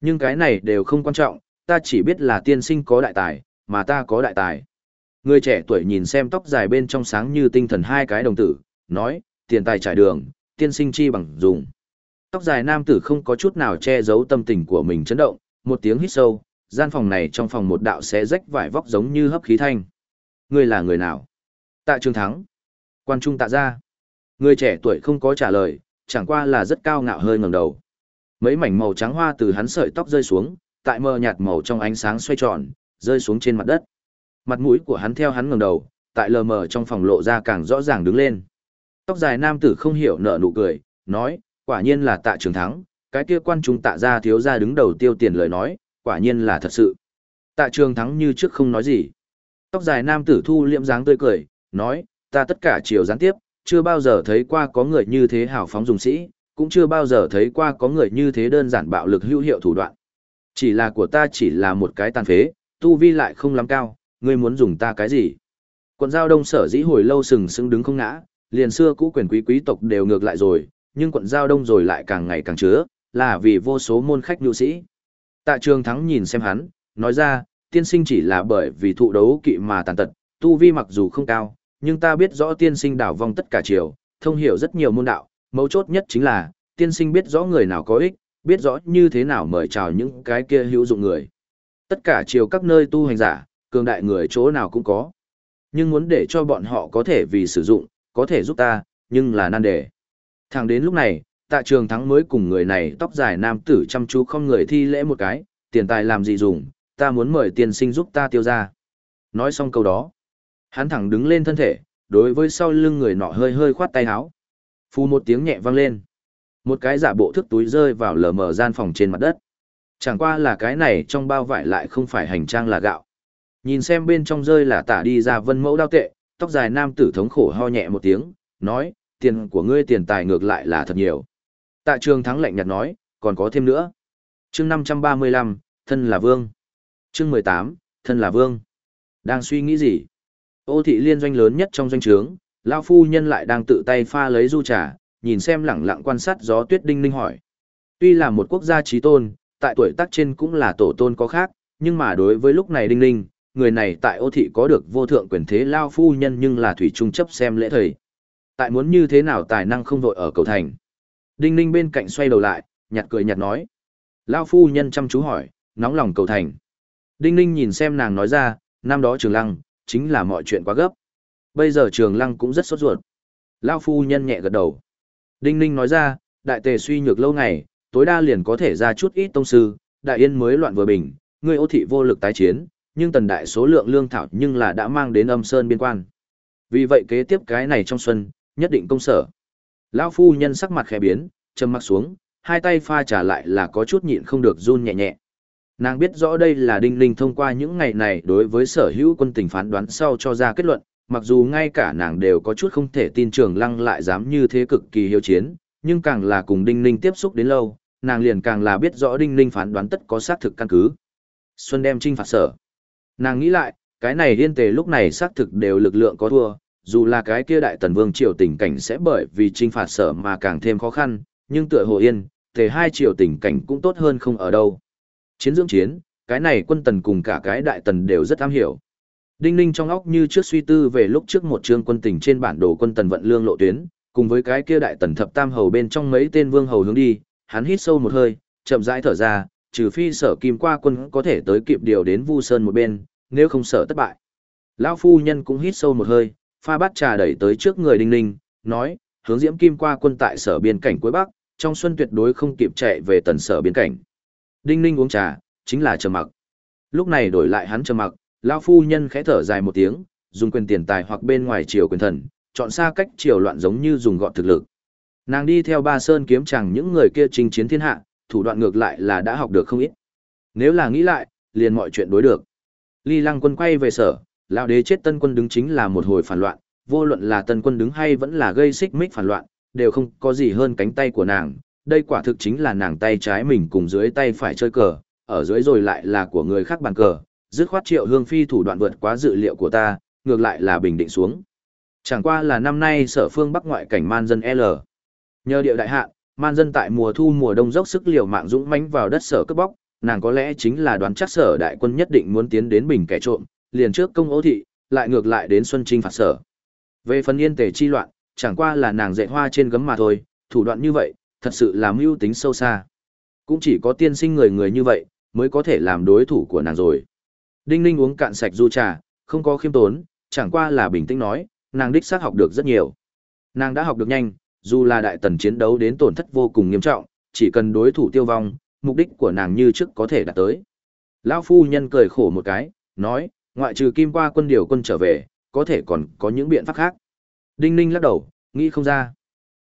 Nhưng cái này đều không quan trọng, ta chỉ biết là tiên sinh có đại tài, mà ta có đại tài. Người trẻ tuổi nhìn xem tóc dài bên trong sáng như tinh thần hai cái đồng tử, nói, tiền tài trải đường, tiên sinh chi bằng dùng. Tóc dài nam tử không có chút nào che giấu tâm tình của mình chấn động, một tiếng hít sâu, gian phòng này trong phòng một đạo xé rách vải vóc giống như hấp khí thanh. Ngươi là người nào? Tạ Trường Thắng. Quan trung tạ ra. Người trẻ tuổi không có trả lời, chẳng qua là rất cao ngạo hơi ngẩng đầu. Mấy mảnh màu trắng hoa từ hắn sợi tóc rơi xuống, tại mờ nhạt màu trong ánh sáng xoay tròn, rơi xuống trên mặt đất. Mặt mũi của hắn theo hắn ngẩng đầu, tại lờ mờ trong phòng lộ ra càng rõ ràng đứng lên. Tóc dài nam tử không hiểu nở nụ cười, nói, quả nhiên là tạ trường thắng, cái kia quan trung tạ ra thiếu ra đứng đầu tiêu tiền lời nói, quả nhiên là thật sự. Tạ trường thắng như trước không nói gì. Tóc dài nam tử thu liệm dáng tươi cười, nói, ta tất cả chiều gián tiếp, chưa bao giờ thấy qua có người như thế hào phóng dùng sĩ, cũng chưa bao giờ thấy qua có người như thế đơn giản bạo lực hữu hiệu thủ đoạn. Chỉ là của ta chỉ là một cái tàn phế, tu vi lại không lắm cao, ngươi muốn dùng ta cái gì? Quận giao đông sở dĩ hồi lâu sừng sững đứng không ngã, liền xưa cũ quyền quý quý tộc đều ngược lại rồi, nhưng quận giao đông rồi lại càng ngày càng chứa, là vì vô số môn khách nhu sĩ. Tạ trường thắng nhìn xem hắn, nói ra, tiên sinh chỉ là bởi vì thụ đấu kỵ mà tàn tật, tu vi mặc dù không cao, nhưng ta biết rõ tiên sinh đảo vong tất cả chiều, thông hiểu rất nhiều môn đạo, mấu chốt nhất chính là, tiên sinh biết rõ người nào có ích, biết rõ như thế nào mời chào những cái kia hữu dụng người. Tất cả chiều các nơi tu hành giả, cường đại người chỗ nào cũng có. Nhưng muốn để cho bọn họ có thể vì sử dụng, có thể giúp ta, nhưng là nan đề. Thẳng đến lúc này, tạ trường thắng mới cùng người này tóc dài nam tử chăm chú không người thi lễ một cái, tiền tài làm gì dùng, ta muốn mời tiên sinh giúp ta tiêu ra. Nói xong câu đó, hắn thẳng đứng lên thân thể, đối với sau lưng người nọ hơi hơi khoát tay áo. Phu một tiếng nhẹ vang lên. Một cái giả bộ thức túi rơi vào lờ mờ gian phòng trên mặt đất. Chẳng qua là cái này trong bao vải lại không phải hành trang là gạo. Nhìn xem bên trong rơi là tả đi ra vân mẫu đao tệ, tóc dài nam tử thống khổ ho nhẹ một tiếng, nói, tiền của ngươi tiền tài ngược lại là thật nhiều. Tạ trường thắng lạnh nhạt nói, còn có thêm nữa. chương 535, thân là vương. chương 18, thân là vương. Đang suy nghĩ gì? Ô thị liên doanh lớn nhất trong doanh trướng, Lao phu nhân lại đang tự tay pha lấy du trà, nhìn xem lẳng lặng quan sát gió tuyết đinh ninh hỏi. Tuy là một quốc gia trí tôn, tại tuổi tác trên cũng là tổ tôn có khác, nhưng mà đối với lúc này đinh ninh, người này tại ô thị có được vô thượng quyền thế Lao phu nhân nhưng là thủy trung chấp xem lễ thầy. Tại muốn như thế nào tài năng không vội ở cầu thành. Đinh ninh bên cạnh xoay đầu lại, nhặt cười nhặt nói. Lao phu nhân chăm chú hỏi, nóng lòng cầu thành. Đinh ninh nhìn xem nàng nói ra, năm đó trường lăng, chính là mọi chuyện quá gấp. Bây giờ trường lăng cũng rất sốt ruột. Lao phu nhân nhẹ gật đầu. Đinh ninh nói ra, đại tề suy nhược lâu ngày, tối đa liền có thể ra chút ít tông sư, đại yên mới loạn vừa bình, ngươi ô thị vô lực tái chiến, nhưng tần đại số lượng lương thảo nhưng là đã mang đến âm sơn biên quan. Vì vậy kế tiếp cái này trong xuân, nhất định công sở. Lão phu nhân sắc mặt khẽ biến, trầm mặc xuống, hai tay pha trả lại là có chút nhịn không được run nhẹ nhẹ. Nàng biết rõ đây là Đinh Ninh thông qua những ngày này đối với sở hữu quân tình phán đoán sau cho ra kết luận, mặc dù ngay cả nàng đều có chút không thể tin trường lăng lại dám như thế cực kỳ hiếu chiến, nhưng càng là cùng Đinh Ninh tiếp xúc đến lâu, nàng liền càng là biết rõ Đinh Ninh phán đoán tất có xác thực căn cứ. Xuân đem trinh phạt sở. Nàng nghĩ lại, cái này liên tề lúc này xác thực đều lực lượng có thua, dù là cái kia đại tần vương triều tình cảnh sẽ bởi vì trinh phạt sở mà càng thêm khó khăn, nhưng tựa hồ yên, tề hai triều tình cảnh cũng tốt hơn không ở đâu. Chiến dưỡng chiến, cái này quân tần cùng cả cái đại tần đều rất am hiểu. Đinh Ninh trong óc như trước suy tư về lúc trước một chương quân tình trên bản đồ quân tần vận lương lộ tuyến, cùng với cái kia đại tần thập tam hầu bên trong mấy tên vương hầu hướng đi, hắn hít sâu một hơi, chậm rãi thở ra, trừ phi sở kim qua quân có thể tới kịp điều đến Vu Sơn một bên, nếu không sợ thất bại. Lão phu nhân cũng hít sâu một hơi, pha bát trà đẩy tới trước người Đinh Ninh, nói, hướng diễm kim qua quân tại sở biên cảnh cuối Bắc, trong xuân tuyệt đối không kịp chạy về tần sở biên cảnh. Đinh Ninh uống trà, chính là trầm mặc. Lúc này đổi lại hắn trầm mặc, lão phu nhân khẽ thở dài một tiếng, dùng quyền tiền tài hoặc bên ngoài triều quyền thần, chọn xa cách triều loạn giống như dùng gọn thực lực. Nàng đi theo ba sơn kiếm chẳng những người kia chinh chiến thiên hạ, thủ đoạn ngược lại là đã học được không ít. Nếu là nghĩ lại, liền mọi chuyện đối được. Ly Lăng quân quay về sở, lão đế chết tân quân đứng chính là một hồi phản loạn, vô luận là tân quân đứng hay vẫn là gây xích mích phản loạn, đều không có gì hơn cánh tay của nàng. Đây quả thực chính là nàng tay trái mình cùng dưới tay phải chơi cờ, ở dưới rồi lại là của người khác bàn cờ. Dứt khoát triệu hương phi thủ đoạn vượt quá dự liệu của ta, ngược lại là bình định xuống. Chẳng qua là năm nay sở phương bắc ngoại cảnh man dân L. Nhờ điệu đại hạn, man dân tại mùa thu mùa đông dốc sức liều mạng dũng mãnh vào đất sở cướp bóc, nàng có lẽ chính là đoán chắc sở đại quân nhất định muốn tiến đến bình kẻ trộm, liền trước công ố thị, lại ngược lại đến xuân trinh phạt sở. Về phần yên tề chi loạn, chẳng qua là nàng dạy hoa trên gấm mà thôi, thủ đoạn như vậy, thật sự là mưu tính sâu xa. Cũng chỉ có tiên sinh người người như vậy, mới có thể làm đối thủ của nàng rồi. Đinh Ninh uống cạn sạch du trà, không có khiêm tốn, chẳng qua là bình tĩnh nói, nàng đích xác học được rất nhiều. Nàng đã học được nhanh, dù là đại tần chiến đấu đến tổn thất vô cùng nghiêm trọng, chỉ cần đối thủ tiêu vong, mục đích của nàng như trước có thể đạt tới. Lão phu nhân cười khổ một cái, nói, ngoại trừ kim qua quân điều quân trở về, có thể còn có những biện pháp khác. Đinh ninh lắc đầu, nghĩ không ra.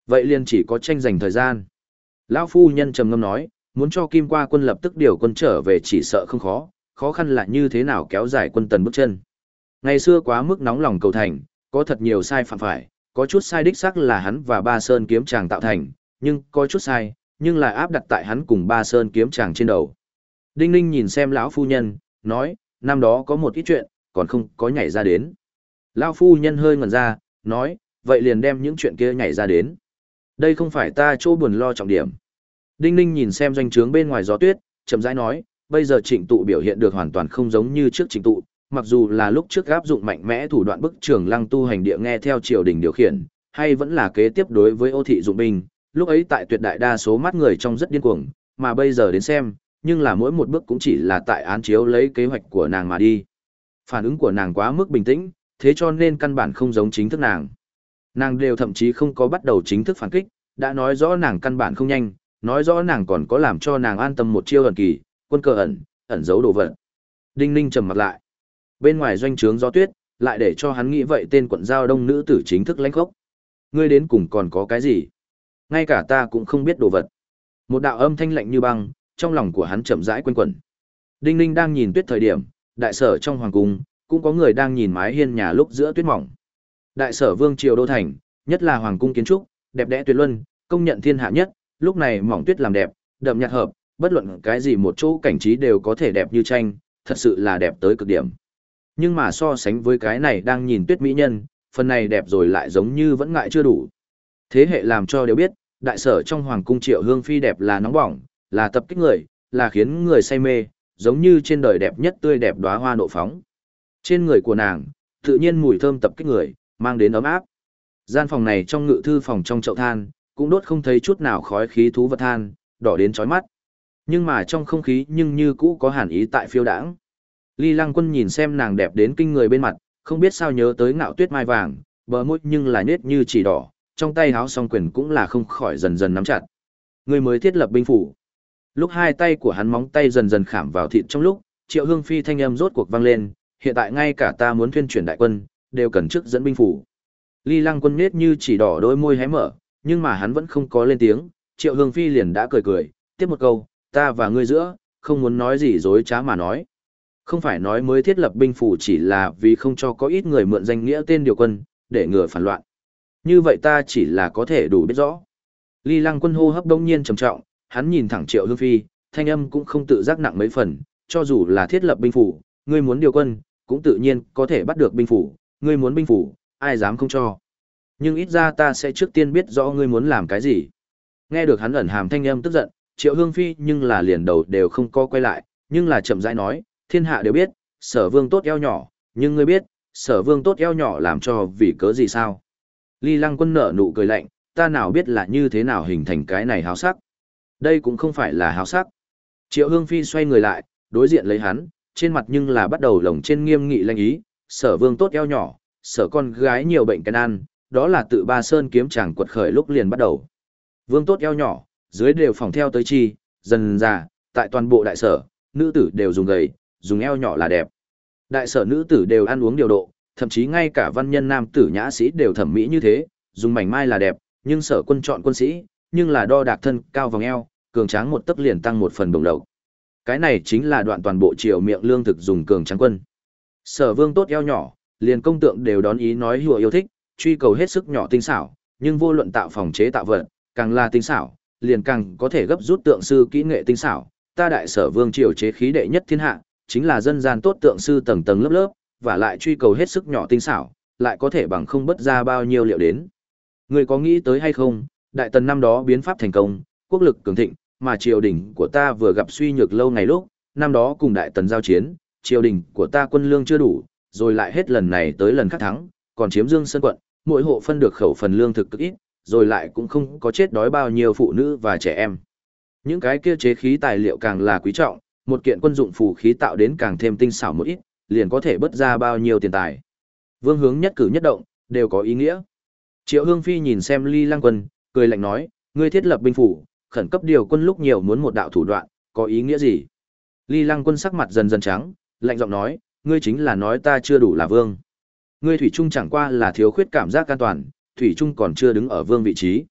Vậy liền chỉ có tranh giành thời gian. Lão phu nhân trầm ngâm nói, muốn cho kim qua quân lập tức điều quân trở về chỉ sợ không khó, khó khăn là như thế nào kéo dài quân tần bước chân. Ngày xưa quá mức nóng lòng cầu thành, có thật nhiều sai phạm phải, có chút sai đích xác là hắn và ba sơn kiếm chàng tạo thành, nhưng có chút sai, nhưng lại áp đặt tại hắn cùng ba sơn kiếm chàng trên đầu. Đinh Ninh nhìn xem lão phu nhân, nói, năm đó có một ít chuyện, còn không có nhảy ra đến. Lão phu nhân hơi ngẩn ra, nói, vậy liền đem những chuyện kia nhảy ra đến. Đây không phải ta chỗ buồn lo trọng điểm. Đinh Ninh nhìn xem doanh trướng bên ngoài gió tuyết, chậm rãi nói, bây giờ trịnh tụ biểu hiện được hoàn toàn không giống như trước trịnh tụ, mặc dù là lúc trước áp dụng mạnh mẽ thủ đoạn bức trường lăng tu hành địa nghe theo triều đình điều khiển, hay vẫn là kế tiếp đối với ô thị dụng binh, lúc ấy tại tuyệt đại đa số mắt người trong rất điên cuồng, mà bây giờ đến xem, nhưng là mỗi một bước cũng chỉ là tại án chiếu lấy kế hoạch của nàng mà đi. Phản ứng của nàng quá mức bình tĩnh, thế cho nên căn bản không giống chính thức nàng. Nàng đều thậm chí không có bắt đầu chính thức phản kích, đã nói rõ nàng căn bản không nhanh, nói rõ nàng còn có làm cho nàng an tâm một chiêu ẩn kỳ, quân cờ ẩn, ẩn giấu đồ vật. Đinh Ninh trầm mặt lại. Bên ngoài doanh trướng gió tuyết, lại để cho hắn nghĩ vậy tên quận giao đông nữ tử chính thức lãnh khốc. Ngươi đến cùng còn có cái gì? Ngay cả ta cũng không biết đồ vật. Một đạo âm thanh lạnh như băng, trong lòng của hắn chậm rãi quanh quẩn. Đinh Ninh đang nhìn tuyết thời điểm, đại sở trong hoàng cung, cũng có người đang nhìn mái hiên nhà lúc giữa tuyết mỏng. Đại sở vương triều đô thành, nhất là hoàng cung kiến trúc, đẹp đẽ tuyệt luân, công nhận thiên hạ nhất, lúc này mỏng tuyết làm đẹp, đậm nhạt hợp, bất luận cái gì một chỗ cảnh trí đều có thể đẹp như tranh, thật sự là đẹp tới cực điểm. Nhưng mà so sánh với cái này đang nhìn tuyết mỹ nhân, phần này đẹp rồi lại giống như vẫn ngại chưa đủ. Thế hệ làm cho đều biết, đại sở trong hoàng cung triệu hương phi đẹp là nóng bỏng, là tập kích người, là khiến người say mê, giống như trên đời đẹp nhất tươi đẹp đóa hoa nộ phóng. Trên người của nàng, tự nhiên mùi thơm tập kích người, mang đến ấm áp. Gian phòng này trong ngự thư phòng trong chậu than, cũng đốt không thấy chút nào khói khí thú vật than, đỏ đến chói mắt. Nhưng mà trong không khí nhưng như cũ có hàn ý tại phiêu đãng. Ly Lăng Quân nhìn xem nàng đẹp đến kinh người bên mặt, không biết sao nhớ tới ngạo tuyết mai vàng, bờ môi nhưng là nết như chỉ đỏ, trong tay háo song quyền cũng là không khỏi dần dần nắm chặt. Người mới thiết lập binh phủ. Lúc hai tay của hắn móng tay dần dần khảm vào thịt trong lúc, Triệu Hương Phi thanh âm rốt cuộc vang lên, hiện tại ngay cả ta muốn thuyên chuyển đại quân, đều cần trước dẫn binh phủ. Ly Lăng Quân nết như chỉ đỏ đôi môi hé mở, nhưng mà hắn vẫn không có lên tiếng, Triệu Hương Phi liền đã cười cười, tiếp một câu, ta và ngươi giữa, không muốn nói gì dối trá mà nói. Không phải nói mới thiết lập binh phủ chỉ là vì không cho có ít người mượn danh nghĩa tên điều quân, để ngừa phản loạn. Như vậy ta chỉ là có thể đủ biết rõ. Ly lăng quân hô hấp đông nhiên trầm trọng, hắn nhìn thẳng Triệu Hương Phi, thanh âm cũng không tự giác nặng mấy phần, cho dù là thiết lập binh phủ, ngươi muốn điều quân, cũng tự nhiên có thể bắt được binh phủ, ngươi muốn binh phủ, ai dám không cho. Nhưng ít ra ta sẽ trước tiên biết rõ ngươi muốn làm cái gì. Nghe được hắn ẩn hàm thanh âm tức giận, Triệu Hương Phi nhưng là liền đầu đều không co quay lại, nhưng là chậm rãi nói, thiên hạ đều biết, sở vương tốt eo nhỏ, nhưng ngươi biết, sở vương tốt eo nhỏ làm cho vì cớ gì sao? Ly lăng quân nở nụ cười lạnh, ta nào biết là như thế nào hình thành cái này háo sắc. Đây cũng không phải là háo sắc. Triệu Hương Phi xoay người lại, đối diện lấy hắn, trên mặt nhưng là bắt đầu lồng trên nghiêm nghị lanh ý, sở vương tốt eo nhỏ, sở con gái nhiều bệnh can ăn, đó là tự ba sơn kiếm chàng quật khởi lúc liền bắt đầu. Vương tốt eo nhỏ, dưới đều phòng theo tới chi, dần già, tại toàn bộ đại sở, nữ tử đều dùng gầy, dùng eo nhỏ là đẹp. Đại sở nữ tử đều ăn uống điều độ, thậm chí ngay cả văn nhân nam tử nhã sĩ đều thẩm mỹ như thế, dùng mảnh mai là đẹp, nhưng sở quân chọn quân sĩ, nhưng là đo đạc thân cao vòng eo, cường tráng một tấc liền tăng một phần đồng đầu. Cái này chính là đoạn toàn bộ triều miệng lương thực dùng cường tráng quân. Sở vương tốt eo nhỏ, liền công tượng đều đón ý nói hùa yêu thích, truy cầu hết sức nhỏ tinh xảo, nhưng vô luận tạo phòng chế tạo vật, càng là tinh xảo, liền càng có thể gấp rút tượng sư kỹ nghệ tinh xảo. Ta đại sở vương triều chế khí đệ nhất thiên hạ, chính là dân gian tốt tượng sư tầng tầng lớp lớp, và lại truy cầu hết sức nhỏ tinh xảo, lại có thể bằng không bất ra bao nhiêu liệu đến. Người có nghĩ tới hay không, đại tần năm đó biến pháp thành công, quốc lực cường thịnh, mà triều đình của ta vừa gặp suy nhược lâu ngày lúc, năm đó cùng đại tần giao chiến, triều đình của ta quân lương chưa đủ, rồi lại hết lần này tới lần khác thắng, còn chiếm Dương Sơn quận, mỗi hộ phân được khẩu phần lương thực cực ít, rồi lại cũng không có chết đói bao nhiêu phụ nữ và trẻ em. Những cái kia chế khí tài liệu càng là quý trọng, một kiện quân dụng phù khí tạo đến càng thêm tinh xảo một ít, liền có thể bớt ra bao nhiêu tiền tài. Vương hướng nhất cử nhất động, đều có ý nghĩa. Triệu Hương Phi nhìn xem Ly Lăng Quân, cười lạnh nói, ngươi thiết lập binh phủ, khẩn cấp điều quân lúc nhiều muốn một đạo thủ đoạn, có ý nghĩa gì? Ly Lăng Quân sắc mặt dần dần trắng, lạnh giọng nói, ngươi chính là nói ta chưa đủ là vương. Ngươi thủy trung chẳng qua là thiếu khuyết cảm giác an toàn, thủy trung còn chưa đứng ở vương vị trí.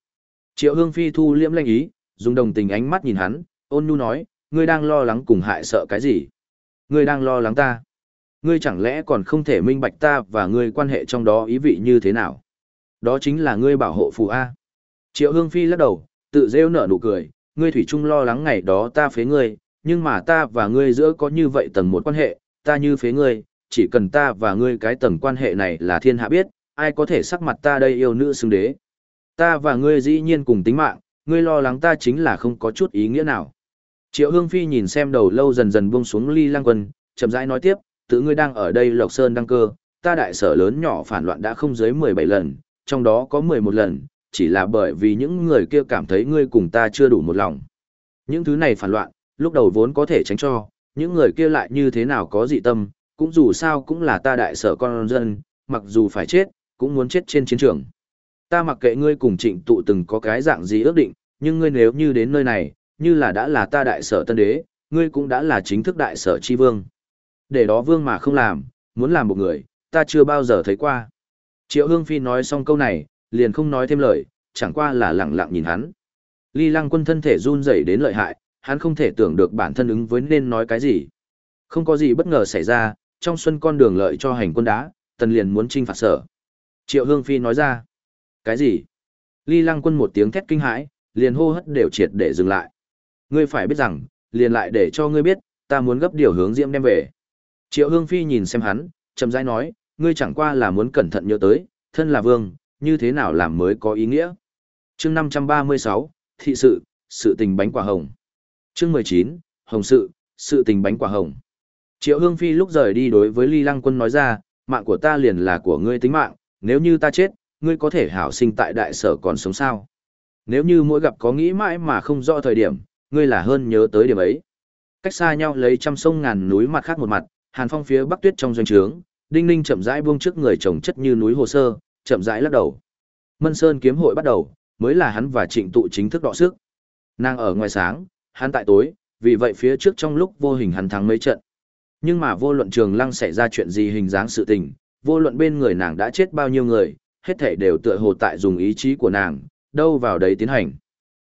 Triệu Hương Phi thu liễm lanh ý, dùng đồng tình ánh mắt nhìn hắn, ôn nhu nói, ngươi đang lo lắng cùng hại sợ cái gì? Ngươi đang lo lắng ta? Ngươi chẳng lẽ còn không thể minh bạch ta và ngươi quan hệ trong đó ý vị như thế nào? Đó chính là ngươi bảo hộ phù A. Triệu Hương Phi lắc đầu, tự rêu nở nụ cười, ngươi thủy chung lo lắng ngày đó ta phế ngươi, nhưng mà ta và ngươi giữa có như vậy tầng một quan hệ, ta như phế ngươi, chỉ cần ta và ngươi cái tầng quan hệ này là thiên hạ biết, ai có thể sắc mặt ta đây yêu nữ xứng đế. Ta và ngươi dĩ nhiên cùng tính mạng, ngươi lo lắng ta chính là không có chút ý nghĩa nào. Triệu Hương Phi nhìn xem đầu lâu dần dần buông xuống ly lang quân, chậm rãi nói tiếp, tự ngươi đang ở đây Lộc Sơn đăng cơ, ta đại sở lớn nhỏ phản loạn đã không dưới 17 lần, trong đó có 11 lần, chỉ là bởi vì những người kia cảm thấy ngươi cùng ta chưa đủ một lòng. Những thứ này phản loạn, lúc đầu vốn có thể tránh cho, những người kia lại như thế nào có dị tâm, cũng dù sao cũng là ta đại sở con dân, mặc dù phải chết, cũng muốn chết trên chiến trường. Ta mặc kệ ngươi cùng trịnh tụ từng có cái dạng gì ước định, nhưng ngươi nếu như đến nơi này, như là đã là ta đại sở tân đế, ngươi cũng đã là chính thức đại sở chi vương. Để đó vương mà không làm, muốn làm một người, ta chưa bao giờ thấy qua. Triệu Hương Phi nói xong câu này, liền không nói thêm lời, chẳng qua là lặng lặng nhìn hắn. Ly Lăng Quân thân thể run rẩy đến lợi hại, hắn không thể tưởng được bản thân ứng với nên nói cái gì. Không có gì bất ngờ xảy ra, trong xuân con đường lợi cho hành quân đá, tần liền muốn trinh phạt sở. Triệu Hương Phi nói ra. Cái gì? Ly Lăng Quân một tiếng thét kinh hãi, liền hô hất đều triệt để dừng lại. Ngươi phải biết rằng, liền lại để cho ngươi biết, ta muốn gấp điều hướng diễm đem về. Triệu Hương Phi nhìn xem hắn, chậm rãi nói, ngươi chẳng qua là muốn cẩn thận nhớ tới, thân là vương, như thế nào làm mới có ý nghĩa. chương 536, thị sự, sự tình bánh quả hồng. chương 19, hồng sự, sự tình bánh quả hồng. Triệu Hương Phi lúc rời đi đối với Ly Lăng Quân nói ra, mạng của ta liền là của ngươi tính mạng, nếu như ta chết, ngươi có thể hảo sinh tại đại sở còn sống sao. Nếu như mỗi gặp có nghĩ mãi mà không rõ thời điểm, ngươi là hơn nhớ tới điểm ấy. Cách xa nhau lấy trăm sông ngàn núi mặt khác một mặt, Hàn Phong phía bắc tuyết trong doanh trướng, Đinh Ninh chậm rãi buông trước người chồng chất như núi hồ sơ, chậm rãi lắc đầu. Mân Sơn kiếm hội bắt đầu, mới là hắn và Trịnh tụ chính thức đọ sức. Nàng ở ngoài sáng, hắn tại tối, vì vậy phía trước trong lúc vô hình hắn thắng mấy trận. Nhưng mà vô luận trường lăng xảy ra chuyện gì hình dáng sự tình, vô luận bên người nàng đã chết bao nhiêu người, hết thể đều tựa hồ tại dùng ý chí của nàng, đâu vào đấy tiến hành.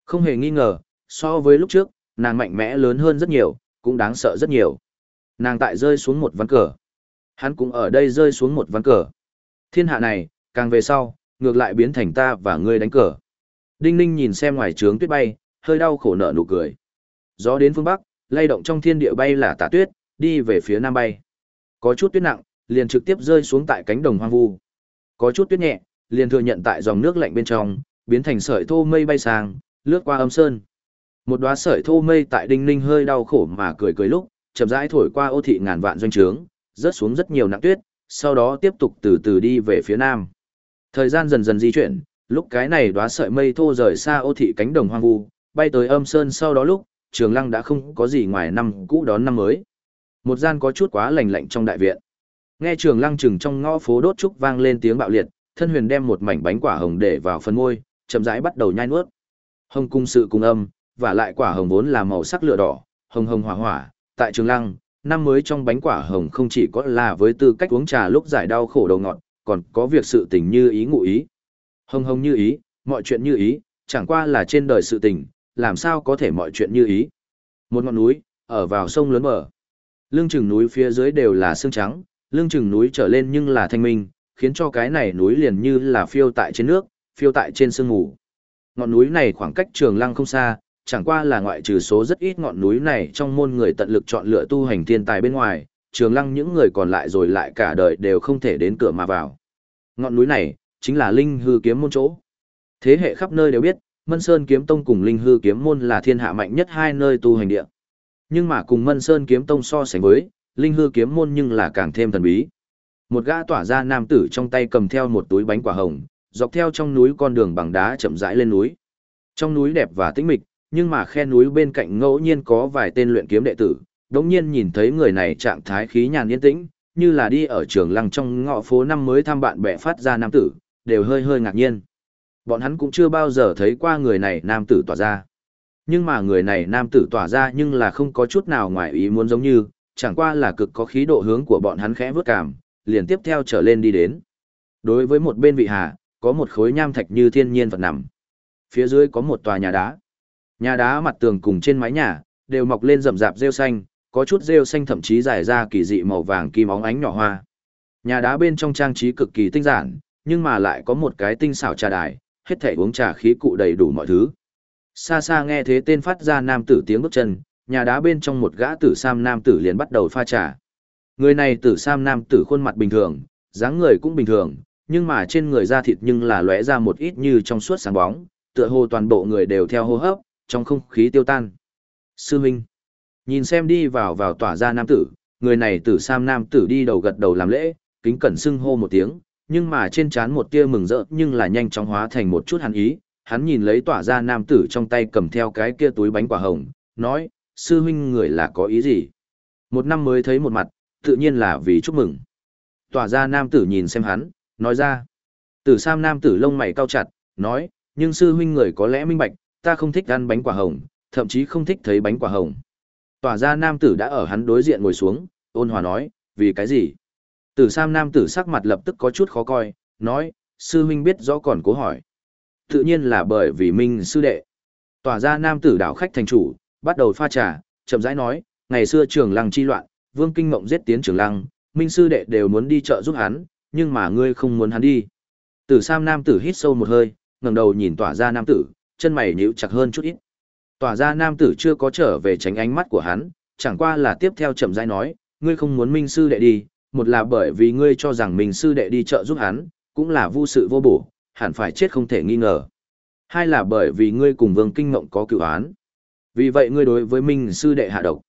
Không hề nghi ngờ, so với lúc trước, nàng mạnh mẽ lớn hơn rất nhiều, cũng đáng sợ rất nhiều. Nàng tại rơi xuống một ván cờ. Hắn cũng ở đây rơi xuống một ván cờ. Thiên hạ này, càng về sau, ngược lại biến thành ta và ngươi đánh cờ. Đinh Ninh nhìn xem ngoài trướng tuyết bay, hơi đau khổ nở nụ cười. Gió đến phương bắc, lay động trong thiên địa bay là tả tuyết, đi về phía nam bay. Có chút tuyết nặng, liền trực tiếp rơi xuống tại cánh đồng hoang vu. Có chút tuyết nhẹ, liền thừa nhận tại dòng nước lạnh bên trong, biến thành sợi thô mây bay sang, lướt qua âm sơn. Một đóa sợi thô mây tại đinh ninh hơi đau khổ mà cười cười lúc, chậm rãi thổi qua ô thị ngàn vạn doanh trướng, rớt xuống rất nhiều nặng tuyết, sau đó tiếp tục từ từ đi về phía nam. Thời gian dần dần di chuyển, lúc cái này đóa sợi mây thô rời xa ô thị cánh đồng hoang vu, bay tới âm sơn sau đó lúc, trường lăng đã không có gì ngoài năm cũ đón năm mới. Một gian có chút quá lạnh lạnh trong đại viện. Nghe trường lăng chừng trong ngõ phố đốt trúc vang lên tiếng bạo liệt, thân huyền đem một mảnh bánh quả hồng để vào phần môi, chậm rãi bắt đầu nhai nuốt. Hồng cung sự cùng âm, và lại quả hồng vốn là màu sắc lửa đỏ, hồng hồng hỏa hỏa, tại trường lăng, năm mới trong bánh quả hồng không chỉ có là với tư cách uống trà lúc giải đau khổ đầu ngọt, còn có việc sự tình như ý ngụ ý. Hồng hồng như ý, mọi chuyện như ý, chẳng qua là trên đời sự tình, làm sao có thể mọi chuyện như ý. Một ngọn núi, ở vào sông lớn mở. Lưng chừng núi phía dưới đều là xương trắng, lưng chừng núi trở lên nhưng là thanh minh, khiến cho cái này núi liền như là phiêu tại trên nước, phiêu tại trên sương ngủ. Ngọn núi này khoảng cách trường lăng không xa, chẳng qua là ngoại trừ số rất ít ngọn núi này trong môn người tận lực chọn lựa tu hành thiên tài bên ngoài, trường lăng những người còn lại rồi lại cả đời đều không thể đến cửa mà vào. Ngọn núi này, chính là linh hư kiếm môn chỗ. Thế hệ khắp nơi đều biết, Mân Sơn Kiếm Tông cùng Linh Hư Kiếm Môn là thiên hạ mạnh nhất hai nơi tu hành địa. Nhưng mà cùng Mân Sơn Kiếm Tông so sánh với, Linh Hư Kiếm Môn nhưng là càng thêm thần bí. Một gã tỏa ra nam tử trong tay cầm theo một túi bánh quả hồng, dọc theo trong núi con đường bằng đá chậm rãi lên núi. Trong núi đẹp và tĩnh mịch, nhưng mà khe núi bên cạnh ngẫu nhiên có vài tên luyện kiếm đệ tử, đống nhiên nhìn thấy người này trạng thái khí nhàn yên tĩnh, như là đi ở trường lăng trong ngõ phố năm mới thăm bạn bè phát ra nam tử, đều hơi hơi ngạc nhiên. Bọn hắn cũng chưa bao giờ thấy qua người này nam tử tỏa ra. Nhưng mà người này nam tử tỏa ra nhưng là không có chút nào ngoài ý muốn giống như, chẳng qua là cực có khí độ hướng của bọn hắn khẽ vớt cảm, liền tiếp theo trở lên đi đến. Đối với một bên vị hà, có một khối nham thạch như thiên nhiên vật nằm. Phía dưới có một tòa nhà đá. Nhà đá mặt tường cùng trên mái nhà, đều mọc lên rậm rạp rêu xanh, có chút rêu xanh thậm chí dài ra kỳ dị màu vàng kim óng ánh nhỏ hoa. Nhà đá bên trong trang trí cực kỳ tinh giản, nhưng mà lại có một cái tinh xảo trà đài, hết thể uống trà khí cụ đầy đủ mọi thứ. Xa xa nghe thế tên phát ra nam tử tiếng bước chân, nhà đá bên trong một gã tử sam nam tử liền bắt đầu pha trà. Người này tử sam nam tử khuôn mặt bình thường, dáng người cũng bình thường, nhưng mà trên người da thịt nhưng là lóe ra một ít như trong suốt sáng bóng, tựa hồ toàn bộ người đều theo hô hấp, trong không khí tiêu tan. Sư Minh, nhìn xem đi vào vào tỏa ra nam tử, người này tử sam nam tử đi đầu gật đầu làm lễ, kính cẩn xưng hô một tiếng, nhưng mà trên trán một tia mừng rỡ nhưng là nhanh chóng hóa thành một chút hàn ý, hắn nhìn lấy tỏa ra nam tử trong tay cầm theo cái kia túi bánh quả hồng, nói, sư huynh người là có ý gì? Một năm mới thấy một mặt, tự nhiên là vì chúc mừng. Tỏa ra nam tử nhìn xem hắn, nói ra. Tử sam nam tử lông mày cao chặt, nói, nhưng sư huynh người có lẽ minh bạch, ta không thích ăn bánh quả hồng, thậm chí không thích thấy bánh quả hồng. Tỏa ra nam tử đã ở hắn đối diện ngồi xuống, ôn hòa nói, vì cái gì? Tử Sam nam tử sắc mặt lập tức có chút khó coi, nói, sư huynh biết rõ còn cố hỏi. Tự nhiên là bởi vì Minh sư đệ. Tỏa ra nam tử đảo khách thành chủ, bắt đầu pha trà, chậm rãi nói, ngày xưa trường lăng chi loạn, vương kinh mộng giết tiến trường lăng, Minh sư đệ đều muốn đi chợ giúp hắn, nhưng mà ngươi không muốn hắn đi. Tử Sam nam tử hít sâu một hơi, ngẩng đầu nhìn tỏa ra nam tử, chân mày nhíu chặt hơn chút ít. Tỏa ra nam tử chưa có trở về tránh ánh mắt của hắn, chẳng qua là tiếp theo chậm rãi nói, ngươi không muốn Minh sư đệ đi, một là bởi vì ngươi cho rằng mình sư đệ đi trợ giúp hắn, cũng là vô sự vô bổ, hẳn phải chết không thể nghi ngờ. Hai là bởi vì ngươi cùng Vương Kinh Ngộng có cựu án. Vì vậy ngươi đối với Minh sư đệ hạ độc.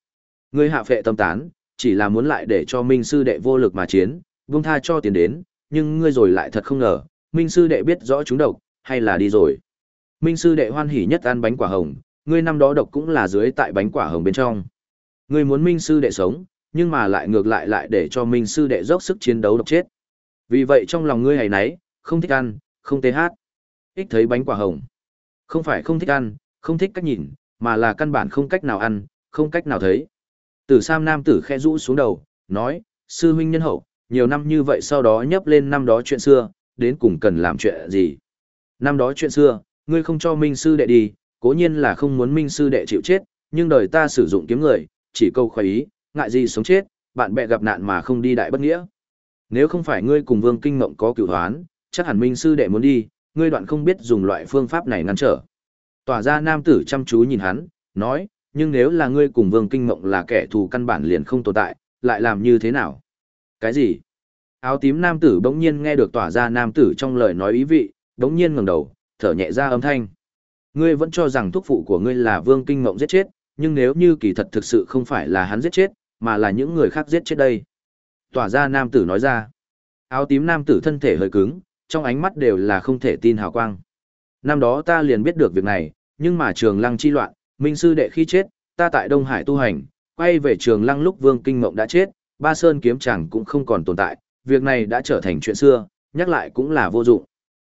Ngươi hạ phệ tâm tán, chỉ là muốn lại để cho Minh sư đệ vô lực mà chiến, buông tha cho tiền đến, nhưng ngươi rồi lại thật không ngờ, Minh sư đệ biết rõ chúng độc, hay là đi rồi. Minh sư đệ hoan hỉ nhất ăn bánh quả hồng, ngươi năm đó độc cũng là dưới tại bánh quả hồng bên trong. Ngươi muốn Minh sư đệ sống, nhưng mà lại ngược lại lại để cho Minh sư đệ dốc sức chiến đấu độc chết. Vì vậy trong lòng ngươi hãy nấy, không thích ăn, không tê hát. Ích thấy bánh quả hồng. Không phải không thích ăn, không thích cách nhìn, mà là căn bản không cách nào ăn, không cách nào thấy. Tử Sam Nam tử khe rũ xuống đầu, nói, sư huynh nhân hậu, nhiều năm như vậy sau đó nhấp lên năm đó chuyện xưa, đến cùng cần làm chuyện gì. Năm đó chuyện xưa, ngươi không cho Minh sư đệ đi, cố nhiên là không muốn Minh sư đệ chịu chết, nhưng đời ta sử dụng kiếm người, chỉ câu khoái ý, ngại gì sống chết, bạn bè gặp nạn mà không đi đại bất nghĩa. Nếu không phải ngươi cùng Vương Kinh Ngộng có cửu hoán, chắc hẳn Minh sư đệ muốn đi, ngươi đoạn không biết dùng loại phương pháp này ngăn trở. Tỏa ra nam tử chăm chú nhìn hắn, nói, nhưng nếu là ngươi cùng Vương Kinh Mộng là kẻ thù căn bản liền không tồn tại, lại làm như thế nào? Cái gì? Áo tím nam tử bỗng nhiên nghe được tỏa ra nam tử trong lời nói ý vị, bỗng nhiên ngẩng đầu, thở nhẹ ra âm thanh. Ngươi vẫn cho rằng thúc phụ của ngươi là Vương Kinh Mộng giết chết, nhưng nếu như kỳ thật thực sự không phải là hắn giết chết, mà là những người khác giết chết đây. Tỏa ra nam tử nói ra. Áo tím nam tử thân thể hơi cứng, trong ánh mắt đều là không thể tin hào quang. Năm đó ta liền biết được việc này, nhưng mà trường lăng chi loạn, minh sư đệ khi chết, ta tại Đông Hải tu hành, quay về trường lăng lúc Vương Kinh Mộng đã chết, ba sơn kiếm chẳng cũng không còn tồn tại, việc này đã trở thành chuyện xưa, nhắc lại cũng là vô dụng.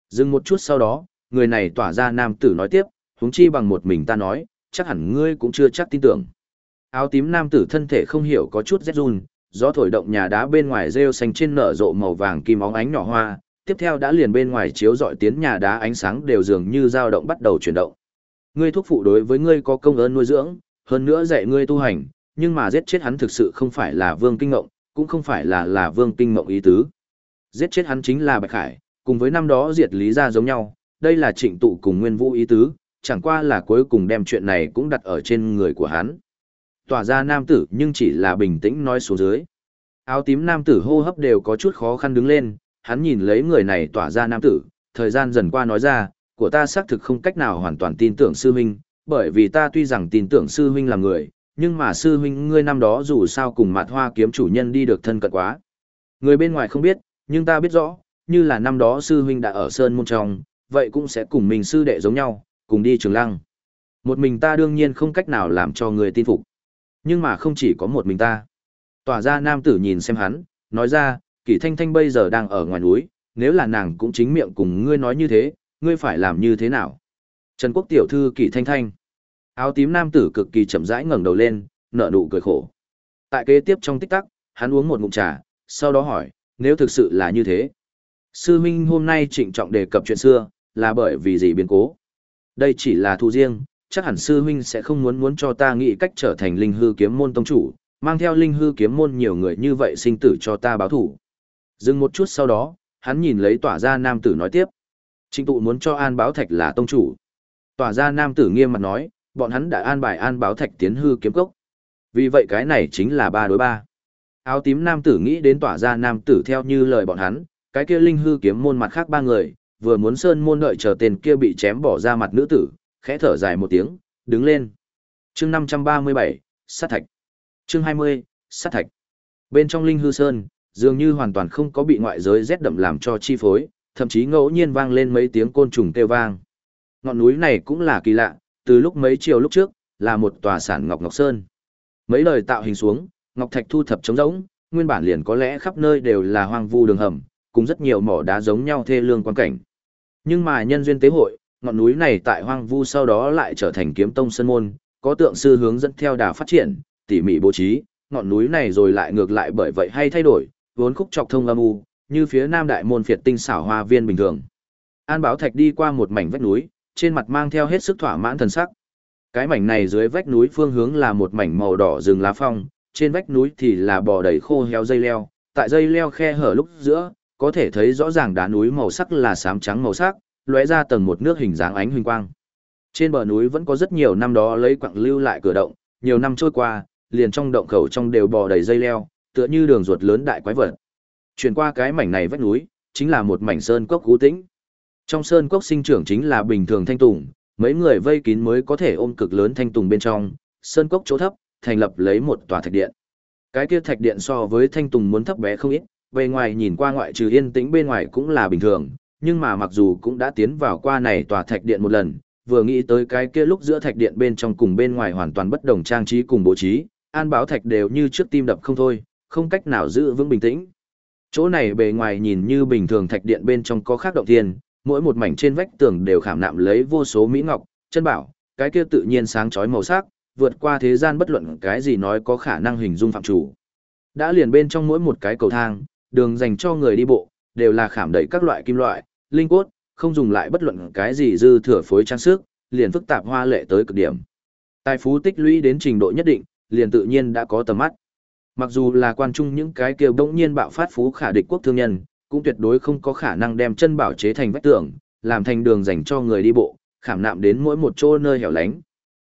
Dừng một chút sau đó, người này tỏa ra nam tử nói tiếp, huống chi bằng một mình ta nói, chắc hẳn ngươi cũng chưa chắc tin tưởng. Áo tím nam tử thân thể không hiểu có chút rét run, gió thổi động nhà đá bên ngoài rêu xanh trên nở rộ màu vàng kim óng ánh nhỏ hoa, tiếp theo đã liền bên ngoài chiếu dọi tiến nhà đá ánh sáng đều dường như dao động bắt đầu chuyển động. Ngươi thúc phụ đối với ngươi có công ơn nuôi dưỡng, hơn nữa dạy ngươi tu hành, nhưng mà giết chết hắn thực sự không phải là Vương Kinh Ngộng, cũng không phải là là Vương Kinh Ngộng ý tứ. Giết chết hắn chính là Bạch Khải, cùng với năm đó diệt lý ra giống nhau, đây là trịnh tụ cùng Nguyên Vũ ý tứ, chẳng qua là cuối cùng đem chuyện này cũng đặt ở trên người của hắn. Tỏa ra nam tử nhưng chỉ là bình tĩnh nói xuống dưới. Áo tím nam tử hô hấp đều có chút khó khăn đứng lên, hắn nhìn lấy người này tỏa ra nam tử, thời gian dần qua nói ra, của ta xác thực không cách nào hoàn toàn tin tưởng sư huynh, bởi vì ta tuy rằng tin tưởng sư huynh là người, nhưng mà sư huynh ngươi năm đó dù sao cùng mạt hoa kiếm chủ nhân đi được thân cận quá. Người bên ngoài không biết, nhưng ta biết rõ, như là năm đó sư huynh đã ở Sơn Môn Trong, vậy cũng sẽ cùng mình sư đệ giống nhau, cùng đi trường lăng. Một mình ta đương nhiên không cách nào làm cho người tin phục. Nhưng mà không chỉ có một mình ta. Tỏa ra nam tử nhìn xem hắn, nói ra, kỷ thanh thanh bây giờ đang ở ngoài núi, nếu là nàng cũng chính miệng cùng ngươi nói như thế, ngươi phải làm như thế nào? Trần Quốc tiểu thư kỷ thanh thanh. Áo tím nam tử cực kỳ chậm rãi ngẩng đầu lên, nở nụ cười khổ. Tại kế tiếp trong tích tắc, hắn uống một ngụm trà, sau đó hỏi, nếu thực sự là như thế. Sư Minh hôm nay trịnh trọng đề cập chuyện xưa, là bởi vì gì biến cố? Đây chỉ là thu riêng, chắc hẳn sư huynh sẽ không muốn muốn cho ta nghĩ cách trở thành linh hư kiếm môn tông chủ, mang theo linh hư kiếm môn nhiều người như vậy sinh tử cho ta báo thủ. Dừng một chút sau đó, hắn nhìn lấy tỏa ra nam tử nói tiếp. Trịnh tụ muốn cho An Báo Thạch là tông chủ. Tỏa ra nam tử nghiêm mặt nói, bọn hắn đã an bài An Báo Thạch tiến hư kiếm cốc. Vì vậy cái này chính là ba đối ba. Áo tím nam tử nghĩ đến tỏa ra nam tử theo như lời bọn hắn, cái kia linh hư kiếm môn mặt khác ba người, vừa muốn sơn môn đợi chờ tên kia bị chém bỏ ra mặt nữ tử, khẽ thở dài một tiếng, đứng lên. Chương 537, sát thạch. Chương 20, sát thạch. Bên trong linh hư sơn, dường như hoàn toàn không có bị ngoại giới rét đậm làm cho chi phối, thậm chí ngẫu nhiên vang lên mấy tiếng côn trùng kêu vang. Ngọn núi này cũng là kỳ lạ, từ lúc mấy chiều lúc trước, là một tòa sản ngọc ngọc sơn. Mấy lời tạo hình xuống, ngọc thạch thu thập trống rỗng, nguyên bản liền có lẽ khắp nơi đều là hoang vu đường hầm, cùng rất nhiều mỏ đá giống nhau thê lương quan cảnh. Nhưng mà nhân duyên tế hội, ngọn núi này tại hoang vu sau đó lại trở thành kiếm tông sơn môn, có tượng sư hướng dẫn theo đà phát triển, tỉ mỉ bố trí, ngọn núi này rồi lại ngược lại bởi vậy hay thay đổi, vốn khúc trọc thông âm u, như phía nam đại môn phiệt tinh xảo hoa viên bình thường. An Bảo Thạch đi qua một mảnh vách núi, trên mặt mang theo hết sức thỏa mãn thần sắc. Cái mảnh này dưới vách núi phương hướng là một mảnh màu đỏ rừng lá phong, trên vách núi thì là bò đầy khô héo dây leo, tại dây leo khe hở lúc giữa, có thể thấy rõ ràng đá núi màu sắc là xám trắng màu sắc, lóe ra tầng một nước hình dáng ánh huỳnh quang. Trên bờ núi vẫn có rất nhiều năm đó lấy quặng lưu lại cửa động, nhiều năm trôi qua, liền trong động khẩu trong đều bò đầy dây leo, tựa như đường ruột lớn đại quái vật. Chuyển qua cái mảnh này vách núi, chính là một mảnh sơn cốc cú tĩnh. Trong sơn cốc sinh trưởng chính là bình thường thanh tùng, mấy người vây kín mới có thể ôm cực lớn thanh tùng bên trong, sơn cốc chỗ thấp, thành lập lấy một tòa thạch điện. Cái kia thạch điện so với thanh tùng muốn thấp bé không ít, bề ngoài nhìn qua ngoại trừ yên tĩnh bên ngoài cũng là bình thường, nhưng mà mặc dù cũng đã tiến vào qua này tòa thạch điện một lần, vừa nghĩ tới cái kia lúc giữa thạch điện bên trong cùng bên ngoài hoàn toàn bất đồng trang trí cùng bố trí, an báo thạch đều như trước tim đập không thôi, không cách nào giữ vững bình tĩnh. Chỗ này bề ngoài nhìn như bình thường thạch điện bên trong có khác động thiên, mỗi một mảnh trên vách tường đều khảm nạm lấy vô số mỹ ngọc, chân bảo, cái kia tự nhiên sáng chói màu sắc, vượt qua thế gian bất luận cái gì nói có khả năng hình dung phạm chủ. Đã liền bên trong mỗi một cái cầu thang, đường dành cho người đi bộ, đều là khảm đầy các loại kim loại, linh cốt, không dùng lại bất luận cái gì dư thừa phối trang sức, liền phức tạp hoa lệ tới cực điểm. Tài phú tích lũy đến trình độ nhất định, liền tự nhiên đã có tầm mắt. Mặc dù là quan trung những cái kia bỗng nhiên bạo phát phú khả địch quốc thương nhân, cũng tuyệt đối không có khả năng đem chân bảo chế thành vách tường, làm thành đường dành cho người đi bộ, khảm nạm đến mỗi một chỗ nơi hẻo lánh.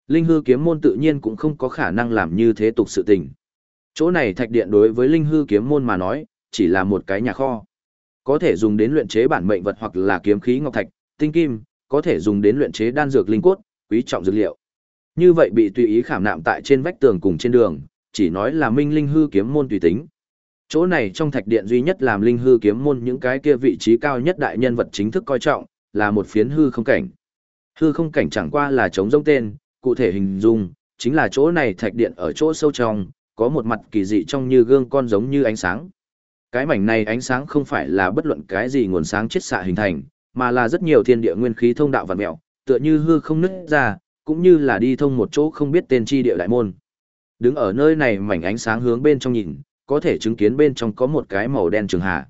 Linh hư kiếm môn tự nhiên cũng không có khả năng làm như thế tục sự tình. Chỗ này thạch điện đối với linh hư kiếm môn mà nói, chỉ là một cái nhà kho. Có thể dùng đến luyện chế bản mệnh vật hoặc là kiếm khí ngọc thạch, tinh kim, có thể dùng đến luyện chế đan dược linh cốt, quý trọng dược liệu. Như vậy bị tùy ý khảm nạm tại trên vách tường cùng trên đường, chỉ nói là minh linh hư kiếm môn tùy tính. Chỗ này trong thạch điện duy nhất làm linh hư kiếm môn những cái kia vị trí cao nhất đại nhân vật chính thức coi trọng, là một phiến hư không cảnh. Hư không cảnh chẳng qua là chống rông tên, cụ thể hình dung, chính là chỗ này thạch điện ở chỗ sâu trong, có một mặt kỳ dị trong như gương con giống như ánh sáng. Cái mảnh này ánh sáng không phải là bất luận cái gì nguồn sáng chiết xạ hình thành, mà là rất nhiều thiên địa nguyên khí thông đạo vạn mẹo, tựa như hư không nứt ra, cũng như là đi thông một chỗ không biết tên chi địa đại môn. Đứng ở nơi này mảnh ánh sáng hướng bên trong nhìn, có thể chứng kiến bên trong có một cái màu đen trường hạ.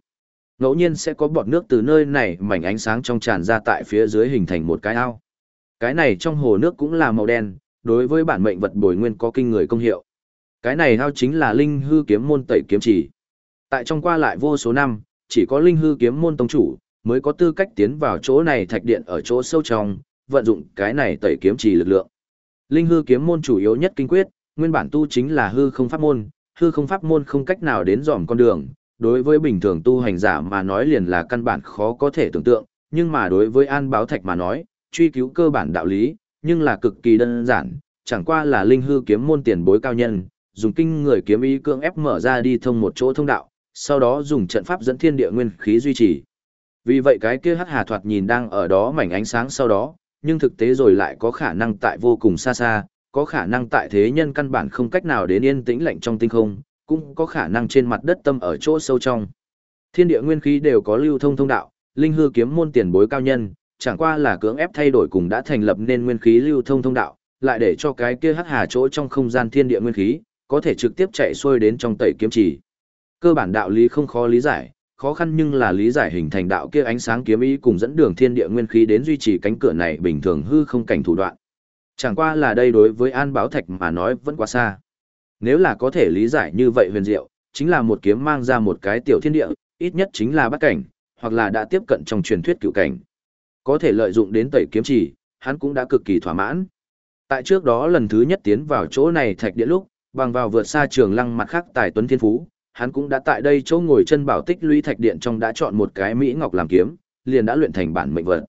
Ngẫu nhiên sẽ có bọt nước từ nơi này mảnh ánh sáng trong tràn ra tại phía dưới hình thành một cái ao. Cái này trong hồ nước cũng là màu đen, đối với bản mệnh vật bồi nguyên có kinh người công hiệu. Cái này ao chính là linh hư kiếm môn tẩy kiếm chỉ. Tại trong qua lại vô số năm, chỉ có linh hư kiếm môn tông chủ mới có tư cách tiến vào chỗ này thạch điện ở chỗ sâu trong, vận dụng cái này tẩy kiếm chỉ lực lượng. Linh hư kiếm môn chủ yếu nhất kinh quyết, nguyên bản tu chính là hư không pháp môn, hư không pháp môn không cách nào đến dòm con đường, đối với bình thường tu hành giả mà nói liền là căn bản khó có thể tưởng tượng, nhưng mà đối với An Báo Thạch mà nói, truy cứu cơ bản đạo lý, nhưng là cực kỳ đơn giản, chẳng qua là linh hư kiếm môn tiền bối cao nhân, dùng kinh người kiếm ý cưỡng ép mở ra đi thông một chỗ thông đạo, sau đó dùng trận pháp dẫn thiên địa nguyên khí duy trì. Vì vậy cái kia hắc hà thoạt nhìn đang ở đó mảnh ánh sáng sau đó, nhưng thực tế rồi lại có khả năng tại vô cùng xa xa, có khả năng tại thế nhân căn bản không cách nào đến yên tĩnh lạnh trong tinh không, cũng có khả năng trên mặt đất tâm ở chỗ sâu trong. Thiên địa nguyên khí đều có lưu thông thông đạo, linh hư kiếm môn tiền bối cao nhân, chẳng qua là cưỡng ép thay đổi cùng đã thành lập nên nguyên khí lưu thông thông đạo, lại để cho cái kia hắc hà chỗ trong không gian thiên địa nguyên khí, có thể trực tiếp chạy xuôi đến trong tẩy kiếm chỉ. Cơ bản đạo lý không khó lý giải, khó khăn nhưng là lý giải hình thành đạo kia ánh sáng kiếm ý cùng dẫn đường thiên địa nguyên khí đến duy trì cánh cửa này bình thường hư không cảnh thủ đoạn. Chẳng qua là đây đối với An Báo Thạch mà nói vẫn quá xa. Nếu là có thể lý giải như vậy huyền diệu, chính là một kiếm mang ra một cái tiểu thiên địa, ít nhất chính là bắt cảnh, hoặc là đã tiếp cận trong truyền thuyết cựu cảnh. Có thể lợi dụng đến tẩy kiếm chỉ, hắn cũng đã cực kỳ thỏa mãn. Tại trước đó lần thứ nhất tiến vào chỗ này thạch địa lúc, bằng vào vượt xa trường lăng mặt khác tài tuấn thiên phú, hắn cũng đã tại đây chỗ ngồi chân bảo tích lũy thạch điện trong đã chọn một cái mỹ ngọc làm kiếm, liền đã luyện thành bản mệnh vật.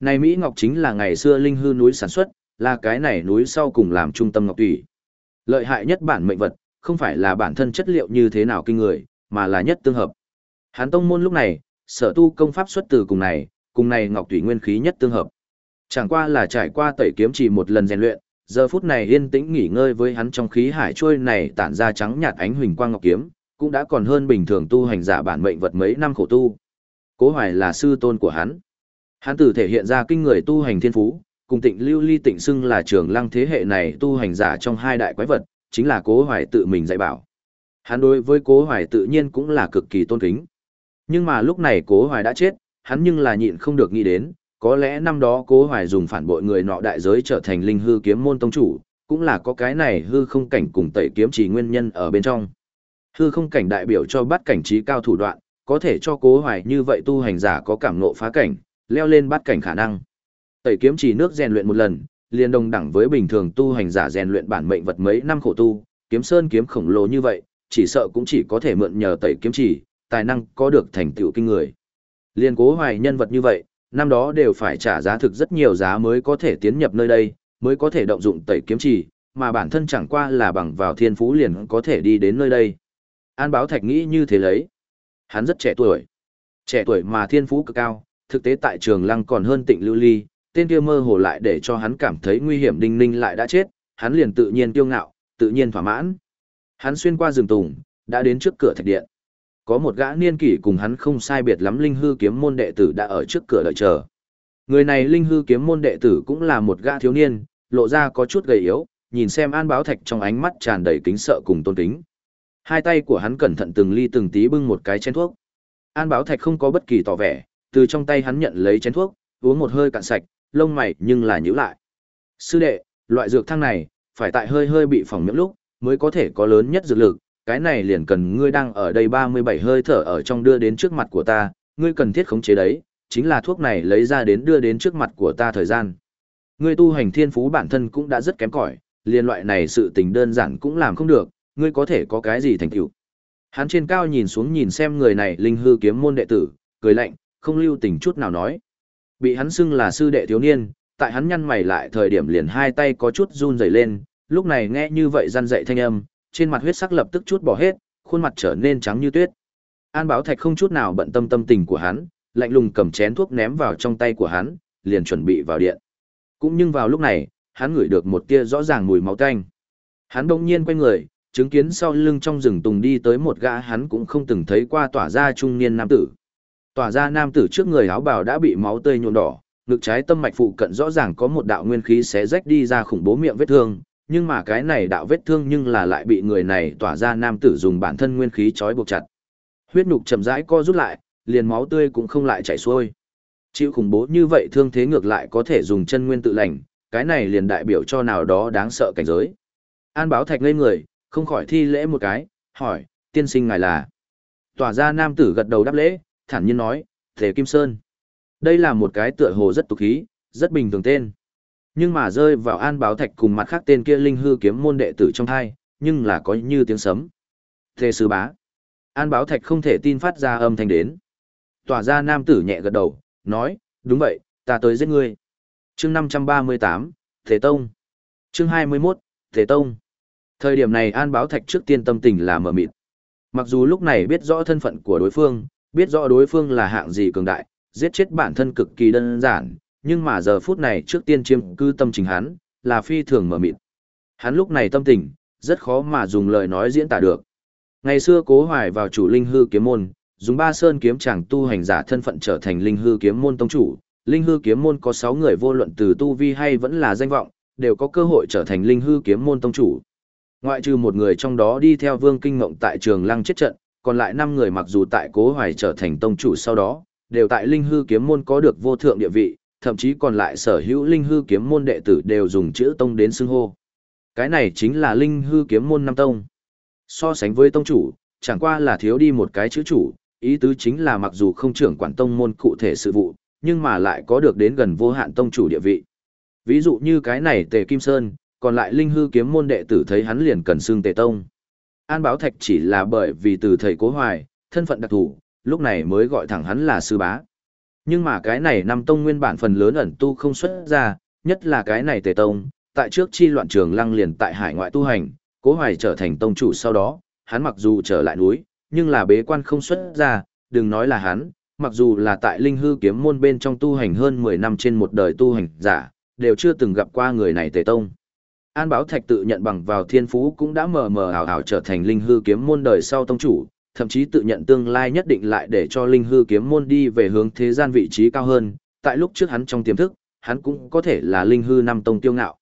Này mỹ ngọc chính là ngày xưa linh hư núi sản xuất, là cái này núi sau cùng làm trung tâm ngọc tùy. Lợi hại nhất bản mệnh vật, không phải là bản thân chất liệu như thế nào kinh người, mà là nhất tương hợp. Hán tông môn lúc này, sở tu công pháp xuất từ cùng này, cùng này ngọc tùy nguyên khí nhất tương hợp. Chẳng qua là trải qua tẩy kiếm chỉ một lần rèn luyện, giờ phút này yên tĩnh nghỉ ngơi với hắn trong khí hải trôi này tản ra trắng nhạt ánh huỳnh quang ngọc kiếm, cũng đã còn hơn bình thường tu hành giả bản mệnh vật mấy năm khổ tu. Cố Hoài là sư tôn của hắn. Hắn tử thể hiện ra kinh người tu hành thiên phú, cùng tịnh lưu ly tịnh xưng là trường lăng thế hệ này tu hành giả trong hai đại quái vật, chính là cố hoài tự mình dạy bảo. Hắn đối với cố hoài tự nhiên cũng là cực kỳ tôn kính. Nhưng mà lúc này cố hoài đã chết, hắn nhưng là nhịn không được nghĩ đến, có lẽ năm đó cố hoài dùng phản bội người nọ đại giới trở thành linh hư kiếm môn tông chủ, cũng là có cái này hư không cảnh cùng tẩy kiếm chỉ nguyên nhân ở bên trong. Hư không cảnh đại biểu cho bắt cảnh trí cao thủ đoạn, có thể cho cố hoài như vậy tu hành giả có cảm ngộ phá cảnh, leo lên bắt cảnh khả năng. Tẩy kiếm chỉ nước rèn luyện một lần, liền đồng đẳng với bình thường tu hành giả rèn luyện bản mệnh vật mấy năm khổ tu, kiếm sơn kiếm khổng lồ như vậy, chỉ sợ cũng chỉ có thể mượn nhờ tẩy kiếm chỉ, tài năng có được thành tựu kinh người. Liên cố hoài nhân vật như vậy, năm đó đều phải trả giá thực rất nhiều giá mới có thể tiến nhập nơi đây, mới có thể động dụng tẩy kiếm chỉ, mà bản thân chẳng qua là bằng vào thiên phú liền có thể đi đến nơi đây. An Báo Thạch nghĩ như thế lấy. Hắn rất trẻ tuổi. Trẻ tuổi mà thiên phú cực cao, thực tế tại trường lăng còn hơn tịnh lưu ly, tên kia mơ hồ lại để cho hắn cảm thấy nguy hiểm đinh ninh lại đã chết, hắn liền tự nhiên tiêu ngạo, tự nhiên thỏa mãn. Hắn xuyên qua rừng tùng, đã đến trước cửa thạch điện. Có một gã niên kỷ cùng hắn không sai biệt lắm linh hư kiếm môn đệ tử đã ở trước cửa đợi chờ. Người này linh hư kiếm môn đệ tử cũng là một gã thiếu niên, lộ ra có chút gầy yếu, nhìn xem An Báo Thạch trong ánh mắt tràn đầy kính sợ cùng tôn kính. Hai tay của hắn cẩn thận từng ly từng tí bưng một cái chén thuốc. An Báo Thạch không có bất kỳ tỏ vẻ, từ trong tay hắn nhận lấy chén thuốc, uống một hơi cạn sạch, lông mày nhưng là nhíu lại. Sư đệ, loại dược thang này, phải tại hơi hơi bị phỏng miệng lúc, mới có thể có lớn nhất dược lực, cái này liền cần ngươi đang ở đây 37 hơi thở ở trong đưa đến trước mặt của ta, ngươi cần thiết khống chế đấy, chính là thuốc này lấy ra đến đưa đến trước mặt của ta thời gian. Ngươi tu hành thiên phú bản thân cũng đã rất kém cỏi, liên loại này sự tình đơn giản cũng làm không được, ngươi có thể có cái gì thành tựu. Hắn trên cao nhìn xuống nhìn xem người này linh hư kiếm môn đệ tử, cười lạnh, không lưu tình chút nào nói. Bị hắn xưng là sư đệ thiếu niên, tại hắn nhăn mày lại thời điểm liền hai tay có chút run rẩy lên, lúc này nghe như vậy răn dậy thanh âm, trên mặt huyết sắc lập tức chút bỏ hết, khuôn mặt trở nên trắng như tuyết. An Báo Thạch không chút nào bận tâm tâm tình của hắn, lạnh lùng cầm chén thuốc ném vào trong tay của hắn, liền chuẩn bị vào điện. Cũng nhưng vào lúc này, hắn ngửi được một tia rõ ràng mùi máu tanh. Hắn đông nhiên quay người, chứng kiến sau lưng trong rừng tùng đi tới một gã hắn cũng không từng thấy qua tỏa ra trung niên nam tử. Tỏa ra nam tử trước người áo bào đã bị máu tươi nhuộm đỏ, ngực trái tâm mạch phụ cận rõ ràng có một đạo nguyên khí xé rách đi ra khủng bố miệng vết thương, nhưng mà cái này đạo vết thương nhưng là lại bị người này tỏa ra nam tử dùng bản thân nguyên khí trói buộc chặt. Huyết nhục chậm rãi co rút lại, liền máu tươi cũng không lại chảy xuôi. Chịu khủng bố như vậy thương thế ngược lại có thể dùng chân nguyên tự lành, cái này liền đại biểu cho nào đó đáng sợ cảnh giới. An báo thạch ngây người, không khỏi thi lễ một cái, hỏi, tiên sinh ngài là. Tỏa ra nam tử gật đầu đáp lễ, thản nhiên nói, Thế Kim Sơn. Đây là một cái tựa hồ rất tục khí, rất bình thường tên. Nhưng mà rơi vào an báo thạch cùng mặt khác tên kia linh hư kiếm môn đệ tử trong thai, nhưng là có như tiếng sấm. Thế sư bá. An báo thạch không thể tin phát ra âm thanh đến. Tỏa ra nam tử nhẹ gật đầu, nói, đúng vậy, ta tới giết ngươi. chương 538, Thế Tông. chương 21, Thế Tông. Thời điểm này An Báo Thạch trước tiên tâm tình là mở mịt. Mặc dù lúc này biết rõ thân phận của đối phương, biết rõ đối phương là hạng gì cường đại, giết chết bản thân cực kỳ đơn giản, nhưng mà giờ phút này trước tiên chiêm cư tâm trình hắn, là phi thường mở mịt. Hắn lúc này tâm tình, rất khó mà dùng lời nói diễn tả được. Ngày xưa cố hoài vào chủ linh hư kiếm môn, dùng ba sơn kiếm chàng tu hành giả thân phận trở thành linh hư kiếm môn tông chủ. Linh hư kiếm môn có 6 người vô luận từ tu vi hay vẫn là danh vọng, đều có cơ hội trở thành linh hư kiếm môn tông chủ. Ngoại trừ một người trong đó đi theo Vương Kinh Ngộng tại trường lăng chết trận, còn lại năm người mặc dù tại Cố Hoài trở thành tông chủ sau đó, đều tại Linh Hư kiếm môn có được vô thượng địa vị, thậm chí còn lại sở hữu Linh Hư kiếm môn đệ tử đều dùng chữ tông đến xưng hô. Cái này chính là Linh Hư kiếm môn năm tông. So sánh với tông chủ, chẳng qua là thiếu đi một cái chữ chủ, ý tứ chính là mặc dù không trưởng quản tông môn cụ thể sự vụ, nhưng mà lại có được đến gần vô hạn tông chủ địa vị. Ví dụ như cái này Tề Kim Sơn, còn lại linh hư kiếm môn đệ tử thấy hắn liền cần xương tề tông. An Báo Thạch chỉ là bởi vì từ thầy cố hoài, thân phận đặc thù, lúc này mới gọi thẳng hắn là sư bá. Nhưng mà cái này năm tông nguyên bản phần lớn ẩn tu không xuất ra, nhất là cái này tề tông, tại trước chi loạn trường lăng liền tại hải ngoại tu hành, cố hoài trở thành tông chủ sau đó, hắn mặc dù trở lại núi, nhưng là bế quan không xuất ra, đừng nói là hắn, mặc dù là tại linh hư kiếm môn bên trong tu hành hơn 10 năm trên một đời tu hành giả, đều chưa từng gặp qua người này tề tông. An Báo Thạch tự nhận bằng vào thiên phú cũng đã mờ mờ ảo ảo trở thành linh hư kiếm môn đời sau tông chủ, thậm chí tự nhận tương lai nhất định lại để cho linh hư kiếm môn đi về hướng thế gian vị trí cao hơn, tại lúc trước hắn trong tiềm thức, hắn cũng có thể là linh hư năm tông tiêu ngạo.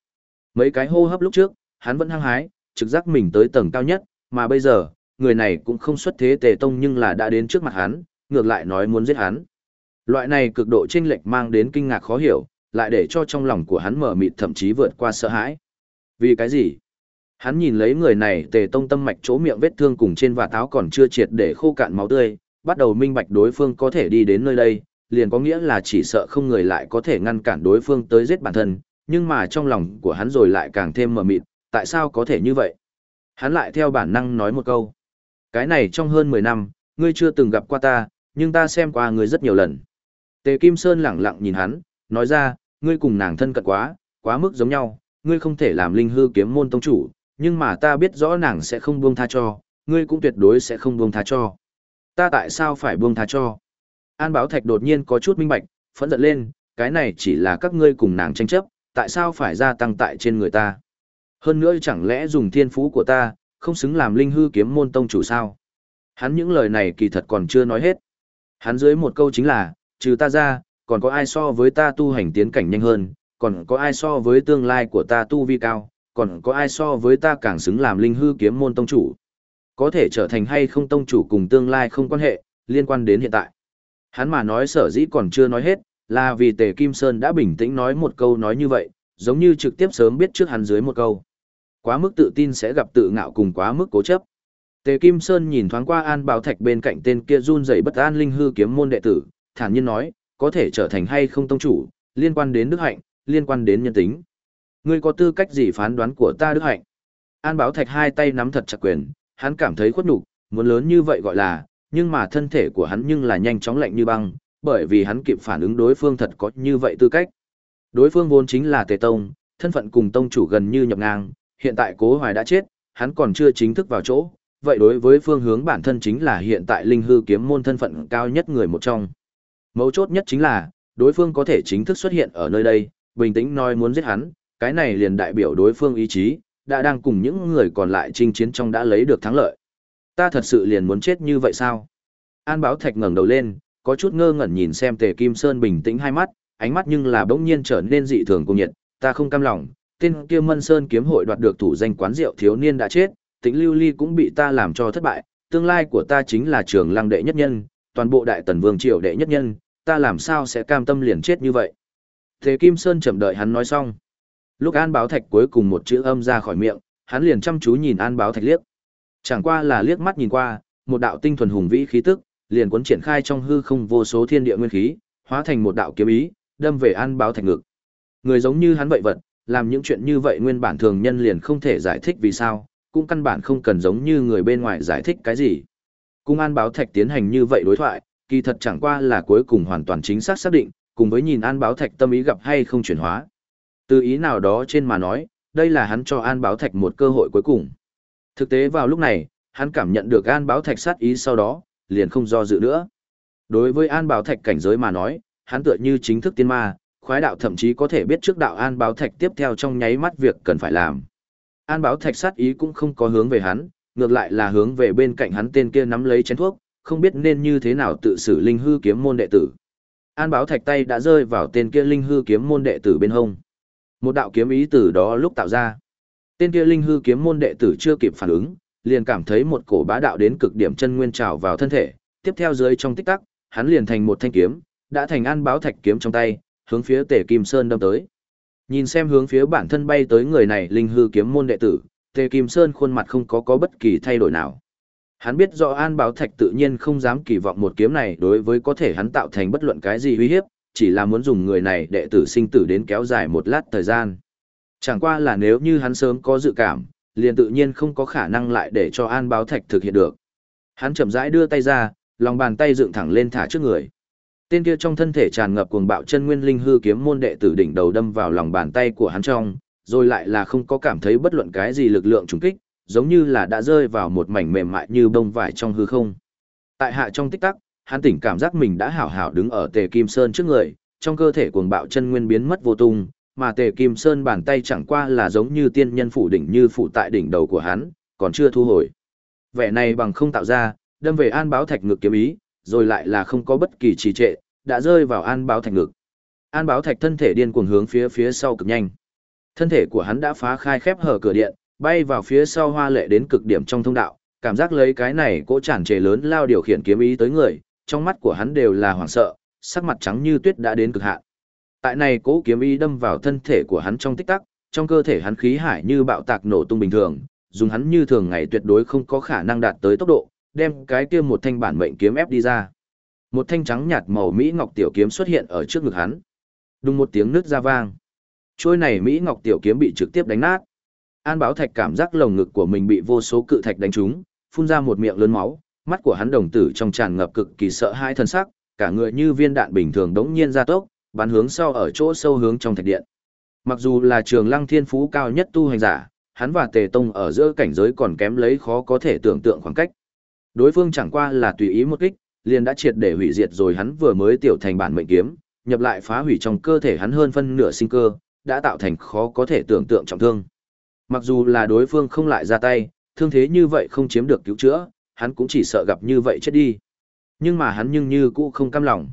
Mấy cái hô hấp lúc trước, hắn vẫn hăng hái, trực giác mình tới tầng cao nhất, mà bây giờ, người này cũng không xuất thế tề tông nhưng là đã đến trước mặt hắn, ngược lại nói muốn giết hắn. Loại này cực độ chênh lệch mang đến kinh ngạc khó hiểu, lại để cho trong lòng của hắn mở mịt thậm chí vượt qua sợ hãi. Vì cái gì? Hắn nhìn lấy người này tề tông tâm mạch chỗ miệng vết thương cùng trên và táo còn chưa triệt để khô cạn máu tươi, bắt đầu minh bạch đối phương có thể đi đến nơi đây, liền có nghĩa là chỉ sợ không người lại có thể ngăn cản đối phương tới giết bản thân, nhưng mà trong lòng của hắn rồi lại càng thêm mờ mịt, tại sao có thể như vậy? Hắn lại theo bản năng nói một câu. Cái này trong hơn 10 năm, ngươi chưa từng gặp qua ta, nhưng ta xem qua ngươi rất nhiều lần. Tề Kim Sơn lẳng lặng nhìn hắn, nói ra, ngươi cùng nàng thân cận quá, quá mức giống nhau, ngươi không thể làm linh hư kiếm môn tông chủ, nhưng mà ta biết rõ nàng sẽ không buông tha cho, ngươi cũng tuyệt đối sẽ không buông tha cho. Ta tại sao phải buông tha cho? An Báo Thạch đột nhiên có chút minh bạch, phẫn giận lên, cái này chỉ là các ngươi cùng nàng tranh chấp, tại sao phải gia tăng tại trên người ta? Hơn nữa chẳng lẽ dùng thiên phú của ta, không xứng làm linh hư kiếm môn tông chủ sao? Hắn những lời này kỳ thật còn chưa nói hết. Hắn dưới một câu chính là, trừ ta ra, còn có ai so với ta tu hành tiến cảnh nhanh hơn, còn có ai so với tương lai của ta tu vi cao, còn có ai so với ta càng xứng làm linh hư kiếm môn tông chủ. Có thể trở thành hay không tông chủ cùng tương lai không quan hệ, liên quan đến hiện tại. Hắn mà nói sở dĩ còn chưa nói hết, là vì Tề Kim Sơn đã bình tĩnh nói một câu nói như vậy, giống như trực tiếp sớm biết trước hắn dưới một câu. Quá mức tự tin sẽ gặp tự ngạo cùng quá mức cố chấp. Tề Kim Sơn nhìn thoáng qua An Bảo Thạch bên cạnh tên kia run rẩy bất an linh hư kiếm môn đệ tử, thản nhiên nói, có thể trở thành hay không tông chủ, liên quan đến đức hạnh, liên quan đến nhân tính. Ngươi có tư cách gì phán đoán của ta đức hạnh? An Báo Thạch hai tay nắm thật chặt quyền, hắn cảm thấy khuất nhục, muốn lớn như vậy gọi là, nhưng mà thân thể của hắn nhưng là nhanh chóng lạnh như băng, bởi vì hắn kịp phản ứng đối phương thật có như vậy tư cách. Đối phương vốn chính là Tề Tông, thân phận cùng tông chủ gần như nhập ngang, hiện tại Cố Hoài đã chết, hắn còn chưa chính thức vào chỗ, vậy đối với phương hướng bản thân chính là hiện tại linh hư kiếm môn thân phận cao nhất người một trong. Mấu chốt nhất chính là, đối phương có thể chính thức xuất hiện ở nơi đây, bình tĩnh nói muốn giết hắn, cái này liền đại biểu đối phương ý chí, đã đang cùng những người còn lại chinh chiến trong đã lấy được thắng lợi. Ta thật sự liền muốn chết như vậy sao? An Báo Thạch ngẩng đầu lên, có chút ngơ ngẩn nhìn xem Tề Kim Sơn bình tĩnh hai mắt, ánh mắt nhưng là bỗng nhiên trở nên dị thường cùng nhiệt, ta không cam lòng, tên kia Mân Sơn kiếm hội đoạt được thủ danh quán rượu thiếu niên đã chết, Tĩnh Lưu Ly cũng bị ta làm cho thất bại, tương lai của ta chính là trường lăng đệ nhất nhân, toàn bộ đại tần vương triều đệ nhất nhân, ta làm sao sẽ cam tâm liền chết như vậy. Thế Kim Sơn chậm đợi hắn nói xong. Lúc An Báo Thạch cuối cùng một chữ âm ra khỏi miệng, hắn liền chăm chú nhìn An Báo Thạch liếc. Chẳng qua là liếc mắt nhìn qua, một đạo tinh thuần hùng vĩ khí tức, liền cuốn triển khai trong hư không vô số thiên địa nguyên khí, hóa thành một đạo kiếm ý, đâm về An Báo Thạch ngực. Người giống như hắn vậy vật, làm những chuyện như vậy nguyên bản thường nhân liền không thể giải thích vì sao, cũng căn bản không cần giống như người bên ngoài giải thích cái gì. Cung An Báo Thạch tiến hành như vậy đối thoại, kỳ thật chẳng qua là cuối cùng hoàn toàn chính xác xác định, cùng với nhìn An Báo Thạch tâm ý gặp hay không chuyển hóa. Từ ý nào đó trên mà nói, đây là hắn cho An Báo Thạch một cơ hội cuối cùng. Thực tế vào lúc này, hắn cảm nhận được An Báo Thạch sát ý sau đó, liền không do dự nữa. Đối với An Báo Thạch cảnh giới mà nói, hắn tựa như chính thức tiên ma, khoái đạo thậm chí có thể biết trước đạo An Báo Thạch tiếp theo trong nháy mắt việc cần phải làm. An Báo Thạch sát ý cũng không có hướng về hắn, ngược lại là hướng về bên cạnh hắn tên kia nắm lấy chén thuốc, không biết nên như thế nào tự xử linh hư kiếm môn đệ tử. An Báo Thạch tay đã rơi vào tên kia linh hư kiếm môn đệ tử bên hông. Một đạo kiếm ý từ đó lúc tạo ra. Tên kia linh hư kiếm môn đệ tử chưa kịp phản ứng, liền cảm thấy một cổ bá đạo đến cực điểm chân nguyên trào vào thân thể, tiếp theo dưới trong tích tắc, hắn liền thành một thanh kiếm, đã thành An Báo Thạch kiếm trong tay, hướng phía Tề Kim Sơn đâm tới. Nhìn xem hướng phía bản thân bay tới người này linh hư kiếm môn đệ tử, Tề Kim Sơn khuôn mặt không có có bất kỳ thay đổi nào. Hắn biết rõ An Báo Thạch tự nhiên không dám kỳ vọng một kiếm này đối với có thể hắn tạo thành bất luận cái gì uy hiếp, chỉ là muốn dùng người này đệ tử sinh tử đến kéo dài một lát thời gian. Chẳng qua là nếu như hắn sớm có dự cảm, liền tự nhiên không có khả năng lại để cho An Báo Thạch thực hiện được. Hắn chậm rãi đưa tay ra, lòng bàn tay dựng thẳng lên thả trước người. Tên kia trong thân thể tràn ngập cuồng bạo chân nguyên linh hư kiếm môn đệ tử đỉnh đầu đâm vào lòng bàn tay của hắn trong, rồi lại là không có cảm thấy bất luận cái gì lực lượng trùng kích, giống như là đã rơi vào một mảnh mềm mại như bông vải trong hư không. Tại hạ trong tích tắc, hắn tỉnh cảm giác mình đã hảo hảo đứng ở Tề Kim Sơn trước người, trong cơ thể cuồng bạo chân nguyên biến mất vô tung, mà Tề Kim Sơn bàn tay chẳng qua là giống như tiên nhân phủ đỉnh như phụ tại đỉnh đầu của hắn, còn chưa thu hồi. Vẻ này bằng không tạo ra, đâm về An Báo Thạch ngực kiếm ý, rồi lại là không có bất kỳ trì trệ, đã rơi vào An Báo Thạch ngực. An Báo Thạch thân thể điên cuồng hướng phía phía sau cực nhanh. Thân thể của hắn đã phá khai khép hở cửa điện, bay vào phía sau hoa lệ đến cực điểm trong thông đạo, cảm giác lấy cái này cỗ tràn trề lớn lao điều khiển kiếm ý tới người, trong mắt của hắn đều là hoảng sợ, sắc mặt trắng như tuyết đã đến cực hạn. Tại này cỗ kiếm ý đâm vào thân thể của hắn trong tích tắc, trong cơ thể hắn khí hải như bạo tạc nổ tung bình thường, dùng hắn như thường ngày tuyệt đối không có khả năng đạt tới tốc độ, đem cái kia một thanh bản mệnh kiếm ép đi ra. Một thanh trắng nhạt màu mỹ ngọc tiểu kiếm xuất hiện ở trước ngực hắn. Đùng một tiếng nứt ra vang. Trôi này mỹ ngọc tiểu kiếm bị trực tiếp đánh nát. An Báo Thạch cảm giác lồng ngực của mình bị vô số cự thạch đánh trúng, phun ra một miệng lớn máu, mắt của hắn đồng tử trong tràn ngập cực kỳ sợ hãi thân sắc, cả người như viên đạn bình thường đống nhiên ra tốc, bắn hướng sau ở chỗ sâu hướng trong thạch điện. Mặc dù là trường lăng thiên phú cao nhất tu hành giả, hắn và tề tông ở giữa cảnh giới còn kém lấy khó có thể tưởng tượng khoảng cách. Đối phương chẳng qua là tùy ý một kích, liền đã triệt để hủy diệt rồi hắn vừa mới tiểu thành bản mệnh kiếm, nhập lại phá hủy trong cơ thể hắn hơn phân nửa sinh cơ, đã tạo thành khó có thể tưởng tượng trọng thương. Mặc dù là đối phương không lại ra tay, thương thế như vậy không chiếm được cứu chữa, hắn cũng chỉ sợ gặp như vậy chết đi. Nhưng mà hắn nhưng như cũ không cam lòng.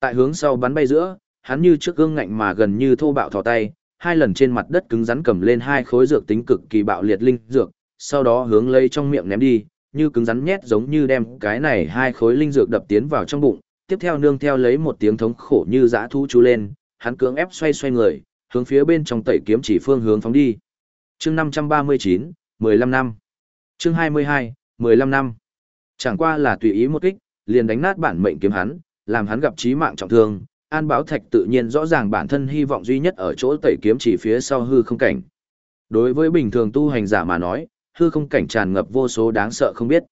Tại hướng sau bắn bay giữa, hắn như trước gương ngạnh mà gần như thô bạo thò tay, hai lần trên mặt đất cứng rắn cầm lên hai khối dược tính cực kỳ bạo liệt linh dược, sau đó hướng lấy trong miệng ném đi, như cứng rắn nhét giống như đem cái này hai khối linh dược đập tiến vào trong bụng, tiếp theo nương theo lấy một tiếng thống khổ như dã thú chú lên, hắn cưỡng ép xoay xoay người, hướng phía bên trong tẩy kiếm chỉ phương hướng phóng đi. Chương 539, 15 năm. Chương 22, 15 năm. Chẳng qua là tùy ý một kích, liền đánh nát bản mệnh kiếm hắn, làm hắn gặp chí mạng trọng thương, An Báo Thạch tự nhiên rõ ràng bản thân hy vọng duy nhất ở chỗ tẩy kiếm chỉ phía sau hư không cảnh. Đối với bình thường tu hành giả mà nói, hư không cảnh tràn ngập vô số đáng sợ không biết.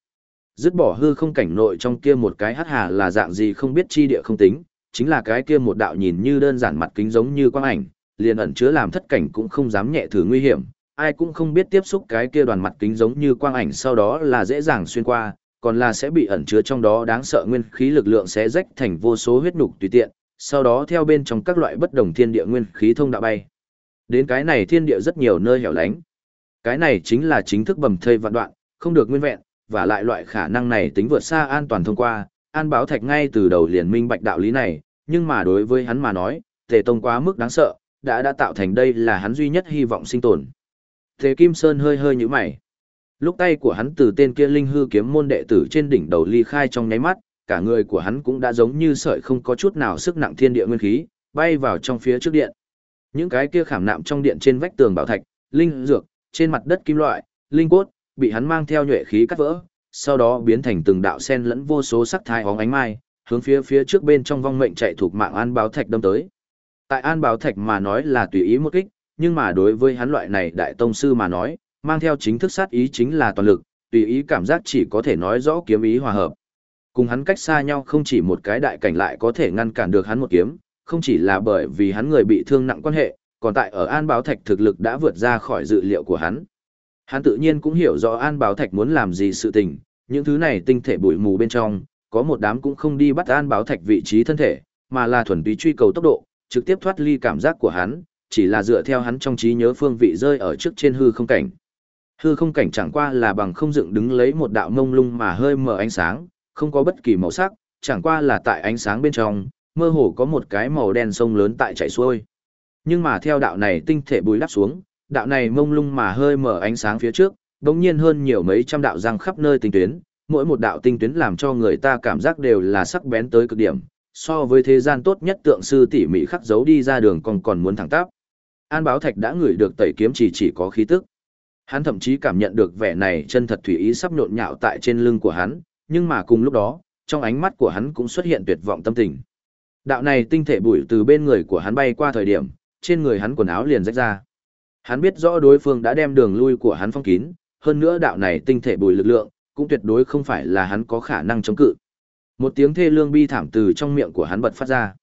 Dứt bỏ hư không cảnh nội trong kia một cái hắc hà là dạng gì không biết chi địa không tính, chính là cái kia một đạo nhìn như đơn giản mặt kính giống như quang ảnh, liền ẩn chứa làm thất cảnh cũng không dám nhẹ thử nguy hiểm, ai cũng không biết tiếp xúc cái kia đoàn mặt kính giống như quang ảnh sau đó là dễ dàng xuyên qua, còn là sẽ bị ẩn chứa trong đó đáng sợ nguyên khí lực lượng sẽ rách thành vô số huyết nục tùy tiện, sau đó theo bên trong các loại bất đồng thiên địa nguyên khí thông đạo bay. Đến cái này thiên địa rất nhiều nơi hẻo lánh. Cái này chính là chính thức bầm thây vạn đoạn, không được nguyên vẹn, và lại loại khả năng này tính vượt xa an toàn thông qua, an báo thạch ngay từ đầu liền minh bạch đạo lý này, nhưng mà đối với hắn mà nói, tề tông quá mức đáng sợ, đã đã tạo thành đây là hắn duy nhất hy vọng sinh tồn. Thế Kim Sơn hơi hơi như mày. Lúc tay của hắn từ tên kia linh hư kiếm môn đệ tử trên đỉnh đầu ly khai trong nháy mắt, cả người của hắn cũng đã giống như sợi không có chút nào sức nặng thiên địa nguyên khí, bay vào trong phía trước điện. Những cái kia khảm nạm trong điện trên vách tường bảo thạch, linh dược, trên mặt đất kim loại, linh cốt, bị hắn mang theo nhuệ khí cắt vỡ, sau đó biến thành từng đạo sen lẫn vô số sắc thái hóng ánh mai, hướng phía phía trước bên trong vong mệnh chạy thuộc mạng an báo thạch đâm tới. Tại an báo thạch mà nói là tùy ý một kích, nhưng mà đối với hắn loại này đại tông sư mà nói, mang theo chính thức sát ý chính là toàn lực, tùy ý cảm giác chỉ có thể nói rõ kiếm ý hòa hợp. Cùng hắn cách xa nhau không chỉ một cái đại cảnh lại có thể ngăn cản được hắn một kiếm, không chỉ là bởi vì hắn người bị thương nặng quan hệ, còn tại ở An Báo Thạch thực lực đã vượt ra khỏi dự liệu của hắn. Hắn tự nhiên cũng hiểu rõ An Báo Thạch muốn làm gì sự tình, những thứ này tinh thể bụi mù bên trong, có một đám cũng không đi bắt An Báo Thạch vị trí thân thể, mà là thuần túy truy cầu tốc độ, trực tiếp thoát ly cảm giác của hắn, chỉ là dựa theo hắn trong trí nhớ phương vị rơi ở trước trên hư không cảnh. Hư không cảnh chẳng qua là bằng không dựng đứng lấy một đạo mông lung mà hơi mờ ánh sáng, không có bất kỳ màu sắc, chẳng qua là tại ánh sáng bên trong, mơ hồ có một cái màu đen sông lớn tại chảy xuôi. Nhưng mà theo đạo này tinh thể bùi đắp xuống, đạo này mông lung mà hơi mở ánh sáng phía trước, đống nhiên hơn nhiều mấy trăm đạo răng khắp nơi tinh tuyến, mỗi một đạo tinh tuyến làm cho người ta cảm giác đều là sắc bén tới cực điểm, so với thế gian tốt nhất tượng sư tỉ mỉ khắc dấu đi ra đường còn còn muốn thẳng tắp. An Báo Thạch đã ngửi được tẩy kiếm chỉ chỉ có khí tức. Hắn thậm chí cảm nhận được vẻ này chân thật thủy ý sắp nhộn nhạo tại trên lưng của hắn, nhưng mà cùng lúc đó, trong ánh mắt của hắn cũng xuất hiện tuyệt vọng tâm tình. Đạo này tinh thể bụi từ bên người của hắn bay qua thời điểm, trên người hắn quần áo liền rách ra. Hắn biết rõ đối phương đã đem đường lui của hắn phong kín, hơn nữa đạo này tinh thể bùi lực lượng, cũng tuyệt đối không phải là hắn có khả năng chống cự. Một tiếng thê lương bi thảm từ trong miệng của hắn bật phát ra.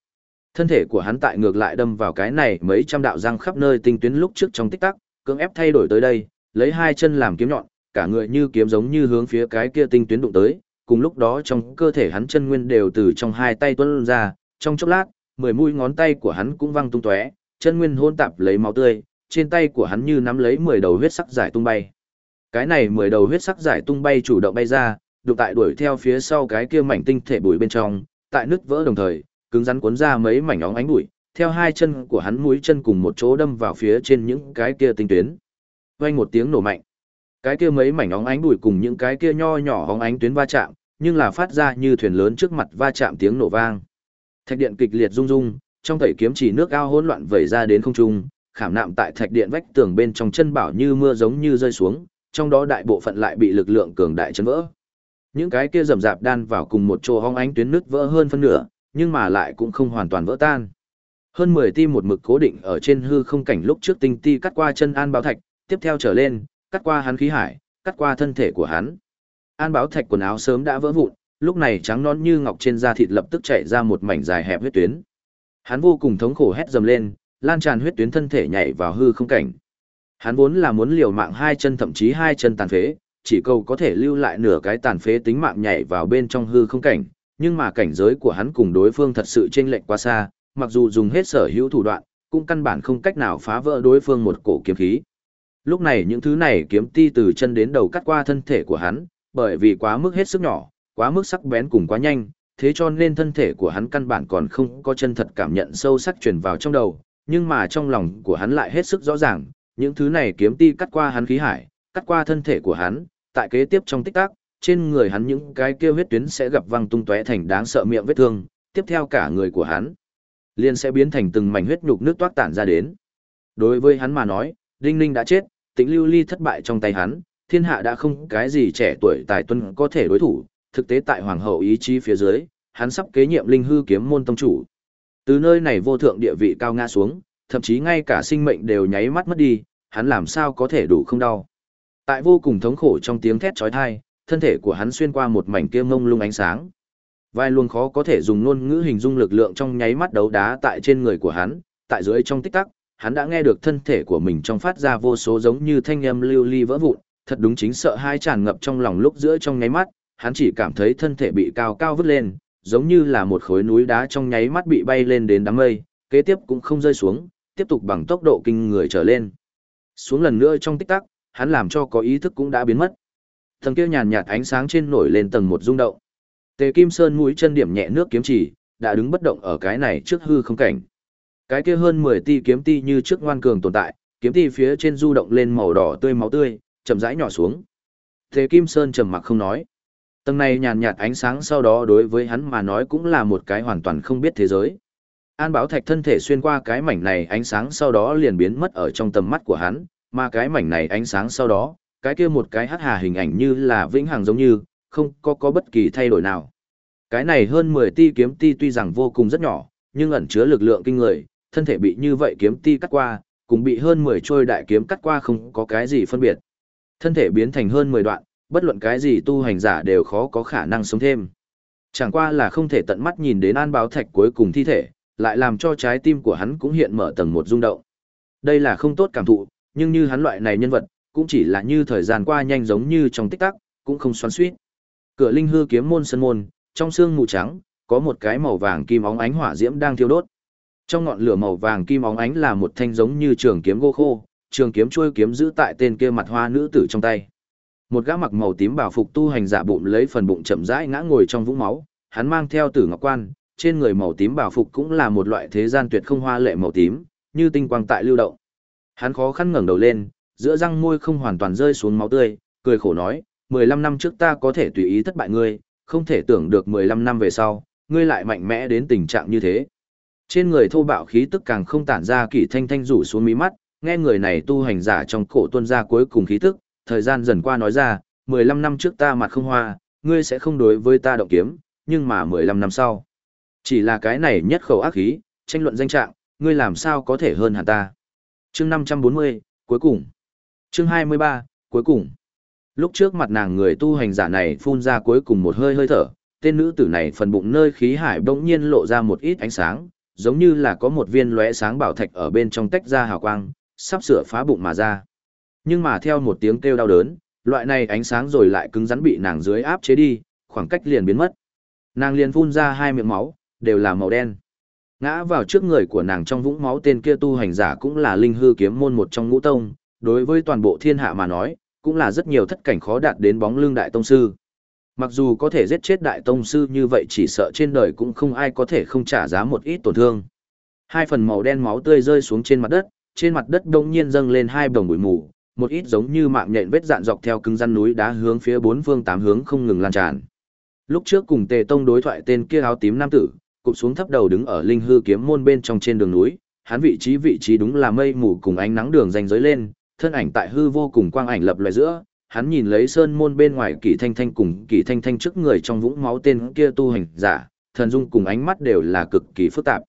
Thân thể của hắn tại ngược lại đâm vào cái này mấy trăm đạo răng khắp nơi tinh tuyến lúc trước trong tích tắc, cưỡng ép thay đổi tới đây, lấy hai chân làm kiếm nhọn, cả người như kiếm giống như hướng phía cái kia tinh tuyến đụng tới, cùng lúc đó trong cơ thể hắn chân nguyên đều từ trong hai tay tuôn ra, trong chốc lát, mười mũi ngón tay của hắn cũng văng tung tóe, chân nguyên hôn tạp lấy máu tươi, trên tay của hắn như nắm lấy mười đầu huyết sắc giải tung bay. Cái này mười đầu huyết sắc giải tung bay chủ động bay ra, đụng tại đuổi theo phía sau cái kia mảnh tinh thể bụi bên trong, tại nứt vỡ đồng thời, cứng rắn cuốn ra mấy mảnh óng ánh bụi, theo hai chân của hắn mũi chân cùng một chỗ đâm vào phía trên những cái kia tinh tuyến. Vang một tiếng nổ mạnh. Cái kia mấy mảnh óng ánh bụi cùng những cái kia nho nhỏ óng ánh tuyến va chạm, nhưng là phát ra như thuyền lớn trước mặt va chạm tiếng nổ vang. Thạch điện kịch liệt rung rung, trong tẩy kiếm chỉ nước ao hỗn loạn vẩy ra đến không trung, khảm nạm tại thạch điện vách tường bên trong chân bảo như mưa giống như rơi xuống, trong đó đại bộ phận lại bị lực lượng cường đại chấn vỡ. Những cái kia rầm rạp đan vào cùng một chỗ hong ánh tuyến nứt vỡ hơn phân nửa, nhưng mà lại cũng không hoàn toàn vỡ tan. Hơn 10 ti một mực cố định ở trên hư không cảnh lúc trước tinh ti cắt qua chân An Báo Thạch, tiếp theo trở lên, cắt qua hắn khí hải, cắt qua thân thể của hắn. An Báo Thạch quần áo sớm đã vỡ vụn, lúc này trắng nón như ngọc trên da thịt lập tức chảy ra một mảnh dài hẹp huyết tuyến. Hắn vô cùng thống khổ hét dầm lên, lan tràn huyết tuyến thân thể nhảy vào hư không cảnh. Hắn vốn là muốn liều mạng hai chân thậm chí hai chân tàn phế, chỉ cầu có thể lưu lại nửa cái tàn phế tính mạng nhảy vào bên trong hư không cảnh, nhưng mà cảnh giới của hắn cùng đối phương thật sự chênh lệch quá xa, mặc dù dùng hết sở hữu thủ đoạn, cũng căn bản không cách nào phá vỡ đối phương một cổ kiếm khí. Lúc này những thứ này kiếm ti từ chân đến đầu cắt qua thân thể của hắn, bởi vì quá mức hết sức nhỏ, quá mức sắc bén cùng quá nhanh, thế cho nên thân thể của hắn căn bản còn không có chân thật cảm nhận sâu sắc truyền vào trong đầu, nhưng mà trong lòng của hắn lại hết sức rõ ràng, những thứ này kiếm ti cắt qua hắn khí hải, cắt qua thân thể của hắn, tại kế tiếp trong tích tắc, trên người hắn những cái kia huyết tuyến sẽ gặp văng tung tóe thành đáng sợ miệng vết thương, tiếp theo cả người của hắn liền sẽ biến thành từng mảnh huyết nhục nước toát tản ra đến. Đối với hắn mà nói, Đinh Ninh đã chết, Tĩnh Lưu Ly thất bại trong tay hắn, thiên hạ đã không cái gì trẻ tuổi tài tuân có thể đối thủ, thực tế tại hoàng hậu ý chí phía dưới, hắn sắp kế nhiệm linh hư kiếm môn tông chủ. Từ nơi này vô thượng địa vị cao ngã xuống, thậm chí ngay cả sinh mệnh đều nháy mắt mất đi, hắn làm sao có thể đủ không đau. Tại vô cùng thống khổ trong tiếng thét chói tai, thân thể của hắn xuyên qua một mảnh kia mông lung ánh sáng. Vai luôn khó có thể dùng ngôn ngữ hình dung lực lượng trong nháy mắt đấu đá tại trên người của hắn, tại dưới trong tích tắc, hắn đã nghe được thân thể của mình trong phát ra vô số giống như thanh âm lưu ly vỡ vụn, thật đúng chính sợ hai tràn ngập trong lòng lúc giữa trong nháy mắt, hắn chỉ cảm thấy thân thể bị cao cao vứt lên, giống như là một khối núi đá trong nháy mắt bị bay lên đến đám mây, kế tiếp cũng không rơi xuống, tiếp tục bằng tốc độ kinh người trở lên. Xuống lần nữa trong tích tắc, hắn làm cho có ý thức cũng đã biến mất. Tầng kia nhàn nhạt ánh sáng trên nổi lên tầng một rung động. Tề Kim Sơn mũi chân điểm nhẹ nước kiếm chỉ, đã đứng bất động ở cái này trước hư không cảnh. Cái kia hơn 10 ti kiếm ti như trước ngoan cường tồn tại, kiếm ti phía trên du động lên màu đỏ tươi máu tươi, chậm rãi nhỏ xuống. Tề Kim Sơn trầm mặc không nói. Tầng này nhàn nhạt ánh sáng sau đó đối với hắn mà nói cũng là một cái hoàn toàn không biết thế giới. An bảo Thạch thân thể xuyên qua cái mảnh này ánh sáng sau đó liền biến mất ở trong tầm mắt của hắn, mà cái mảnh này ánh sáng sau đó, cái kia một cái hắc hà hình ảnh như là vĩnh hằng giống như, không có có bất kỳ thay đổi nào. Cái này hơn 10 ti kiếm ti tuy rằng vô cùng rất nhỏ, nhưng ẩn chứa lực lượng kinh người, thân thể bị như vậy kiếm ti cắt qua, cùng bị hơn 10 trôi đại kiếm cắt qua không có cái gì phân biệt. Thân thể biến thành hơn 10 đoạn, bất luận cái gì tu hành giả đều khó có khả năng sống thêm. Chẳng qua là không thể tận mắt nhìn đến an báo thạch cuối cùng thi thể, lại làm cho trái tim của hắn cũng hiện mở tầng một rung động. Đây là không tốt cảm thụ, nhưng như hắn loại này nhân vật, cũng chỉ là như thời gian qua nhanh giống như trong tích tắc, cũng không xoắn xuýt Cửa linh hư kiếm môn sân môn, trong xương mù trắng, có một cái màu vàng kim óng ánh hỏa diễm đang thiêu đốt. Trong ngọn lửa màu vàng kim óng ánh là một thanh giống như trường kiếm gỗ khô, trường kiếm chuôi kiếm giữ tại tên kia mặt hoa nữ tử trong tay. Một gã mặc màu tím bảo phục tu hành giả bụng lấy phần bụng chậm rãi ngã ngồi trong vũng máu, hắn mang theo tử ngọc quan, trên người màu tím bảo phục cũng là một loại thế gian tuyệt không hoa lệ màu tím, như tinh quang tại lưu động. Hắn khó khăn ngẩng đầu lên, giữa răng môi không hoàn toàn rơi xuống máu tươi, cười khổ nói, 15 năm trước ta có thể tùy ý thất bại ngươi, không thể tưởng được 15 năm về sau, ngươi lại mạnh mẽ đến tình trạng như thế. Trên người thô bạo khí tức càng không tản ra kỳ thanh thanh rủ xuống mí mắt, nghe người này tu hành giả trong cổ tuân ra cuối cùng khí tức, thời gian dần qua nói ra, 15 năm trước ta mặt không hoa, ngươi sẽ không đối với ta động kiếm, nhưng mà 15 năm sau. Chỉ là cái này nhất khẩu ác khí, tranh luận danh trạng, ngươi làm sao có thể hơn hẳn ta. chương 540, cuối cùng chương 23, cuối cùng. Lúc trước mặt nàng người tu hành giả này phun ra cuối cùng một hơi hơi thở, tên nữ tử này phần bụng nơi khí hải bỗng nhiên lộ ra một ít ánh sáng, giống như là có một viên lóe sáng bảo thạch ở bên trong tách ra hào quang, sắp sửa phá bụng mà ra. Nhưng mà theo một tiếng kêu đau đớn, loại này ánh sáng rồi lại cứng rắn bị nàng dưới áp chế đi, khoảng cách liền biến mất. Nàng liền phun ra hai miệng máu, đều là màu đen. Ngã vào trước người của nàng trong vũng máu tên kia tu hành giả cũng là linh hư kiếm môn một trong ngũ tông, đối với toàn bộ thiên hạ mà nói, cũng là rất nhiều thất cảnh khó đạt đến bóng lưng đại tông sư. Mặc dù có thể giết chết đại tông sư như vậy chỉ sợ trên đời cũng không ai có thể không trả giá một ít tổn thương. Hai phần màu đen máu tươi rơi xuống trên mặt đất, trên mặt đất đông nhiên dâng lên hai đồng bụi mù, một ít giống như mạng nhện vết dạn dọc theo cứng rắn núi đá hướng phía bốn phương tám hướng không ngừng lan tràn. Lúc trước cùng Tề Tông đối thoại tên kia áo tím nam tử, cụp xuống thấp đầu đứng ở linh hư kiếm môn bên trong trên đường núi, hắn vị trí vị trí đúng là mây mù cùng ánh nắng đường ranh giới lên, thân ảnh tại hư vô cùng quang ảnh lập loè giữa, hắn nhìn lấy sơn môn bên ngoài kỳ Thanh Thanh cùng kỳ Thanh Thanh trước người trong vũng máu tên kia tu hành giả, thần dung cùng ánh mắt đều là cực kỳ phức tạp.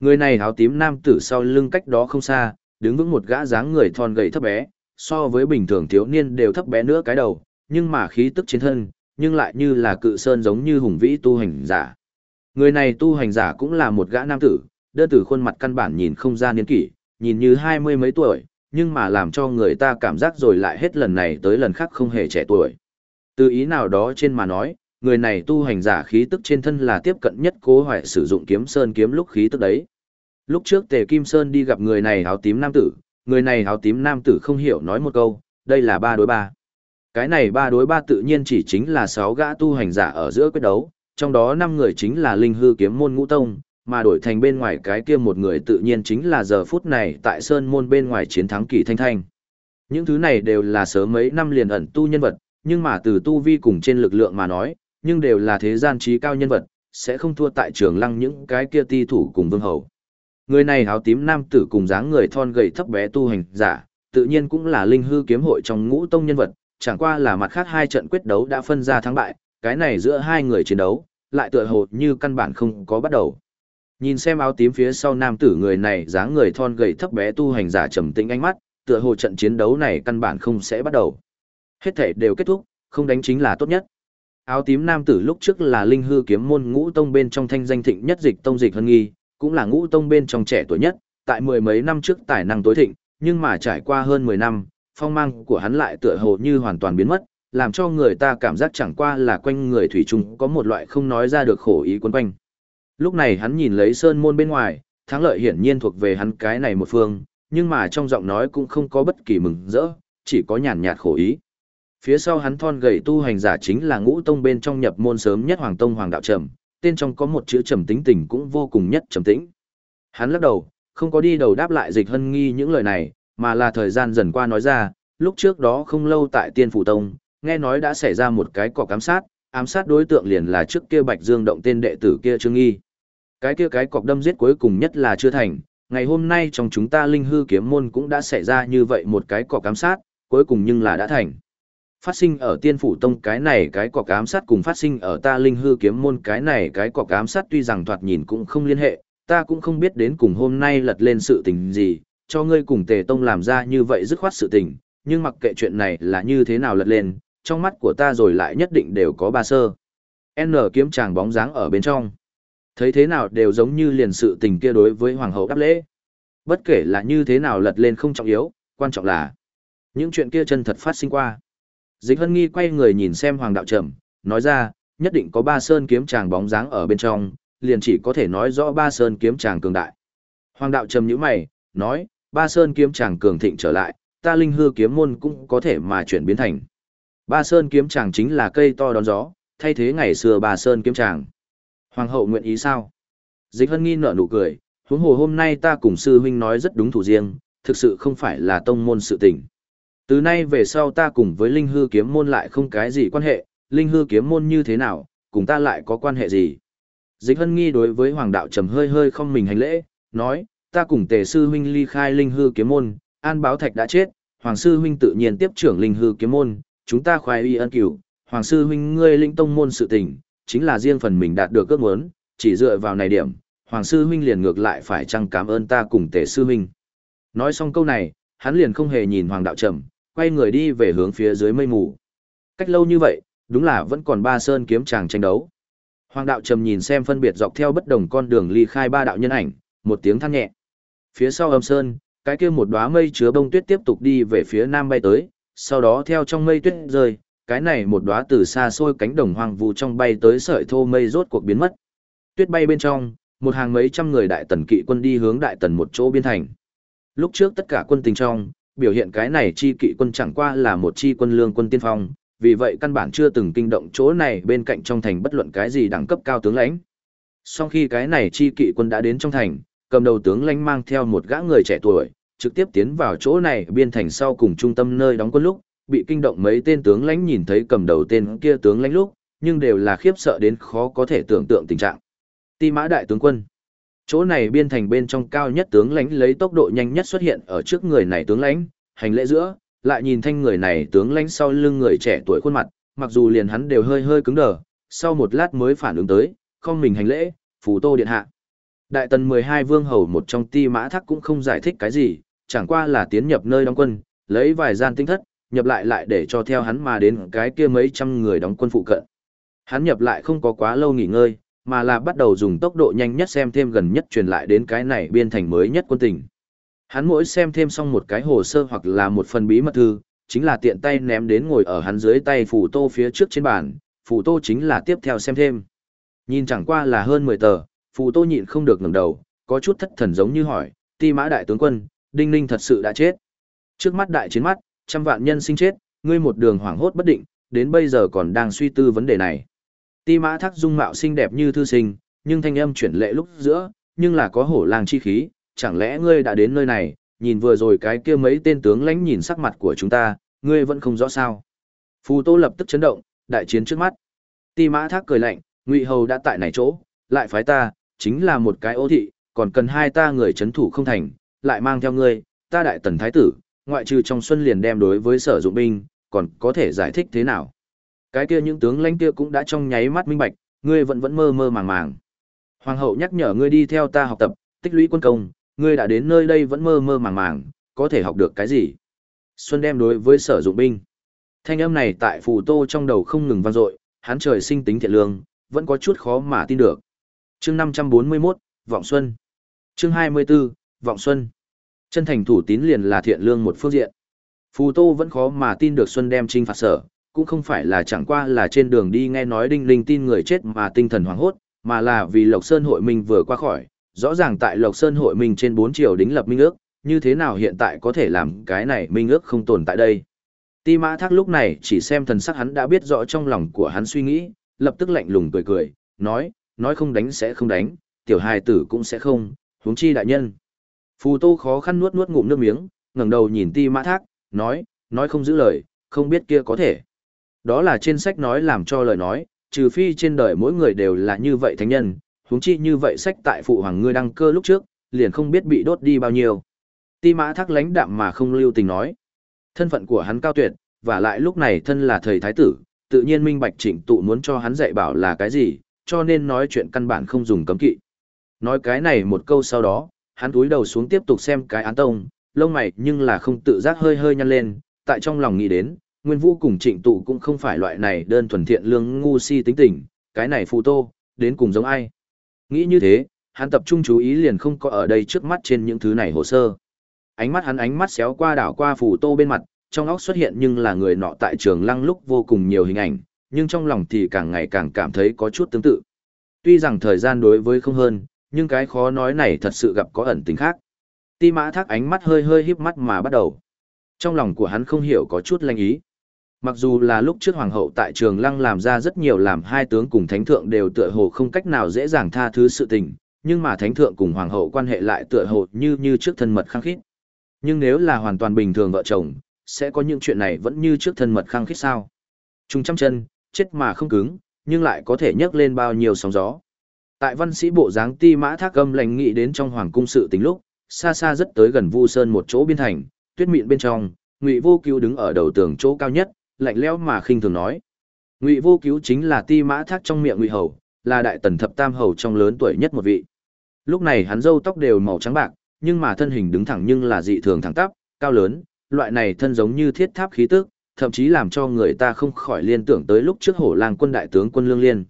Người này áo tím nam tử sau lưng cách đó không xa, đứng vững một gã dáng người thon gầy thấp bé, so với bình thường thiếu niên đều thấp bé nữa cái đầu, nhưng mà khí tức trên thân, nhưng lại như là cự sơn giống như hùng vĩ tu hành giả. Người này tu hành giả cũng là một gã nam tử, đơn tử khuôn mặt căn bản nhìn không ra niên kỷ, nhìn như hai mươi mấy tuổi, nhưng mà làm cho người ta cảm giác rồi lại hết lần này tới lần khác không hề trẻ tuổi. Từ ý nào đó trên mà nói, người này tu hành giả khí tức trên thân là tiếp cận nhất cố hoại sử dụng kiếm sơn kiếm lúc khí tức đấy. Lúc trước Tề Kim Sơn đi gặp người này áo tím nam tử, người này áo tím nam tử không hiểu nói một câu, đây là ba đối ba. Cái này ba đối ba tự nhiên chỉ chính là sáu gã tu hành giả ở giữa quyết đấu, trong đó năm người chính là linh hư kiếm môn ngũ tông, mà đổi thành bên ngoài cái kia một người tự nhiên chính là giờ phút này tại sơn môn bên ngoài chiến thắng kỳ thanh thanh. Những thứ này đều là sớm mấy năm liền ẩn tu nhân vật, nhưng mà từ tu vi cùng trên lực lượng mà nói, nhưng đều là thế gian trí cao nhân vật, sẽ không thua tại trường lăng những cái kia ti thủ cùng vương hầu. Người này áo tím nam tử cùng dáng người thon gầy thấp bé tu hành giả, tự nhiên cũng là linh hư kiếm hội trong ngũ tông nhân vật, chẳng qua là mặt khác hai trận quyết đấu đã phân ra thắng bại, cái này giữa hai người chiến đấu, lại tựa hồ như căn bản không có bắt đầu. Nhìn xem áo tím phía sau nam tử người này dáng người thon gầy thấp bé tu hành giả trầm tĩnh ánh mắt, tựa hồ trận chiến đấu này căn bản không sẽ bắt đầu. Hết thể đều kết thúc, không đánh chính là tốt nhất. Áo tím nam tử lúc trước là linh hư kiếm môn ngũ tông bên trong thanh danh thịnh nhất dịch tông dịch hân nghi, cũng là ngũ tông bên trong trẻ tuổi nhất, tại mười mấy năm trước tài năng tối thịnh, nhưng mà trải qua hơn mười năm, phong mang của hắn lại tựa hồ như hoàn toàn biến mất, làm cho người ta cảm giác chẳng qua là quanh người thủy chung có một loại không nói ra được khổ ý quấn quanh. Lúc này hắn nhìn lấy sơn môn bên ngoài, thắng lợi hiển nhiên thuộc về hắn cái này một phương, nhưng mà trong giọng nói cũng không có bất kỳ mừng rỡ, chỉ có nhàn nhạt khổ ý. Phía sau hắn thon gầy tu hành giả chính là ngũ tông bên trong nhập môn sớm nhất Hoàng Tông Hoàng Đạo Trầm, tên trong có một chữ trầm tính tình cũng vô cùng nhất trầm tĩnh. Hắn lắc đầu, không có đi đầu đáp lại dịch hân nghi những lời này, mà là thời gian dần qua nói ra, lúc trước đó không lâu tại Tiên Phủ Tông, nghe nói đã xảy ra một cái cọc ám sát, ám sát đối tượng liền là trước kia Bạch Dương động tên đệ tử kia Trương Nghi. Cái kia cái cọc đâm giết cuối cùng nhất là chưa thành, ngày hôm nay trong chúng ta linh hư kiếm môn cũng đã xảy ra như vậy một cái cọc cám sát, cuối cùng nhưng là đã thành. Phát sinh ở tiên phủ tông cái này cái cọc cám sát cùng phát sinh ở ta linh hư kiếm môn cái này cái cọc cám sát tuy rằng thoạt nhìn cũng không liên hệ, ta cũng không biết đến cùng hôm nay lật lên sự tình gì, cho ngươi cùng tề tông làm ra như vậy dứt khoát sự tình, nhưng mặc kệ chuyện này là như thế nào lật lên, trong mắt của ta rồi lại nhất định đều có ba sơ. N kiếm chàng bóng dáng ở bên trong. Thấy thế nào đều giống như liền sự tình kia đối với hoàng hậu đáp lễ. Bất kể là như thế nào lật lên không trọng yếu, quan trọng là những chuyện kia chân thật phát sinh qua. Dịch Hân Nghi quay người nhìn xem Hoàng đạo trầm, nói ra, nhất định có ba sơn kiếm chàng bóng dáng ở bên trong, liền chỉ có thể nói rõ ba sơn kiếm chàng cường đại. Hoàng đạo trầm nhíu mày, nói, ba sơn kiếm chàng cường thịnh trở lại, ta linh hư kiếm môn cũng có thể mà chuyển biến thành. Ba sơn kiếm chàng chính là cây to đón gió, thay thế ngày xưa ba sơn kiếm chàng. Hoàng hậu nguyện ý sao? Dịch hân nghi nở nụ cười, huống hồ hôm nay ta cùng sư huynh nói rất đúng thủ riêng, thực sự không phải là tông môn sự tình. Từ nay về sau ta cùng với linh hư kiếm môn lại không cái gì quan hệ, linh hư kiếm môn như thế nào, cùng ta lại có quan hệ gì. Dịch hân nghi đối với hoàng đạo trầm hơi hơi không mình hành lễ, nói, ta cùng tề sư huynh ly khai linh hư kiếm môn, an báo thạch đã chết, hoàng sư huynh tự nhiên tiếp trưởng linh hư kiếm môn, chúng ta khoái y ân cửu, hoàng sư huynh ngươi linh tông môn sự tình, chính là riêng phần mình đạt được ước muốn, chỉ dựa vào này điểm, hoàng sư huynh liền ngược lại phải chăng cảm ơn ta cùng tề sư huynh. Nói xong câu này, hắn liền không hề nhìn hoàng đạo trầm, quay người đi về hướng phía dưới mây mù. Cách lâu như vậy, đúng là vẫn còn ba sơn kiếm chàng tranh đấu. Hoàng đạo trầm nhìn xem phân biệt dọc theo bất đồng con đường ly khai ba đạo nhân ảnh, một tiếng than nhẹ. Phía sau âm sơn, cái kia một đóa mây chứa bông tuyết tiếp tục đi về phía nam bay tới, sau đó theo trong mây tuyết rơi, cái này một đóa từ xa xôi cánh đồng hoang vu trong bay tới sợi thô mây rốt cuộc biến mất. Tuyết bay bên trong, một hàng mấy trăm người đại tần kỵ quân đi hướng đại tần một chỗ biên thành. Lúc trước tất cả quân tình trong, biểu hiện cái này chi kỵ quân chẳng qua là một chi quân lương quân tiên phong, vì vậy căn bản chưa từng kinh động chỗ này bên cạnh trong thành bất luận cái gì đẳng cấp cao tướng lãnh. Sau khi cái này chi kỵ quân đã đến trong thành, cầm đầu tướng lãnh mang theo một gã người trẻ tuổi, trực tiếp tiến vào chỗ này biên thành sau cùng trung tâm nơi đóng quân lúc, bị kinh động mấy tên tướng lãnh nhìn thấy cầm đầu tên kia tướng lãnh lúc, nhưng đều là khiếp sợ đến khó có thể tưởng tượng tình trạng. Ti mã đại tướng quân. Chỗ này biên thành bên trong cao nhất tướng lãnh lấy tốc độ nhanh nhất xuất hiện ở trước người này tướng lãnh, hành lễ giữa, lại nhìn thanh người này tướng lãnh sau lưng người trẻ tuổi khuôn mặt, mặc dù liền hắn đều hơi hơi cứng đờ, sau một lát mới phản ứng tới, không mình hành lễ, phù tô điện hạ. Đại tần 12 vương hầu một trong ti mã thắc cũng không giải thích cái gì, chẳng qua là tiến nhập nơi đóng quân, lấy vài gian tinh thất, nhập lại lại để cho theo hắn mà đến cái kia mấy trăm người đóng quân phụ cận. Hắn nhập lại không có quá lâu nghỉ ngơi, mà là bắt đầu dùng tốc độ nhanh nhất xem thêm gần nhất truyền lại đến cái này biên thành mới nhất quân tình. Hắn mỗi xem thêm xong một cái hồ sơ hoặc là một phần bí mật thư, chính là tiện tay ném đến ngồi ở hắn dưới tay phủ tô phía trước trên bàn, phủ tô chính là tiếp theo xem thêm. Nhìn chẳng qua là hơn 10 tờ, phủ tô nhịn không được ngẩng đầu, có chút thất thần giống như hỏi, ti mã đại tướng quân, đinh ninh thật sự đã chết. Trước mắt đại chiến mắt, trăm vạn nhân sinh chết, ngươi một đường hoảng hốt bất định, đến bây giờ còn đang suy tư vấn đề này. Ti mã thác dung mạo xinh đẹp như thư sinh, nhưng thanh âm chuyển lệ lúc giữa, nhưng là có hổ lang chi khí, chẳng lẽ ngươi đã đến nơi này, nhìn vừa rồi cái kia mấy tên tướng lãnh nhìn sắc mặt của chúng ta, ngươi vẫn không rõ sao. Phù Tô lập tức chấn động, đại chiến trước mắt. Ti mã thác cười lạnh, Ngụy Hầu đã tại này chỗ, lại phái ta, chính là một cái ô thị, còn cần hai ta người chấn thủ không thành, lại mang theo ngươi, ta đại tần thái tử, ngoại trừ trong xuân liền đem đối với sở dụng binh, còn có thể giải thích thế nào. Cái kia những tướng lãnh kia cũng đã trong nháy mắt minh bạch, ngươi vẫn vẫn mơ mơ màng màng. Hoàng hậu nhắc nhở ngươi đi theo ta học tập, tích lũy quân công, ngươi đã đến nơi đây vẫn mơ mơ màng màng, có thể học được cái gì? Xuân đem đối với sở dụng binh. Thanh âm này tại phù tô trong đầu không ngừng vang dội, hắn trời sinh tính thiện lương, vẫn có chút khó mà tin được. Chương 541, Vọng Xuân. Chương 24, Vọng Xuân. Chân thành thủ tín liền là thiện lương một phương diện. Phù Tô vẫn khó mà tin được Xuân đem trinh phạt sở, cũng không phải là chẳng qua là trên đường đi nghe nói đinh linh tin người chết mà tinh thần hoảng hốt, mà là vì Lộc Sơn hội minh vừa qua khỏi, rõ ràng tại Lộc Sơn hội minh trên bốn triều đính lập minh ước, như thế nào hiện tại có thể làm cái này minh ước không tồn tại đây. Ti Mã Thác lúc này chỉ xem thần sắc hắn đã biết rõ trong lòng của hắn suy nghĩ, lập tức lạnh lùng cười cười, nói, nói không đánh sẽ không đánh, tiểu hài tử cũng sẽ không, huống chi đại nhân. Phù Tô khó khăn nuốt nuốt ngụm nước miếng, ngẩng đầu nhìn Ti Mã Thác, nói, nói không giữ lời, không biết kia có thể. Đó là trên sách nói làm cho lời nói, trừ phi trên đời mỗi người đều là như vậy thánh nhân, huống chi như vậy sách tại phụ hoàng ngươi đăng cơ lúc trước, liền không biết bị đốt đi bao nhiêu. Ti Mã Thác lãnh đạm mà không lưu tình nói, thân phận của hắn cao tuyệt, và lại lúc này thân là thầy thái tử, tự nhiên minh bạch trịnh tụ muốn cho hắn dạy bảo là cái gì, cho nên nói chuyện căn bản không dùng cấm kỵ. Nói cái này một câu sau đó, hắn túi đầu xuống tiếp tục xem cái án tông, lông mày nhưng là không tự giác hơi hơi nhăn lên, tại trong lòng nghĩ đến, Nguyên Vũ cùng trịnh tụ cũng không phải loại này đơn thuần thiện lương ngu si tính tình, cái này phụ tô, đến cùng giống ai. Nghĩ như thế, hắn tập trung chú ý liền không có ở đây trước mắt trên những thứ này hồ sơ. Ánh mắt hắn ánh mắt xéo qua đảo qua phù tô bên mặt, trong óc xuất hiện nhưng là người nọ tại trường lăng lúc vô cùng nhiều hình ảnh, nhưng trong lòng thì càng ngày càng cảm thấy có chút tương tự. Tuy rằng thời gian đối với không hơn, nhưng cái khó nói này thật sự gặp có ẩn tính khác. Ti mã thác ánh mắt hơi hơi híp mắt mà bắt đầu. Trong lòng của hắn không hiểu có chút lanh ý. Mặc dù là lúc trước hoàng hậu tại trường lăng làm ra rất nhiều làm hai tướng cùng thánh thượng đều tựa hồ không cách nào dễ dàng tha thứ sự tình, nhưng mà thánh thượng cùng hoàng hậu quan hệ lại tựa hồ như như trước thân mật khăng khít. Nhưng nếu là hoàn toàn bình thường vợ chồng, sẽ có những chuyện này vẫn như trước thân mật khăng khít sao. Trung trăm chân, chết mà không cứng, nhưng lại có thể nhấc lên bao nhiêu sóng gió. Tại văn sĩ bộ dáng ti mã thác âm lành nghĩ đến trong hoàng cung sự tình lúc, xa xa rất tới gần Vu Sơn một chỗ biên thành, tuyết mịn bên trong, Ngụy Vô Cứu đứng ở đầu tường chỗ cao nhất, lạnh lẽo mà khinh thường nói: "Ngụy Vô Cứu chính là ti mã thác trong miệng Ngụy Hầu, là đại tần thập tam hầu trong lớn tuổi nhất một vị." Lúc này hắn râu tóc đều màu trắng bạc, nhưng mà thân hình đứng thẳng nhưng là dị thường thẳng tắp, cao lớn, loại này thân giống như thiết tháp khí tức, thậm chí làm cho người ta không khỏi liên tưởng tới lúc trước hổ lang quân đại tướng quân lương liên.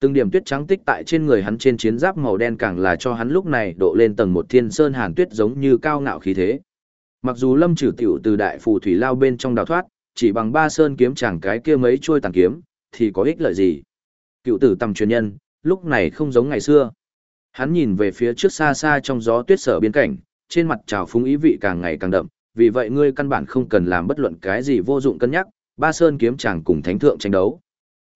Từng điểm tuyết trắng tích tại trên người hắn trên chiến giáp màu đen càng là cho hắn lúc này độ lên tầng một thiên sơn hàn tuyết giống như cao ngạo khí thế. Mặc dù Lâm Trử Tiểu từ đại phù thủy lao bên trong đào thoát, chỉ bằng ba sơn kiếm chẳng cái kia mấy trôi tàn kiếm, thì có ích lợi gì? Cựu tử tầm truyền nhân, lúc này không giống ngày xưa. Hắn nhìn về phía trước xa xa trong gió tuyết sở biên cảnh, trên mặt trào phúng ý vị càng ngày càng đậm, vì vậy ngươi căn bản không cần làm bất luận cái gì vô dụng cân nhắc, ba sơn kiếm chàng cùng thánh thượng tranh đấu.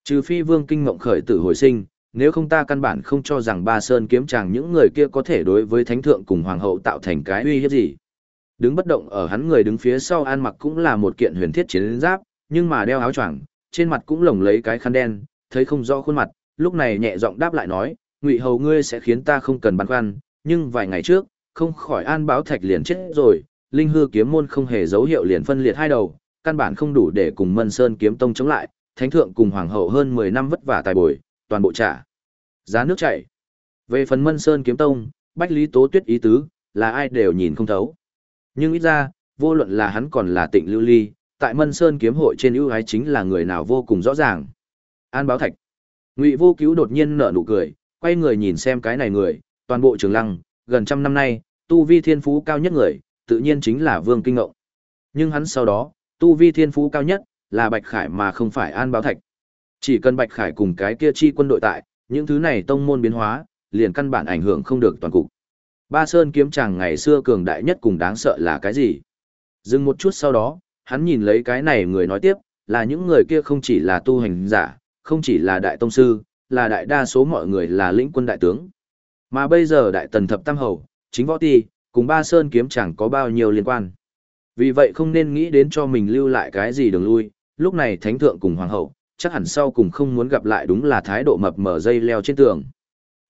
Trừ phi vương kinh ngộng khởi tử hồi sinh, nếu không ta căn bản không cho rằng ba sơn kiếm chàng những người kia có thể đối với thánh thượng cùng hoàng hậu tạo thành cái uy hiếp gì. Đứng bất động ở hắn người đứng phía sau an mặc cũng là một kiện huyền thiết chiến giáp, nhưng mà đeo áo choàng, trên mặt cũng lồng lấy cái khăn đen, thấy không rõ khuôn mặt, lúc này nhẹ giọng đáp lại nói, ngụy hầu ngươi sẽ khiến ta không cần băn khoăn, nhưng vài ngày trước, không khỏi an báo thạch liền chết rồi, linh hư kiếm môn không hề dấu hiệu liền phân liệt hai đầu, căn bản không đủ để cùng Mân Sơn kiếm tông chống lại, thánh thượng cùng hoàng hậu hơn 10 năm vất vả tài bồi, toàn bộ trả. Giá nước chảy. Về phần Mân Sơn kiếm tông, Bách Lý Tố Tuyết ý tứ, là ai đều nhìn không thấu. Nhưng ít ra, vô luận là hắn còn là Tịnh Lưu Ly, tại Mân Sơn kiếm hội trên ưu ái chính là người nào vô cùng rõ ràng. An Báo Thạch. Ngụy Vô Cứu đột nhiên nở nụ cười, quay người nhìn xem cái này người, toàn bộ trường lăng, gần trăm năm nay, tu vi thiên phú cao nhất người, tự nhiên chính là Vương Kinh Ngộng. Nhưng hắn sau đó, tu vi thiên phú cao nhất, là Bạch Khải mà không phải An Báo Thạch. Chỉ cần Bạch Khải cùng cái kia chi quân đội tại, những thứ này tông môn biến hóa, liền căn bản ảnh hưởng không được toàn cục. Ba Sơn kiếm chàng ngày xưa cường đại nhất cùng đáng sợ là cái gì? Dừng một chút sau đó, hắn nhìn lấy cái này người nói tiếp, là những người kia không chỉ là tu hành giả, không chỉ là đại tông sư, là đại đa số mọi người là lĩnh quân đại tướng. Mà bây giờ đại tần thập tam hầu, chính võ ti, cùng ba sơn kiếm chẳng có bao nhiêu liên quan. Vì vậy không nên nghĩ đến cho mình lưu lại cái gì đường lui, lúc này thánh thượng cùng hoàng hậu, chắc hẳn sau cùng không muốn gặp lại đúng là thái độ mập mờ dây leo trên tường.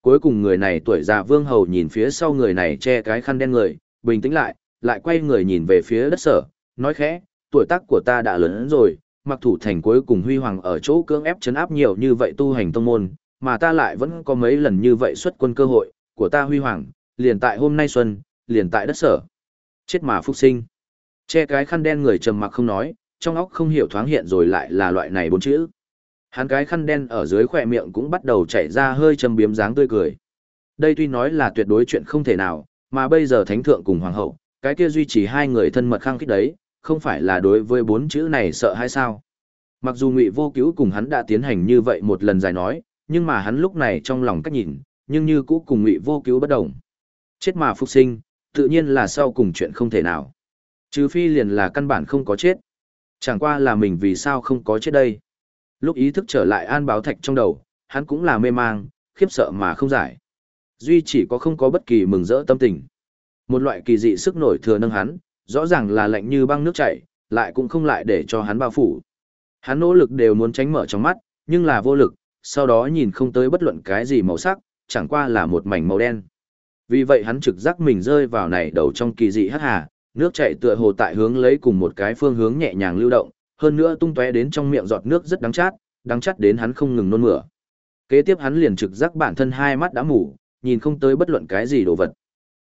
Cuối cùng người này tuổi già vương hầu nhìn phía sau người này che cái khăn đen người, bình tĩnh lại, lại quay người nhìn về phía đất sở, nói khẽ, tuổi tác của ta đã lớn rồi, mặc thủ thành cuối cùng huy hoàng ở chỗ cưỡng ép chấn áp nhiều như vậy tu hành tông môn, mà ta lại vẫn có mấy lần như vậy xuất quân cơ hội, của ta huy hoàng, liền tại hôm nay xuân, liền tại đất sở. Chết mà phúc sinh. Che cái khăn đen người trầm mặc không nói, trong óc không hiểu thoáng hiện rồi lại là loại này bốn chữ. Hắn cái khăn đen ở dưới khỏe miệng cũng bắt đầu chảy ra hơi châm biếm dáng tươi cười. Đây tuy nói là tuyệt đối chuyện không thể nào, mà bây giờ thánh thượng cùng hoàng hậu, cái kia duy trì hai người thân mật khăng khít đấy, không phải là đối với bốn chữ này sợ hay sao? Mặc dù Ngụy Vô Cứu cùng hắn đã tiến hành như vậy một lần dài nói, nhưng mà hắn lúc này trong lòng cách nhìn, nhưng như cũ cùng Ngụy Vô Cứu bất động. Chết mà phục sinh, tự nhiên là sau cùng chuyện không thể nào. Trừ phi liền là căn bản không có chết. Chẳng qua là mình vì sao không có chết đây. Lúc ý thức trở lại an báo thạch trong đầu, hắn cũng là mê mang, khiếp sợ mà không giải. Duy chỉ có không có bất kỳ mừng rỡ tâm tình. Một loại kỳ dị sức nổi thừa nâng hắn, rõ ràng là lạnh như băng nước chảy, lại cũng không lại để cho hắn bao phủ. Hắn nỗ lực đều muốn tránh mở trong mắt, nhưng là vô lực, sau đó nhìn không tới bất luận cái gì màu sắc, chẳng qua là một mảnh màu đen. Vì vậy hắn trực giác mình rơi vào này đầu trong kỳ dị hắc hà, nước chảy tựa hồ tại hướng lấy cùng một cái phương hướng nhẹ nhàng lưu động, hơn nữa tung tóe đến trong miệng giọt nước rất đắng chát, đắng chát đến hắn không ngừng nôn mửa. Kế tiếp hắn liền trực giác bản thân hai mắt đã mù, nhìn không tới bất luận cái gì đồ vật.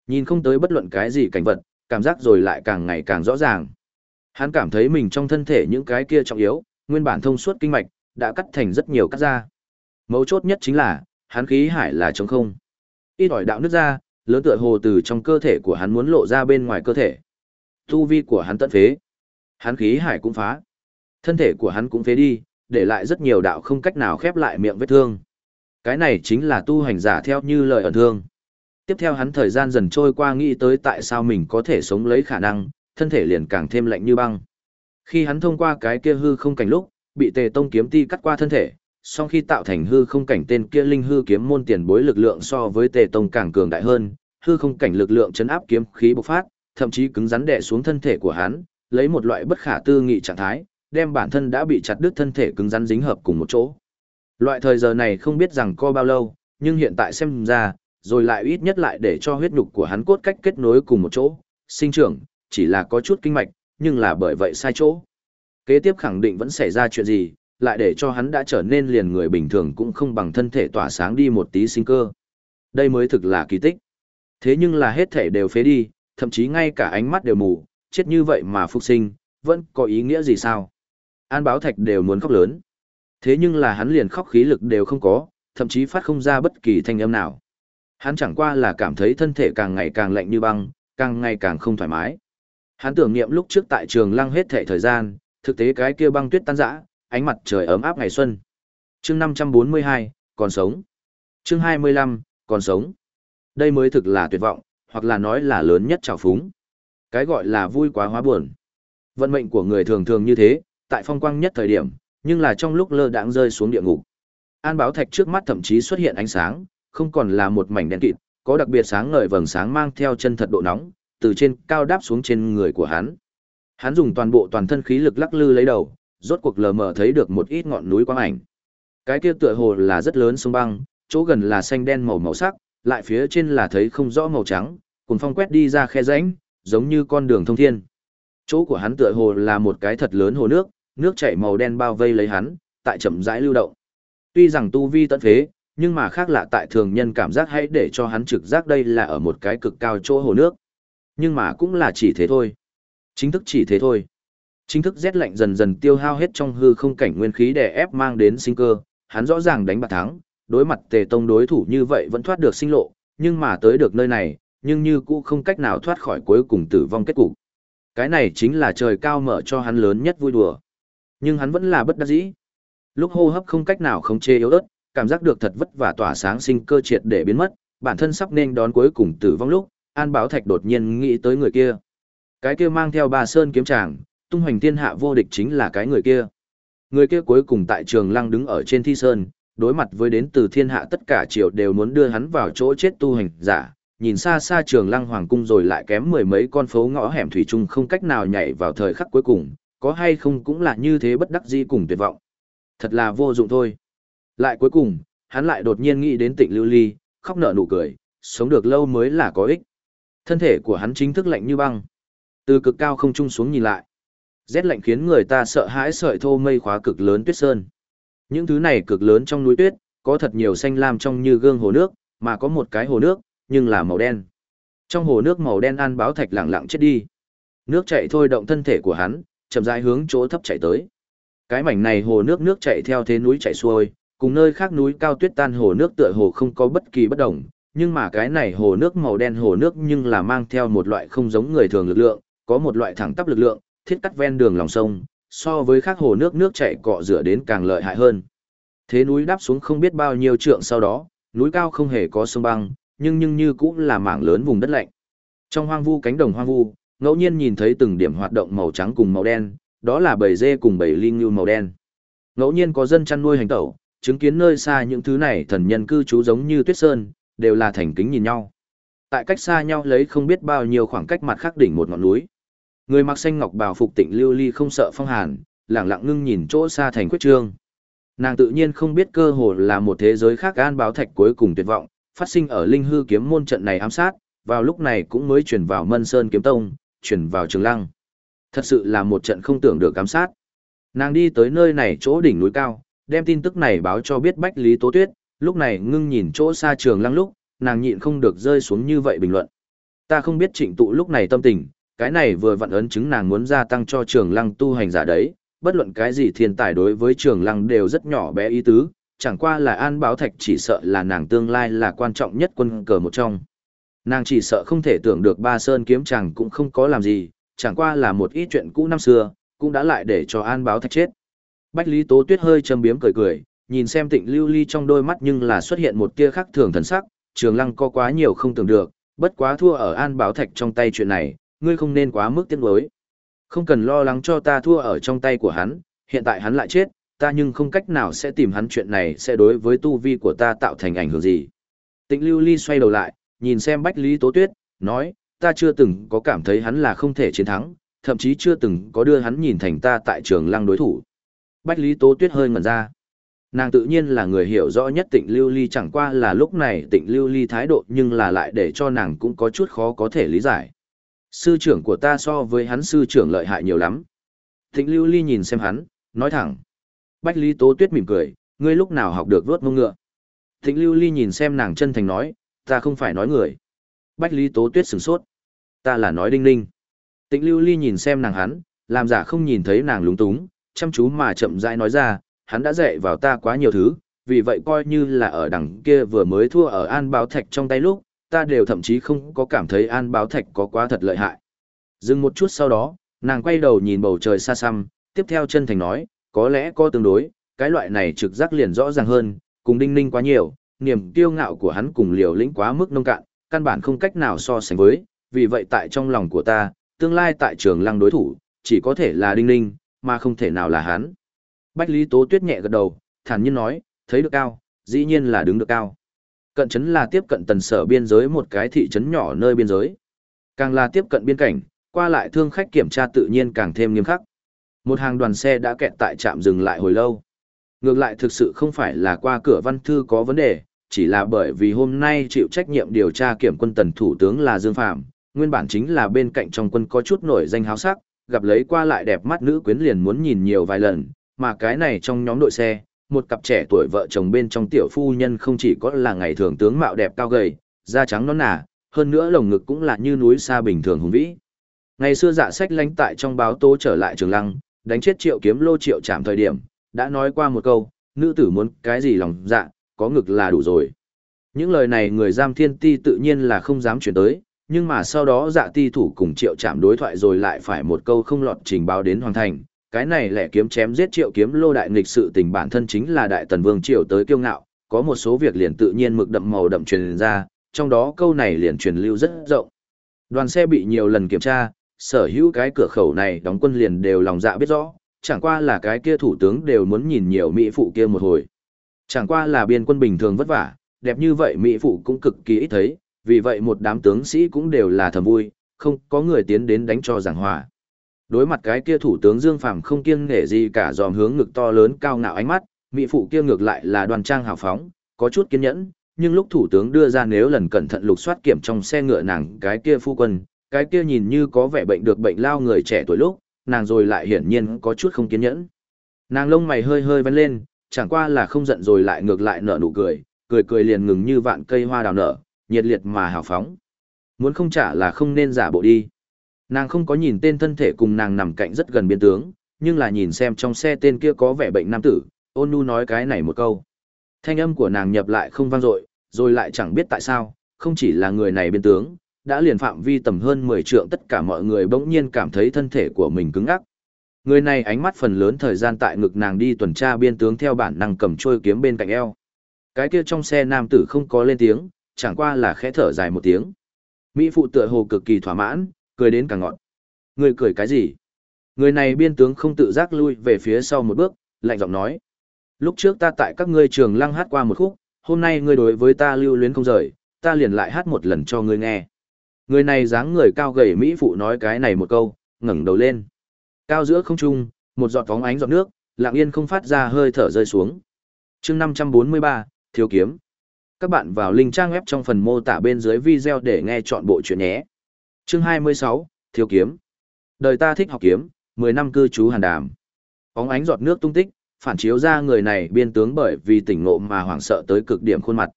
Nhìn không tới bất luận cái gì cảnh vật, cảm giác rồi lại càng ngày càng rõ ràng. Hắn cảm thấy mình trong thân thể những cái kia trọng yếu, nguyên bản thông suốt kinh mạch, đã cắt thành rất nhiều cắt ra. Mấu chốt nhất chính là, hắn khí hải là trống không. Ít ỏi đạo nước ra, lớn tựa hồ từ trong cơ thể của hắn muốn lộ ra bên ngoài cơ thể. Tu vi của hắn tận phế. Hắn khí hải cũng phá. Thân thể của hắn cũng phế đi, để lại rất nhiều đạo không cách nào khép lại miệng vết thương. Cái này chính là tu hành giả theo như lời ẩn thương. Tiếp theo hắn thời gian dần trôi qua nghĩ tới tại sao mình có thể sống lấy khả năng, thân thể liền càng thêm lạnh như băng. Khi hắn thông qua cái kia hư không cảnh lúc, bị tề tông kiếm ti cắt qua thân thể, song khi tạo thành hư không cảnh tên kia linh hư kiếm môn tiền bối lực lượng so với tề tông càng cường đại hơn, hư không cảnh lực lượng chấn áp kiếm khí bộc phát, thậm chí cứng rắn đè xuống thân thể của hắn, lấy một loại bất khả tư nghị trạng thái, đem bản thân đã bị chặt đứt thân thể cứng rắn dính hợp cùng một chỗ. Loại thời giờ này không biết rằng co bao lâu, nhưng hiện tại xem ra, rồi lại ít nhất lại để cho huyết nhục của hắn cốt cách kết nối cùng một chỗ, sinh trưởng, chỉ là có chút kinh mạch, nhưng là bởi vậy sai chỗ. Kế tiếp khẳng định vẫn xảy ra chuyện gì, lại để cho hắn đã trở nên liền người bình thường cũng không bằng thân thể tỏa sáng đi một tí sinh cơ. Đây mới thực là kỳ tích. Thế nhưng là hết thể đều phế đi, thậm chí ngay cả ánh mắt đều mù, chết như vậy mà phục sinh, vẫn có ý nghĩa gì sao? An báo thạch đều muốn khóc lớn. Thế nhưng là hắn liền khóc khí lực đều không có, thậm chí phát không ra bất kỳ thanh âm nào. Hắn chẳng qua là cảm thấy thân thể càng ngày càng lạnh như băng, càng ngày càng không thoải mái. Hắn tưởng niệm lúc trước tại trường lăng hết thể thời gian, thực tế cái kia băng tuyết tan rã, ánh mặt trời ấm áp ngày xuân. Chương 542, còn sống. Chương 25, còn sống. Đây mới thực là tuyệt vọng, hoặc là nói là lớn nhất trào phúng. Cái gọi là vui quá hóa buồn. Vận mệnh của người thường thường như thế, tại phong quang nhất thời điểm, nhưng là trong lúc lơ đãng rơi xuống địa ngục. An báo thạch trước mắt thậm chí xuất hiện ánh sáng, không còn là một mảnh đen kịt, có đặc biệt sáng ngời vầng sáng mang theo chân thật độ nóng, từ trên cao đáp xuống trên người của hắn. Hắn dùng toàn bộ toàn thân khí lực lắc lư lấy đầu, rốt cuộc lờ mờ thấy được một ít ngọn núi quang ảnh. Cái kia tựa hồ là rất lớn sông băng, chỗ gần là xanh đen màu màu sắc, lại phía trên là thấy không rõ màu trắng, cùng phong quét đi ra khe rãnh, giống như con đường thông thiên. Chỗ của hắn tựa hồ là một cái thật lớn hồ nước, nước chảy màu đen bao vây lấy hắn, tại chậm rãi lưu động. Tuy rằng tu vi tận phế, nhưng mà khác lạ tại thường nhân cảm giác hãy để cho hắn trực giác đây là ở một cái cực cao chỗ hồ nước. Nhưng mà cũng là chỉ thế thôi. Chính thức chỉ thế thôi. Chính thức rét lạnh dần dần tiêu hao hết trong hư không cảnh nguyên khí để ép mang đến sinh cơ, hắn rõ ràng đánh bạc thắng, đối mặt tề tông đối thủ như vậy vẫn thoát được sinh lộ, nhưng mà tới được nơi này, nhưng như cũ không cách nào thoát khỏi cuối cùng tử vong kết cục. Cái này chính là trời cao mở cho hắn lớn nhất vui đùa. Nhưng hắn vẫn là bất đắc dĩ. Lúc hô hấp không cách nào không chê yếu ớt, cảm giác được thật vất vả tỏa sáng sinh cơ triệt để biến mất, bản thân sắp nên đón cuối cùng tử vong lúc, An Báo Thạch đột nhiên nghĩ tới người kia. Cái kia mang theo bà sơn kiếm tràng, tung hoành thiên hạ vô địch chính là cái người kia. Người kia cuối cùng tại trường lăng đứng ở trên thi sơn, đối mặt với đến từ thiên hạ tất cả triều đều muốn đưa hắn vào chỗ chết tu hành giả, nhìn xa xa trường lăng hoàng cung rồi lại kém mười mấy con phố ngõ hẻm thủy chung không cách nào nhảy vào thời khắc cuối cùng, có hay không cũng là như thế bất đắc dĩ cùng tuyệt vọng. Thật là vô dụng thôi. Lại cuối cùng, hắn lại đột nhiên nghĩ đến tịnh lưu ly, khóc nở nụ cười, sống được lâu mới là có ích. Thân thể của hắn chính thức lạnh như băng. Từ cực cao không trung xuống nhìn lại. Rét lạnh khiến người ta sợ hãi sợi thô mây khóa cực lớn tuyết sơn. Những thứ này cực lớn trong núi tuyết, có thật nhiều xanh lam trong như gương hồ nước, mà có một cái hồ nước, nhưng là màu đen. Trong hồ nước màu đen an báo thạch lặng lặng chết đi. Nước chảy thôi động thân thể của hắn, chậm rãi hướng chỗ thấp chảy tới. Cái mảnh này hồ nước nước chảy theo thế núi chảy xuôi, cùng nơi khác núi cao tuyết tan hồ nước tựa hồ không có bất kỳ bất đồng, nhưng mà cái này hồ nước màu đen hồ nước nhưng là mang theo một loại không giống người thường lực lượng, có một loại thẳng tắp lực lượng, thiết cắt ven đường lòng sông, so với khác hồ nước nước chảy cọ rửa đến càng lợi hại hơn. Thế núi đáp xuống không biết bao nhiêu trượng sau đó, núi cao không hề có sông băng, nhưng nhưng như cũng là mảng lớn vùng đất lạnh. Trong hoang vu cánh đồng hoang vu, ngẫu nhiên nhìn thấy từng điểm hoạt động màu trắng cùng màu đen, đó là bầy dê cùng bầy linh lưu màu đen. Ngẫu nhiên có dân chăn nuôi hành tẩu, chứng kiến nơi xa những thứ này thần nhân cư trú giống như tuyết sơn, đều là thành kính nhìn nhau. Tại cách xa nhau lấy không biết bao nhiêu khoảng cách mặt khác đỉnh một ngọn núi. Người mặc xanh ngọc bào phục tịnh lưu ly không sợ phong hàn, lẳng lặng ngưng nhìn chỗ xa thành quyết trương. Nàng tự nhiên không biết cơ hồ là một thế giới khác an báo thạch cuối cùng tuyệt vọng, phát sinh ở linh hư kiếm môn trận này ám sát, vào lúc này cũng mới chuyển vào Mân Sơn kiếm tông, chuyển vào Trường Lăng. Thật sự là một trận không tưởng được ám sát. Nàng đi tới nơi này chỗ đỉnh núi cao, đem tin tức này báo cho biết Bách Lý Tố Tuyết, lúc này ngưng nhìn chỗ xa Trường Lăng lúc, nàng nhịn không được rơi xuống như vậy bình luận. Ta không biết trịnh tụ lúc này tâm tình, cái này vừa vặn ấn chứng nàng muốn gia tăng cho Trường Lăng tu hành giả đấy, bất luận cái gì thiên tài đối với Trường Lăng đều rất nhỏ bé ý tứ, chẳng qua là An Báo Thạch chỉ sợ là nàng tương lai là quan trọng nhất quân cờ một trong. Nàng chỉ sợ không thể tưởng được ba sơn kiếm chàng cũng không có làm gì, chẳng qua là một ít chuyện cũ năm xưa, cũng đã lại để cho An Báo Thạch chết. Bách Lý Tố Tuyết hơi châm biếm cười cười, nhìn xem tịnh lưu ly trong đôi mắt nhưng là xuất hiện một tia khác thường thần sắc, trường lăng có quá nhiều không tưởng được, bất quá thua ở An Báo Thạch trong tay chuyện này, ngươi không nên quá mức tiếc nuối. Không cần lo lắng cho ta thua ở trong tay của hắn, hiện tại hắn lại chết, ta nhưng không cách nào sẽ tìm hắn chuyện này sẽ đối với tu vi của ta tạo thành ảnh hưởng gì. Tịnh lưu ly xoay đầu lại, nhìn xem Bách Lý Tố Tuyết, nói, ta chưa từng có cảm thấy hắn là không thể chiến thắng, thậm chí chưa từng có đưa hắn nhìn thành ta tại trường lăng đối thủ. Bách Lý Tố Tuyết hơi ngẩn ra. Nàng tự nhiên là người hiểu rõ nhất tịnh lưu ly chẳng qua là lúc này tịnh lưu ly thái độ nhưng là lại để cho nàng cũng có chút khó có thể lý giải. Sư trưởng của ta so với hắn sư trưởng lợi hại nhiều lắm. Thịnh lưu ly nhìn xem hắn, nói thẳng. Bách Lý Tố Tuyết mỉm cười, ngươi lúc nào học được vớt mông ngựa. Thịnh lưu ly nhìn xem nàng chân thành nói, ta không phải nói người. Bách Lý Tố Tuyết sửng sốt. Ta là nói đinh ninh. Tịnh lưu ly nhìn xem nàng hắn, làm giả không nhìn thấy nàng lúng túng, chăm chú mà chậm rãi nói ra, hắn đã dạy vào ta quá nhiều thứ, vì vậy coi như là ở đằng kia vừa mới thua ở An Báo Thạch trong tay lúc, ta đều thậm chí không có cảm thấy An Báo Thạch có quá thật lợi hại. Dừng một chút sau đó, nàng quay đầu nhìn bầu trời xa xăm, tiếp theo chân thành nói, có lẽ có tương đối, cái loại này trực giác liền rõ ràng hơn, cùng đinh ninh quá nhiều, niềm kiêu ngạo của hắn cùng liều lĩnh quá mức nông cạn, căn bản không cách nào so sánh với, vì vậy tại trong lòng của ta, tương lai tại trường lăng đối thủ, chỉ có thể là đinh ninh, mà không thể nào là hắn. Bách Lý Tố Tuyết nhẹ gật đầu, thản nhiên nói, thấy được cao, dĩ nhiên là đứng được cao. Cận trấn là tiếp cận tần sở biên giới một cái thị trấn nhỏ nơi biên giới. Càng là tiếp cận biên cảnh, qua lại thương khách kiểm tra tự nhiên càng thêm nghiêm khắc. Một hàng đoàn xe đã kẹt tại trạm dừng lại hồi lâu. Ngược lại thực sự không phải là qua cửa văn thư có vấn đề, chỉ là bởi vì hôm nay chịu trách nhiệm điều tra kiểm quân tần thủ tướng là Dương Phạm, nguyên bản chính là bên cạnh trong quân có chút nổi danh háo sắc, gặp lấy qua lại đẹp mắt nữ quyến liền muốn nhìn nhiều vài lần, mà cái này trong nhóm đội xe, một cặp trẻ tuổi vợ chồng bên trong tiểu phu nhân không chỉ có là ngày thường tướng mạo đẹp cao gầy, da trắng nõn nà, hơn nữa lồng ngực cũng là như núi xa bình thường hùng vĩ. Ngày xưa dạ sách lánh tại trong báo tố trở lại trường lăng, đánh chết triệu kiếm lô triệu chạm thời điểm, đã nói qua một câu, nữ tử muốn cái gì lòng dạ, có ngực là đủ rồi. Những lời này người giam thiên ti tự nhiên là không dám chuyển tới, nhưng mà sau đó dạ ti thủ cùng triệu chạm đối thoại rồi lại phải một câu không lọt trình báo đến hoàng thành. Cái này lẻ kiếm chém giết triệu kiếm lô đại nghịch sự tình bản thân chính là đại tần vương triều tới kiêu ngạo, có một số việc liền tự nhiên mực đậm màu đậm truyền ra, trong đó câu này liền truyền lưu rất rộng. Đoàn xe bị nhiều lần kiểm tra, sở hữu cái cửa khẩu này đóng quân liền đều lòng dạ biết rõ, chẳng qua là cái kia thủ tướng đều muốn nhìn nhiều mỹ phụ kia một hồi. Chẳng qua là biên quân bình thường vất vả, đẹp như vậy mỹ phụ cũng cực kỳ ít thấy, vì vậy một đám tướng sĩ cũng đều là thầm vui, không có người tiến đến đánh cho giảng hòa. Đối mặt cái kia thủ tướng Dương Phàm không kiêng nể gì cả dòm hướng ngực to lớn cao ngạo ánh mắt, mỹ phụ kia ngược lại là đoàn trang hào phóng, có chút kiên nhẫn, nhưng lúc thủ tướng đưa ra nếu lần cẩn thận lục soát kiểm trong xe ngựa nàng cái kia phu quân, cái kia nhìn như có vẻ bệnh được bệnh lao người trẻ tuổi lúc, nàng rồi lại hiển nhiên có chút không kiên nhẫn. Nàng lông mày hơi hơi vén lên, chẳng qua là không giận rồi lại ngược lại nở nụ cười, cười cười liền ngừng như vạn cây hoa đào nở, nhiệt liệt mà hào phóng. Muốn không trả là không nên giả bộ đi. Nàng không có nhìn tên thân thể cùng nàng nằm cạnh rất gần biên tướng, nhưng là nhìn xem trong xe tên kia có vẻ bệnh nam tử, ôn nu nói cái này một câu. Thanh âm của nàng nhập lại không vang dội, rồi lại chẳng biết tại sao, không chỉ là người này biên tướng, đã liền phạm vi tầm hơn 10 trượng tất cả mọi người bỗng nhiên cảm thấy thân thể của mình cứng ngắc. Người này ánh mắt phần lớn thời gian tại ngực nàng đi tuần tra biên tướng theo bản năng cầm trôi kiếm bên cạnh eo. Cái kia trong xe nam tử không có lên tiếng, chẳng qua là khẽ thở dài một tiếng. Mỹ phụ tựa hồ cực kỳ thỏa mãn, cười đến càng ngọt. Người cười cái gì? Người này biên tướng không tự giác lui về phía sau một bước, lạnh giọng nói. Lúc trước ta tại các ngươi trường lăng hát qua một khúc, hôm nay ngươi đối với ta lưu luyến không rời, ta liền lại hát một lần cho ngươi nghe. Người này dáng người cao gầy Mỹ phụ nói cái này một câu, ngẩng đầu lên. Cao giữa không trung, một giọt phóng ánh giọt nước, lặng yên không phát ra hơi thở rơi xuống. chương 543, Thiếu Kiếm. Các bạn vào link trang web trong phần mô tả bên dưới video để nghe chọn bộ chuyện nhé chương 26, Thiếu Kiếm. Đời ta thích học kiếm, 10 năm cư trú hàn đàm. Phóng ánh giọt nước tung tích, phản chiếu ra người này biên tướng bởi vì tỉnh ngộ mà hoảng sợ tới cực điểm khuôn mặt.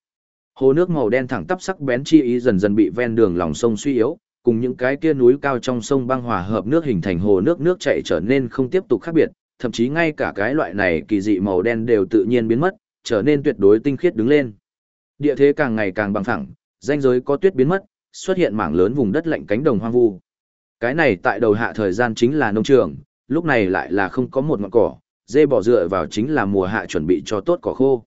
Hồ nước màu đen thẳng tắp sắc bén chi ý dần dần bị ven đường lòng sông suy yếu, cùng những cái kia núi cao trong sông băng hòa hợp nước hình thành hồ nước nước chảy trở nên không tiếp tục khác biệt, thậm chí ngay cả cái loại này kỳ dị màu đen đều tự nhiên biến mất, trở nên tuyệt đối tinh khiết đứng lên. Địa thế càng ngày càng bằng phẳng, danh giới có tuyết biến mất, xuất hiện mảng lớn vùng đất lạnh cánh đồng hoang vu. Cái này tại đầu hạ thời gian chính là nông trường, lúc này lại là không có một ngọn cỏ, dê bỏ dựa vào chính là mùa hạ chuẩn bị cho tốt cỏ khô.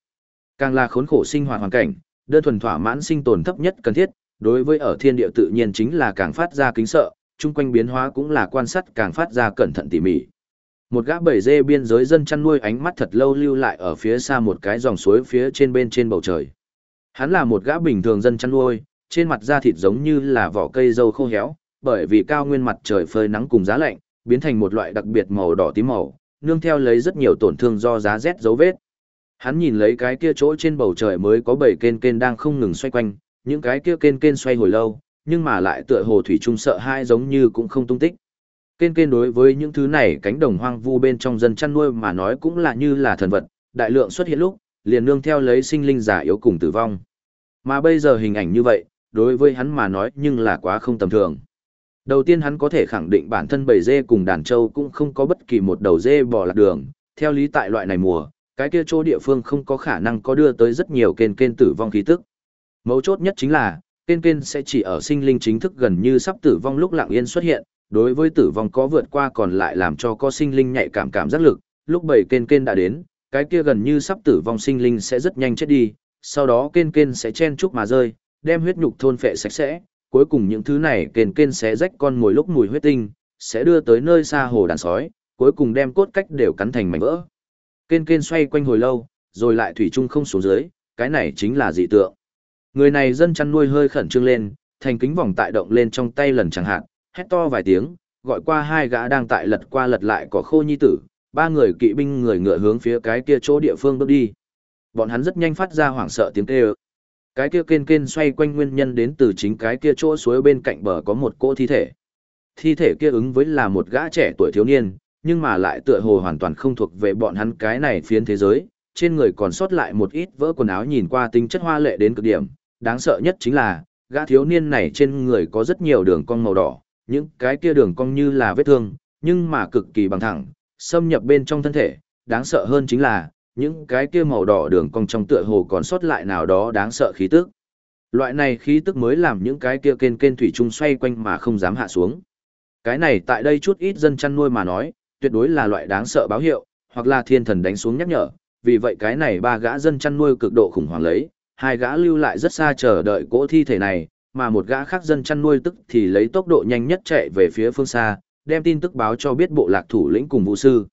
Càng là khốn khổ sinh hoạt hoàn cảnh, đơn thuần thỏa mãn sinh tồn thấp nhất cần thiết, đối với ở thiên địa tự nhiên chính là càng phát ra kính sợ, chung quanh biến hóa cũng là quan sát càng phát ra cẩn thận tỉ mỉ. Một gã bầy dê biên giới dân chăn nuôi ánh mắt thật lâu lưu lại ở phía xa một cái dòng suối phía trên bên trên bầu trời. Hắn là một gã bình thường dân chăn nuôi, trên mặt da thịt giống như là vỏ cây dâu khô héo, bởi vì cao nguyên mặt trời phơi nắng cùng giá lạnh, biến thành một loại đặc biệt màu đỏ tím màu, nương theo lấy rất nhiều tổn thương do giá rét dấu vết. Hắn nhìn lấy cái kia chỗ trên bầu trời mới có bảy kên kên đang không ngừng xoay quanh, những cái kia kên kên xoay hồi lâu, nhưng mà lại tựa hồ thủy trung sợ hai giống như cũng không tung tích. Kên kên đối với những thứ này cánh đồng hoang vu bên trong dân chăn nuôi mà nói cũng là như là thần vật, đại lượng xuất hiện lúc, liền nương theo lấy sinh linh giả yếu cùng tử vong. Mà bây giờ hình ảnh như vậy, đối với hắn mà nói nhưng là quá không tầm thường. Đầu tiên hắn có thể khẳng định bản thân bầy dê cùng đàn trâu cũng không có bất kỳ một đầu dê bỏ lạc đường, theo lý tại loại này mùa, cái kia chỗ địa phương không có khả năng có đưa tới rất nhiều kên kên tử vong khí tức. Mấu chốt nhất chính là, kên kên sẽ chỉ ở sinh linh chính thức gần như sắp tử vong lúc lặng yên xuất hiện, đối với tử vong có vượt qua còn lại làm cho có sinh linh nhạy cảm cảm giác lực, lúc bảy kên kên đã đến, cái kia gần như sắp tử vong sinh linh sẽ rất nhanh chết đi, sau đó kên kên sẽ chen chúc mà rơi, đem huyết nhục thôn phệ sạch sẽ, cuối cùng những thứ này kền kên xé rách con mồi lúc mùi huyết tinh, sẽ đưa tới nơi xa hồ đàn sói, cuối cùng đem cốt cách đều cắn thành mảnh vỡ. Kên kên xoay quanh hồi lâu, rồi lại thủy chung không xuống dưới, cái này chính là dị tượng. Người này dân chăn nuôi hơi khẩn trương lên, thành kính vòng tại động lên trong tay lần chẳng hạn, hét to vài tiếng, gọi qua hai gã đang tại lật qua lật lại cỏ khô nhi tử, ba người kỵ binh người ngựa hướng phía cái kia chỗ địa phương bước đi. Bọn hắn rất nhanh phát ra hoảng sợ tiếng kêu. Cái kia kên kên xoay quanh nguyên nhân đến từ chính cái kia chỗ suối bên cạnh bờ có một cỗ thi thể. Thi thể kia ứng với là một gã trẻ tuổi thiếu niên, nhưng mà lại tựa hồ hoàn toàn không thuộc về bọn hắn cái này phiến thế giới, trên người còn sót lại một ít vỡ quần áo nhìn qua tính chất hoa lệ đến cực điểm, đáng sợ nhất chính là, gã thiếu niên này trên người có rất nhiều đường cong màu đỏ, những cái kia đường cong như là vết thương, nhưng mà cực kỳ bằng thẳng, xâm nhập bên trong thân thể, đáng sợ hơn chính là, những cái kia màu đỏ đường cong trong tựa hồ còn sót lại nào đó đáng sợ khí tức. Loại này khí tức mới làm những cái kia kên kên thủy trung xoay quanh mà không dám hạ xuống. Cái này tại đây chút ít dân chăn nuôi mà nói, tuyệt đối là loại đáng sợ báo hiệu, hoặc là thiên thần đánh xuống nhắc nhở, vì vậy cái này ba gã dân chăn nuôi cực độ khủng hoảng lấy, hai gã lưu lại rất xa chờ đợi cỗ thi thể này, mà một gã khác dân chăn nuôi tức thì lấy tốc độ nhanh nhất chạy về phía phương xa, đem tin tức báo cho biết bộ lạc thủ lĩnh cùng vũ sư.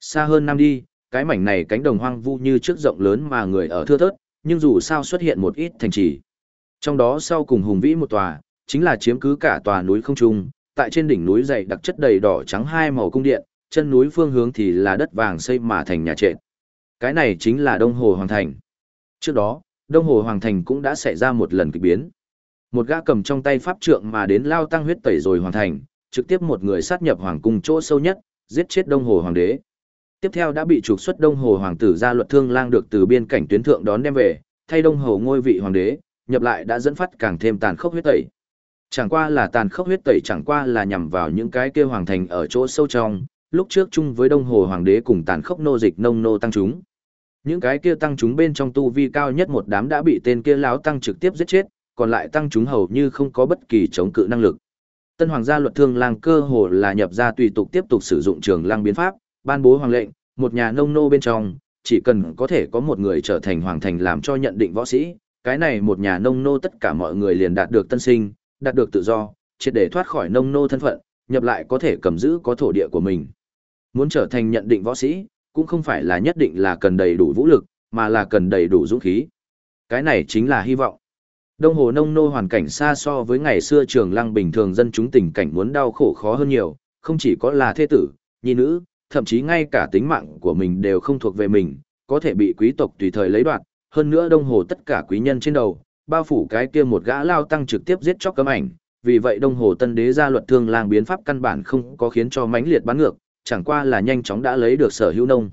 Xa hơn năm đi, cái mảnh này cánh đồng hoang vu như trước rộng lớn mà người ở thưa thớt, nhưng dù sao xuất hiện một ít thành trì. Trong đó sau cùng hùng vĩ một tòa, chính là chiếm cứ cả tòa núi không trung, tại trên đỉnh núi dày đặc chất đầy đỏ trắng hai màu cung điện, chân núi phương hướng thì là đất vàng xây mà thành nhà trệt. Cái này chính là Đông Hồ Hoàng Thành. Trước đó, Đông Hồ Hoàng Thành cũng đã xảy ra một lần kỳ biến. Một gã cầm trong tay pháp trượng mà đến lao tăng huyết tẩy rồi hoàn thành, trực tiếp một người sát nhập hoàng cung chỗ sâu nhất, giết chết Đông Hồ Hoàng đế. Tiếp theo đã bị trục xuất Đông Hồ hoàng tử gia luật thương lang được từ biên cảnh tuyến thượng đón đem về, thay Đông Hồ ngôi vị hoàng đế, nhập lại đã dẫn phát càng thêm tàn khốc huyết tẩy. Chẳng qua là tàn khốc huyết tẩy chẳng qua là nhằm vào những cái kia hoàng thành ở chỗ sâu trong, lúc trước chung với Đông Hồ hoàng đế cùng tàn khốc nô dịch nông nô tăng chúng. Những cái kia tăng chúng bên trong tu vi cao nhất một đám đã bị tên kia láo tăng trực tiếp giết chết, còn lại tăng chúng hầu như không có bất kỳ chống cự năng lực. Tân hoàng gia luật thương lang cơ hồ là nhập ra tùy tục tiếp tục sử dụng trường lang biến pháp, ban bố hoàng lệnh, một nhà nông nô bên trong, chỉ cần có thể có một người trở thành hoàng thành làm cho nhận định võ sĩ, cái này một nhà nông nô tất cả mọi người liền đạt được tân sinh, đạt được tự do, triệt để thoát khỏi nông nô thân phận, nhập lại có thể cầm giữ có thổ địa của mình. Muốn trở thành nhận định võ sĩ, cũng không phải là nhất định là cần đầy đủ vũ lực, mà là cần đầy đủ dũng khí. Cái này chính là hy vọng. Đông Hồ nông nô hoàn cảnh xa so với ngày xưa trường lăng bình thường dân chúng tình cảnh muốn đau khổ khó hơn nhiều, không chỉ có là thế tử, nhi nữ, thậm chí ngay cả tính mạng của mình đều không thuộc về mình, có thể bị quý tộc tùy thời lấy đoạt, hơn nữa Đông Hồ tất cả quý nhân trên đầu, bao phủ cái kia một gã lao tăng trực tiếp giết chóc cấm ảnh, vì vậy Đông Hồ Tân Đế ra luật thương lang biến pháp căn bản không có khiến cho mãnh liệt bán ngược, chẳng qua là nhanh chóng đã lấy được sở hữu nông.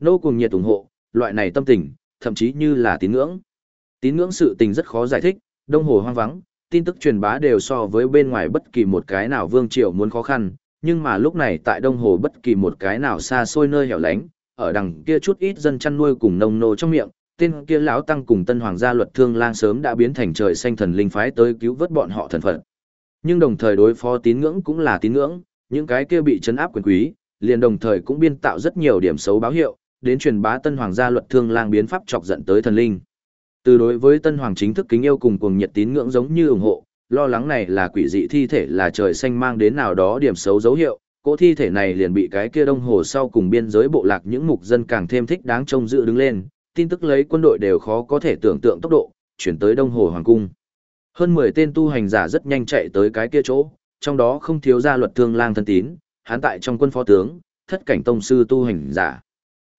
Nô cùng nhiệt ủng hộ, loại này tâm tình, thậm chí như là tín ngưỡng. Tín ngưỡng sự tình rất khó giải thích, đông hồ hoang vắng, tin tức truyền bá đều so với bên ngoài bất kỳ một cái nào vương triều muốn khó khăn, nhưng mà lúc này tại đông hồ bất kỳ một cái nào xa xôi nơi hẻo lánh, ở đằng kia chút ít dân chăn nuôi cùng nông nô trong miệng, tên kia lão tăng cùng tân hoàng gia luật thương lang sớm đã biến thành trời xanh thần linh phái tới cứu vớt bọn họ thần phận. Nhưng đồng thời đối phó tín ngưỡng cũng là tín ngưỡng, những cái kia bị chấn áp quyền quý, liền đồng thời cũng biên tạo rất nhiều điểm xấu báo hiệu, đến truyền bá tân hoàng gia luật thương lang biến pháp chọc giận tới thần linh. Từ đối với tân hoàng chính thức kính yêu cùng cuồng nhiệt tín ngưỡng giống như ủng hộ, lo lắng này là quỷ dị thi thể là trời xanh mang đến nào đó điểm xấu dấu hiệu, cỗ thi thể này liền bị cái kia đông hồ sau cùng biên giới bộ lạc những mục dân càng thêm thích đáng trông dự đứng lên, tin tức lấy quân đội đều khó có thể tưởng tượng tốc độ, chuyển tới đông hồ hoàng cung. Hơn 10 tên tu hành giả rất nhanh chạy tới cái kia chỗ, trong đó không thiếu gia luật thương lang thân tín, hán tại trong quân phó tướng, thất cảnh tông sư tu hành giả.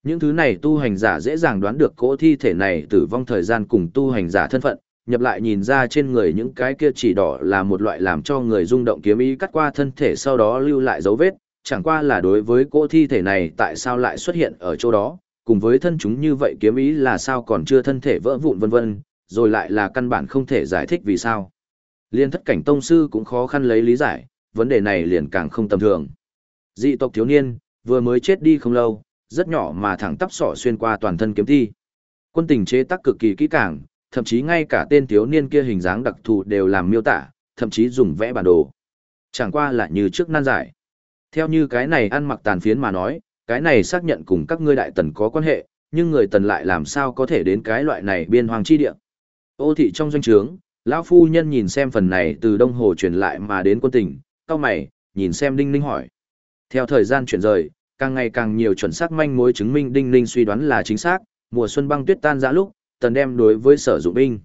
Những thứ này tu hành giả dễ dàng đoán được cỗ thi thể này tử vong thời gian cùng tu hành giả thân phận, nhập lại nhìn ra trên người những cái kia chỉ đỏ là một loại làm cho người rung động kiếm ý cắt qua thân thể sau đó lưu lại dấu vết, chẳng qua là đối với cỗ thi thể này tại sao lại xuất hiện ở chỗ đó, cùng với thân chúng như vậy kiếm ý là sao còn chưa thân thể vỡ vụn vân vân, rồi lại là căn bản không thể giải thích vì sao. Liên thất cảnh tông sư cũng khó khăn lấy lý giải, vấn đề này liền càng không tầm thường. Dị tộc thiếu niên, vừa mới chết đi không lâu, rất nhỏ mà thẳng tắp sỏ xuyên qua toàn thân kiếm thi. Quân tình chế tác cực kỳ kỹ càng, thậm chí ngay cả tên thiếu niên kia hình dáng đặc thù đều làm miêu tả, thậm chí dùng vẽ bản đồ. Chẳng qua là như trước nan giải. Theo như cái này ăn mặc tàn phiến mà nói, cái này xác nhận cùng các ngươi đại tần có quan hệ, nhưng người tần lại làm sao có thể đến cái loại này biên hoàng chi địa. Ô thị trong doanh trướng, lão phu nhân nhìn xem phần này từ đông hồ truyền lại mà đến quân tỉnh, cao mày, nhìn xem đinh ninh hỏi. Theo thời gian chuyển rời, càng ngày càng nhiều chuẩn xác manh mối chứng minh Đinh Ninh suy đoán là chính xác, mùa xuân băng tuyết tan ra lúc, tần đem đối với sở dụng binh.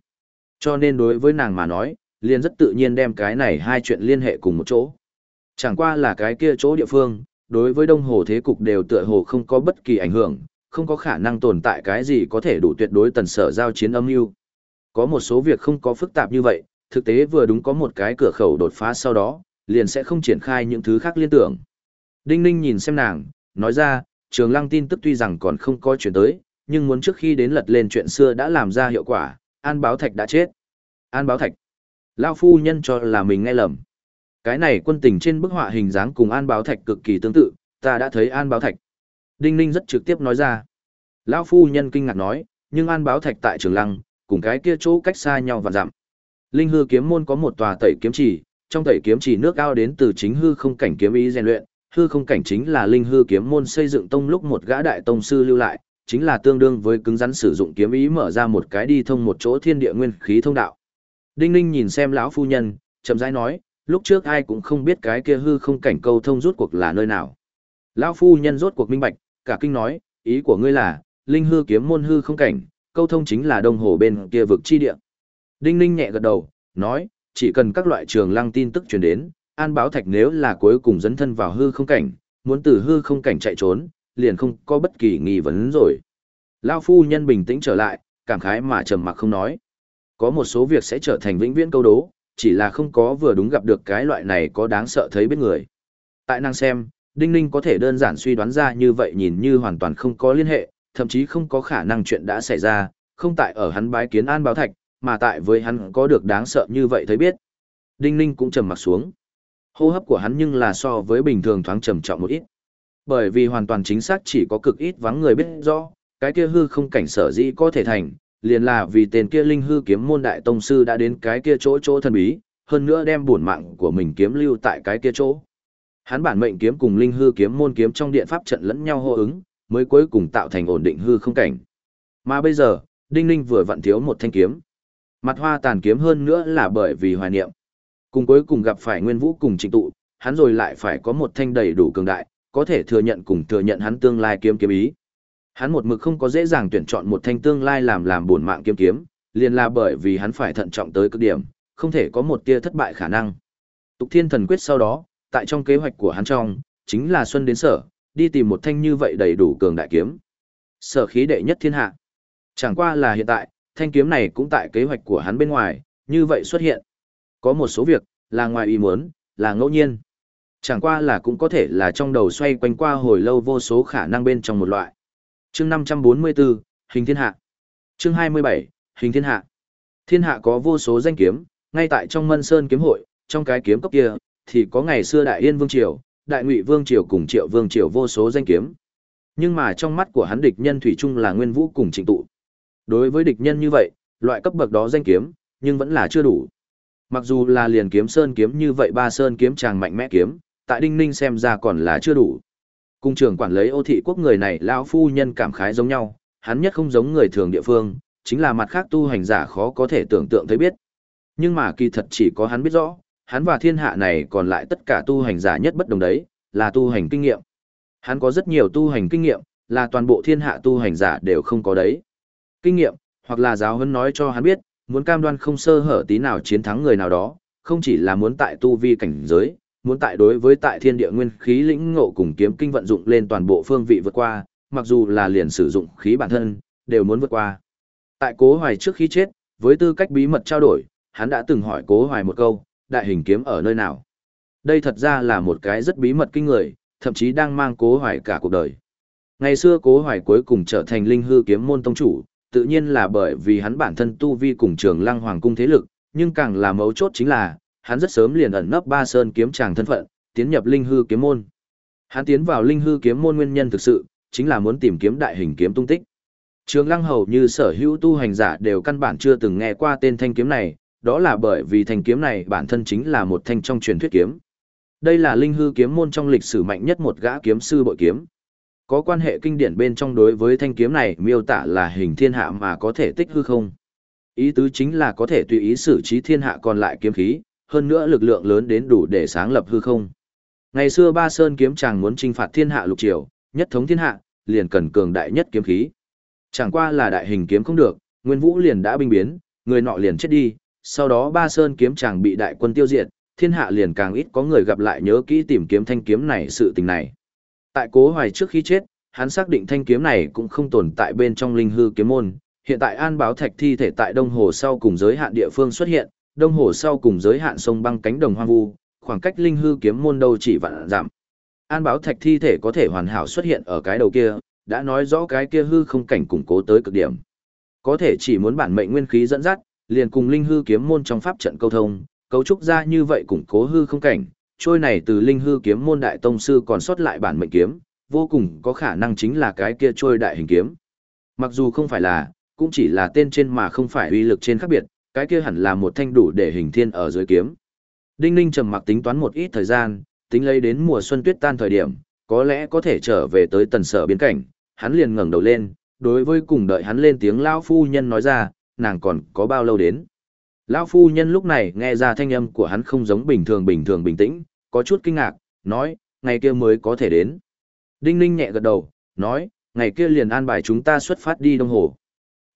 Cho nên đối với nàng mà nói, liền rất tự nhiên đem cái này hai chuyện liên hệ cùng một chỗ. Chẳng qua là cái kia chỗ địa phương, đối với đông hồ thế cục đều tựa hồ không có bất kỳ ảnh hưởng, không có khả năng tồn tại cái gì có thể đủ tuyệt đối tần sở giao chiến âm mưu. Có một số việc không có phức tạp như vậy, thực tế vừa đúng có một cái cửa khẩu đột phá sau đó, liền sẽ không triển khai những thứ khác liên tưởng. Đinh Ninh nhìn xem nàng, nói ra, trường lăng tin tức tuy rằng còn không có chuyển tới, nhưng muốn trước khi đến lật lên chuyện xưa đã làm ra hiệu quả, An Báo Thạch đã chết. An Báo Thạch. Lao phu nhân cho là mình nghe lầm. Cái này quân tình trên bức họa hình dáng cùng An Báo Thạch cực kỳ tương tự, ta đã thấy An Báo Thạch. Đinh Ninh rất trực tiếp nói ra. Lão phu nhân kinh ngạc nói, nhưng An Báo Thạch tại Trường Lăng, cùng cái kia chỗ cách xa nhau và dặm. Linh hư kiếm môn có một tòa tẩy kiếm chỉ, trong tẩy kiếm chỉ nước ao đến từ chính hư không cảnh kiếm ý rèn luyện, hư không cảnh chính là linh hư kiếm môn xây dựng tông lúc một gã đại tông sư lưu lại, chính là tương đương với cứng rắn sử dụng kiếm ý mở ra một cái đi thông một chỗ thiên địa nguyên khí thông đạo. Đinh Ninh nhìn xem lão phu nhân, chậm rãi nói, lúc trước ai cũng không biết cái kia hư không cảnh câu thông rút cuộc là nơi nào. Lão phu nhân rốt cuộc minh bạch, cả kinh nói, ý của ngươi là, linh hư kiếm môn hư không cảnh, câu thông chính là đông hồ bên kia vực chi địa. Đinh Ninh nhẹ gật đầu, nói, chỉ cần các loại trường lăng tin tức truyền đến, An Báo Thạch nếu là cuối cùng dấn thân vào hư không cảnh, muốn từ hư không cảnh chạy trốn, liền không có bất kỳ nghi vấn rồi. Lao phu nhân bình tĩnh trở lại, cảm khái mà trầm mặc không nói. Có một số việc sẽ trở thành vĩnh viễn câu đố, chỉ là không có vừa đúng gặp được cái loại này có đáng sợ thấy biết người. Tại năng xem, Đinh Ninh có thể đơn giản suy đoán ra như vậy nhìn như hoàn toàn không có liên hệ, thậm chí không có khả năng chuyện đã xảy ra, không tại ở hắn bái kiến An Báo Thạch, mà tại với hắn có được đáng sợ như vậy thấy biết. Đinh Ninh cũng trầm mặc xuống. Hô hấp của hắn nhưng là so với bình thường thoáng trầm trọng một ít. Bởi vì hoàn toàn chính xác chỉ có cực ít vắng người biết rõ, cái kia hư không cảnh sở dĩ có thể thành, liền là vì tên kia linh hư kiếm môn đại tông sư đã đến cái kia chỗ chỗ thần bí, hơn nữa đem bổn mạng của mình kiếm lưu tại cái kia chỗ. Hắn bản mệnh kiếm cùng linh hư kiếm môn kiếm trong điện pháp trận lẫn nhau hô ứng, mới cuối cùng tạo thành ổn định hư không cảnh. Mà bây giờ, Đinh Ninh vừa vặn thiếu một thanh kiếm. Mặt hoa tàn kiếm hơn nữa là bởi vì hoài niệm. Cùng cuối cùng gặp phải Nguyên Vũ cùng trình tụ, hắn rồi lại phải có một thanh đầy đủ cường đại, có thể thừa nhận cùng thừa nhận hắn tương lai kiếm kiếm ý. Hắn một mực không có dễ dàng tuyển chọn một thanh tương lai làm làm bổn mạng kiếm kiếm, liền là bởi vì hắn phải thận trọng tới cực điểm, không thể có một tia thất bại khả năng. Tục Thiên Thần Quyết sau đó, tại trong kế hoạch của hắn trong, chính là xuân đến sở, đi tìm một thanh như vậy đầy đủ cường đại kiếm. Sở khí đệ nhất thiên hạ. Chẳng qua là hiện tại, thanh kiếm này cũng tại kế hoạch của hắn bên ngoài, như vậy xuất hiện. Có một số việc, là ngoài ý muốn, là ngẫu nhiên. Chẳng qua là cũng có thể là trong đầu xoay quanh qua hồi lâu vô số khả năng bên trong một loại. Chương 544, Hình Thiên Hạ. Chương 27, Hình Thiên Hạ. Thiên hạ có vô số danh kiếm, ngay tại trong Mân Sơn kiếm hội, trong cái kiếm cốc kia, thì có ngày xưa Đại Yên Vương Triều, Đại Ngụy Vương Triều cùng Triệu Vương Triều vô số danh kiếm. Nhưng mà trong mắt của hắn địch nhân thủy chung là Nguyên Vũ cùng Trịnh tụ. Đối với địch nhân như vậy, loại cấp bậc đó danh kiếm, nhưng vẫn là chưa đủ. Mặc dù là liền kiếm sơn kiếm như vậy ba sơn kiếm chàng mạnh mẽ kiếm, tại Đinh Ninh xem ra còn là chưa đủ. Cung trưởng quản lấy ô thị quốc người này lão phu nhân cảm khái giống nhau, hắn nhất không giống người thường địa phương, chính là mặt khác tu hành giả khó có thể tưởng tượng thấy biết. Nhưng mà kỳ thật chỉ có hắn biết rõ, hắn và thiên hạ này còn lại tất cả tu hành giả nhất bất đồng đấy, là tu hành kinh nghiệm. Hắn có rất nhiều tu hành kinh nghiệm, là toàn bộ thiên hạ tu hành giả đều không có đấy. Kinh nghiệm, hoặc là giáo huấn nói cho hắn biết, muốn cam đoan không sơ hở tí nào chiến thắng người nào đó, không chỉ là muốn tại tu vi cảnh giới, muốn tại đối với tại thiên địa nguyên khí lĩnh ngộ cùng kiếm kinh vận dụng lên toàn bộ phương vị vượt qua, mặc dù là liền sử dụng khí bản thân, đều muốn vượt qua. Tại Cố Hoài trước khi chết, với tư cách bí mật trao đổi, hắn đã từng hỏi Cố Hoài một câu, đại hình kiếm ở nơi nào? Đây thật ra là một cái rất bí mật kinh người, thậm chí đang mang Cố Hoài cả cuộc đời. Ngày xưa Cố Hoài cuối cùng trở thành linh hư kiếm môn tông chủ, tự nhiên là bởi vì hắn bản thân tu vi cùng trường lăng hoàng cung thế lực, nhưng càng là mấu chốt chính là, hắn rất sớm liền ẩn nấp ba sơn kiếm tràng thân phận, tiến nhập linh hư kiếm môn. Hắn tiến vào linh hư kiếm môn nguyên nhân thực sự, chính là muốn tìm kiếm đại hình kiếm tung tích. Trường lăng hầu như sở hữu tu hành giả đều căn bản chưa từng nghe qua tên thanh kiếm này, đó là bởi vì thanh kiếm này bản thân chính là một thanh trong truyền thuyết kiếm. Đây là linh hư kiếm môn trong lịch sử mạnh nhất một gã kiếm sư bội kiếm. Có quan hệ kinh điển bên trong đối với thanh kiếm này miêu tả là hình thiên hạ mà có thể tích hư không. Ý tứ chính là có thể tùy ý xử trí thiên hạ còn lại kiếm khí, hơn nữa lực lượng lớn đến đủ để sáng lập hư không. Ngày xưa Ba Sơn kiếm chàng muốn trinh phạt thiên hạ lục triều, nhất thống thiên hạ, liền cần cường đại nhất kiếm khí. Chẳng qua là đại hình kiếm không được, Nguyên Vũ liền đã binh biến, người nọ liền chết đi, sau đó Ba Sơn kiếm chàng bị đại quân tiêu diệt, thiên hạ liền càng ít có người gặp lại nhớ kỹ tìm kiếm thanh kiếm này sự tình này. Tại Cố Hoài trước khi chết, hắn xác định thanh kiếm này cũng không tồn tại bên trong linh hư kiếm môn, hiện tại An Báo Thạch thi thể tại Đông Hồ sau cùng giới hạn địa phương xuất hiện, Đông Hồ sau cùng giới hạn sông băng cánh đồng hoang vu, khoảng cách linh hư kiếm môn đâu chỉ vạn giảm. An Báo Thạch thi thể có thể hoàn hảo xuất hiện ở cái đầu kia, đã nói rõ cái kia hư không cảnh củng cố tới cực điểm. Có thể chỉ muốn bản mệnh nguyên khí dẫn dắt, liền cùng linh hư kiếm môn trong pháp trận câu thông, cấu trúc ra như vậy củng cố hư không cảnh, trôi này từ linh hư kiếm môn đại tông sư còn sót lại bản mệnh kiếm, vô cùng có khả năng chính là cái kia trôi đại hình kiếm. Mặc dù không phải là, cũng chỉ là tên trên mà không phải uy lực trên khác biệt, cái kia hẳn là một thanh đủ để hình thiên ở dưới kiếm. Đinh Ninh trầm mặc tính toán một ít thời gian, tính lấy đến mùa xuân tuyết tan thời điểm, có lẽ có thể trở về tới tần sở biên cảnh, hắn liền ngẩng đầu lên, đối với cùng đợi hắn lên tiếng lão phu nhân nói ra, nàng còn có bao lâu đến. Lão phu nhân lúc này nghe ra thanh âm của hắn không giống bình thường bình thường bình tĩnh, có chút kinh ngạc, nói, ngày kia mới có thể đến. Đinh Ninh nhẹ gật đầu, nói, ngày kia liền an bài chúng ta xuất phát đi Đông Hồ.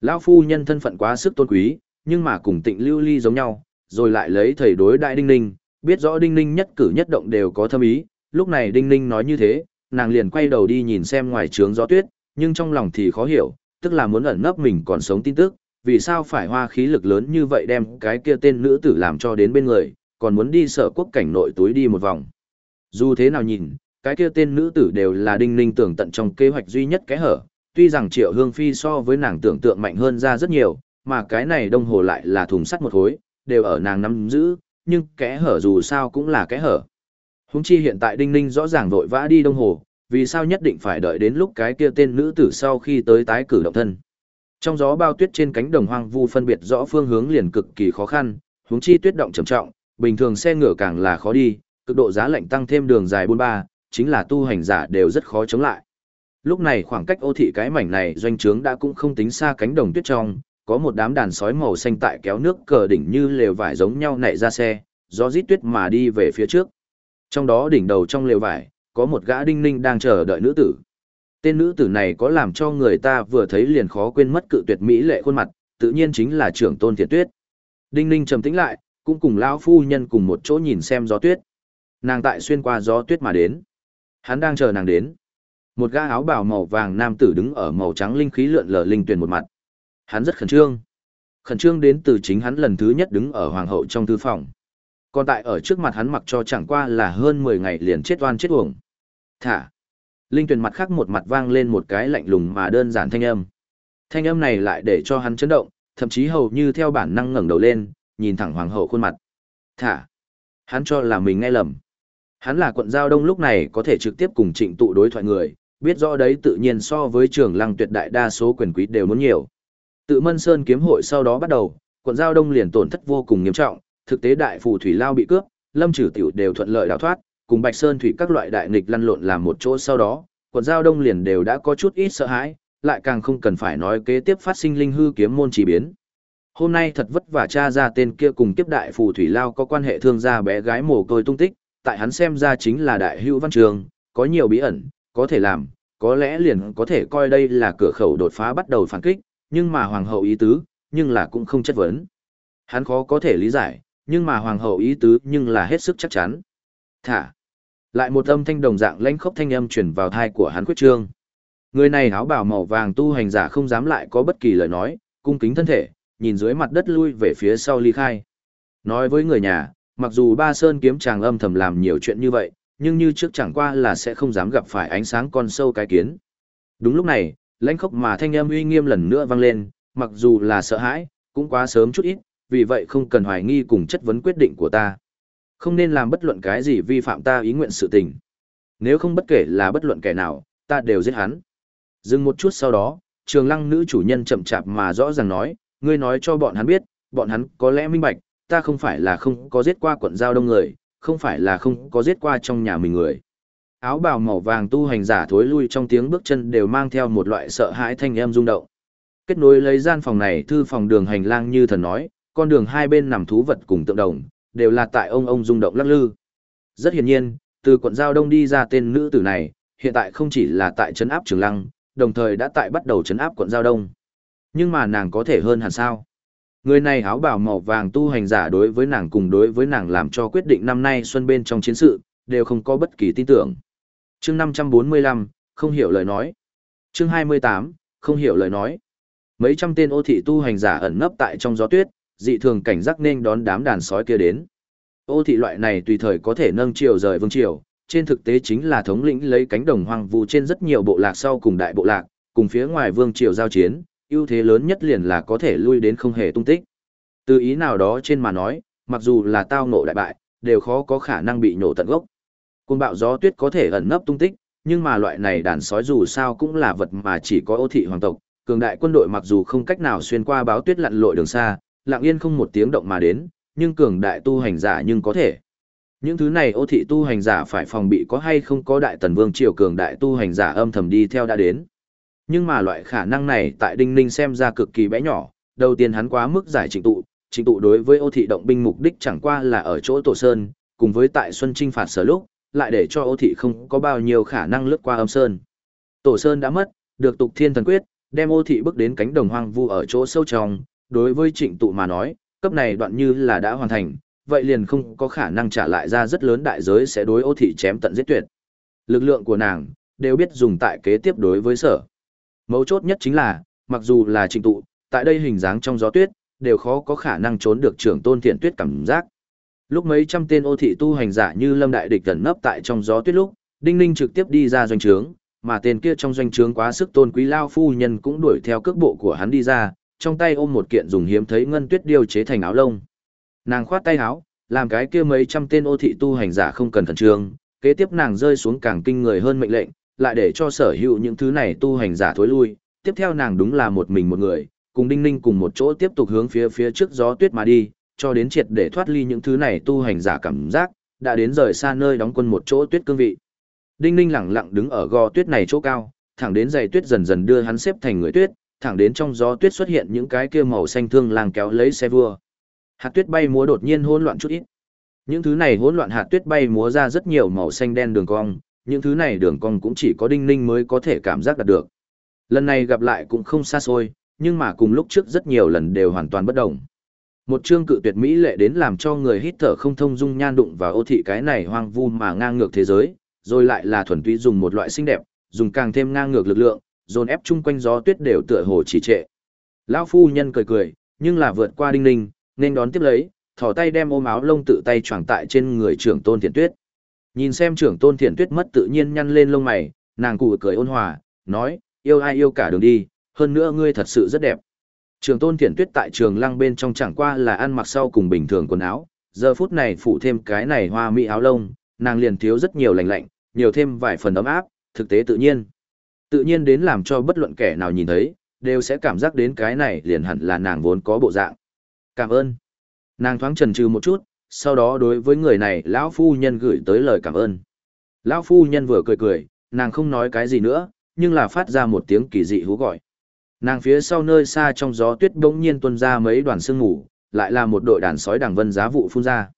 Lão phu nhân thân phận quá sức tôn quý, nhưng mà cùng tịnh lưu ly giống nhau, rồi lại lấy thầy đối đại Đinh Ninh, biết rõ Đinh Ninh nhất cử nhất động đều có thâm ý, lúc này Đinh Ninh nói như thế, nàng liền quay đầu đi nhìn xem ngoài trướng gió tuyết, nhưng trong lòng thì khó hiểu, tức là muốn ẩn nấp mình còn sống tin tức, vì sao phải hoa khí lực lớn như vậy đem cái kia tên nữ tử làm cho đến bên người, còn muốn đi sở quốc cảnh nội túi đi một vòng. Dù thế nào nhìn, Cái kia tên nữ tử đều là đinh ninh tưởng tận trong kế hoạch duy nhất cái hở, tuy rằng triệu hương phi so với nàng tưởng tượng mạnh hơn ra rất nhiều, mà cái này đông hồ lại là thùng sắt một khối, đều ở nàng nắm giữ, nhưng kẽ hở dù sao cũng là kẽ hở. Húng chi hiện tại đinh ninh rõ ràng vội vã đi đông hồ, vì sao nhất định phải đợi đến lúc cái kia tên nữ tử sau khi tới tái cử động thân. Trong gió bao tuyết trên cánh đồng hoang vu phân biệt rõ phương hướng liền cực kỳ khó khăn, huống chi tuyết động trầm trọng, bình thường xe ngựa càng là khó đi, cực độ giá lạnh tăng thêm đường dài buôn ba, chính là tu hành giả đều rất khó chống lại. Lúc này khoảng cách ô thị cái mảnh này doanh trướng đã cũng không tính xa cánh đồng tuyết trong, có một đám đàn sói màu xanh tại kéo nước cờ đỉnh như lều vải giống nhau nảy ra xe, do rít tuyết mà đi về phía trước. Trong đó đỉnh đầu trong lều vải, có một gã đinh ninh đang chờ đợi nữ tử. Tên nữ tử này có làm cho người ta vừa thấy liền khó quên mất cự tuyệt mỹ lệ khuôn mặt, tự nhiên chính là trưởng tôn thiệt tuyết. Đinh ninh trầm tĩnh lại, cũng cùng lão phu nhân cùng một chỗ nhìn xem gió tuyết. Nàng tại xuyên qua gió tuyết mà đến. Hắn đang chờ nàng đến. Một gã áo bào màu vàng nam tử đứng ở màu trắng linh khí lượn lờ linh tuyển một mặt. Hắn rất khẩn trương. Khẩn trương đến từ chính hắn lần thứ nhất đứng ở hoàng hậu trong thư phòng. Còn tại ở trước mặt hắn mặc cho chẳng qua là hơn 10 ngày liền chết oan chết uổng. Thả. Linh tuyển mặt khác một mặt vang lên một cái lạnh lùng mà đơn giản thanh âm. Thanh âm này lại để cho hắn chấn động, thậm chí hầu như theo bản năng ngẩng đầu lên, nhìn thẳng hoàng hậu khuôn mặt. Thả. Hắn cho là mình nghe lầm. Hắn là quận giao đông lúc này có thể trực tiếp cùng trịnh tụ đối thoại người, biết rõ đấy tự nhiên so với trường lăng tuyệt đại đa số quyền quý đều muốn nhiều. Tự Mân Sơn kiếm hội sau đó bắt đầu, quận giao đông liền tổn thất vô cùng nghiêm trọng, thực tế đại phù thủy lao bị cướp, lâm trừ tiểu đều thuận lợi đào thoát, cùng Bạch Sơn thủy các loại đại nghịch lăn lộn làm một chỗ sau đó, quận giao đông liền đều đã có chút ít sợ hãi, lại càng không cần phải nói kế tiếp phát sinh linh hư kiếm môn chỉ biến. Hôm nay thật vất vả cha ra tên kia cùng kiếp đại phù thủy lao có quan hệ thương gia bé gái mồ côi tung tích, tại hắn xem ra chính là đại hữu văn trường, có nhiều bí ẩn, có thể làm, có lẽ liền có thể coi đây là cửa khẩu đột phá bắt đầu phản kích, nhưng mà hoàng hậu ý tứ, nhưng là cũng không chất vấn. Hắn khó có thể lý giải, nhưng mà hoàng hậu ý tứ nhưng là hết sức chắc chắn. Thả. Lại một âm thanh đồng dạng lãnh khốc thanh âm truyền vào thai của hắn quyết trương. Người này áo bào màu vàng tu hành giả không dám lại có bất kỳ lời nói, cung kính thân thể, nhìn dưới mặt đất lui về phía sau ly khai. Nói với người nhà, mặc dù ba sơn kiếm chàng âm thầm làm nhiều chuyện như vậy, nhưng như trước chẳng qua là sẽ không dám gặp phải ánh sáng con sâu cái kiến. Đúng lúc này, lãnh khốc mà thanh âm uy nghiêm lần nữa vang lên, mặc dù là sợ hãi, cũng quá sớm chút ít, vì vậy không cần hoài nghi cùng chất vấn quyết định của ta. Không nên làm bất luận cái gì vi phạm ta ý nguyện sự tình. Nếu không bất kể là bất luận kẻ nào, ta đều giết hắn. Dừng một chút sau đó, trường lăng nữ chủ nhân chậm chạp mà rõ ràng nói, ngươi nói cho bọn hắn biết, bọn hắn có lẽ minh bạch, ta không phải là không có giết qua quận giao đông người, không phải là không có giết qua trong nhà mình người. Áo bào màu vàng tu hành giả thối lui trong tiếng bước chân đều mang theo một loại sợ hãi thanh âm rung động. Kết nối lấy gian phòng này thư phòng đường hành lang như thần nói, con đường hai bên nằm thú vật cùng tượng đồng, đều là tại ông ông rung động lắc lư. Rất hiển nhiên, từ quận giao đông đi ra tên nữ tử này, hiện tại không chỉ là tại trấn áp trường lăng, đồng thời đã tại bắt đầu trấn áp quận giao đông. Nhưng mà nàng có thể hơn hẳn sao? Người này áo bào màu vàng tu hành giả đối với nàng cùng đối với nàng làm cho quyết định năm nay xuân bên trong chiến sự, đều không có bất kỳ tin tưởng chương 545, không hiểu lời nói. chương 28, không hiểu lời nói. Mấy trăm tên ô thị tu hành giả ẩn nấp tại trong gió tuyết, dị thường cảnh giác nên đón đám đàn sói kia đến. Ô thị loại này tùy thời có thể nâng chiều rời vương triều, trên thực tế chính là thống lĩnh lấy cánh đồng hoang vu trên rất nhiều bộ lạc sau cùng đại bộ lạc, cùng phía ngoài vương triều giao chiến, ưu thế lớn nhất liền là có thể lui đến không hề tung tích. Từ ý nào đó trên mà nói, mặc dù là tao ngộ đại bại, đều khó có khả năng bị nhổ tận gốc. Cơn bạo gió tuyết có thể ẩn nấp tung tích, nhưng mà loại này đàn sói dù sao cũng là vật mà chỉ có ô thị hoàng tộc, cường đại quân đội mặc dù không cách nào xuyên qua báo tuyết lặn lội đường xa, lặng yên không một tiếng động mà đến, nhưng cường đại tu hành giả nhưng có thể. Những thứ này ô thị tu hành giả phải phòng bị có hay không có đại tần vương triều cường đại tu hành giả âm thầm đi theo đã đến. Nhưng mà loại khả năng này tại Đinh Ninh xem ra cực kỳ bé nhỏ, đầu tiên hắn quá mức giải trình tụ, trình tụ đối với ô thị động binh mục đích chẳng qua là ở chỗ Tổ Sơn, cùng với tại Xuân Trinh phạt sở lúc, lại để cho ô thị không có bao nhiêu khả năng lướt qua âm Sơn. Tổ Sơn đã mất, được tục thiên thần quyết, đem ô thị bước đến cánh đồng hoang vu ở chỗ sâu trong, đối với trịnh tụ mà nói, cấp này đoạn như là đã hoàn thành, vậy liền không có khả năng trả lại ra rất lớn đại giới sẽ đối ô thị chém tận giết tuyệt. Lực lượng của nàng, đều biết dùng tại kế tiếp đối với sở. Mấu chốt nhất chính là, mặc dù là trịnh tụ, tại đây hình dáng trong gió tuyết, đều khó có khả năng trốn được trưởng tôn thiện tuyết cảm giác. Lúc mấy trăm tên ô thị tu hành giả như lâm đại địch gần nấp tại trong gió tuyết lúc, Đinh Ninh trực tiếp đi ra doanh trướng, mà tên kia trong doanh trướng quá sức tôn quý lao phu nhân cũng đuổi theo cước bộ của hắn đi ra, trong tay ôm một kiện dùng hiếm thấy ngân tuyết điều chế thành áo lông. Nàng khoát tay áo, làm cái kia mấy trăm tên ô thị tu hành giả không cần thần trương, kế tiếp nàng rơi xuống càng kinh người hơn mệnh lệnh, lại để cho sở hữu những thứ này tu hành giả thối lui, tiếp theo nàng đúng là một mình một người, cùng Đinh Ninh cùng một chỗ tiếp tục hướng phía phía trước gió tuyết mà đi, cho đến triệt để thoát ly những thứ này tu hành giả cảm giác, đã đến rời xa nơi đóng quân một chỗ tuyết cương vị. Đinh Ninh lặng lặng đứng ở gò tuyết này chỗ cao, thẳng đến dày tuyết dần dần đưa hắn xếp thành người tuyết, thẳng đến trong gió tuyết xuất hiện những cái kia màu xanh thương lang kéo lấy xe vua. Hạt tuyết bay múa đột nhiên hỗn loạn chút ít. Những thứ này hỗn loạn hạt tuyết bay múa ra rất nhiều màu xanh đen đường cong, những thứ này đường cong cũng chỉ có Đinh Ninh mới có thể cảm giác đạt được. Lần này gặp lại cũng không xa xôi, nhưng mà cùng lúc trước rất nhiều lần đều hoàn toàn bất đồng. Một chương cự tuyệt mỹ lệ đến làm cho người hít thở không thông dung nhan đụng vào ô thị cái này hoang vu mà ngang ngược thế giới, rồi lại là thuần túy dùng một loại xinh đẹp, dùng càng thêm ngang ngược lực lượng, dồn ép chung quanh gió tuyết đều tựa hồ chỉ trệ. Lão phu nhân cười cười, nhưng là vượt qua đinh ninh, nên đón tiếp lấy, thỏ tay đem ôm áo lông tự tay choàng tại trên người trưởng tôn thiện tuyết. Nhìn xem trưởng tôn thiện tuyết mất tự nhiên nhăn lên lông mày, nàng cụ cười ôn hòa, nói, yêu ai yêu cả đường đi, hơn nữa ngươi thật sự rất đẹp. Trường tôn thiện tuyết tại trường lăng bên trong chẳng qua là ăn mặc sau cùng bình thường quần áo, giờ phút này phụ thêm cái này hoa mỹ áo lông, nàng liền thiếu rất nhiều lành lạnh, nhiều thêm vài phần ấm áp, thực tế tự nhiên. Tự nhiên đến làm cho bất luận kẻ nào nhìn thấy, đều sẽ cảm giác đến cái này liền hẳn là nàng vốn có bộ dạng. Cảm ơn. Nàng thoáng trần trừ một chút, sau đó đối với người này lão phu nhân gửi tới lời cảm ơn. Lão phu nhân vừa cười cười, nàng không nói cái gì nữa, nhưng là phát ra một tiếng kỳ dị hú gọi. Nàng phía sau nơi xa trong gió tuyết bỗng nhiên tuôn ra mấy đoàn sương mù, lại là một đội đàn sói đảng vân giá vụ phun ra.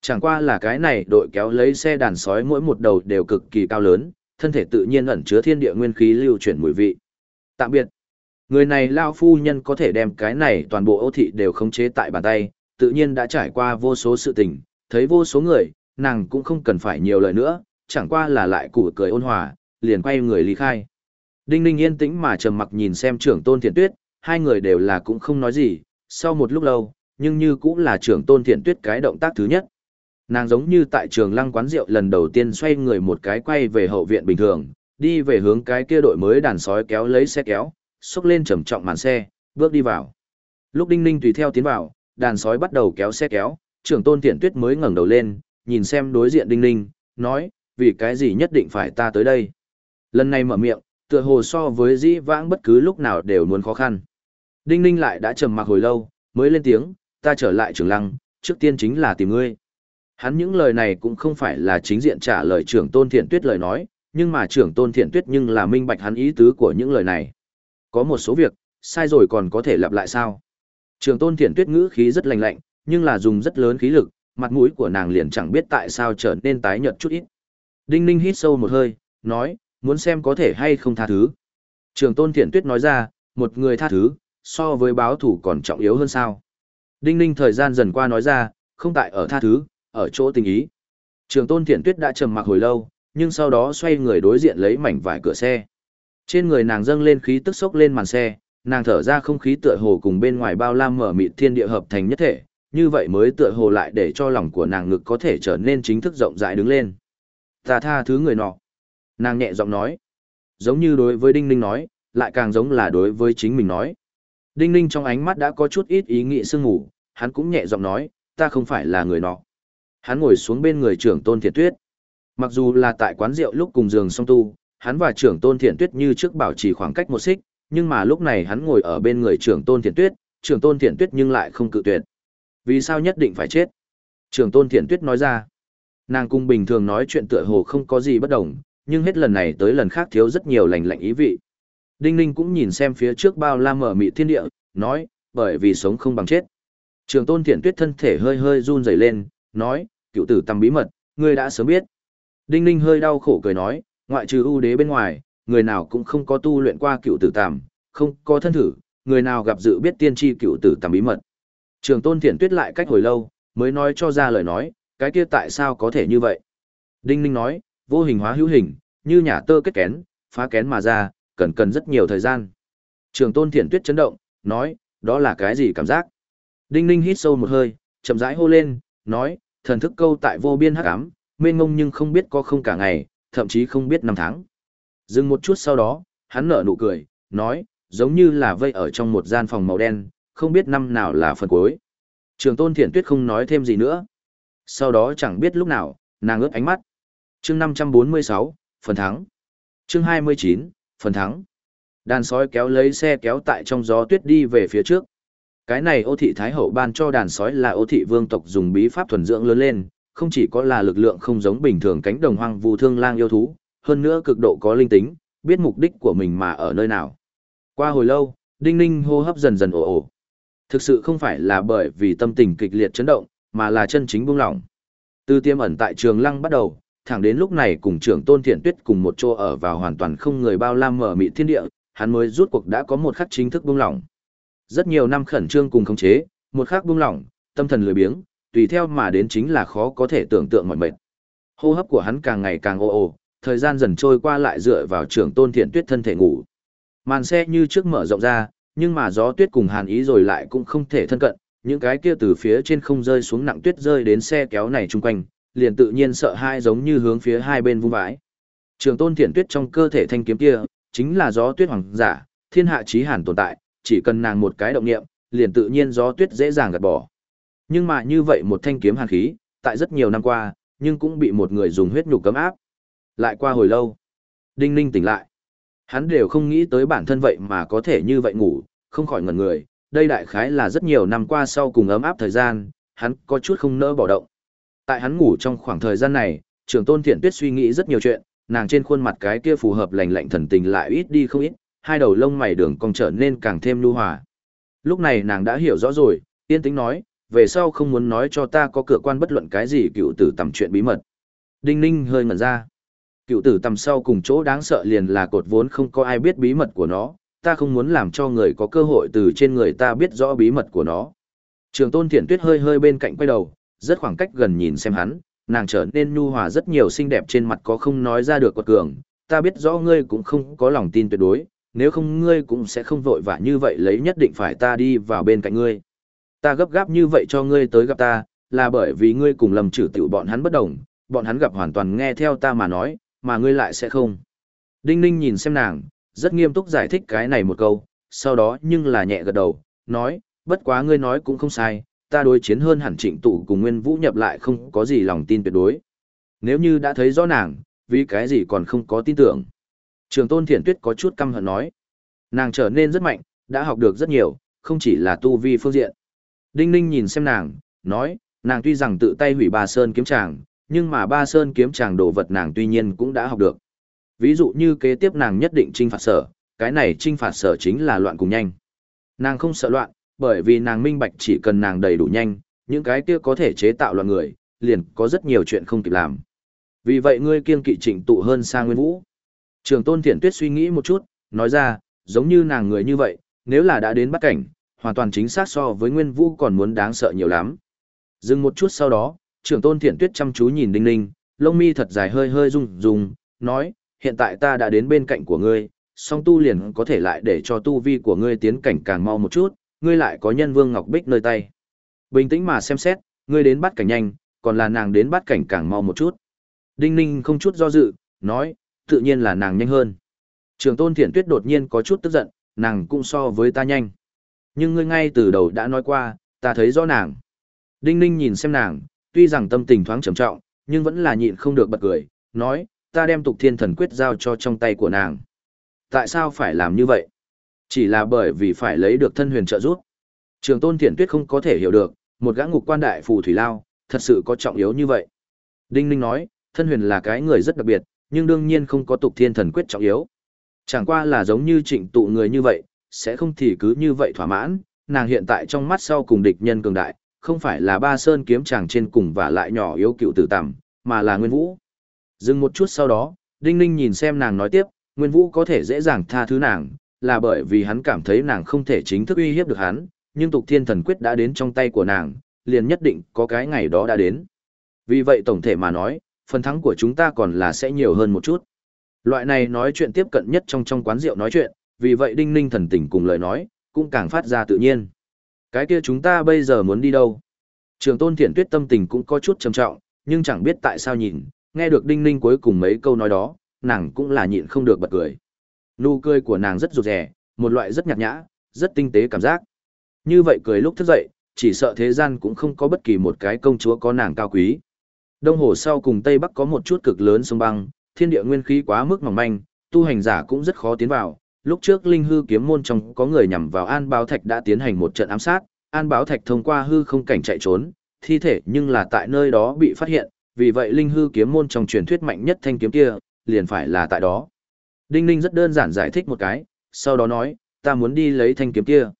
Chẳng qua là cái này đội kéo lấy xe đàn sói mỗi một đầu đều cực kỳ cao lớn, thân thể tự nhiên ẩn chứa thiên địa nguyên khí lưu chuyển mùi vị. Tạm biệt. Người này lao phu nhân có thể đem cái này toàn bộ ô thị đều khống chế tại bàn tay, tự nhiên đã trải qua vô số sự tình, thấy vô số người, nàng cũng không cần phải nhiều lời nữa, chẳng qua là lại củ cười ôn hòa, liền quay người ly khai. Đinh Ninh yên tĩnh mà trầm mặc nhìn xem trưởng tôn thiện tuyết, hai người đều là cũng không nói gì, sau một lúc lâu, nhưng như cũng là trưởng tôn thiện tuyết cái động tác thứ nhất. Nàng giống như tại trường lăng quán rượu lần đầu tiên xoay người một cái quay về hậu viện bình thường, đi về hướng cái kia đội mới đàn sói kéo lấy xe kéo, xúc lên trầm trọng màn xe, bước đi vào. Lúc Đinh Ninh tùy theo tiến vào, đàn sói bắt đầu kéo xe kéo, trưởng tôn thiện tuyết mới ngẩng đầu lên, nhìn xem đối diện Đinh Ninh, nói, vì cái gì nhất định phải ta tới đây. Lần này mở miệng, tựa hồ so với dĩ vãng bất cứ lúc nào đều muốn khó khăn. Đinh Ninh lại đã trầm mặc hồi lâu, mới lên tiếng, ta trở lại trường lăng, trước tiên chính là tìm ngươi. Hắn những lời này cũng không phải là chính diện trả lời trưởng tôn thiện tuyết lời nói, nhưng mà trưởng tôn thiện tuyết nhưng là minh bạch hắn ý tứ của những lời này. Có một số việc, sai rồi còn có thể lặp lại sao? Trưởng tôn thiện tuyết ngữ khí rất lành lạnh, nhưng là dùng rất lớn khí lực, mặt mũi của nàng liền chẳng biết tại sao trở nên tái nhợt chút ít. Đinh ninh hít sâu một hơi, nói, muốn xem có thể hay không tha thứ. Trường tôn thiện tuyết nói ra, một người tha thứ, so với báo thủ còn trọng yếu hơn sao. Đinh ninh thời gian dần qua nói ra, không tại ở tha thứ, ở chỗ tình ý. Trường tôn thiện tuyết đã trầm mặc hồi lâu, nhưng sau đó xoay người đối diện lấy mảnh vải cửa xe. Trên người nàng dâng lên khí tức sốc lên màn xe, nàng thở ra không khí tựa hồ cùng bên ngoài bao lam mở mịt thiên địa hợp thành nhất thể, như vậy mới tựa hồ lại để cho lòng của nàng ngực có thể trở nên chính thức rộng rãi đứng lên. Ta tha thứ người nọ. Nàng nhẹ giọng nói. Giống như đối với Đinh Ninh nói, lại càng giống là đối với chính mình nói. Đinh Ninh trong ánh mắt đã có chút ít ý nghĩ sương ngủ, hắn cũng nhẹ giọng nói, ta không phải là người nọ. Hắn ngồi xuống bên người trưởng tôn thiện tuyết. Mặc dù là tại quán rượu lúc cùng giường song tu, hắn và trưởng tôn thiện tuyết như trước bảo trì khoảng cách một xích, nhưng mà lúc này hắn ngồi ở bên người trưởng tôn thiện tuyết, trưởng tôn thiện tuyết nhưng lại không cự tuyệt. Vì sao nhất định phải chết? Trưởng tôn thiện tuyết nói ra. Nàng cung bình thường nói chuyện tựa hồ không có gì bất đồng, nhưng hết lần này tới lần khác thiếu rất nhiều lành lạnh ý vị. Đinh Ninh cũng nhìn xem phía trước bao la mở mị thiên địa, nói, bởi vì sống không bằng chết. Trường tôn thiện tuyết thân thể hơi hơi run rẩy lên, nói, cựu tử tầm bí mật, ngươi đã sớm biết. Đinh Ninh hơi đau khổ cười nói, ngoại trừ ưu đế bên ngoài, người nào cũng không có tu luyện qua cựu tử tầm, không có thân thử, người nào gặp dự biết tiên tri cựu tử tầm bí mật. Trường tôn thiện tuyết lại cách hồi lâu, mới nói cho ra lời nói, cái kia tại sao có thể như vậy. Đinh Ninh nói, vô hình hóa hữu hình, như nhà tơ kết kén, phá kén mà ra, cần cần rất nhiều thời gian. Trường tôn thiện tuyết chấn động, nói, đó là cái gì cảm giác? Đinh ninh hít sâu một hơi, chậm rãi hô lên, nói, thần thức câu tại vô biên hắc ám, mênh mông nhưng không biết có không cả ngày, thậm chí không biết năm tháng. Dừng một chút sau đó, hắn nở nụ cười, nói, giống như là vây ở trong một gian phòng màu đen, không biết năm nào là phần cuối. Trường tôn thiện tuyết không nói thêm gì nữa. Sau đó chẳng biết lúc nào, nàng ướt ánh mắt chương 546, phần thắng. chương 29, phần thắng. Đàn sói kéo lấy xe kéo tại trong gió tuyết đi về phía trước. Cái này ô thị Thái Hậu ban cho đàn sói là ô thị vương tộc dùng bí pháp thuần dưỡng lớn lên, không chỉ có là lực lượng không giống bình thường cánh đồng hoang vu thương lang yêu thú, hơn nữa cực độ có linh tính, biết mục đích của mình mà ở nơi nào. Qua hồi lâu, Đinh Ninh hô hấp dần dần ồ ồ. Thực sự không phải là bởi vì tâm tình kịch liệt chấn động, mà là chân chính buông lỏng. Từ tiêm ẩn tại trường lăng bắt đầu, thẳng đến lúc này cùng trưởng tôn thiện tuyết cùng một chỗ ở vào hoàn toàn không người bao lam mở mị thiên địa, hắn mới rút cuộc đã có một khắc chính thức buông lỏng. Rất nhiều năm khẩn trương cùng khống chế, một khắc buông lỏng, tâm thần lười biếng, tùy theo mà đến chính là khó có thể tưởng tượng mọi mệt. Hô hấp của hắn càng ngày càng ồ ồ, thời gian dần trôi qua lại dựa vào trưởng tôn thiện tuyết thân thể ngủ. Màn xe như trước mở rộng ra, nhưng mà gió tuyết cùng hàn ý rồi lại cũng không thể thân cận, những cái kia từ phía trên không rơi xuống nặng tuyết rơi đến xe kéo này chung quanh, liền tự nhiên sợ hai giống như hướng phía hai bên vung vãi. Trường tôn thiển tuyết trong cơ thể thanh kiếm kia, chính là gió tuyết hoàng giả, thiên hạ chí hàn tồn tại, chỉ cần nàng một cái động niệm, liền tự nhiên gió tuyết dễ dàng gạt bỏ. Nhưng mà như vậy một thanh kiếm hàn khí, tại rất nhiều năm qua, nhưng cũng bị một người dùng huyết nhục cấm áp. Lại qua hồi lâu, Đinh Ninh tỉnh lại. Hắn đều không nghĩ tới bản thân vậy mà có thể như vậy ngủ, không khỏi ngẩn người, đây đại khái là rất nhiều năm qua sau cùng ấm áp thời gian, hắn có chút không nỡ bỏ động. Tại hắn ngủ trong khoảng thời gian này, trưởng tôn thiện tuyết suy nghĩ rất nhiều chuyện, nàng trên khuôn mặt cái kia phù hợp lành lạnh thần tình lại ít đi không ít, hai đầu lông mày đường cong trở nên càng thêm nhu hòa. Lúc này nàng đã hiểu rõ rồi, yên tĩnh nói, về sau không muốn nói cho ta có cửa quan bất luận cái gì cựu tử tầm chuyện bí mật. Đinh ninh hơi ngẩn ra. Cựu tử tầm sau cùng chỗ đáng sợ liền là cột vốn không có ai biết bí mật của nó, ta không muốn làm cho người có cơ hội từ trên người ta biết rõ bí mật của nó. Trường tôn thiện tuyết hơi hơi bên cạnh quay đầu, rất khoảng cách gần nhìn xem hắn, nàng trở nên nhu hòa rất nhiều xinh đẹp trên mặt có không nói ra được quật cường, ta biết rõ ngươi cũng không có lòng tin tuyệt đối, nếu không ngươi cũng sẽ không vội vã như vậy lấy nhất định phải ta đi vào bên cạnh ngươi. Ta gấp gáp như vậy cho ngươi tới gặp ta, là bởi vì ngươi cùng lầm trừ tiểu bọn hắn bất đồng, bọn hắn gặp hoàn toàn nghe theo ta mà nói, mà ngươi lại sẽ không. Đinh Ninh nhìn xem nàng, rất nghiêm túc giải thích cái này một câu, sau đó nhưng là nhẹ gật đầu, nói, bất quá ngươi nói cũng không sai, ta đối chiến hơn hẳn trịnh tụ cùng nguyên vũ nhập lại không có gì lòng tin tuyệt đối. Nếu như đã thấy rõ nàng, vì cái gì còn không có tin tưởng. Trường tôn thiện tuyết có chút căm hận nói. Nàng trở nên rất mạnh, đã học được rất nhiều, không chỉ là tu vi phương diện. Đinh ninh nhìn xem nàng, nói, nàng tuy rằng tự tay hủy ba sơn kiếm tràng, nhưng mà ba sơn kiếm tràng đồ vật nàng tuy nhiên cũng đã học được. Ví dụ như kế tiếp nàng nhất định trinh phạt sở, cái này trinh phạt sở chính là loạn cùng nhanh. Nàng không sợ loạn, bởi vì nàng minh bạch chỉ cần nàng đầy đủ nhanh, những cái kia có thể chế tạo loạn người, liền có rất nhiều chuyện không kịp làm. Vì vậy ngươi kiêng kỵ trịnh tụ hơn xa nguyên vũ. Trường tôn thiện tuyết suy nghĩ một chút, nói ra, giống như nàng người như vậy, nếu là đã đến bắt cảnh, hoàn toàn chính xác so với nguyên vũ còn muốn đáng sợ nhiều lắm. Dừng một chút sau đó, trường tôn thiện tuyết chăm chú nhìn đinh ninh, lông mi thật dài hơi hơi rung rung, nói, hiện tại ta đã đến bên cạnh của ngươi, song tu liền có thể lại để cho tu vi của ngươi tiến cảnh càng mau một chút, ngươi lại có nhân vương ngọc bích nơi tay. Bình tĩnh mà xem xét, ngươi đến bắt cảnh nhanh, còn là nàng đến bắt cảnh càng mau một chút. Đinh ninh không chút do dự, nói, tự nhiên là nàng nhanh hơn. Trường tôn thiện tuyết đột nhiên có chút tức giận, nàng cũng so với ta nhanh. Nhưng ngươi ngay từ đầu đã nói qua, ta thấy rõ nàng. Đinh ninh nhìn xem nàng, tuy rằng tâm tình thoáng trầm trọng, nhưng vẫn là nhịn không được bật cười, nói, ta đem tục thiên thần quyết giao cho trong tay của nàng. Tại sao phải làm như vậy? Chỉ là bởi vì phải lấy được thân huyền trợ giúp. Trường tôn thiển tuyết không có thể hiểu được, một gã ngục quan đại phù thủy lao, thật sự có trọng yếu như vậy. Đinh Ninh nói, thân huyền là cái người rất đặc biệt, nhưng đương nhiên không có tục thiên thần quyết trọng yếu. Chẳng qua là giống như trịnh tụ người như vậy, sẽ không thì cứ như vậy thỏa mãn, nàng hiện tại trong mắt sau cùng địch nhân cường đại, không phải là ba sơn kiếm chàng trên cùng và lại nhỏ yếu cựu tử tằm, mà là Nguyên Vũ. Dừng một chút sau đó, Đinh Ninh nhìn xem nàng nói tiếp, Nguyên Vũ có thể dễ dàng tha thứ nàng, là bởi vì hắn cảm thấy nàng không thể chính thức uy hiếp được hắn, nhưng tục thiên thần quyết đã đến trong tay của nàng, liền nhất định có cái ngày đó đã đến. Vì vậy tổng thể mà nói, phần thắng của chúng ta còn là sẽ nhiều hơn một chút. Loại này nói chuyện tiếp cận nhất trong trong quán rượu nói chuyện, vì vậy Đinh Ninh thần tình cùng lời nói, cũng càng phát ra tự nhiên. Cái kia chúng ta bây giờ muốn đi đâu? Trường tôn thiện tuyết tâm tình cũng có chút trầm trọng, nhưng chẳng biết tại sao nhìn, nghe được Đinh Ninh cuối cùng mấy câu nói đó, nàng cũng là nhịn không được bật cười. Nụ cười của nàng rất rụt rẻ, một loại rất nhạt nhã, rất tinh tế cảm giác. Như vậy cười lúc thức dậy, chỉ sợ thế gian cũng không có bất kỳ một cái công chúa có nàng cao quý. Đông hồ sau cùng Tây Bắc có một chút cực lớn sông băng, thiên địa nguyên khí quá mức mỏng manh, tu hành giả cũng rất khó tiến vào. Lúc trước linh hư kiếm môn trong có người nhằm vào An Báo Thạch đã tiến hành một trận ám sát, An Báo Thạch thông qua hư không cảnh chạy trốn, thi thể nhưng là tại nơi đó bị phát hiện, vì vậy linh hư kiếm môn trong truyền thuyết mạnh nhất thanh kiếm kia, liền phải là tại đó. Đinh Ninh rất đơn giản giải thích một cái, sau đó nói, ta muốn đi lấy thanh kiếm kia.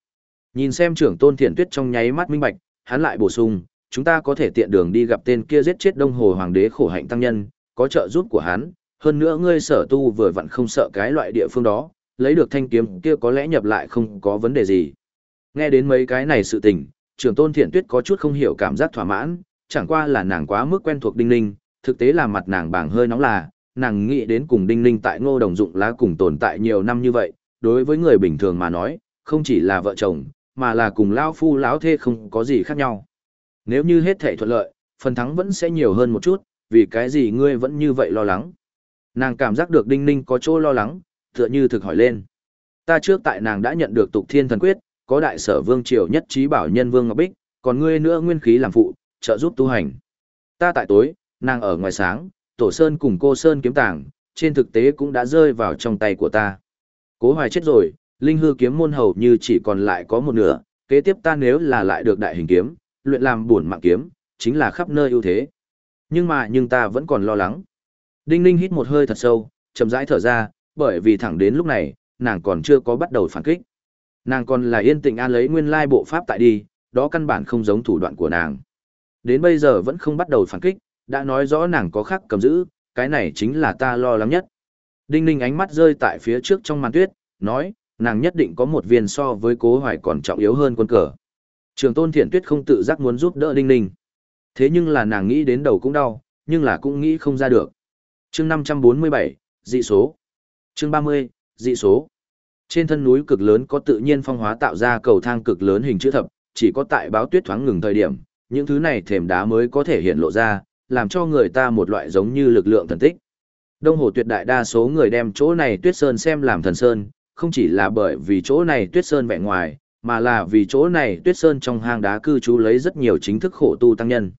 Nhìn xem trưởng tôn thiện tuyết trong nháy mắt minh bạch, hắn lại bổ sung, chúng ta có thể tiện đường đi gặp tên kia giết chết đông hồ hoàng đế khổ hạnh tăng nhân, có trợ giúp của hắn, hơn nữa ngươi sở tu vừa vặn không sợ cái loại địa phương đó, lấy được thanh kiếm kia có lẽ nhập lại không có vấn đề gì. Nghe đến mấy cái này sự tình, trưởng tôn thiện tuyết có chút không hiểu cảm giác thỏa mãn, chẳng qua là nàng quá mức quen thuộc đinh ninh, thực tế là mặt nàng bàng hơi nóng là, nàng nghĩ đến cùng đinh ninh tại ngô đồng dụng lá cùng tồn tại nhiều năm như vậy, đối với người bình thường mà nói, không chỉ là vợ chồng, mà là cùng lão phu lão thê không có gì khác nhau. Nếu như hết thể thuận lợi, phần thắng vẫn sẽ nhiều hơn một chút, vì cái gì ngươi vẫn như vậy lo lắng. Nàng cảm giác được đinh ninh có chỗ lo lắng, tựa như thực hỏi lên. Ta trước tại nàng đã nhận được tục thiên thần quyết, có đại sở vương triều nhất trí bảo nhân vương Ngọc Bích, còn ngươi nữa nguyên khí làm phụ, trợ giúp tu hành. Ta tại tối, nàng ở ngoài sáng, tổ sơn cùng cô sơn kiếm tàng, trên thực tế cũng đã rơi vào trong tay của ta. Cố hoài chết rồi, linh hư kiếm môn hầu như chỉ còn lại có một nửa, kế tiếp ta nếu là lại được đại hình kiếm, luyện làm buồn mạng kiếm, chính là khắp nơi ưu thế. Nhưng mà nhưng ta vẫn còn lo lắng. Đinh Ninh hít một hơi thật sâu, chậm rãi thở ra, bởi vì thẳng đến lúc này, nàng còn chưa có bắt đầu phản kích. Nàng còn là yên tĩnh an lấy nguyên lai bộ pháp tại đi, đó căn bản không giống thủ đoạn của nàng. Đến bây giờ vẫn không bắt đầu phản kích, đã nói rõ nàng có khắc cầm giữ, cái này chính là ta lo lắng nhất. Đinh Ninh ánh mắt rơi tại phía trước trong màn tuyết, nói, nàng nhất định có một viên so với cố hoài còn trọng yếu hơn quân cờ. Trường tôn thiện tuyết không tự giác muốn giúp đỡ Đinh Ninh. Thế nhưng là nàng nghĩ đến đầu cũng đau, nhưng là cũng nghĩ không ra được. chương 547, dị số. chương 30, dị số. Trên thân núi cực lớn có tự nhiên phong hóa tạo ra cầu thang cực lớn hình chữ thập, chỉ có tại báo tuyết thoáng ngừng thời điểm, những thứ này thềm đá mới có thể hiện lộ ra, làm cho người ta một loại giống như lực lượng thần tích. Đông Hồ tuyệt đại đa số người đem chỗ này tuyết sơn xem làm thần sơn, không chỉ là bởi vì chỗ này tuyết sơn vẻ ngoài, mà là vì chỗ này tuyết sơn trong hang đá cư trú lấy rất nhiều chính thức khổ tu tăng nhân.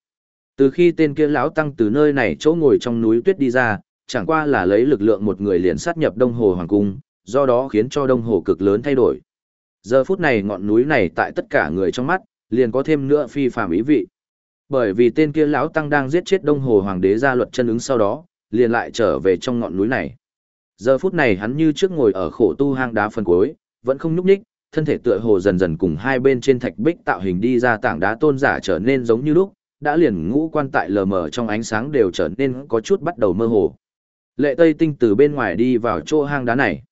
Từ khi tên kia lão tăng từ nơi này chỗ ngồi trong núi tuyết đi ra, chẳng qua là lấy lực lượng một người liền sát nhập Đông Hồ Hoàng Cung, do đó khiến cho Đông Hồ cực lớn thay đổi. Giờ phút này ngọn núi này tại tất cả người trong mắt, liền có thêm nữa phi phàm ý vị. Bởi vì tên kia lão tăng đang giết chết Đông Hồ Hoàng đế ra luật chân ứng sau đó, liền lại trở về trong ngọn núi này. Giờ phút này hắn như trước ngồi ở khổ tu hang đá phần cuối, vẫn không nhúc nhích, thân thể tựa hồ dần dần cùng hai bên trên thạch bích tạo hình đi ra tảng đá tôn giả trở nên giống như lúc, đã liền ngũ quan tại lờ mờ trong ánh sáng đều trở nên có chút bắt đầu mơ hồ. Lệ Tây Tinh từ bên ngoài đi vào chỗ hang đá này.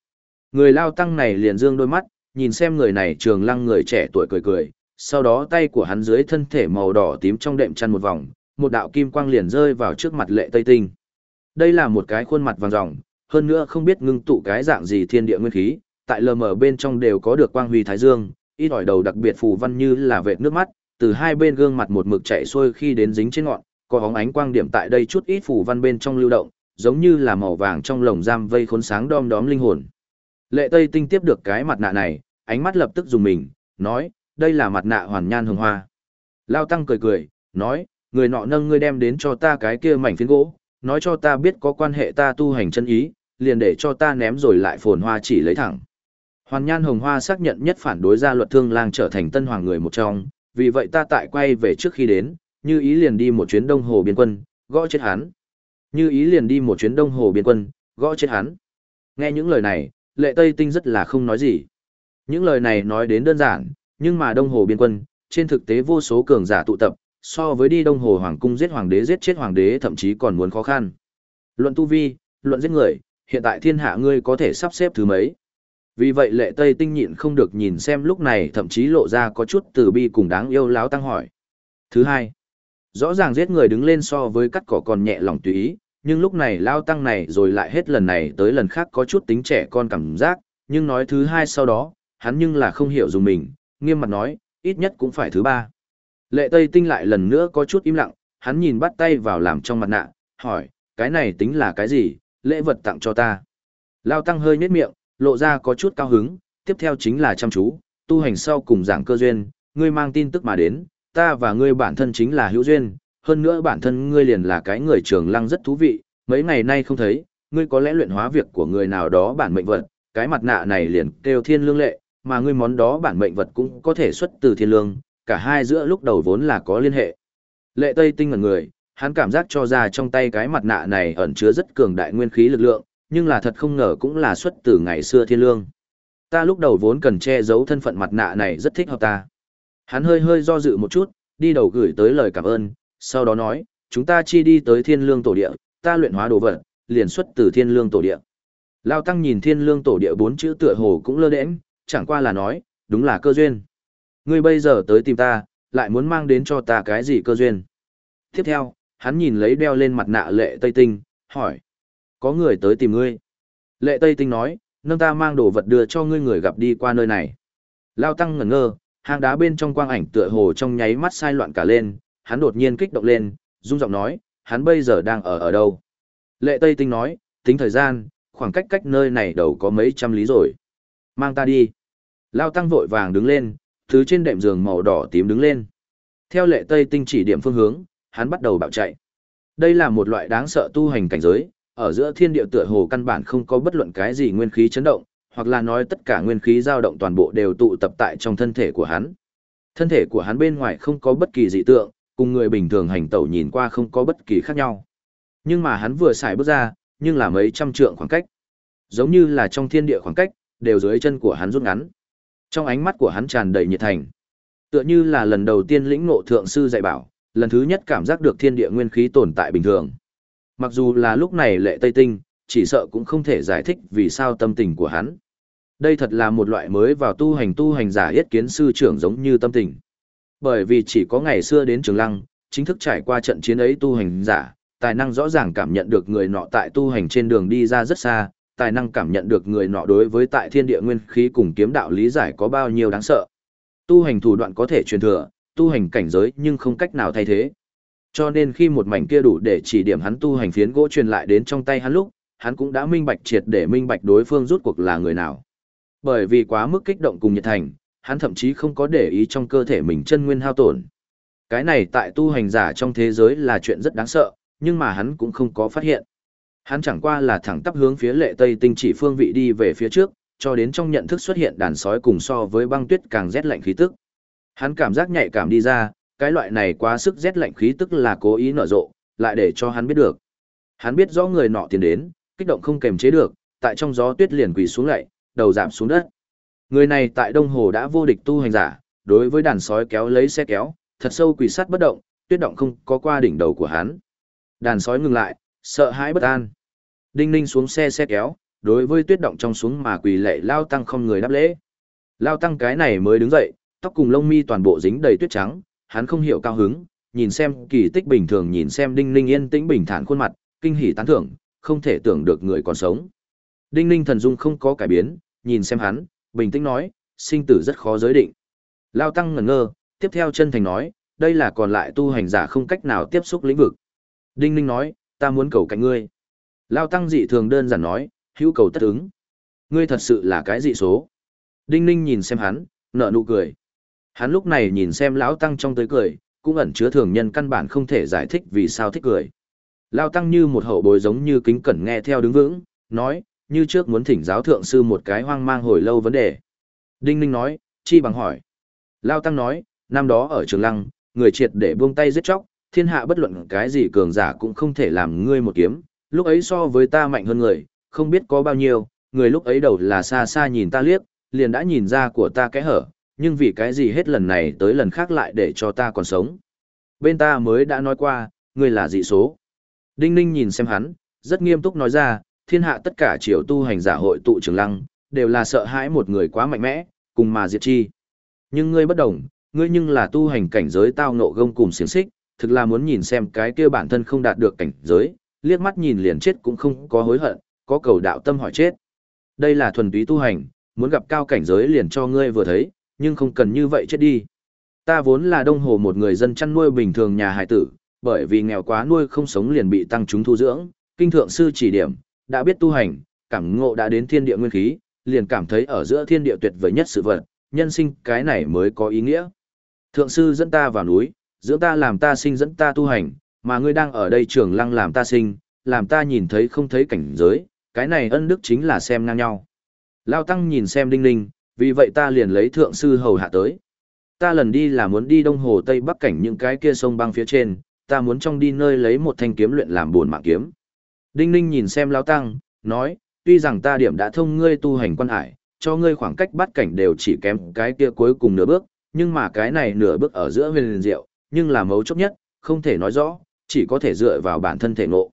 Người lao tăng này liền dương đôi mắt, nhìn xem người này trường lăng người trẻ tuổi cười cười, sau đó tay của hắn dưới thân thể màu đỏ tím trong đệm chăn một vòng, một đạo kim quang liền rơi vào trước mặt lệ Tây Tinh. Đây là một cái khuôn mặt vàng ròng, hơn nữa không biết ngưng tụ cái dạng gì thiên địa nguyên khí, tại lờ mờ bên trong đều có được quang huy thái dương, ít ỏi đầu đặc biệt phù văn như là vệt nước mắt, từ hai bên gương mặt một mực chạy xuôi khi đến dính trên ngọn, có bóng ánh quang điểm tại đây chút ít phù văn bên trong lưu động, giống như là màu vàng trong lồng giam vây khốn sáng đom đóm linh hồn. Lệ Tây Tinh tiếp được cái mặt nạ này, ánh mắt lập tức dùng mình, nói, đây là mặt nạ hoàn nhan hồng hoa. Lao Tăng cười cười, nói, người nọ nâng ngươi đem đến cho ta cái kia mảnh phiến gỗ, nói cho ta biết có quan hệ ta tu hành chân ý, liền để cho ta ném rồi lại phồn hoa chỉ lấy thẳng. Hoàn Nhan Hồng Hoa xác nhận nhất phản đối gia luật thương lang trở thành tân hoàng người một trong, vì vậy ta tại quay về trước khi đến, như ý liền đi một chuyến đông hồ biên quân, gõ chết hắn. Như ý liền đi một chuyến đông hồ biên quân, gõ chết hắn. Nghe những lời này, lệ Tây Tinh rất là không nói gì. Những lời này nói đến đơn giản, nhưng mà đông hồ biên quân, trên thực tế vô số cường giả tụ tập, so với đi đông hồ hoàng cung giết hoàng đế giết chết hoàng đế thậm chí còn muốn khó khăn. Luận tu vi, luận giết người, hiện tại thiên hạ ngươi có thể sắp xếp thứ mấy. Vì vậy lệ tây tinh nhịn không được nhìn xem lúc này thậm chí lộ ra có chút từ bi cùng đáng yêu láo tăng hỏi. Thứ hai, rõ ràng giết người đứng lên so với cắt cỏ còn nhẹ lòng tùy ý, nhưng lúc này lao tăng này rồi lại hết lần này tới lần khác có chút tính trẻ con cảm giác, nhưng nói thứ hai sau đó, hắn nhưng là không hiểu dùng mình, nghiêm mặt nói, ít nhất cũng phải thứ ba. Lệ Tây Tinh lại lần nữa có chút im lặng, hắn nhìn bắt tay vào làm trong mặt nạ, hỏi, cái này tính là cái gì, lễ vật tặng cho ta. Lao Tăng hơi nhếch miệng, lộ ra có chút cao hứng, tiếp theo chính là chăm chú, tu hành sau cùng giảng cơ duyên, ngươi mang tin tức mà đến, ta và ngươi bản thân chính là hữu duyên, hơn nữa bản thân ngươi liền là cái người trường lăng rất thú vị, mấy ngày nay không thấy, ngươi có lẽ luyện hóa việc của người nào đó bản mệnh vật, cái mặt nạ này liền kêu thiên lương lệ, mà ngươi món đó bản mệnh vật cũng có thể xuất từ thiên lương, cả hai giữa lúc đầu vốn là có liên hệ. Lệ Tây Tinh ngẩn người, hắn cảm giác cho ra trong tay cái mặt nạ này ẩn chứa rất cường đại nguyên khí lực lượng, nhưng là thật không ngờ cũng là xuất từ ngày xưa thiên lương. Ta lúc đầu vốn cần che giấu thân phận mặt nạ này rất thích hợp ta. Hắn hơi hơi do dự một chút, đi đầu gửi tới lời cảm ơn, sau đó nói, chúng ta chi đi tới thiên lương tổ địa, ta luyện hóa đồ vật, liền xuất từ thiên lương tổ địa. Lao Tăng nhìn thiên lương tổ địa bốn chữ tựa hồ cũng lơ đễnh, chẳng qua là nói, đúng là cơ duyên. Ngươi bây giờ tới tìm ta, lại muốn mang đến cho ta cái gì cơ duyên. Tiếp theo, hắn nhìn lấy đeo lên mặt nạ lệ Tây Tinh, hỏi. Có người tới tìm ngươi. Lệ Tây Tinh nói, nâng ta mang đồ vật đưa cho ngươi người gặp đi qua nơi này. Lao Tăng ngẩn ngơ, hang đá bên trong quang ảnh tựa hồ trong nháy mắt sai loạn cả lên, hắn đột nhiên kích động lên, rung giọng nói, hắn bây giờ đang ở ở đâu. Lệ Tây Tinh nói, tính thời gian, khoảng cách cách nơi này đầu có mấy trăm lý rồi. Mang ta đi. Lao Tăng vội vàng đứng lên, thứ trên đệm giường màu đỏ tím đứng lên. Theo lệ Tây Tinh chỉ điểm phương hướng, hắn bắt đầu bạo chạy. Đây là một loại đáng sợ tu hành cảnh giới, ở giữa thiên địa tựa hồ căn bản không có bất luận cái gì nguyên khí chấn động, hoặc là nói tất cả nguyên khí dao động toàn bộ đều tụ tập tại trong thân thể của hắn. Thân thể của hắn bên ngoài không có bất kỳ dị tượng, cùng người bình thường hành tẩu nhìn qua không có bất kỳ khác nhau. Nhưng mà hắn vừa xài bước ra, nhưng là mấy trăm trượng khoảng cách. Giống như là trong thiên địa khoảng cách, đều dưới chân của hắn rút ngắn. Trong ánh mắt của hắn tràn đầy nhiệt thành. Tựa như là lần đầu tiên lĩnh ngộ thượng sư dạy bảo, lần thứ nhất cảm giác được thiên địa nguyên khí tồn tại bình thường. Mặc dù là lúc này lệ Tây Tinh, chỉ sợ cũng không thể giải thích vì sao tâm tình của hắn. Đây thật là một loại mới vào tu hành tu hành giả yết kiến sư trưởng giống như tâm tình. Bởi vì chỉ có ngày xưa đến trường lăng, chính thức trải qua trận chiến ấy tu hành giả, tài năng rõ ràng cảm nhận được người nọ tại tu hành trên đường đi ra rất xa, tài năng cảm nhận được người nọ đối với tại thiên địa nguyên khí cùng kiếm đạo lý giải có bao nhiêu đáng sợ. Tu hành thủ đoạn có thể truyền thừa, tu hành cảnh giới nhưng không cách nào thay thế. Cho nên khi một mảnh kia đủ để chỉ điểm hắn tu hành phiến gỗ truyền lại đến trong tay hắn lúc, hắn cũng đã minh bạch triệt để minh bạch đối phương rút cuộc là người nào. Bởi vì quá mức kích động cùng nhiệt thành, hắn thậm chí không có để ý trong cơ thể mình chân nguyên hao tổn. Cái này tại tu hành giả trong thế giới là chuyện rất đáng sợ, nhưng mà hắn cũng không có phát hiện. Hắn chẳng qua là thẳng tắp hướng phía lệ tây tinh chỉ phương vị đi về phía trước, cho đến trong nhận thức xuất hiện đàn sói cùng so với băng tuyết càng rét lạnh khí tức. Hắn cảm giác nhạy cảm đi ra, cái loại này quá sức rét lạnh khí tức là cố ý nở rộ, lại để cho hắn biết được. Hắn biết rõ người nọ tiến đến, kích động không kềm chế được, tại trong gió tuyết liền quỳ xuống lại, đầu giảm xuống đất. Người này tại Đông Hồ đã vô địch tu hành giả, đối với đàn sói kéo lấy xe kéo, thật sâu quỳ sát bất động, tuyết động không có qua đỉnh đầu của hắn. Đàn sói ngừng lại, sợ hãi bất an. Đinh ninh xuống xe xe kéo, đối với tuyết động trong xuống mà quỳ lệ lao tăng không người đáp lễ. Lao tăng cái này mới đứng dậy, tóc cùng lông mi toàn bộ dính đầy tuyết trắng, hắn không hiểu cao hứng, nhìn xem kỳ tích bình thường nhìn xem đinh ninh yên tĩnh bình thản khuôn mặt, kinh hỉ tán thưởng, không thể tưởng được người còn sống. Đinh ninh thần dung không có cải biến, nhìn xem hắn, bình tĩnh nói, sinh tử rất khó giới định. Lao tăng ngẩn ngơ, tiếp theo chân thành nói, đây là còn lại tu hành giả không cách nào tiếp xúc lĩnh vực. Đinh ninh nói, ta muốn cầu cạnh ngươi. Lao tăng dị thường đơn giản nói, hữu cầu tất ứng. Ngươi thật sự là cái dị số. Đinh ninh nhìn xem hắn, nở nụ cười. Hắn lúc này nhìn xem lão tăng trong tới cười, cũng ẩn chứa thường nhân căn bản không thể giải thích vì sao thích cười. Lão tăng như một hậu bối giống như kính cẩn nghe theo đứng vững, nói, như trước muốn thỉnh giáo thượng sư một cái hoang mang hồi lâu vấn đề. Đinh Ninh nói, chi bằng hỏi. Lão tăng nói, năm đó ở trường lăng, người triệt để buông tay giết chóc, thiên hạ bất luận cái gì cường giả cũng không thể làm ngươi một kiếm, lúc ấy so với ta mạnh hơn người, không biết có bao nhiêu, người lúc ấy đầu là xa xa nhìn ta liếc, liền đã nhìn ra của ta cái hở, nhưng vì cái gì hết lần này tới lần khác lại để cho ta còn sống. Bên ta mới đã nói qua, ngươi là dị số. Đinh Ninh nhìn xem hắn, rất nghiêm túc nói ra, thiên hạ tất cả triều tu hành giả hội tụ trường lăng, đều là sợ hãi một người quá mạnh mẽ, cùng mà diệt chi. Nhưng ngươi bất đồng, ngươi nhưng là tu hành cảnh giới tao ngộ gông cùng xiềng xích, thực là muốn nhìn xem cái kia bản thân không đạt được cảnh giới, liếc mắt nhìn liền chết cũng không có hối hận, có cầu đạo tâm hỏi chết. Đây là thuần túy tu hành, muốn gặp cao cảnh giới liền cho ngươi vừa thấy, nhưng không cần như vậy chết đi. Ta vốn là đông hồ một người dân chăn nuôi bình thường nhà hải tử, bởi vì nghèo quá nuôi không sống liền bị tăng chúng thu dưỡng, Kinh thượng sư chỉ điểm, đã biết tu hành, cảm ngộ đã đến thiên địa nguyên khí, liền cảm thấy ở giữa thiên địa tuyệt vời nhất sự vật, nhân sinh cái này mới có ý nghĩa. Thượng sư dẫn ta vào núi, dưỡng ta làm ta sinh dẫn ta tu hành, mà ngươi đang ở đây trường lăng làm ta sinh, làm ta nhìn thấy không thấy cảnh giới, cái này ân đức chính là xem ngang nhau. Lao Tăng nhìn xem Đinh Ninh, vì vậy ta liền lấy thượng sư hầu hạ tới. Ta lần đi là muốn đi đông hồ tây bắc cảnh những cái kia sông băng phía trên, ta muốn trong đi nơi lấy một thanh kiếm luyện làm buồn mạng kiếm. Đinh Ninh nhìn xem Lao Tăng, nói, tuy rằng ta điểm đã thông ngươi tu hành quan hải, cho ngươi khoảng cách bắt cảnh đều chỉ kém cái kia cuối cùng nửa bước, nhưng mà cái này nửa bước ở giữa huyền diệu, nhưng là mấu chốt nhất, không thể nói rõ, chỉ có thể dựa vào bản thân thể ngộ.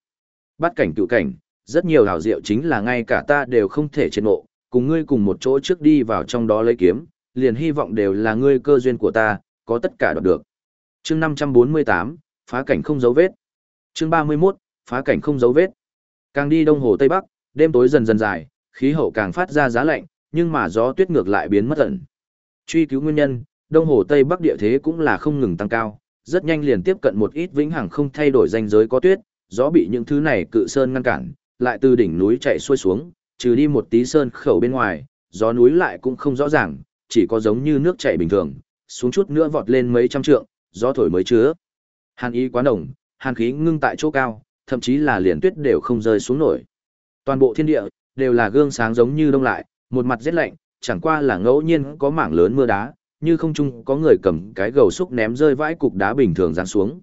Bắt cảnh cựu cảnh, rất nhiều hào diệu chính là ngay cả ta đều không thể trên ngộ, cùng ngươi cùng một chỗ trước đi vào trong đó lấy kiếm, liền hy vọng đều là ngươi cơ duyên của ta, có tất cả đoạt được. Chương 548, phá cảnh không dấu vết. Chương 31, phá cảnh không dấu vết. Càng đi đông hồ tây bắc, đêm tối dần dần dài, khí hậu càng phát ra giá lạnh, nhưng mà gió tuyết ngược lại biến mất tận. Truy cứu nguyên nhân, đông hồ tây bắc địa thế cũng là không ngừng tăng cao, rất nhanh liền tiếp cận một ít vĩnh hằng không thay đổi danh giới có tuyết, gió bị những thứ này cự sơn ngăn cản, lại từ đỉnh núi chạy xuôi xuống, trừ đi một tí sơn khẩu bên ngoài, gió núi lại cũng không rõ ràng, chỉ có giống như nước chảy bình thường, xuống chút nữa vọt lên mấy trăm trượng, gió thổi mới chứa. Hàn ý quá nồng, hàn khí ngưng tại chỗ cao, thậm chí là liền tuyết đều không rơi xuống nổi. Toàn bộ thiên địa đều là gương sáng giống như đông lại, một mặt rét lạnh, chẳng qua là ngẫu nhiên có mảng lớn mưa đá, như không trung có người cầm cái gầu xúc ném rơi vãi cục đá bình thường giáng xuống.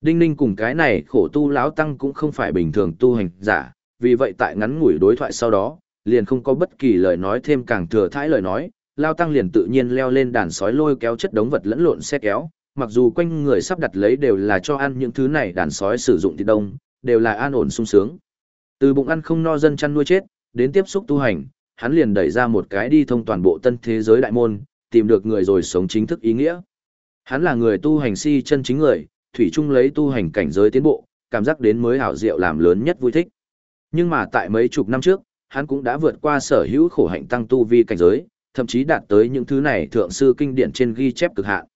Đinh Ninh cùng cái này khổ tu lão tăng cũng không phải bình thường tu hành giả, vì vậy tại ngắn ngủi đối thoại sau đó, liền không có bất kỳ lời nói thêm càng thừa thãi lời nói, lao tăng liền tự nhiên leo lên đàn sói lôi kéo chất đống vật lẫn lộn xe kéo, mặc dù quanh người sắp đặt lấy đều là cho ăn những thứ này đàn sói sử dụng thịt đông, đều là an ổn sung sướng. Từ bụng ăn không no dân chăn nuôi chết, đến tiếp xúc tu hành, hắn liền đẩy ra một cái đi thông toàn bộ tân thế giới đại môn, tìm được người rồi sống chính thức ý nghĩa. Hắn là người tu hành si chân chính người, thủy chung lấy tu hành cảnh giới tiến bộ, cảm giác đến mới hảo diệu làm lớn nhất vui thích. Nhưng mà tại mấy chục năm trước, hắn cũng đã vượt qua sở hữu khổ hạnh tăng tu vi cảnh giới, thậm chí đạt tới những thứ này thượng sư kinh điển trên ghi chép cực hạn.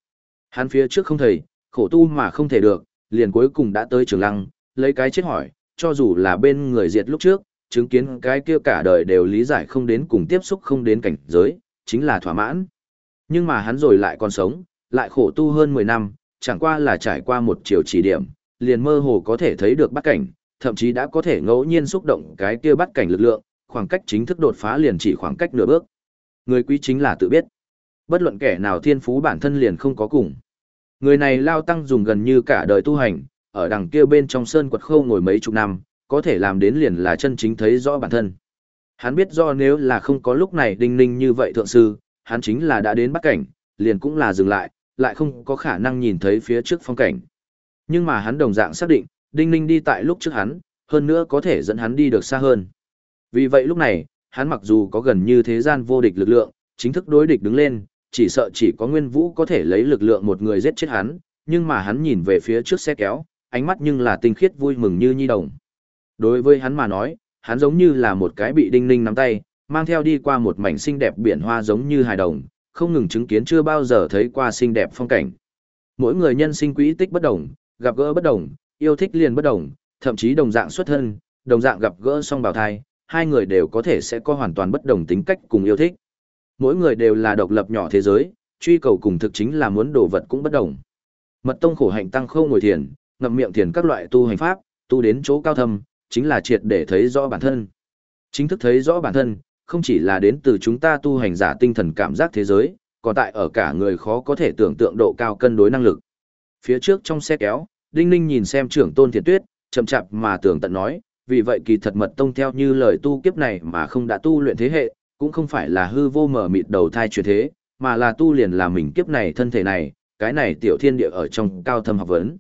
Hắn phía trước không thầy, khổ tu mà không thể được, liền cuối cùng đã tới trường lăng, lấy cái chết hỏi, cho dù là bên người diệt lúc trước, chứng kiến cái kia cả đời đều lý giải không đến cùng tiếp xúc không đến cảnh giới, chính là thỏa mãn. Nhưng mà hắn rồi lại còn sống, lại khổ tu hơn 10 năm, chẳng qua là trải qua một chiều chỉ điểm, liền mơ hồ có thể thấy được bắt cảnh, thậm chí đã có thể ngẫu nhiên xúc động cái kia bắt cảnh lực lượng, khoảng cách chính thức đột phá liền chỉ khoảng cách nửa bước. Người quý chính là tự biết. Bất luận kẻ nào thiên phú bản thân liền không có cùng. Người này lao tăng dùng gần như cả đời tu hành, ở đằng kia bên trong sơn quật khâu ngồi mấy chục năm, có thể làm đến liền là chân chính thấy rõ bản thân. Hắn biết do nếu là không có lúc này đinh ninh như vậy thượng sư, hắn chính là đã đến bắc cảnh, liền cũng là dừng lại, lại không có khả năng nhìn thấy phía trước phong cảnh. Nhưng mà hắn đồng dạng xác định, đinh ninh đi tại lúc trước hắn, hơn nữa có thể dẫn hắn đi được xa hơn. Vì vậy lúc này, hắn mặc dù có gần như thế gian vô địch lực lượng, chính thức đối địch đứng lên, chỉ sợ chỉ có Nguyên Vũ có thể lấy lực lượng một người giết chết hắn, nhưng mà hắn nhìn về phía trước xe kéo, ánh mắt nhưng là tinh khiết vui mừng như nhi đồng. Đối với hắn mà nói, hắn giống như là một cái bị đinh ninh nắm tay, mang theo đi qua một mảnh xinh đẹp biển hoa giống như hài đồng, không ngừng chứng kiến chưa bao giờ thấy qua xinh đẹp phong cảnh. Mỗi người nhân sinh quỹ tích bất đồng, gặp gỡ bất đồng, yêu thích liền bất đồng, thậm chí đồng dạng xuất thân, đồng dạng gặp gỡ song bào thai, hai người đều có thể sẽ có hoàn toàn bất đồng tính cách cùng yêu thích. Mỗi người đều là độc lập nhỏ thế giới, truy cầu cùng thực chính là muốn đồ vật cũng bất đồng. Mật tông khổ hạnh tăng khâu ngồi thiền, ngậm miệng thiền các loại tu hành pháp, tu đến chỗ cao thâm, chính là triệt để thấy rõ bản thân. Chính thức thấy rõ bản thân, không chỉ là đến từ chúng ta tu hành giả tinh thần cảm giác thế giới, còn tại ở cả người khó có thể tưởng tượng độ cao cân đối năng lực. Phía trước trong xe kéo, Đinh Ninh nhìn xem trưởng tôn thiền tuyết, chậm chạp mà tưởng tận nói, vì vậy kỳ thật mật tông theo như lời tu kiếp này mà không đã tu luyện thế hệ, cũng không phải là hư vô mở mịt đầu thai chuyển thế, mà là tu liền là mình kiếp này thân thể này, cái này tiểu thiên địa ở trong cao thâm học vấn.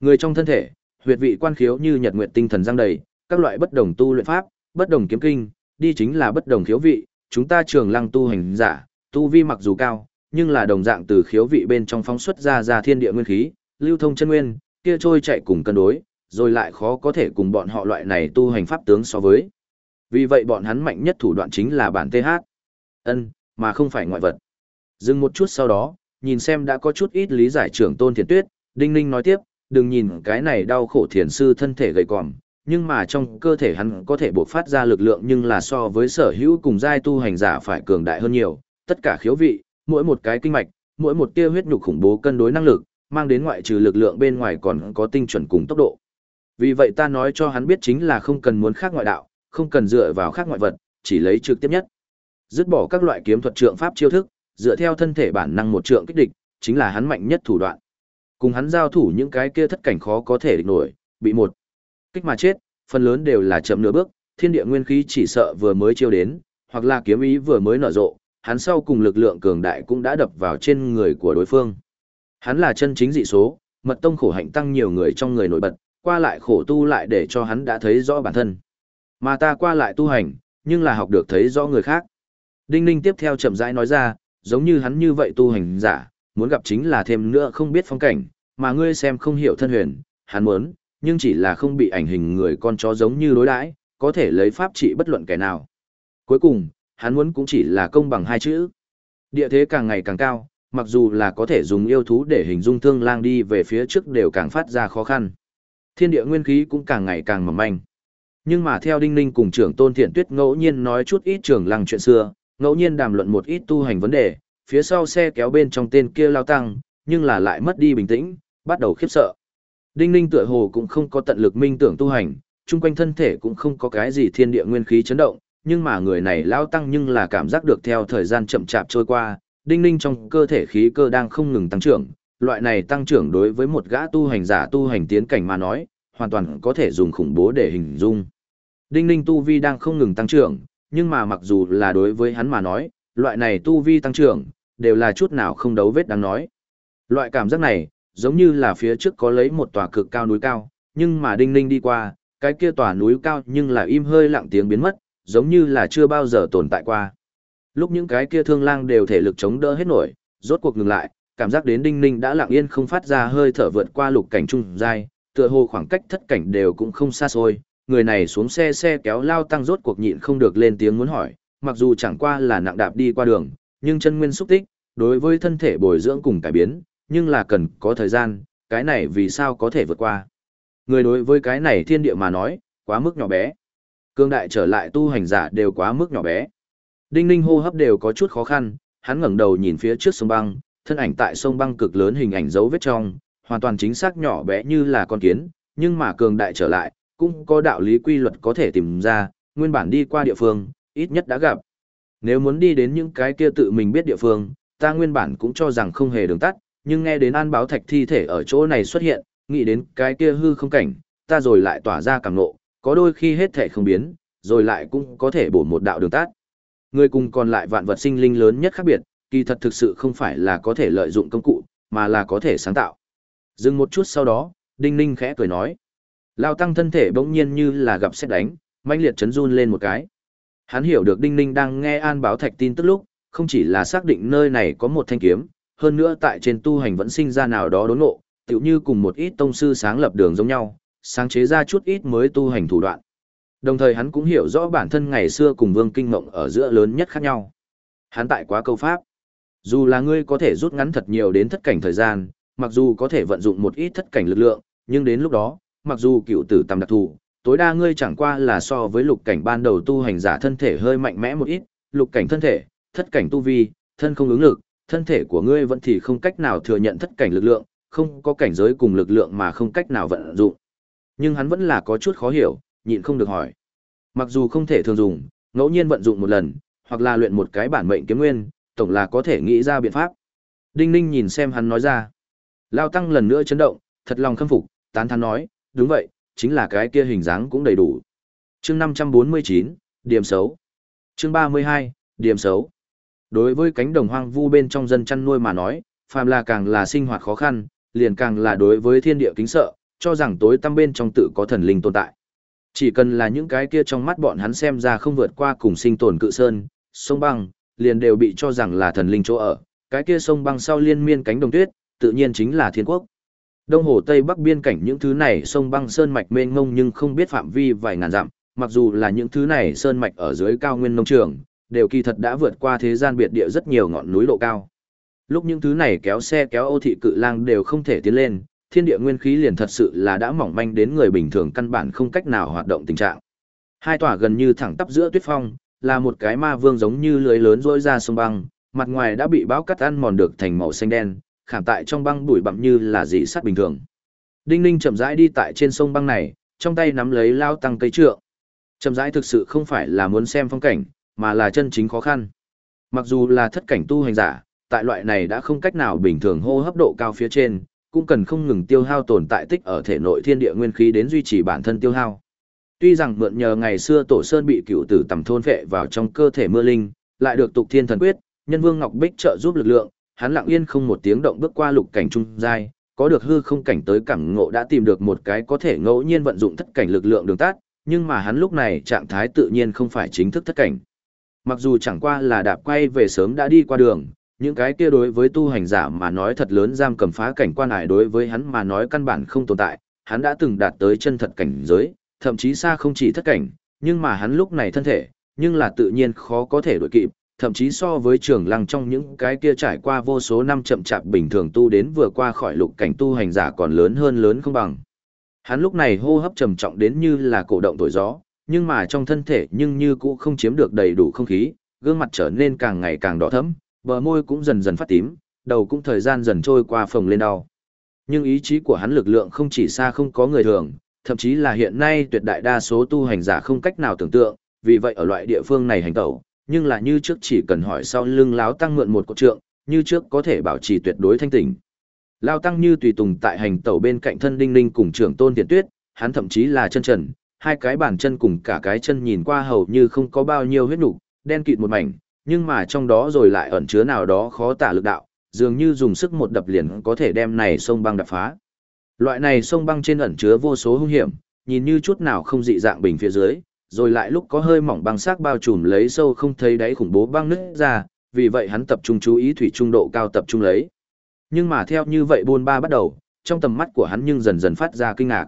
Người trong thân thể, huyệt vị quan khiếu như nhật nguyệt tinh thần giang đầy, các loại bất đồng tu luyện pháp, bất đồng kiếm kinh, đi chính là bất đồng khiếu vị, chúng ta trường lăng tu hành giả, tu vi mặc dù cao, nhưng là đồng dạng từ khiếu vị bên trong phóng xuất ra ra thiên địa nguyên khí, lưu thông chân nguyên, kia trôi chạy cùng cân đối, rồi lại khó có thể cùng bọn họ loại này tu hành pháp tướng so với. Vì vậy bọn hắn mạnh nhất thủ đoạn chính là bản TH. Ân, mà không phải ngoại vật. Dừng một chút sau đó, nhìn xem đã có chút ít lý giải trưởng tôn thiền tuyết, Đinh Ninh nói tiếp, đừng nhìn cái này đau khổ thiền sư thân thể gầy còm, nhưng mà trong cơ thể hắn có thể bộc phát ra lực lượng nhưng là so với sở hữu cùng giai tu hành giả phải cường đại hơn nhiều, tất cả khiếu vị, mỗi một cái kinh mạch, mỗi một tia huyết nhục khủng bố cân đối năng lực, mang đến ngoại trừ lực lượng bên ngoài còn có tinh chuẩn cùng tốc độ. Vì vậy ta nói cho hắn biết chính là không cần muốn khác ngoại đạo, không cần dựa vào khác ngoại vật, chỉ lấy trực tiếp nhất. Dứt bỏ các loại kiếm thuật trượng pháp chiêu thức, dựa theo thân thể bản năng một trượng kích địch, chính là hắn mạnh nhất thủ đoạn. Cùng hắn giao thủ những cái kia thất cảnh khó có thể địch nổi, bị một kích mà chết, phần lớn đều là chậm nửa bước, thiên địa nguyên khí chỉ sợ vừa mới chiêu đến, hoặc là kiếm ý vừa mới nở rộ, hắn sau cùng lực lượng cường đại cũng đã đập vào trên người của đối phương. Hắn là chân chính dị số, mật tông khổ hạnh tăng nhiều người trong người nổi bật, qua lại khổ tu lại để cho hắn đã thấy rõ bản thân. Mà ta qua lại tu hành, nhưng là học được thấy rõ người khác. Đinh Ninh tiếp theo chậm rãi nói ra, giống như hắn như vậy tu hành giả, muốn gặp chính là thêm nữa không biết phong cảnh, mà ngươi xem không hiểu thân huyền, hắn muốn, nhưng chỉ là không bị ảnh hình người con chó giống như đối đãi, có thể lấy pháp trị bất luận kẻ nào. Cuối cùng, hắn muốn cũng chỉ là công bằng hai chữ. Địa thế càng ngày càng cao, mặc dù là có thể dùng yêu thú để hình dung thương lang đi về phía trước đều càng phát ra khó khăn. Thiên địa nguyên khí cũng càng ngày càng mỏng manh. Nhưng mà theo Đinh Ninh cùng trưởng Tôn Thiện Tuyết ngẫu nhiên nói chút ít trưởng lăng chuyện xưa, ngẫu nhiên đàm luận một ít tu hành vấn đề, phía sau xe kéo bên trong tên kia lao tăng, nhưng là lại mất đi bình tĩnh, bắt đầu khiếp sợ. Đinh Ninh tựa hồ cũng không có tận lực minh tưởng tu hành, chung quanh thân thể cũng không có cái gì thiên địa nguyên khí chấn động, nhưng mà người này lao tăng nhưng là cảm giác được theo thời gian chậm chạp trôi qua, Đinh Ninh trong cơ thể khí cơ đang không ngừng tăng trưởng, loại này tăng trưởng đối với một gã tu hành giả tu hành tiến cảnh mà nói, hoàn toàn có thể dùng khủng bố để hình dung. Đinh Ninh tu vi đang không ngừng tăng trưởng, nhưng mà mặc dù là đối với hắn mà nói, loại này tu vi tăng trưởng, đều là chút nào không đấu vết đáng nói. Loại cảm giác này, giống như là phía trước có lấy một tòa cực cao núi cao, nhưng mà Đinh Ninh đi qua, cái kia tòa núi cao nhưng là im hơi lặng tiếng biến mất, giống như là chưa bao giờ tồn tại qua. Lúc những cái kia thương lang đều thể lực chống đỡ hết nổi, rốt cuộc ngừng lại, cảm giác đến Đinh Ninh đã lặng yên không phát ra hơi thở vượt qua lục cảnh trung giai, tựa hồ khoảng cách thất cảnh đều cũng không xa xôi, người này xuống xe xe kéo lao tăng rốt cuộc nhịn không được lên tiếng muốn hỏi, mặc dù chẳng qua là nặng đạp đi qua đường, nhưng chân nguyên xúc tích, đối với thân thể bồi dưỡng cùng cải biến, nhưng là cần có thời gian, cái này vì sao có thể vượt qua. Người đối với cái này thiên địa mà nói, quá mức nhỏ bé. Cương đại trở lại tu hành giả đều quá mức nhỏ bé. Đinh ninh hô hấp đều có chút khó khăn, hắn ngẩng đầu nhìn phía trước sông băng, thân ảnh tại sông băng cực lớn hình ảnh dấu vết trong, hoàn toàn chính xác nhỏ bé như là con kiến, nhưng mà cường đại trở lại, cũng có đạo lý quy luật có thể tìm ra, nguyên bản đi qua địa phương, ít nhất đã gặp. Nếu muốn đi đến những cái kia tự mình biết địa phương, ta nguyên bản cũng cho rằng không hề đường tắt, nhưng nghe đến an báo thạch thi thể ở chỗ này xuất hiện, nghĩ đến cái kia hư không cảnh, ta rồi lại tỏa ra cảm nộ, có đôi khi hết thể không biến, rồi lại cũng có thể bổ một đạo đường tát. Người cùng còn lại vạn vật sinh linh lớn nhất khác biệt, kỳ thật thực sự không phải là có thể lợi dụng công cụ, mà là có thể sáng tạo. Dừng một chút sau đó, Đinh Ninh khẽ cười nói. Lao tăng thân thể bỗng nhiên như là gặp xét đánh, mãnh liệt chấn run lên một cái. Hắn hiểu được Đinh Ninh đang nghe an báo thạch tin tức lúc, không chỉ là xác định nơi này có một thanh kiếm, hơn nữa tại trên tu hành vẫn sinh ra nào đó đốn ngộ, tựu như cùng một ít tông sư sáng lập đường giống nhau, sáng chế ra chút ít mới tu hành thủ đoạn. Đồng thời hắn cũng hiểu rõ bản thân ngày xưa cùng Vương Kinh Ngộng ở giữa lớn nhất khác nhau. Hắn tại quá câu pháp. Dù là ngươi có thể rút ngắn thật nhiều đến thất cảnh thời gian, mặc dù có thể vận dụng một ít thất cảnh lực lượng, nhưng đến lúc đó, mặc dù cựu tử tầm đặc thù, tối đa ngươi chẳng qua là so với lục cảnh ban đầu tu hành giả thân thể hơi mạnh mẽ một ít, lục cảnh thân thể, thất cảnh tu vi, thân không ứng lực, thân thể của ngươi vẫn thì không cách nào thừa nhận thất cảnh lực lượng, không có cảnh giới cùng lực lượng mà không cách nào vận dụng. Nhưng hắn vẫn là có chút khó hiểu, nhịn không được hỏi. Mặc dù không thể thường dùng, ngẫu nhiên vận dụng một lần, hoặc là luyện một cái bản mệnh kiếm nguyên, tổng là có thể nghĩ ra biện pháp. Đinh Ninh nhìn xem hắn nói ra. Lao Tăng lần nữa chấn động, thật lòng khâm phục, tán thán nói, đúng vậy, chính là cái kia hình dáng cũng đầy đủ. chương 549, điểm xấu. chương 32, điểm xấu. Đối với cánh đồng hoang vu bên trong dân chăn nuôi mà nói, phàm là càng là sinh hoạt khó khăn, liền càng là đối với thiên địa kính sợ, cho rằng tối tăm bên trong tự có thần linh tồn tại. Chỉ cần là những cái kia trong mắt bọn hắn xem ra không vượt qua cùng sinh tồn cự sơn, sông băng, liền đều bị cho rằng là thần linh chỗ ở. Cái kia sông băng sau liên miên cánh đồng tuyết, tự nhiên chính là thiên quốc. Đông hồ Tây Bắc biên cảnh những thứ này sông băng sơn mạch mênh mông nhưng không biết phạm vi vài ngàn dặm, mặc dù là những thứ này sơn mạch ở dưới cao nguyên nông trường, đều kỳ thật đã vượt qua thế gian biệt địa rất nhiều ngọn núi độ cao. Lúc những thứ này kéo xe kéo ô thị cự lang đều không thể tiến lên, thiên địa nguyên khí liền thật sự là đã mỏng manh đến người bình thường căn bản không cách nào hoạt động tình trạng. Hai tòa gần như thẳng tắp giữa tuyết phong, là một cái ma vương giống như lưới lớn rỗi ra sông băng, mặt ngoài đã bị bão cắt ăn mòn được thành màu xanh đen, khảm tại trong băng bụi bặm như là dị sắt bình thường. Đinh Ninh chậm rãi đi tại trên sông băng này, trong tay nắm lấy lao tăng cây trượng. Chậm rãi thực sự không phải là muốn xem phong cảnh, mà là chân chính khó khăn. Mặc dù là thất cảnh tu hành giả, tại loại này đã không cách nào bình thường hô hấp độ cao phía trên, cũng cần không ngừng tiêu hao tồn tại tích ở thể nội thiên địa nguyên khí đến duy trì bản thân tiêu hao. Tuy rằng mượn nhờ ngày xưa tổ sơn bị cựu tử tầm thôn vệ vào trong cơ thể mưa linh, lại được tục thiên thần quyết, nhân vương ngọc bích trợ giúp lực lượng, hắn lặng yên không một tiếng động bước qua lục cảnh trung giai, có được hư không cảnh tới cảm ngộ đã tìm được một cái có thể ngẫu nhiên vận dụng thất cảnh lực lượng đường tát, nhưng mà hắn lúc này trạng thái tự nhiên không phải chính thức thất cảnh. Mặc dù chẳng qua là đạp quay về sớm đã đi qua đường, những cái kia đối với tu hành giả mà nói thật lớn giam cầm phá cảnh quan ải đối với hắn mà nói căn bản không tồn tại, hắn đã từng đạt tới chân thật cảnh giới, thậm chí xa không chỉ thất cảnh, nhưng mà hắn lúc này thân thể, nhưng là tự nhiên khó có thể đuổi kịp, thậm chí so với trường lăng trong những cái kia trải qua vô số năm chậm chạp bình thường tu đến vừa qua khỏi lục cảnh tu hành giả còn lớn hơn lớn không bằng. Hắn lúc này hô hấp trầm trọng đến như là cổ động thổi gió, nhưng mà trong thân thể nhưng như cũ không chiếm được đầy đủ không khí, gương mặt trở nên càng ngày càng đỏ thẫm, bờ môi cũng dần dần phát tím, đầu cũng thời gian dần trôi qua phồng lên đau. Nhưng ý chí của hắn lực lượng không chỉ xa không có người thường, thậm chí là hiện nay tuyệt đại đa số tu hành giả không cách nào tưởng tượng, vì vậy ở loại địa phương này hành tẩu, nhưng là như trước chỉ cần hỏi sau lưng láo tăng mượn một cột trượng, như trước có thể bảo trì tuyệt đối thanh tỉnh. Lao tăng như tùy tùng tại hành tẩu bên cạnh thân đinh ninh cùng trưởng tôn tiền tuyết, hắn thậm chí là chân trần, hai cái bàn chân cùng cả cái chân nhìn qua hầu như không có bao nhiêu huyết nhục, đen kịt một mảnh, nhưng mà trong đó rồi lại ẩn chứa nào đó khó tả lực đạo, dường như dùng sức một đập liền có thể đem này sông băng đập phá. Loại này sông băng trên ẩn chứa vô số hung hiểm, nhìn như chút nào không dị dạng bình phía dưới, rồi lại lúc có hơi mỏng băng xác bao trùm lấy sâu không thấy đáy khủng bố băng nứt ra, vì vậy hắn tập trung chú ý thủy trung độ cao tập trung lấy. Nhưng mà theo như vậy buôn ba bắt đầu, trong tầm mắt của hắn nhưng dần dần phát ra kinh ngạc.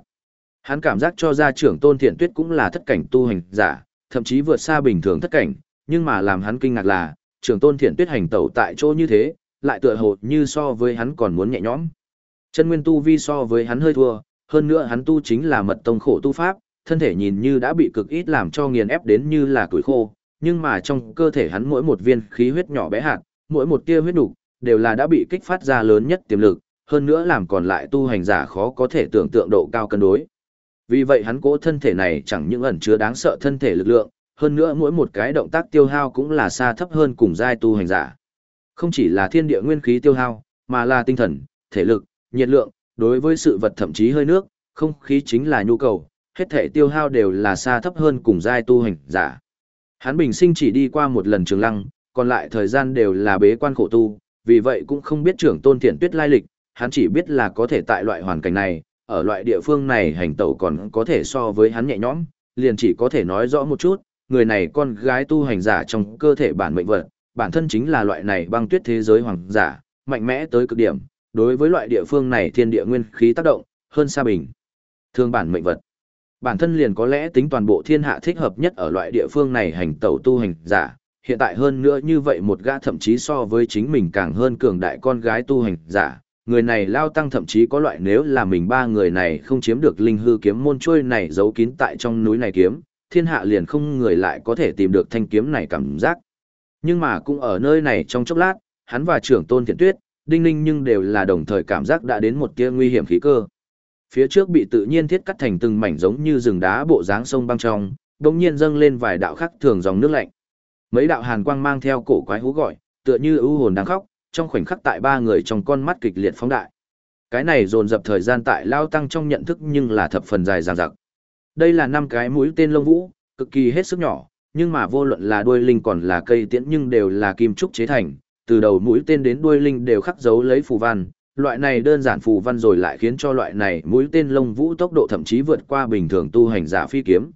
Hắn cảm giác cho gia trưởng tôn thiện tuyết cũng là thất cảnh tu hành giả, thậm chí vượt xa bình thường thất cảnh, nhưng mà làm hắn kinh ngạc là, trưởng tôn thiện tuyết hành tẩu tại chỗ như thế, lại tựa hồ như so với hắn còn muốn nhẹ nhõm. Chân nguyên tu vi so với hắn hơi thua, hơn nữa hắn tu chính là mật tông khổ tu pháp, thân thể nhìn như đã bị cực ít làm cho nghiền ép đến như là tuổi khô, nhưng mà trong cơ thể hắn mỗi một viên khí huyết nhỏ bé hạt, mỗi một tia huyết đục, đều là đã bị kích phát ra lớn nhất tiềm lực, hơn nữa làm còn lại tu hành giả khó có thể tưởng tượng độ cao cân đối. Vì vậy hắn cố thân thể này chẳng những ẩn chứa đáng sợ thân thể lực lượng, hơn nữa mỗi một cái động tác tiêu hao cũng là xa thấp hơn cùng giai tu hành giả. Không chỉ là thiên địa nguyên khí tiêu hao, mà là tinh thần, thể lực, nhiệt lượng, đối với sự vật thậm chí hơi nước, không khí chính là nhu cầu, hết thể tiêu hao đều là xa thấp hơn cùng giai tu hành giả. Hắn bình sinh chỉ đi qua một lần trường lăng, còn lại thời gian đều là bế quan khổ tu, vì vậy cũng không biết trưởng tôn thiện tuyết lai lịch, hắn chỉ biết là có thể tại loại hoàn cảnh này, ở loại địa phương này hành tẩu còn có thể so với hắn nhẹ nhõm, liền chỉ có thể nói rõ một chút, người này con gái tu hành giả trong cơ thể bản mệnh vật, bản thân chính là loại này băng tuyết thế giới hoàng giả, mạnh mẽ tới cực điểm, đối với loại địa phương này thiên địa nguyên khí tác động, hơn xa bình. Thương bản mệnh vật. Bản thân liền có lẽ tính toàn bộ thiên hạ thích hợp nhất ở loại địa phương này hành tẩu tu hành giả, hiện tại hơn nữa như vậy một gã thậm chí so với chính mình càng hơn cường đại con gái tu hành giả, người này lao tăng thậm chí có loại nếu là mình ba người này không chiếm được linh hư kiếm môn trôi này giấu kín tại trong núi này kiếm, thiên hạ liền không người lại có thể tìm được thanh kiếm này cảm giác. Nhưng mà cũng ở nơi này trong chốc lát, hắn và trưởng tôn thiện tuyết, đinh ninh nhưng đều là đồng thời cảm giác đã đến một tia nguy hiểm khí cơ. Phía trước bị tự nhiên thiết cắt thành từng mảnh giống như rừng đá bộ dáng sông băng trong, đồng nhiên dâng lên vài đạo khắc thường dòng nước lạnh. Mấy đạo hàn quang mang theo cổ quái hú gọi, tựa như ưu hồn đang khóc, trong khoảnh khắc tại ba người trong con mắt kịch liệt phóng đại. Cái này dồn dập thời gian tại lao tăng trong nhận thức nhưng là thập phần dài dằng dặc. Đây là năm cái mũi tên lông vũ, cực kỳ hết sức nhỏ, nhưng mà vô luận là đuôi linh còn là cây tiễn nhưng đều là kim trúc chế thành, từ đầu mũi tên đến đuôi linh đều khắc dấu lấy phù văn, loại này đơn giản phù văn rồi lại khiến cho loại này mũi tên lông vũ tốc độ thậm chí vượt qua bình thường tu hành giả phi kiếm.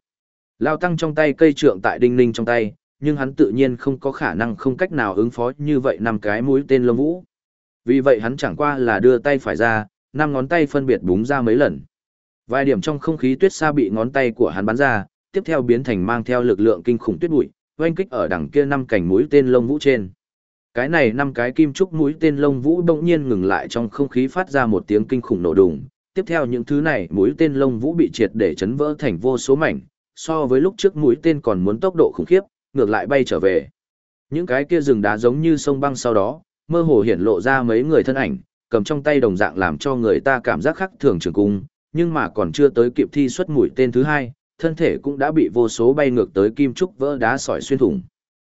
Lao tăng trong tay cây trượng tại đinh ninh trong tay, nhưng hắn tự nhiên không có khả năng không cách nào ứng phó như vậy năm cái mũi tên lông vũ. Vì vậy hắn chẳng qua là đưa tay phải ra, năm ngón tay phân biệt búng ra mấy lần. Vài điểm trong không khí tuyết xa bị ngón tay của hắn bắn ra, tiếp theo biến thành mang theo lực lượng kinh khủng tuyết bụi, oanh kích ở đằng kia năm cành mũi tên lông vũ trên. Cái này năm cái kim trúc mũi tên lông vũ bỗng nhiên ngừng lại trong không khí phát ra một tiếng kinh khủng nổ đùng. Tiếp theo những thứ này mũi tên lông vũ bị triệt để chấn vỡ thành vô số mảnh, so với lúc trước mũi tên còn muốn tốc độ khủng khiếp, ngược lại bay trở về. Những cái kia rừng đá giống như sông băng sau đó, mơ hồ hiển lộ ra mấy người thân ảnh, cầm trong tay đồng dạng làm cho người ta cảm giác khác thường trường cung, nhưng mà còn chưa tới kịp thi xuất mũi tên thứ hai, thân thể cũng đã bị vô số bay ngược tới kim trúc vỡ đá sỏi xuyên thủng.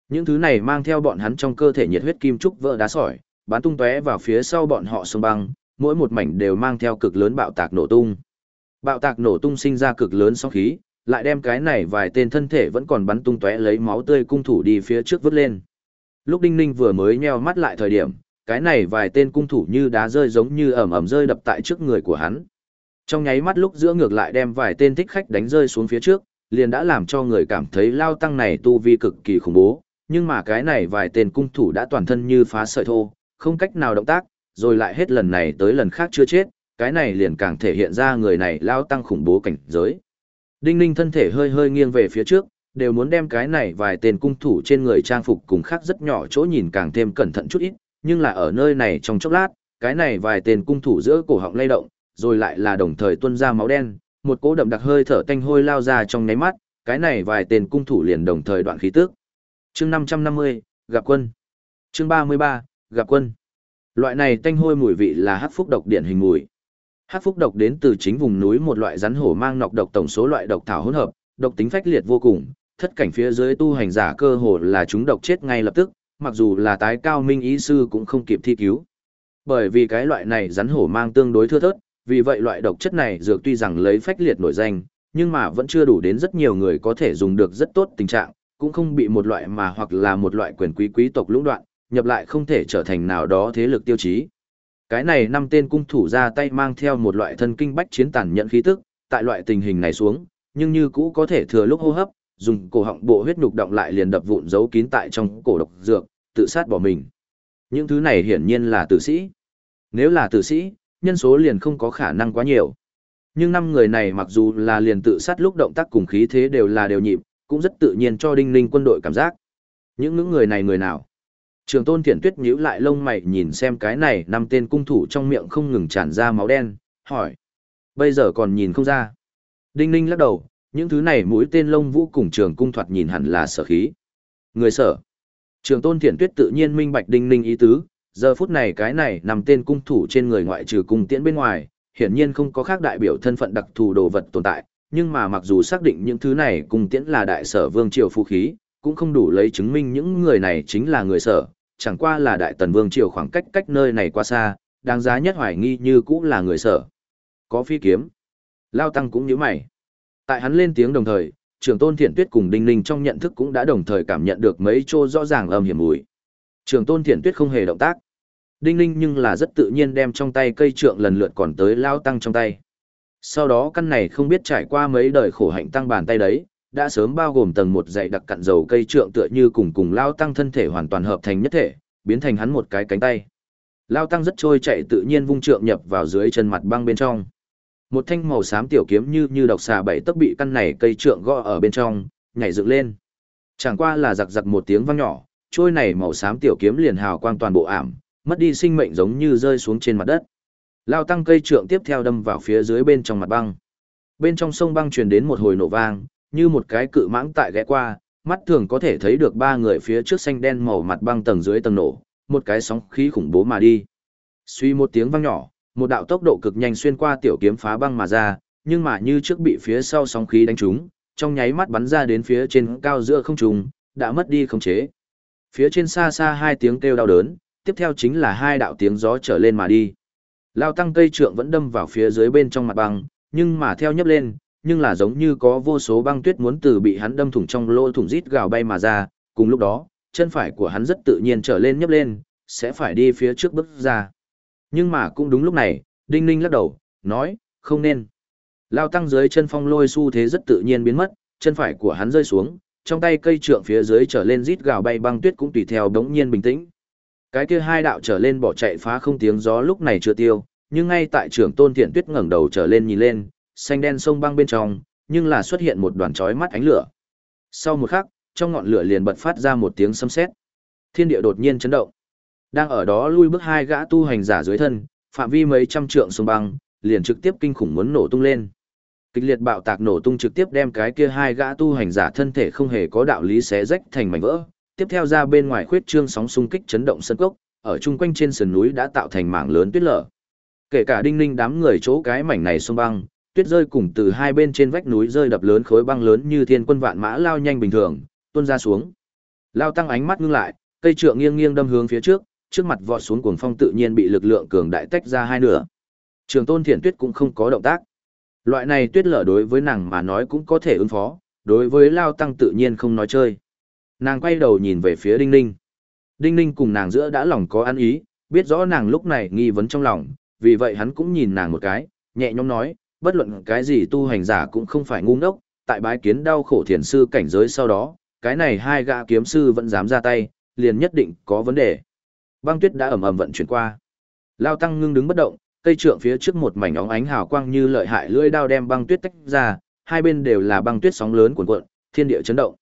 Những thứ này mang theo bọn hắn trong cơ thể nhiệt huyết kim trúc vỡ đá sỏi, bắn tung tóe vào phía sau bọn họ sông băng, mỗi một mảnh đều mang theo cực lớn bạo tạc nổ tung. Bạo tạc nổ tung sinh ra cực lớn sóng khí, lại đem cái này vài tên thân thể vẫn còn bắn tung tóe lấy máu tươi cung thủ đi phía trước vứt lên. Lúc Đinh Ninh vừa mới nheo mắt lại thời điểm, cái này vài tên cung thủ như đá rơi giống như ẩm ẩm rơi đập tại trước người của hắn. Trong nháy mắt lúc giữa ngược lại đem vài tên thích khách đánh rơi xuống phía trước, liền đã làm cho người cảm thấy lao tăng này tu vi cực kỳ khủng bố, nhưng mà cái này vài tên cung thủ đã toàn thân như phá sợi thô, không cách nào động tác, rồi lại hết lần này tới lần khác chưa chết, cái này liền càng thể hiện ra người này lao tăng khủng bố cảnh giới. Đinh ninh thân thể hơi hơi nghiêng về phía trước, đều muốn đem cái này vài tên cung thủ trên người trang phục cùng khác rất nhỏ chỗ nhìn càng thêm cẩn thận chút ít, nhưng là ở nơi này trong chốc lát, cái này vài tên cung thủ giữa cổ họng lay động, rồi lại là đồng thời tuôn ra máu đen, một cỗ đậm đặc hơi thở tanh hôi lao ra trong nháy mắt, cái này vài tên cung thủ liền đồng thời đoạn khí tức. Chương 550, gặp quân. Chương 33, gặp quân. Loại này tanh hôi mùi vị là hắc phúc độc điển hình mùi. Hắc phúc độc đến từ chính vùng núi một loại rắn hổ mang nọc độc tổng số loại độc thảo hỗn hợp, độc tính phách liệt vô cùng, thất cảnh phía dưới tu hành giả cơ hồ là chúng độc chết ngay lập tức, mặc dù là tái cao minh ý sư cũng không kịp thi cứu. Bởi vì cái loại này rắn hổ mang tương đối thưa thớt, vì vậy loại độc chất này dược tuy rằng lấy phách liệt nổi danh, nhưng mà vẫn chưa đủ đến rất nhiều người có thể dùng được rất tốt tình trạng, cũng không bị một loại mà hoặc là một loại quyền quý quý tộc lũng đoạn, nhập lại không thể trở thành nào đó thế lực tiêu chí. Cái này năm tên cung thủ ra tay mang theo một loại thân kinh bách chiến tàn nhẫn khí tức, tại loại tình hình này xuống, nhưng như cũ có thể thừa lúc hô hấp, dùng cổ họng bộ huyết nhục động lại liền đập vụn giấu kín tại trong cổ độc dược, tự sát bỏ mình. Những thứ này hiển nhiên là tử sĩ. Nếu là tử sĩ, nhân số liền không có khả năng quá nhiều. Nhưng năm người này mặc dù là liền tự sát lúc động tác cùng khí thế đều là đều nhịp, cũng rất tự nhiên cho đinh ninh quân đội cảm giác. Những những người này người nào? Trường tôn thiện tuyết nhíu lại lông mày nhìn xem cái này năm tên cung thủ trong miệng không ngừng tràn ra máu đen, hỏi. Bây giờ còn nhìn không ra. Đinh ninh lắc đầu, những thứ này mũi tên lông vũ cùng trường cung thoạt nhìn hẳn là sở khí. Người sở. Trường tôn thiện tuyết tự nhiên minh bạch đinh ninh ý tứ, giờ phút này cái này nằm tên cung thủ trên người ngoại trừ cung tiễn bên ngoài, hiển nhiên không có khác đại biểu thân phận đặc thù đồ vật tồn tại, nhưng mà mặc dù xác định những thứ này cung tiễn là đại sở vương triều phú khí, cũng không đủ lấy chứng minh những người này chính là người sở, chẳng qua là đại tần vương triều khoảng cách cách nơi này quá xa, đáng giá nhất hoài nghi như cũng là người sở. Có phi kiếm. Lao Tăng cũng như mày. Tại hắn lên tiếng đồng thời, trưởng tôn thiện tuyết cùng đinh ninh trong nhận thức cũng đã đồng thời cảm nhận được mấy chỗ rõ ràng âm hiểm mùi. Trường tôn thiện tuyết không hề động tác. Đinh ninh nhưng là rất tự nhiên đem trong tay cây trượng lần lượt còn tới lao tăng trong tay. Sau đó căn này không biết trải qua mấy đời khổ hạnh tăng bàn tay đấy, đã sớm bao gồm tầng một dạy đặc cặn dầu cây trượng tựa như cùng cùng lao tăng thân thể hoàn toàn hợp thành nhất thể, biến thành hắn một cái cánh tay. Lao tăng rất trôi chạy tự nhiên vung trượng nhập vào dưới chân mặt băng bên trong. Một thanh màu xám tiểu kiếm như như độc xà bảy tấc bị căn này cây trượng gõ ở bên trong, nhảy dựng lên. Chẳng qua là giặc giặc một tiếng vang nhỏ, trôi này màu xám tiểu kiếm liền hào quang toàn bộ ảm, mất đi sinh mệnh giống như rơi xuống trên mặt đất. Lao tăng cây trượng tiếp theo đâm vào phía dưới bên trong mặt băng. Bên trong sông băng truyền đến một hồi nổ vang, như một cái cự mãng tại ghé qua, mắt thường có thể thấy được ba người phía trước xanh đen màu mặt băng tầng dưới tầng nổ, một cái sóng khí khủng bố mà đi. Suy một tiếng vang nhỏ, một đạo tốc độ cực nhanh xuyên qua tiểu kiếm phá băng mà ra, nhưng mà như trước bị phía sau sóng khí đánh trúng, trong nháy mắt bắn ra đến phía trên cao giữa không trung, đã mất đi khống chế. Phía trên xa xa hai tiếng kêu đau đớn, tiếp theo chính là hai đạo tiếng gió trở lên mà đi. Lao tăng cây trượng vẫn đâm vào phía dưới bên trong mặt băng, nhưng mà theo nhấp lên, nhưng là giống như có vô số băng tuyết muốn từ bị hắn đâm thủng trong lỗ thủng rít gào bay mà ra, cùng lúc đó, chân phải của hắn rất tự nhiên trở lên nhấp lên, sẽ phải đi phía trước bước ra. Nhưng mà cũng đúng lúc này, Đinh Ninh lắc đầu, nói, không nên. Lao tăng dưới chân phong lôi xu thế rất tự nhiên biến mất, chân phải của hắn rơi xuống, trong tay cây trượng phía dưới trở lên rít gào bay băng tuyết cũng tùy theo đống nhiên bình tĩnh. Cái kia hai đạo trở lên bỏ chạy phá không tiếng gió lúc này chưa tiêu, nhưng ngay tại trưởng tôn thiện tuyết ngẩng đầu trở lên nhìn lên, xanh đen sông băng bên trong, nhưng là xuất hiện một đoàn chói mắt ánh lửa. Sau một khắc, trong ngọn lửa liền bật phát ra một tiếng sấm sét. Thiên địa đột nhiên chấn động. Đang ở đó lui bước hai gã tu hành giả dưới thân, phạm vi mấy trăm trượng sông băng, liền trực tiếp kinh khủng muốn nổ tung lên. Kịch liệt bạo tạc nổ tung trực tiếp đem cái kia hai gã tu hành giả thân thể không hề có đạo lý xé rách thành mảnh vỡ. Tiếp theo ra bên ngoài khuyết trương sóng xung kích chấn động sân cốc, ở chung quanh trên sườn núi đã tạo thành mảng lớn tuyết lở. Kể cả đinh ninh đám người chỗ cái mảnh này sông băng, tuyết rơi cùng từ hai bên trên vách núi rơi đập lớn khối băng lớn như thiên quân vạn mã lao nhanh bình thường, tuôn ra xuống. Lao tăng ánh mắt ngưng lại, cây trượng nghiêng nghiêng đâm hướng phía trước, trước mặt vọt xuống cuồng phong tự nhiên bị lực lượng cường đại tách ra hai nửa. Trường Tôn Thiển Tuyết cũng không có động tác. Loại này tuyết lở đối với nàng mà nói cũng có thể ứng phó, đối với Lao Tăng tự nhiên không nói chơi. Nàng quay đầu nhìn về phía Đinh Ninh. Đinh Ninh cùng nàng giữa đã lòng có ăn ý, biết rõ nàng lúc này nghi vấn trong lòng, vì vậy hắn cũng nhìn nàng một cái, nhẹ nhõm nói, bất luận cái gì tu hành giả cũng không phải ngu ngốc, tại bái kiến đau khổ thiền sư cảnh giới sau đó, cái này hai gã kiếm sư vẫn dám ra tay, liền nhất định có vấn đề. Băng tuyết đã ầm ầm vận chuyển qua. Lao Tăng ngưng đứng bất động, cây trượng phía trước một mảnh óng ánh hào quang như lợi hại lưỡi đao đem băng tuyết tách ra, hai bên đều là băng tuyết sóng lớn cuộn cuộn, thiên địa chấn động.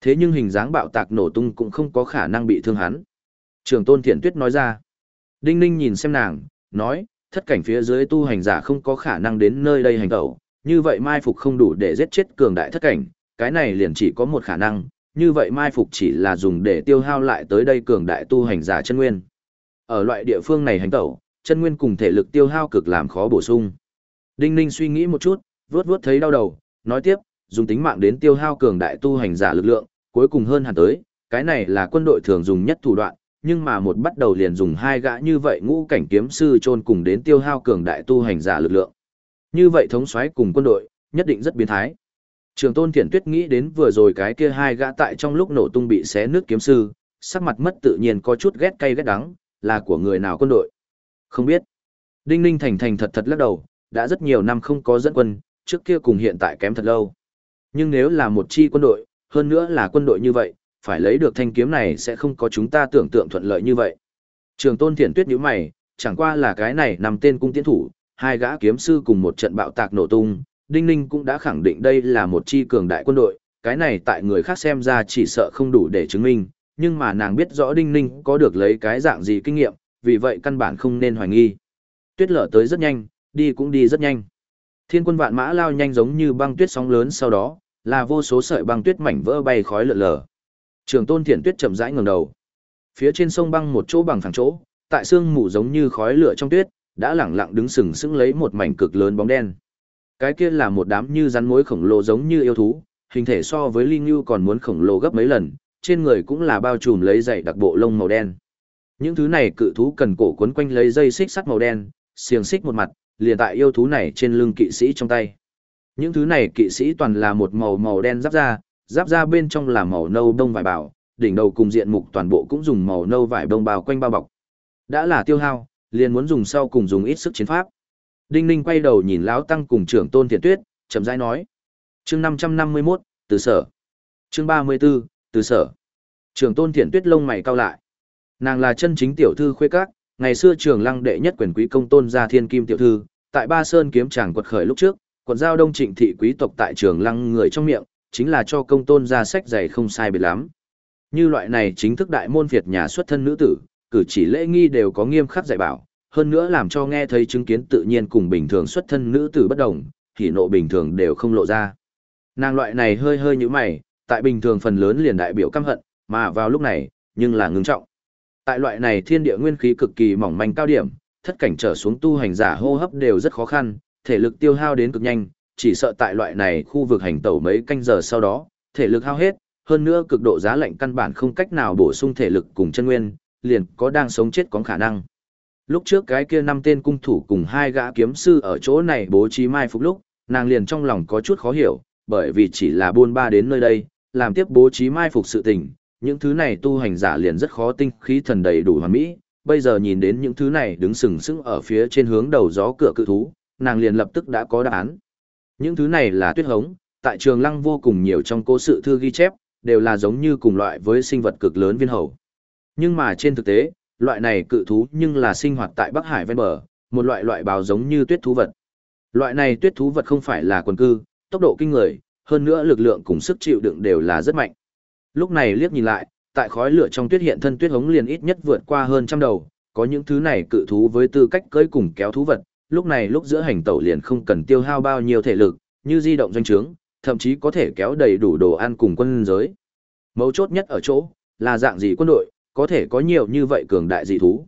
Thế nhưng hình dáng bạo tạc nổ tung cũng không có khả năng bị thương hắn. Trường Tôn Thiện Tuyết nói ra. Đinh Ninh nhìn xem nàng, nói, thất cảnh phía dưới tu hành giả không có khả năng đến nơi đây hành tẩu, như vậy mai phục không đủ để giết chết cường đại thất cảnh, cái này liền chỉ có một khả năng, như vậy mai phục chỉ là dùng để tiêu hao lại tới đây cường đại tu hành giả chân nguyên. Ở loại địa phương này hành tẩu, chân nguyên cùng thể lực tiêu hao cực làm khó bổ sung. Đinh Ninh suy nghĩ một chút, vuốt vuốt thấy đau đầu, nói tiếp, dùng tính mạng đến tiêu hao cường đại tu hành giả lực lượng, cuối cùng hơn hẳn tới, cái này là quân đội thường dùng nhất thủ đoạn, nhưng mà một bắt đầu liền dùng hai gã như vậy ngũ cảnh kiếm sư chôn cùng đến tiêu hao cường đại tu hành giả lực lượng. Như vậy thống soái cùng quân đội, nhất định rất biến thái. Trường Tôn Thiển Tuyết nghĩ đến vừa rồi cái kia hai gã tại trong lúc nổ tung bị xé nước kiếm sư, sắc mặt mất tự nhiên có chút ghét cay ghét đắng, là của người nào quân đội. Không biết. Đinh Ninh thành thành thật thật lắc đầu, đã rất nhiều năm không có dẫn quân, trước kia cùng hiện tại kém thật lâu. Nhưng nếu là một chi quân đội, hơn nữa là quân đội như vậy, phải lấy được thanh kiếm này sẽ không có chúng ta tưởng tượng thuận lợi như vậy. Trường Tôn Thiển Tuyết nhíu mày, chẳng qua là cái này nằm tên cung tiến thủ, hai gã kiếm sư cùng một trận bạo tạc nổ tung, Đinh Ninh cũng đã khẳng định đây là một chi cường đại quân đội, cái này tại người khác xem ra chỉ sợ không đủ để chứng minh, nhưng mà nàng biết rõ Đinh Ninh có được lấy cái dạng gì kinh nghiệm, vì vậy căn bản không nên hoài nghi. Tuyết lở tới rất nhanh, đi cũng đi rất nhanh. Thiên quân vạn mã lao nhanh giống như băng tuyết sóng lớn sau đó, là vô số sợi băng tuyết mảnh vỡ bay khói lượn lờ. Trường Tôn Thiển Tuyết chậm rãi ngẩng đầu. Phía trên sông băng một chỗ bằng phẳng chỗ, tại sương mù giống như khói lửa trong tuyết, đã lẳng lặng đứng sừng sững lấy một mảnh cực lớn bóng đen. Cái kia là một đám như rắn mối khổng lồ giống như yêu thú, hình thể so với Linh Nhu còn muốn khổng lồ gấp mấy lần, trên người cũng là bao trùm lấy dày đặc bộ lông màu đen. Những thứ này cự thú cần cổ quấn quanh lấy dây xích sắt màu đen, xiềng xích một mặt, liền tại yêu thú này trên lưng kỵ sĩ trong tay. Những thứ này kỵ sĩ toàn là một màu màu đen giáp da, giáp ra bên trong là màu nâu đông vải bảo, đỉnh đầu cùng diện mục toàn bộ cũng dùng màu nâu vải đông bao quanh bao bọc. Đã là tiêu hao, liền muốn dùng sau cùng dùng ít sức chiến pháp. Đinh Ninh quay đầu nhìn lão tăng cùng trưởng Tôn Thiện Tuyết, chậm rãi nói: "Chương 551, từ sở. Chương 34, từ sở." Trưởng Tôn Thiện Tuyết lông mày cau lại. Nàng là chân chính tiểu thư khuê các, ngày xưa trường lăng đệ nhất quyền quý công tôn gia thiên kim tiểu thư, tại Ba Sơn kiếm tràng quật khởi lúc trước, quận giao đông trịnh thị quý tộc tại trường lăng người trong miệng, chính là cho công tôn ra sách dày không sai biệt lắm. Như loại này chính thức đại môn Việt nhà xuất thân nữ tử, cử chỉ lễ nghi đều có nghiêm khắc dạy bảo, hơn nữa làm cho nghe thấy chứng kiến tự nhiên cùng bình thường xuất thân nữ tử bất đồng, thì nộ bình thường đều không lộ ra. Nàng loại này hơi hơi như mày, tại bình thường phần lớn liền đại biểu căm hận, mà vào lúc này, nhưng là ngưng trọng. Tại loại này thiên địa nguyên khí cực kỳ mỏng manh cao điểm, thất cảnh trở xuống tu hành giả hô hấp đều rất khó khăn, thể lực tiêu hao đến cực nhanh, chỉ sợ tại loại này khu vực hành tẩu mấy canh giờ sau đó, thể lực hao hết, hơn nữa cực độ giá lạnh căn bản không cách nào bổ sung thể lực cùng chân nguyên, liền có đang sống chết có khả năng. Lúc trước cái kia năm tên cung thủ cùng hai gã kiếm sư ở chỗ này bố trí mai phục lúc, nàng liền trong lòng có chút khó hiểu, bởi vì chỉ là buôn ba đến nơi đây, làm tiếp bố trí mai phục sự tình, những thứ này tu hành giả liền rất khó tinh khí thần đầy đủ hoàn mỹ, bây giờ nhìn đến những thứ này đứng sừng sững ở phía trên hướng đầu gió cửa cự thú, nàng liền lập tức đã có đáp án. Những thứ này là tuyết hống, tại trường lăng vô cùng nhiều trong cố sự thư ghi chép, đều là giống như cùng loại với sinh vật cực lớn viên hầu. Nhưng mà trên thực tế, loại này cự thú nhưng là sinh hoạt tại Bắc Hải ven bờ, một loại loại bào giống như tuyết thú vật. Loại này tuyết thú vật không phải là quần cư, tốc độ kinh người, hơn nữa lực lượng cùng sức chịu đựng đều là rất mạnh. Lúc này liếc nhìn lại, tại khói lửa trong tuyết hiện thân tuyết hống liền ít nhất vượt qua hơn trăm đầu, có những thứ này cự thú với tư cách cưỡi cùng kéo thú vật, lúc này lúc giữa hành tẩu liền không cần tiêu hao bao nhiêu thể lực, như di động doanh trướng, thậm chí có thể kéo đầy đủ đồ ăn cùng quân giới. Mấu chốt nhất ở chỗ, là dạng gì quân đội, có thể có nhiều như vậy cường đại dị thú.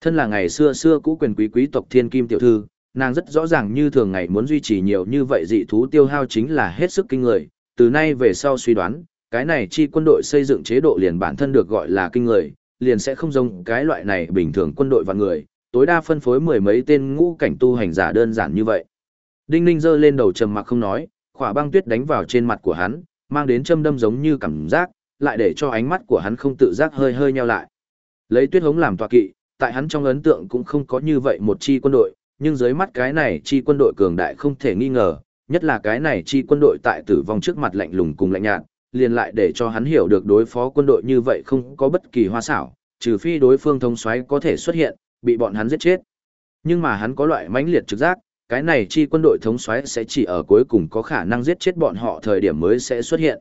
Thân là ngày xưa xưa cũ quyền quý quý tộc thiên kim tiểu thư, nàng rất rõ ràng như thường ngày muốn duy trì nhiều như vậy dị thú tiêu hao chính là hết sức kinh người, từ nay về sau suy đoán, cái này chi quân đội xây dựng chế độ liền bản thân được gọi là kinh người, liền sẽ không giống cái loại này bình thường quân đội và người, tối đa phân phối mười mấy tên ngũ cảnh tu hành giả đơn giản như vậy. Đinh Ninh giơ lên đầu trầm mặc không nói, khỏa băng tuyết đánh vào trên mặt của hắn, mang đến châm đâm giống như cảm giác, lại để cho ánh mắt của hắn không tự giác hơi hơi nheo lại. Lấy tuyết hống làm tọa kỵ, tại hắn trong ấn tượng cũng không có như vậy một chi quân đội, nhưng dưới mắt cái này chi quân đội cường đại không thể nghi ngờ, nhất là cái này chi quân đội tại tử vong trước mặt lạnh lùng cùng lạnh nhạt, liền lại để cho hắn hiểu được đối phó quân đội như vậy không có bất kỳ hoa xảo, trừ phi đối phương thông xoáy có thể xuất hiện, bị bọn hắn giết chết. Nhưng mà hắn có loại mãnh liệt trực giác, cái này chi quân đội thống soái sẽ chỉ ở cuối cùng có khả năng giết chết bọn họ thời điểm mới sẽ xuất hiện.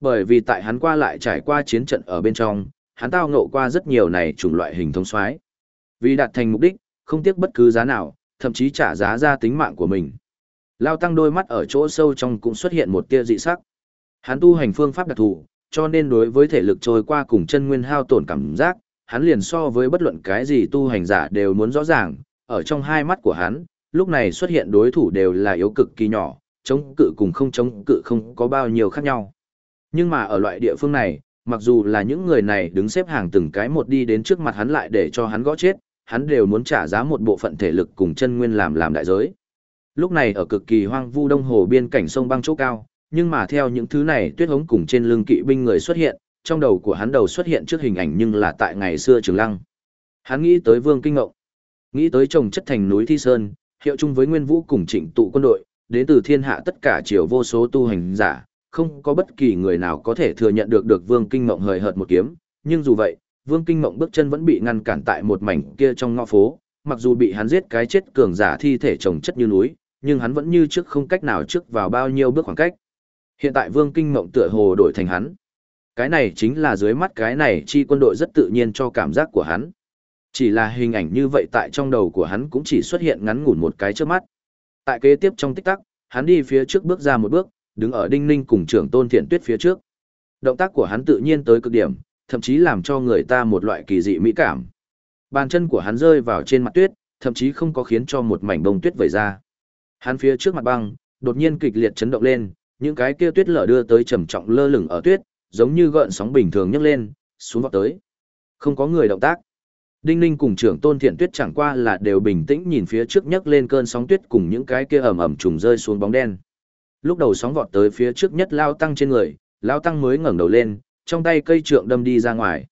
Bởi vì tại hắn qua lại trải qua chiến trận ở bên trong, hắn tao ngộ qua rất nhiều này chủng loại hình thống soái, Vì đạt thành mục đích, không tiếc bất cứ giá nào, thậm chí trả giá ra tính mạng của mình. Lao tăng đôi mắt ở chỗ sâu trong cũng xuất hiện một tia dị sắc. Hắn tu hành phương pháp đặc thù, cho nên đối với thể lực trôi qua cùng chân nguyên hao tổn cảm giác, hắn liền so với bất luận cái gì tu hành giả đều muốn rõ ràng, ở trong hai mắt của hắn, lúc này xuất hiện đối thủ đều là yếu cực kỳ nhỏ, chống cự cùng không chống cự không có bao nhiêu khác nhau. Nhưng mà ở loại địa phương này, mặc dù là những người này đứng xếp hàng từng cái một đi đến trước mặt hắn lại để cho hắn gõ chết, hắn đều muốn trả giá một bộ phận thể lực cùng chân nguyên làm làm đại giới. Lúc này ở cực kỳ hoang vu đông hồ biên cảnh sông băng chỗ cao, nhưng mà theo những thứ này tuyết hống cùng trên lưng kỵ binh người xuất hiện, trong đầu của hắn đầu xuất hiện trước hình ảnh nhưng là tại ngày xưa Trường Lăng. Hắn nghĩ tới Vương Kinh Ngộng, nghĩ tới trồng chất thành núi Thi Sơn, hiệu chung với Nguyên Vũ cùng Trịnh tụ quân đội, đến từ thiên hạ tất cả triều vô số tu hành giả, không có bất kỳ người nào có thể thừa nhận được được Vương Kinh Ngộng hời hợt một kiếm, nhưng dù vậy, Vương Kinh Ngộng bước chân vẫn bị ngăn cản tại một mảnh kia trong ngõ phố, mặc dù bị hắn giết cái chết cường giả thi thể chồng chất như núi, nhưng hắn vẫn như trước không cách nào trước vào bao nhiêu bước khoảng cách. Hiện tại Vương Kinh Ngộng tựa hồ đổi thành hắn. Cái này chính là dưới mắt cái này chi quân đội rất tự nhiên cho cảm giác của hắn. Chỉ là hình ảnh như vậy tại trong đầu của hắn cũng chỉ xuất hiện ngắn ngủn một cái trước mắt. Tại kế tiếp trong tích tắc, hắn đi phía trước bước ra một bước, đứng ở đinh ninh cùng trưởng tôn thiện tuyết phía trước. Động tác của hắn tự nhiên tới cực điểm, thậm chí làm cho người ta một loại kỳ dị mỹ cảm. Bàn chân của hắn rơi vào trên mặt tuyết, thậm chí không có khiến cho một mảnh bông tuyết vẩy ra. Hắn phía trước mặt băng, đột nhiên kịch liệt chấn động lên, những cái kia tuyết lở đưa tới trầm trọng lơ lửng ở tuyết, giống như gợn sóng bình thường nhấc lên, xuống vọt tới. Không có người động tác. Đinh Ninh cùng trưởng Tôn Thiện Tuyết chẳng qua là đều bình tĩnh nhìn phía trước nhấc lên cơn sóng tuyết cùng những cái kia ẩm ẩm trùng rơi xuống bóng đen. Lúc đầu sóng vọt tới phía trước nhất lao tăng trên người, lao tăng mới ngẩng đầu lên, trong tay cây trượng đâm đi ra ngoài.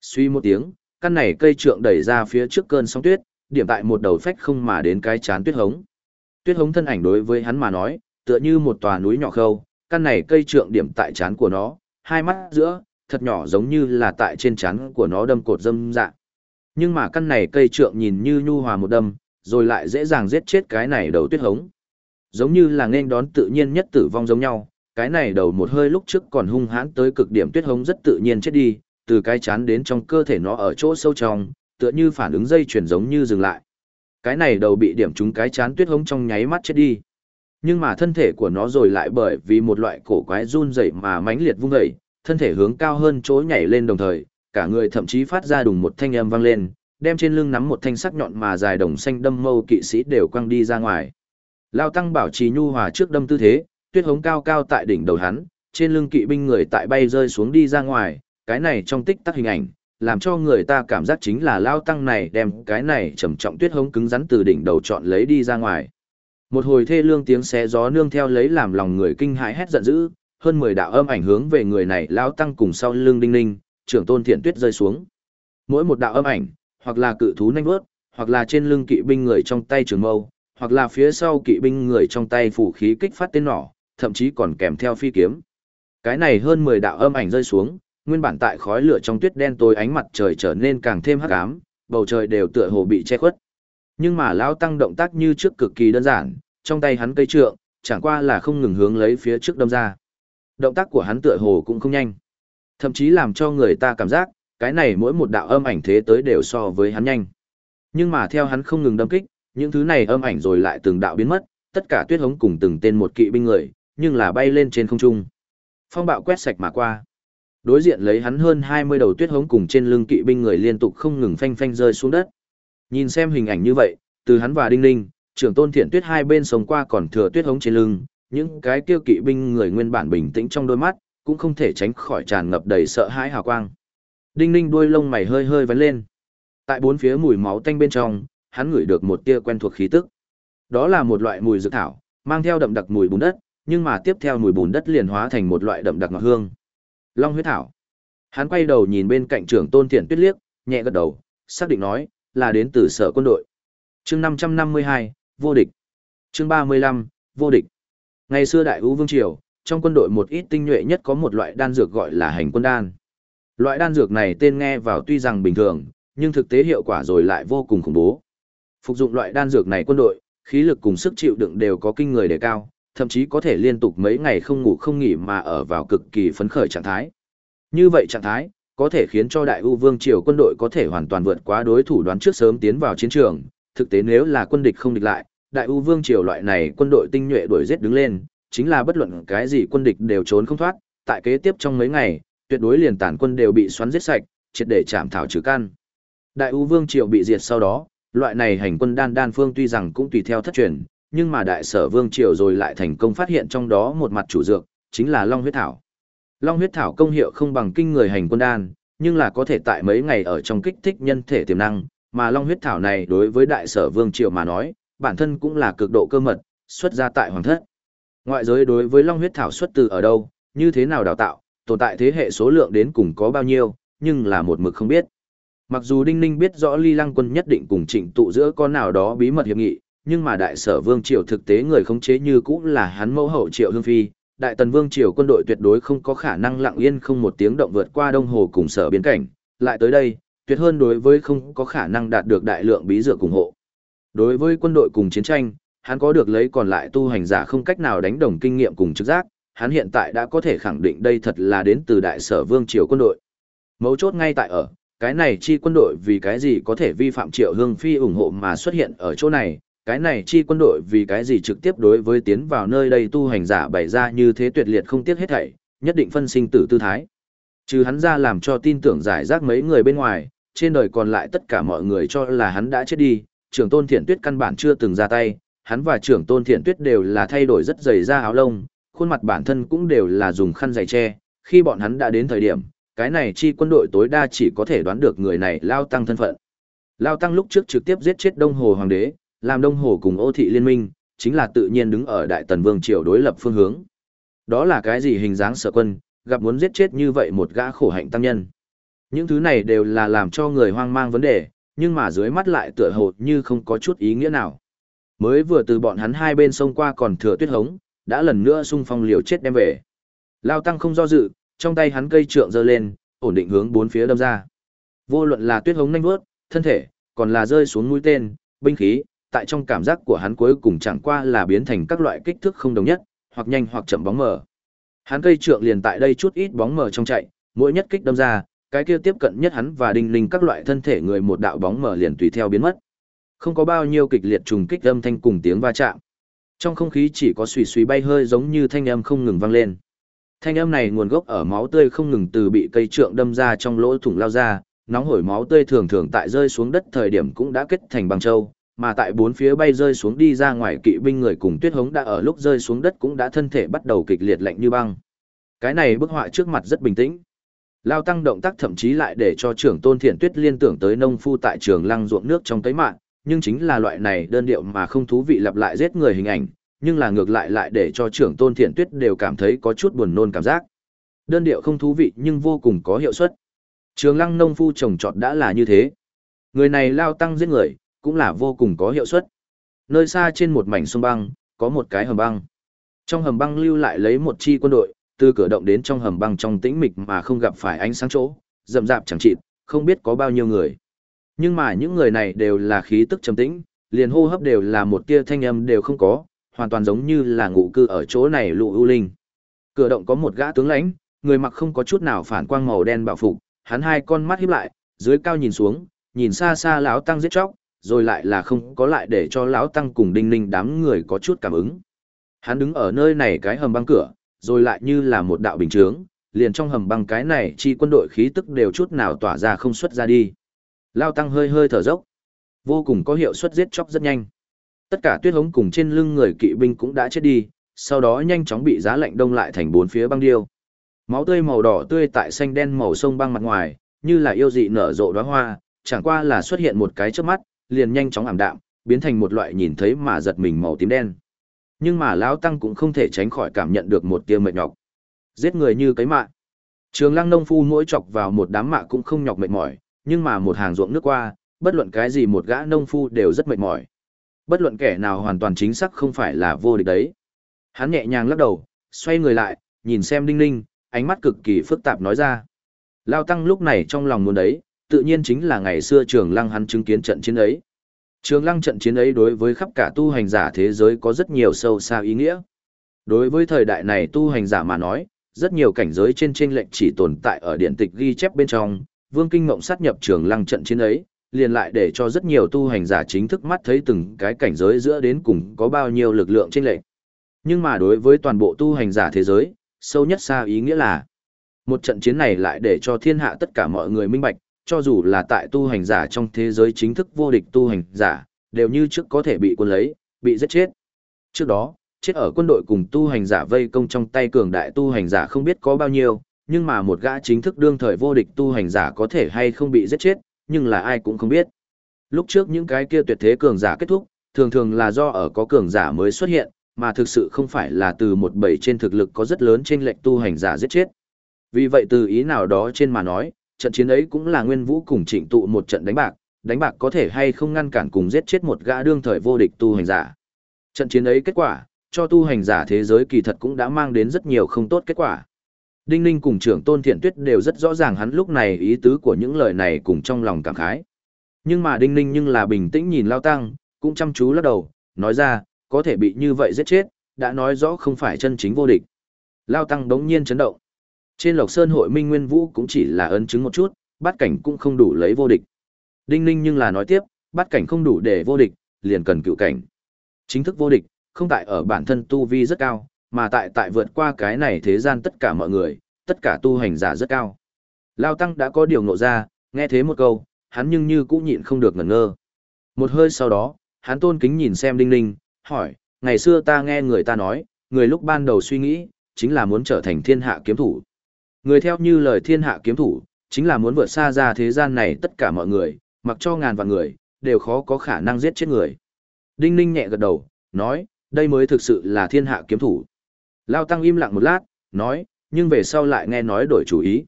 Suy một tiếng, căn này cây trượng đẩy ra phía trước cơn sóng tuyết, điểm tại một đầu phách không mà đến cái chán tuyết hống. Tuyết hống thân ảnh đối với hắn mà nói, tựa như một tòa núi nhỏ khâu, căn này cây trượng điểm tại chán của nó, hai mắt giữa, thật nhỏ giống như là tại trên chán của nó đâm cột dâm dạ. Nhưng mà căn này cây trượng nhìn như nhu hòa một đâm, rồi lại dễ dàng giết chết cái này đầu tuyết hống. Giống như là nên đón tự nhiên nhất tử vong giống nhau, cái này đầu một hơi lúc trước còn hung hãn tới cực điểm tuyết hống rất tự nhiên chết đi, từ cái chán đến trong cơ thể nó ở chỗ sâu trong, tựa như phản ứng dây chuyển giống như dừng lại. Cái này đầu bị điểm trúng cái chán tuyết hống trong nháy mắt chết đi. Nhưng mà thân thể của nó rồi lại bởi vì một loại cổ quái run rẩy mà mãnh liệt vung dậy, thân thể hướng cao hơn chỗ nhảy lên đồng thời, cả người thậm chí phát ra đùng một thanh âm vang lên, đem trên lưng nắm một thanh sắc nhọn mà dài đồng xanh đâm mâu kỵ sĩ đều quăng đi ra ngoài. Lao tăng bảo trì nhu hòa trước đâm tư thế, tuyết hống cao cao tại đỉnh đầu hắn, trên lưng kỵ binh người tại bay rơi xuống đi ra ngoài, cái này trong tích tắc hình ảnh, làm cho người ta cảm giác chính là lao tăng này đem cái này trầm trọng tuyết hống cứng rắn từ đỉnh đầu chọn lấy đi ra ngoài. Một hồi thê lương tiếng xé gió nương theo lấy làm lòng người kinh hãi hét giận dữ, hơn 10 đạo âm ảnh hướng về người này lao tăng cùng sau lưng đinh ninh, trưởng tôn thiện tuyết rơi xuống. Mỗi một đạo âm ảnh, hoặc là cự thú nhanh vớt, hoặc là trên lưng kỵ binh người trong tay trường mâu, hoặc là phía sau kỵ binh người trong tay phủ khí kích phát tên nỏ, thậm chí còn kèm theo phi kiếm. Cái này hơn 10 đạo âm ảnh rơi xuống, nguyên bản tại khói lửa trong tuyết đen tối ánh mặt trời trở nên càng thêm hắc ám, bầu trời đều tựa hồ bị che khuất. Nhưng mà lão tăng động tác như trước cực kỳ đơn giản, trong tay hắn cây trượng, chẳng qua là không ngừng hướng lấy phía trước đâm ra. Động tác của hắn tựa hồ cũng không nhanh. Thậm chí làm cho người ta cảm giác, cái này mỗi một đạo âm ảnh thế tới đều so với hắn nhanh. Nhưng mà theo hắn không ngừng đâm kích, những thứ này âm ảnh rồi lại từng đạo biến mất, tất cả tuyết hống cùng từng tên một kỵ binh người, nhưng là bay lên trên không trung. Phong bạo quét sạch mà qua. Đối diện lấy hắn hơn 20 đầu tuyết hống cùng trên lưng kỵ binh người liên tục không ngừng phanh phanh rơi xuống đất. Nhìn xem hình ảnh như vậy, từ hắn và Đinh Ninh, trưởng tôn thiện tuyết hai bên sống qua còn thừa tuyết hống trên lưng, những cái tiêu kỵ binh người nguyên bản bình tĩnh trong đôi mắt, cũng không thể tránh khỏi tràn ngập đầy sợ hãi hào quang. Đinh Ninh đuôi lông mày hơi hơi vấn lên. Tại bốn phía mùi máu tanh bên trong, hắn ngửi được một tia quen thuộc khí tức. Đó là một loại mùi dược thảo, mang theo đậm đặc mùi bùn đất, nhưng mà tiếp theo mùi bùn đất liền hóa thành một loại đậm đặc ngọt hương. Long huyết thảo. Hắn quay đầu nhìn bên cạnh trưởng Tôn Tiện Tuyết liếc, nhẹ gật đầu, xác định nói, là đến từ sở quân đội. Chương 552, vô địch. Chương 35, vô địch. Ngày xưa Đại Vũ Vương triều, trong quân đội một ít tinh nhuệ nhất có một loại đan dược gọi là hành quân đan. Loại đan dược này tên nghe vào tuy rằng bình thường, nhưng thực tế hiệu quả rồi lại vô cùng khủng bố. Phục dụng loại đan dược này quân đội, khí lực cùng sức chịu đựng đều có kinh người đề cao, thậm chí có thể liên tục mấy ngày không ngủ không nghỉ mà ở vào cực kỳ phấn khởi trạng thái. Như vậy trạng thái, có thể khiến cho Đại U Vương triều quân đội có thể hoàn toàn vượt qua đối thủ đoán trước sớm tiến vào chiến trường, thực tế nếu là quân địch không địch lại, Đại U Vương triều loại này quân đội tinh nhuệ đuổi giết đứng lên, chính là bất luận cái gì quân địch đều trốn không thoát, tại kế tiếp trong mấy ngày, tuyệt đối liền tản quân đều bị xoắn giết sạch, triệt để chạm thảo trừ căn. Đại U Vương triều bị diệt sau đó, loại này hành quân đan đan phương tuy rằng cũng tùy theo thất truyền, nhưng mà đại sở vương triều rồi lại thành công phát hiện trong đó một mặt chủ dược, chính là Long huyết thảo. Long huyết thảo công hiệu không bằng kinh người hành quân đan, nhưng là có thể tại mấy ngày ở trong kích thích nhân thể tiềm năng, mà Long huyết thảo này đối với đại sở vương triều mà nói, bản thân cũng là cực độ cơ mật, xuất ra tại hoàng thất. Ngoại giới đối với Long huyết thảo xuất từ ở đâu, như thế nào đào tạo, tồn tại thế hệ số lượng đến cùng có bao nhiêu, nhưng là một mực không biết. Mặc dù Đinh Ninh biết rõ Ly Lăng quân nhất định cùng trịnh tụ giữa con nào đó bí mật hiệp nghị, nhưng mà đại sở vương triều thực tế người khống chế như cũng là hắn mẫu hậu triệu hương phi, đại tần vương triều quân đội tuyệt đối không có khả năng lặng yên không một tiếng động vượt qua đông hồ cùng sở biến cảnh, lại tới đây, tuyệt hơn đối với không có khả năng đạt được đại lượng bí dược ủng hộ. Đối với quân đội cùng chiến tranh, hắn có được lấy còn lại tu hành giả không cách nào đánh đồng kinh nghiệm cùng trực giác, hắn hiện tại đã có thể khẳng định đây thật là đến từ đại sở vương triều quân đội. Mấu chốt ngay tại ở, cái này chi quân đội vì cái gì có thể vi phạm triệu hương phi ủng hộ mà xuất hiện ở chỗ này, cái này chi quân đội vì cái gì trực tiếp đối với tiến vào nơi đây tu hành giả bày ra như thế tuyệt liệt không tiếc hết thảy, nhất định phân sinh tử tư thái. Trừ hắn ra làm cho tin tưởng giải rác mấy người bên ngoài, trên đời còn lại tất cả mọi người cho là hắn đã chết đi, trưởng tôn thiện tuyết căn bản chưa từng ra tay, hắn và trưởng tôn thiện tuyết đều là thay đổi rất dày da áo lông, khuôn mặt bản thân cũng đều là dùng khăn giày che, khi bọn hắn đã đến thời điểm, cái này chi quân đội tối đa chỉ có thể đoán được người này Lao Tăng thân phận. Lao Tăng lúc trước trực tiếp giết chết Đông Hồ Hoàng đế, làm Đông Hồ cùng ô thị liên minh, chính là tự nhiên đứng ở Đại Tần Vương Triều đối lập phương hướng. Đó là cái gì hình dáng sở quân, gặp muốn giết chết như vậy một gã khổ hạnh tăng nhân. Những thứ này đều là làm cho người hoang mang vấn đề, nhưng mà dưới mắt lại tựa hồ như không có chút ý nghĩa nào. Mới vừa từ bọn hắn hai bên sông qua còn thừa tuyết hống, đã lần nữa xung phong liều chết đem về. Lao Tăng không do dự, trong tay hắn cây trượng giơ lên, ổn định hướng bốn phía đâm ra. Vô luận là tuyết hống nhanh vớt, thân thể, còn là rơi xuống mũi tên, binh khí, tại trong cảm giác của hắn cuối cùng chẳng qua là biến thành các loại kích thước không đồng nhất, hoặc nhanh hoặc chậm bóng mờ. Hắn cây trượng liền tại đây chút ít bóng mờ trong chạy, mỗi nhất kích đâm ra, cái kia tiếp cận nhất hắn và đinh linh các loại thân thể người một đạo bóng mờ liền tùy theo biến mất. Không có bao nhiêu kịch liệt trùng kích âm thanh cùng tiếng va chạm. Trong không khí chỉ có xùy xùy bay hơi giống như thanh âm không ngừng vang lên. Thanh âm này nguồn gốc ở máu tươi không ngừng từ bị cây trượng đâm ra trong lỗ thủng lao ra, nóng hổi máu tươi thường thường tại rơi xuống đất thời điểm cũng đã kết thành băng châu, mà tại bốn phía bay rơi xuống đi ra ngoài kỵ binh người cùng tuyết hống đã ở lúc rơi xuống đất cũng đã thân thể bắt đầu kịch liệt lạnh như băng. Cái này bức họa trước mặt rất bình tĩnh. Lao tăng động tác thậm chí lại để cho trưởng tôn thiện tuyết liên tưởng tới nông phu tại trường lăng ruộng nước trong tấy mạng, nhưng chính là loại này đơn điệu mà không thú vị lặp lại giết người hình ảnh, nhưng là ngược lại lại để cho trưởng tôn thiện tuyết đều cảm thấy có chút buồn nôn cảm giác. Đơn điệu không thú vị nhưng vô cùng có hiệu suất. Trường lăng nông phu trồng trọt đã là như thế. Người này lao tăng giết người, cũng là vô cùng có hiệu suất. Nơi xa trên một mảnh sông băng, có một cái hầm băng. Trong hầm băng lưu lại lấy một chi quân đội, từ cửa động đến trong hầm băng trong tĩnh mịch mà không gặp phải ánh sáng chỗ, rậm rạp chẳng chịt, không biết có bao nhiêu người. Nhưng mà những người này đều là khí tức trầm tĩnh, liền hô hấp đều là một tia thanh âm đều không có, hoàn toàn giống như là ngụ cư ở chỗ này lụ ưu linh. Cửa động có một gã tướng lãnh, người mặc không có chút nào phản quang màu đen bảo phục, hắn hai con mắt híp lại, dưới cao nhìn xuống, nhìn xa xa lão tăng giết chóc, rồi lại là không có lại để cho lão tăng cùng đinh ninh đám người có chút cảm ứng. Hắn đứng ở nơi này cái hầm băng cửa, rồi lại như là một đạo bình chướng, liền trong hầm băng cái này chi quân đội khí tức đều chút nào tỏa ra không xuất ra đi. Lao tăng hơi hơi thở dốc, vô cùng có hiệu suất giết chóc rất nhanh. Tất cả tuyết hống cùng trên lưng người kỵ binh cũng đã chết đi, sau đó nhanh chóng bị giá lạnh đông lại thành bốn phía băng điêu. Máu tươi màu đỏ tươi tại xanh đen màu sông băng mặt ngoài, như là yêu dị nở rộ đóa hoa, chẳng qua là xuất hiện một cái trước mắt, liền nhanh chóng ảm đạm, biến thành một loại nhìn thấy mà giật mình màu tím đen. Nhưng mà lão tăng cũng không thể tránh khỏi cảm nhận được một tia mệt nhọc. Giết người như cái mạ. Trường Lăng nông phu mỗi chọc vào một đám mạ cũng không nhọc mệt mỏi, nhưng mà một hàng ruộng nước qua, bất luận cái gì một gã nông phu đều rất mệt mỏi. Bất luận kẻ nào hoàn toàn chính xác không phải là vô địch đấy. Hắn nhẹ nhàng lắc đầu, xoay người lại, nhìn xem Đinh Ninh, ánh mắt cực kỳ phức tạp nói ra. Lao Tăng lúc này trong lòng muốn đấy, tự nhiên chính là ngày xưa Trường Lăng hắn chứng kiến trận chiến ấy. Trường Lăng trận chiến ấy đối với khắp cả tu hành giả thế giới có rất nhiều sâu xa ý nghĩa. Đối với thời đại này tu hành giả mà nói, rất nhiều cảnh giới trên trên lệnh chỉ tồn tại ở điện tịch ghi chép bên trong, Vương Kinh Ngộng sát nhập Trường Lăng trận chiến ấy, liền lại để cho rất nhiều tu hành giả chính thức mắt thấy từng cái cảnh giới giữa đến cùng có bao nhiêu lực lượng trên lệnh. Nhưng mà đối với toàn bộ tu hành giả thế giới, sâu nhất xa ý nghĩa là một trận chiến này lại để cho thiên hạ tất cả mọi người minh bạch, cho dù là tại tu hành giả trong thế giới chính thức vô địch tu hành giả, đều như trước có thể bị quân lấy, bị giết chết. Trước đó, chết ở quân đội cùng tu hành giả vây công trong tay cường đại tu hành giả không biết có bao nhiêu, nhưng mà một gã chính thức đương thời vô địch tu hành giả có thể hay không bị giết chết, nhưng là ai cũng không biết. Lúc trước những cái kia tuyệt thế cường giả kết thúc, thường thường là do ở có cường giả mới xuất hiện, mà thực sự không phải là từ một bầy trên thực lực có rất lớn trên lệnh tu hành giả giết chết. Vì vậy từ ý nào đó trên mà nói, trận chiến ấy cũng là nguyên vũ cùng trịnh tụ một trận đánh bạc, đánh bạc có thể hay không ngăn cản cùng giết chết một gã đương thời vô địch tu hành giả. Trận chiến ấy kết quả, cho tu hành giả thế giới kỳ thật cũng đã mang đến rất nhiều không tốt kết quả. Đinh Ninh cùng trưởng tôn thiện tuyết đều rất rõ ràng hắn lúc này ý tứ của những lời này cùng trong lòng cảm khái. Nhưng mà Đinh Ninh nhưng là bình tĩnh nhìn Lao Tăng, cũng chăm chú lắc đầu, nói ra, có thể bị như vậy giết chết, đã nói rõ không phải chân chính vô địch. Lao Tăng đống nhiên chấn động. Trên Lộc Sơn hội Minh Nguyên Vũ cũng chỉ là ấn chứng một chút, bát cảnh cũng không đủ lấy vô địch. Đinh Ninh nhưng là nói tiếp, bát cảnh không đủ để vô địch, liền cần cựu cảnh. Chính thức vô địch, không tại ở bản thân tu vi rất cao, mà tại tại vượt qua cái này thế gian tất cả mọi người, tất cả tu hành giả rất cao. Lao Tăng đã có điều ngộ ra, nghe thế một câu, hắn nhưng như cũng nhịn không được ngẩn ngơ. Một hơi sau đó, hắn tôn kính nhìn xem Đinh Ninh, hỏi, ngày xưa ta nghe người ta nói, người lúc ban đầu suy nghĩ, chính là muốn trở thành thiên hạ kiếm thủ. Người theo như lời thiên hạ kiếm thủ, chính là muốn vượt xa ra thế gian này tất cả mọi người, mặc cho ngàn vạn người, đều khó có khả năng giết chết người. Đinh Ninh nhẹ gật đầu, nói, đây mới thực sự là thiên hạ kiếm thủ. Lao Tăng im lặng một lát, nói, nhưng về sau lại nghe nói đổi chủ ý.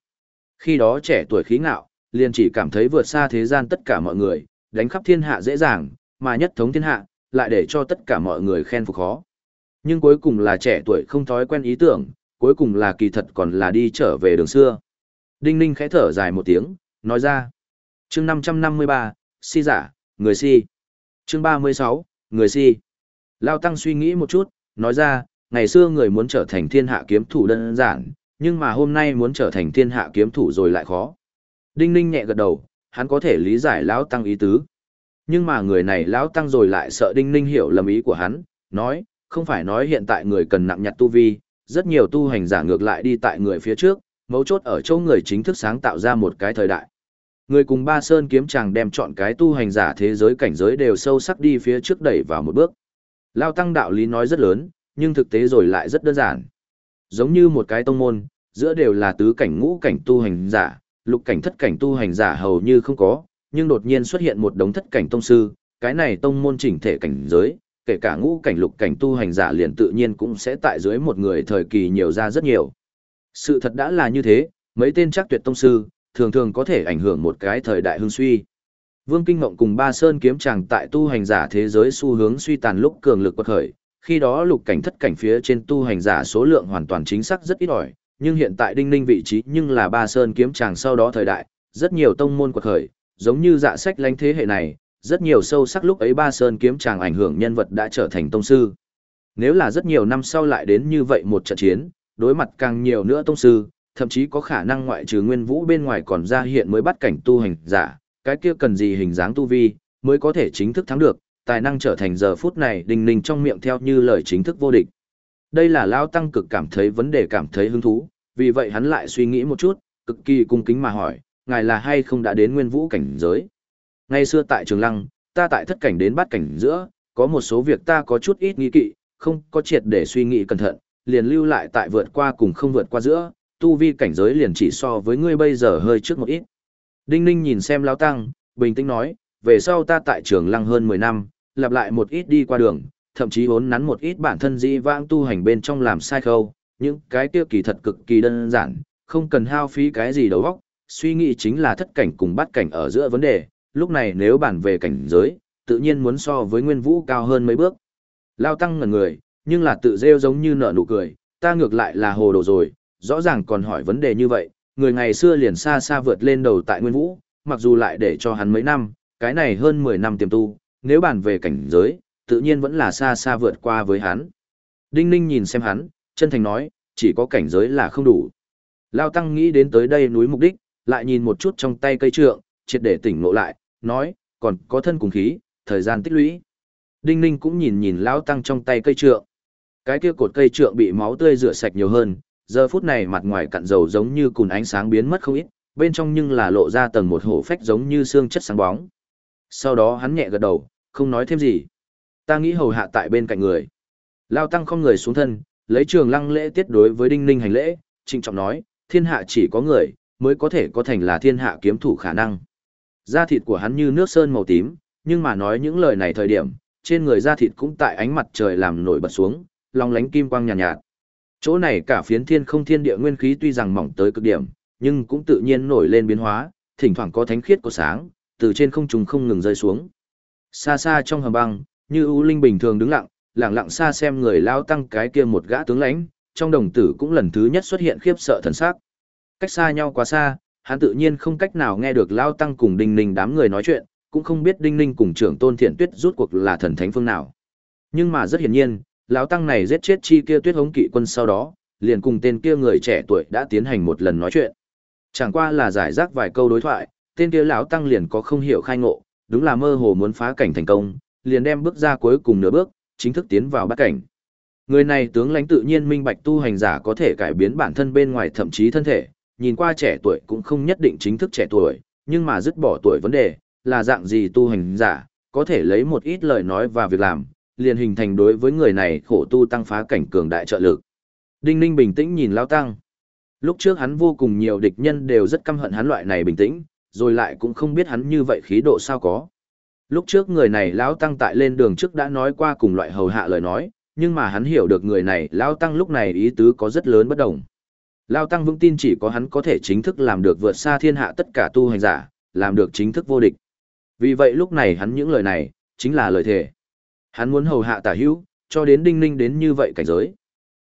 Khi đó trẻ tuổi khí ngạo, liền chỉ cảm thấy vượt xa thế gian tất cả mọi người, đánh khắp thiên hạ dễ dàng, mà nhất thống thiên hạ, lại để cho tất cả mọi người khen phục khó. Nhưng cuối cùng là trẻ tuổi không thói quen ý tưởng, cuối cùng là kỳ thật còn là đi trở về đường xưa. Đinh Ninh khẽ thở dài một tiếng, nói ra. chương 553, si giả, người si. chương 36, người si. Lao Tăng suy nghĩ một chút, nói ra, ngày xưa người muốn trở thành thiên hạ kiếm thủ đơn giản, nhưng mà hôm nay muốn trở thành thiên hạ kiếm thủ rồi lại khó. Đinh Ninh nhẹ gật đầu, hắn có thể lý giải Lão Tăng ý tứ. Nhưng mà người này Lão Tăng rồi lại sợ Đinh Ninh hiểu lầm ý của hắn, nói, không phải nói hiện tại người cần nặng nhặt tu vi, rất nhiều tu hành giả ngược lại đi tại người phía trước, mấu chốt ở chỗ người chính thức sáng tạo ra một cái thời đại. Người cùng ba sơn kiếm chàng đem chọn cái tu hành giả thế giới cảnh giới đều sâu sắc đi phía trước đẩy vào một bước. Lao tăng đạo lý nói rất lớn, nhưng thực tế rồi lại rất đơn giản. Giống như một cái tông môn, giữa đều là tứ cảnh ngũ cảnh tu hành giả, lục cảnh thất cảnh tu hành giả hầu như không có, nhưng đột nhiên xuất hiện một đống thất cảnh tông sư, cái này tông môn chỉnh thể cảnh giới, kể cả ngũ cảnh lục cảnh tu hành giả liền tự nhiên cũng sẽ tại dưới một người thời kỳ nhiều ra rất nhiều. Sự thật đã là như thế, mấy tên chắc tuyệt tông sư, thường thường có thể ảnh hưởng một cái thời đại hưng suy. Vương Kinh Ngộng cùng Ba Sơn kiếm chàng tại tu hành giả thế giới xu hướng suy tàn lúc cường lực quật khởi, khi đó lục cảnh thất cảnh phía trên tu hành giả số lượng hoàn toàn chính xác rất ít ỏi, nhưng hiện tại đinh ninh vị trí nhưng là Ba Sơn kiếm chàng sau đó thời đại, rất nhiều tông môn quật khởi, giống như dạ sách lánh thế hệ này, rất nhiều sâu sắc lúc ấy Ba Sơn kiếm chàng ảnh hưởng nhân vật đã trở thành tông sư. Nếu là rất nhiều năm sau lại đến như vậy một trận chiến, đối mặt càng nhiều nữa tông sư, thậm chí có khả năng ngoại trừ nguyên vũ bên ngoài còn ra hiện mới bắt cảnh tu hành giả, cái kia cần gì hình dáng tu vi, mới có thể chính thức thắng được, tài năng trở thành giờ phút này đình ninh trong miệng theo như lời chính thức vô địch. Đây là Lao Tăng cực cảm thấy vấn đề cảm thấy hứng thú, vì vậy hắn lại suy nghĩ một chút, cực kỳ cung kính mà hỏi, ngài là hay không đã đến nguyên vũ cảnh giới. Ngày xưa tại Trường Lăng, ta tại thất cảnh đến bát cảnh giữa, có một số việc ta có chút ít nghi kỵ, không có triệt để suy nghĩ cẩn thận, liền lưu lại tại vượt qua cùng không vượt qua giữa, tu vi cảnh giới liền chỉ so với ngươi bây giờ hơi trước một ít. Đinh Ninh nhìn xem Lão Tăng, bình tĩnh nói, về sau ta tại trường lăng hơn 10 năm, lặp lại một ít đi qua đường, thậm chí vốn nắn một ít bản thân di vãng tu hành bên trong làm sai khâu, những cái tiêu kỳ thật cực kỳ đơn giản, không cần hao phí cái gì đầu óc, suy nghĩ chính là thất cảnh cùng bát cảnh ở giữa vấn đề, lúc này nếu bản về cảnh giới, tự nhiên muốn so với nguyên vũ cao hơn mấy bước. Lao tăng ngần người, nhưng là tự rêu giống như nở nụ cười, ta ngược lại là hồ đồ rồi, rõ ràng còn hỏi vấn đề như vậy, người ngày xưa liền xa xa vượt lên đầu tại nguyên vũ, mặc dù lại để cho hắn mấy năm, cái này hơn 10 năm tiềm tu, nếu bàn về cảnh giới, tự nhiên vẫn là xa xa vượt qua với hắn. Đinh Ninh nhìn xem hắn, chân thành nói, chỉ có cảnh giới là không đủ. Lao Tăng nghĩ đến tới đây núi mục đích, lại nhìn một chút trong tay cây trượng, triệt để tỉnh ngộ lại, nói, còn có thân cùng khí, thời gian tích lũy. Đinh Ninh cũng nhìn nhìn Lão Tăng trong tay cây trượng. Cái kia cột cây trượng bị máu tươi rửa sạch nhiều hơn, giờ phút này mặt ngoài cặn dầu giống như cùn ánh sáng biến mất không ít, bên trong nhưng là lộ ra tầng một hổ phách giống như xương chất sáng bóng. Sau đó hắn nhẹ gật đầu, không nói thêm gì. Ta nghĩ hầu hạ tại bên cạnh người. Lao Tăng không người xuống thân, lấy trường lăng lễ tiết đối với Đinh Ninh hành lễ, trịnh trọng nói, thiên hạ chỉ có người, mới có thể có thành là thiên hạ kiếm thủ khả năng. Da thịt của hắn như nước sơn màu tím, nhưng mà nói những lời này thời điểm, trên người da thịt cũng tại ánh mặt trời làm nổi bật xuống, long lánh kim quang nhàn nhạt, nhạt. Chỗ này cả phiến thiên không thiên địa nguyên khí tuy rằng mỏng tới cực điểm, nhưng cũng tự nhiên nổi lên biến hóa, thỉnh thoảng có thánh khiết của sáng, từ trên không trung không ngừng rơi xuống. Xa xa trong hầm băng, như ưu linh bình thường đứng lặng, lặng lặng xa xem người lao tăng cái kia một gã tướng lãnh, trong đồng tử cũng lần thứ nhất xuất hiện khiếp sợ thần sắc. Cách xa nhau quá xa, hắn tự nhiên không cách nào nghe được lao tăng cùng đinh ninh đám người nói chuyện, cũng không biết đinh ninh cùng trưởng tôn thiện tuyết rút cuộc là thần thánh phương nào. Nhưng mà rất hiển nhiên, lão tăng này giết chết chi kia tuyết hống kỵ quân sau đó, liền cùng tên kia người trẻ tuổi đã tiến hành một lần nói chuyện. Chẳng qua là giải rác vài câu đối thoại, tên kia lão tăng liền có không hiểu khai ngộ, đúng là mơ hồ muốn phá cảnh thành công, liền đem bước ra cuối cùng nửa bước, chính thức tiến vào bát cảnh. Người này tướng lãnh tự nhiên minh bạch tu hành giả có thể cải biến bản thân bên ngoài thậm chí thân thể, nhìn qua trẻ tuổi cũng không nhất định chính thức trẻ tuổi, nhưng mà dứt bỏ tuổi vấn đề, là dạng gì tu hành giả, có thể lấy một ít lời nói và việc làm, liền hình thành đối với người này khổ tu tăng phá cảnh cường đại trợ lực. Đinh Ninh bình tĩnh nhìn Lao Tăng. Lúc trước hắn vô cùng nhiều địch nhân đều rất căm hận hắn loại này bình tĩnh, rồi lại cũng không biết hắn như vậy khí độ sao có. Lúc trước người này Lão Tăng tại lên đường trước đã nói qua cùng loại hầu hạ lời nói, nhưng mà hắn hiểu được người này Lão Tăng lúc này ý tứ có rất lớn bất đồng. Lão Tăng vững tin chỉ có hắn có thể chính thức làm được vượt xa thiên hạ tất cả tu hành giả, làm được chính thức vô địch. Vì vậy lúc này hắn những lời này, chính là lời thề. Hắn muốn hầu hạ tả hữu, cho đến đinh ninh đến như vậy cảnh giới.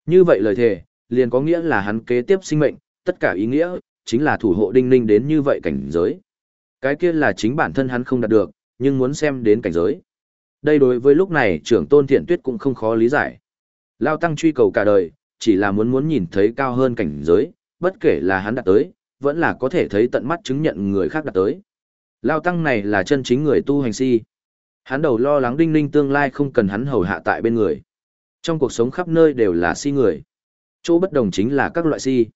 Như vậy lời thề, liền có nghĩa là hắn kế tiếp sinh mệnh, tất cả ý nghĩa, chính là thủ hộ đinh ninh đến như vậy cảnh giới. Cái kia là chính bản thân hắn không đạt được, nhưng muốn xem đến cảnh giới. Đây đối với lúc này trưởng tôn thiện tuyết cũng không khó lý giải. Lao tăng truy cầu cả đời, chỉ là muốn muốn nhìn thấy cao hơn cảnh giới, bất kể là hắn đạt tới, vẫn là có thể thấy tận mắt chứng nhận người khác đạt tới. Lao tăng này là chân chính người tu hành si. Hắn đầu lo lắng đinh ninh tương lai không cần hắn hầu hạ tại bên người. Trong cuộc sống khắp nơi đều là si người. Chỗ bất đồng chính là các loại si.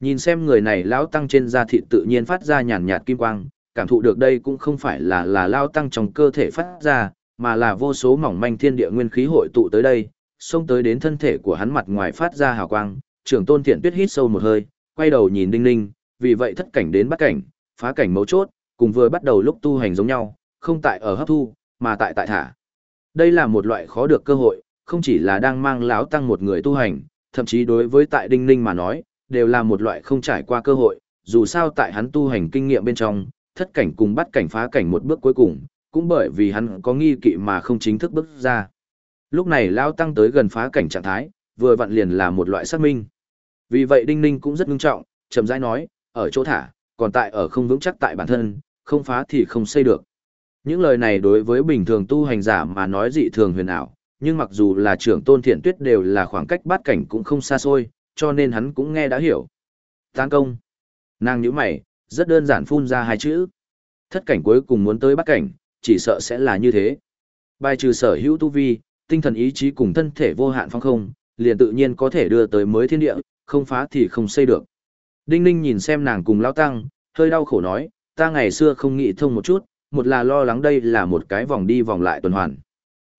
Nhìn xem người này lão tăng trên da thịt tự nhiên phát ra nhàn nhạt kim quang, cảm thụ được đây cũng không phải là là lao tăng trong cơ thể phát ra, mà là vô số mỏng manh thiên địa nguyên khí hội tụ tới đây, xông tới đến thân thể của hắn mặt ngoài phát ra hào quang, trưởng tôn thiện tuyết hít sâu một hơi, quay đầu nhìn đinh ninh, vì vậy thất cảnh đến bắt cảnh, phá cảnh mấu chốt, cùng vừa bắt đầu lúc tu hành giống nhau, không tại ở hấp thu, mà tại tại thả. Đây là một loại khó được cơ hội, không chỉ là đang mang láo tăng một người tu hành, thậm chí đối với tại Đinh Ninh mà nói, đều là một loại không trải qua cơ hội, dù sao tại hắn tu hành kinh nghiệm bên trong, thất cảnh cùng bắt cảnh phá cảnh một bước cuối cùng, cũng bởi vì hắn có nghi kỵ mà không chính thức bước ra. Lúc này lao tăng tới gần phá cảnh trạng thái, vừa vặn liền là một loại xác minh. Vì vậy Đinh Ninh cũng rất ngưng trọng, chậm rãi nói, ở chỗ thả, còn tại ở không vững chắc tại bản thân, không phá thì không xây được. Những lời này đối với bình thường tu hành giả mà nói dị thường huyền ảo, nhưng mặc dù là trưởng tôn thiện tuyết đều là khoảng cách bát cảnh cũng không xa xôi, cho nên hắn cũng nghe đã hiểu. Tán công. Nàng nhíu mày, rất đơn giản phun ra hai chữ. Thất cảnh cuối cùng muốn tới bát cảnh, chỉ sợ sẽ là như thế. Bài trừ sở hữu tu vi, tinh thần ý chí cùng thân thể vô hạn phong không, liền tự nhiên có thể đưa tới mới thiên địa, không phá thì không xây được. Đinh Ninh nhìn xem nàng cùng lão tăng, hơi đau khổ nói, ta ngày xưa không nghĩ thông một chút, một là lo lắng đây là một cái vòng đi vòng lại tuần hoàn.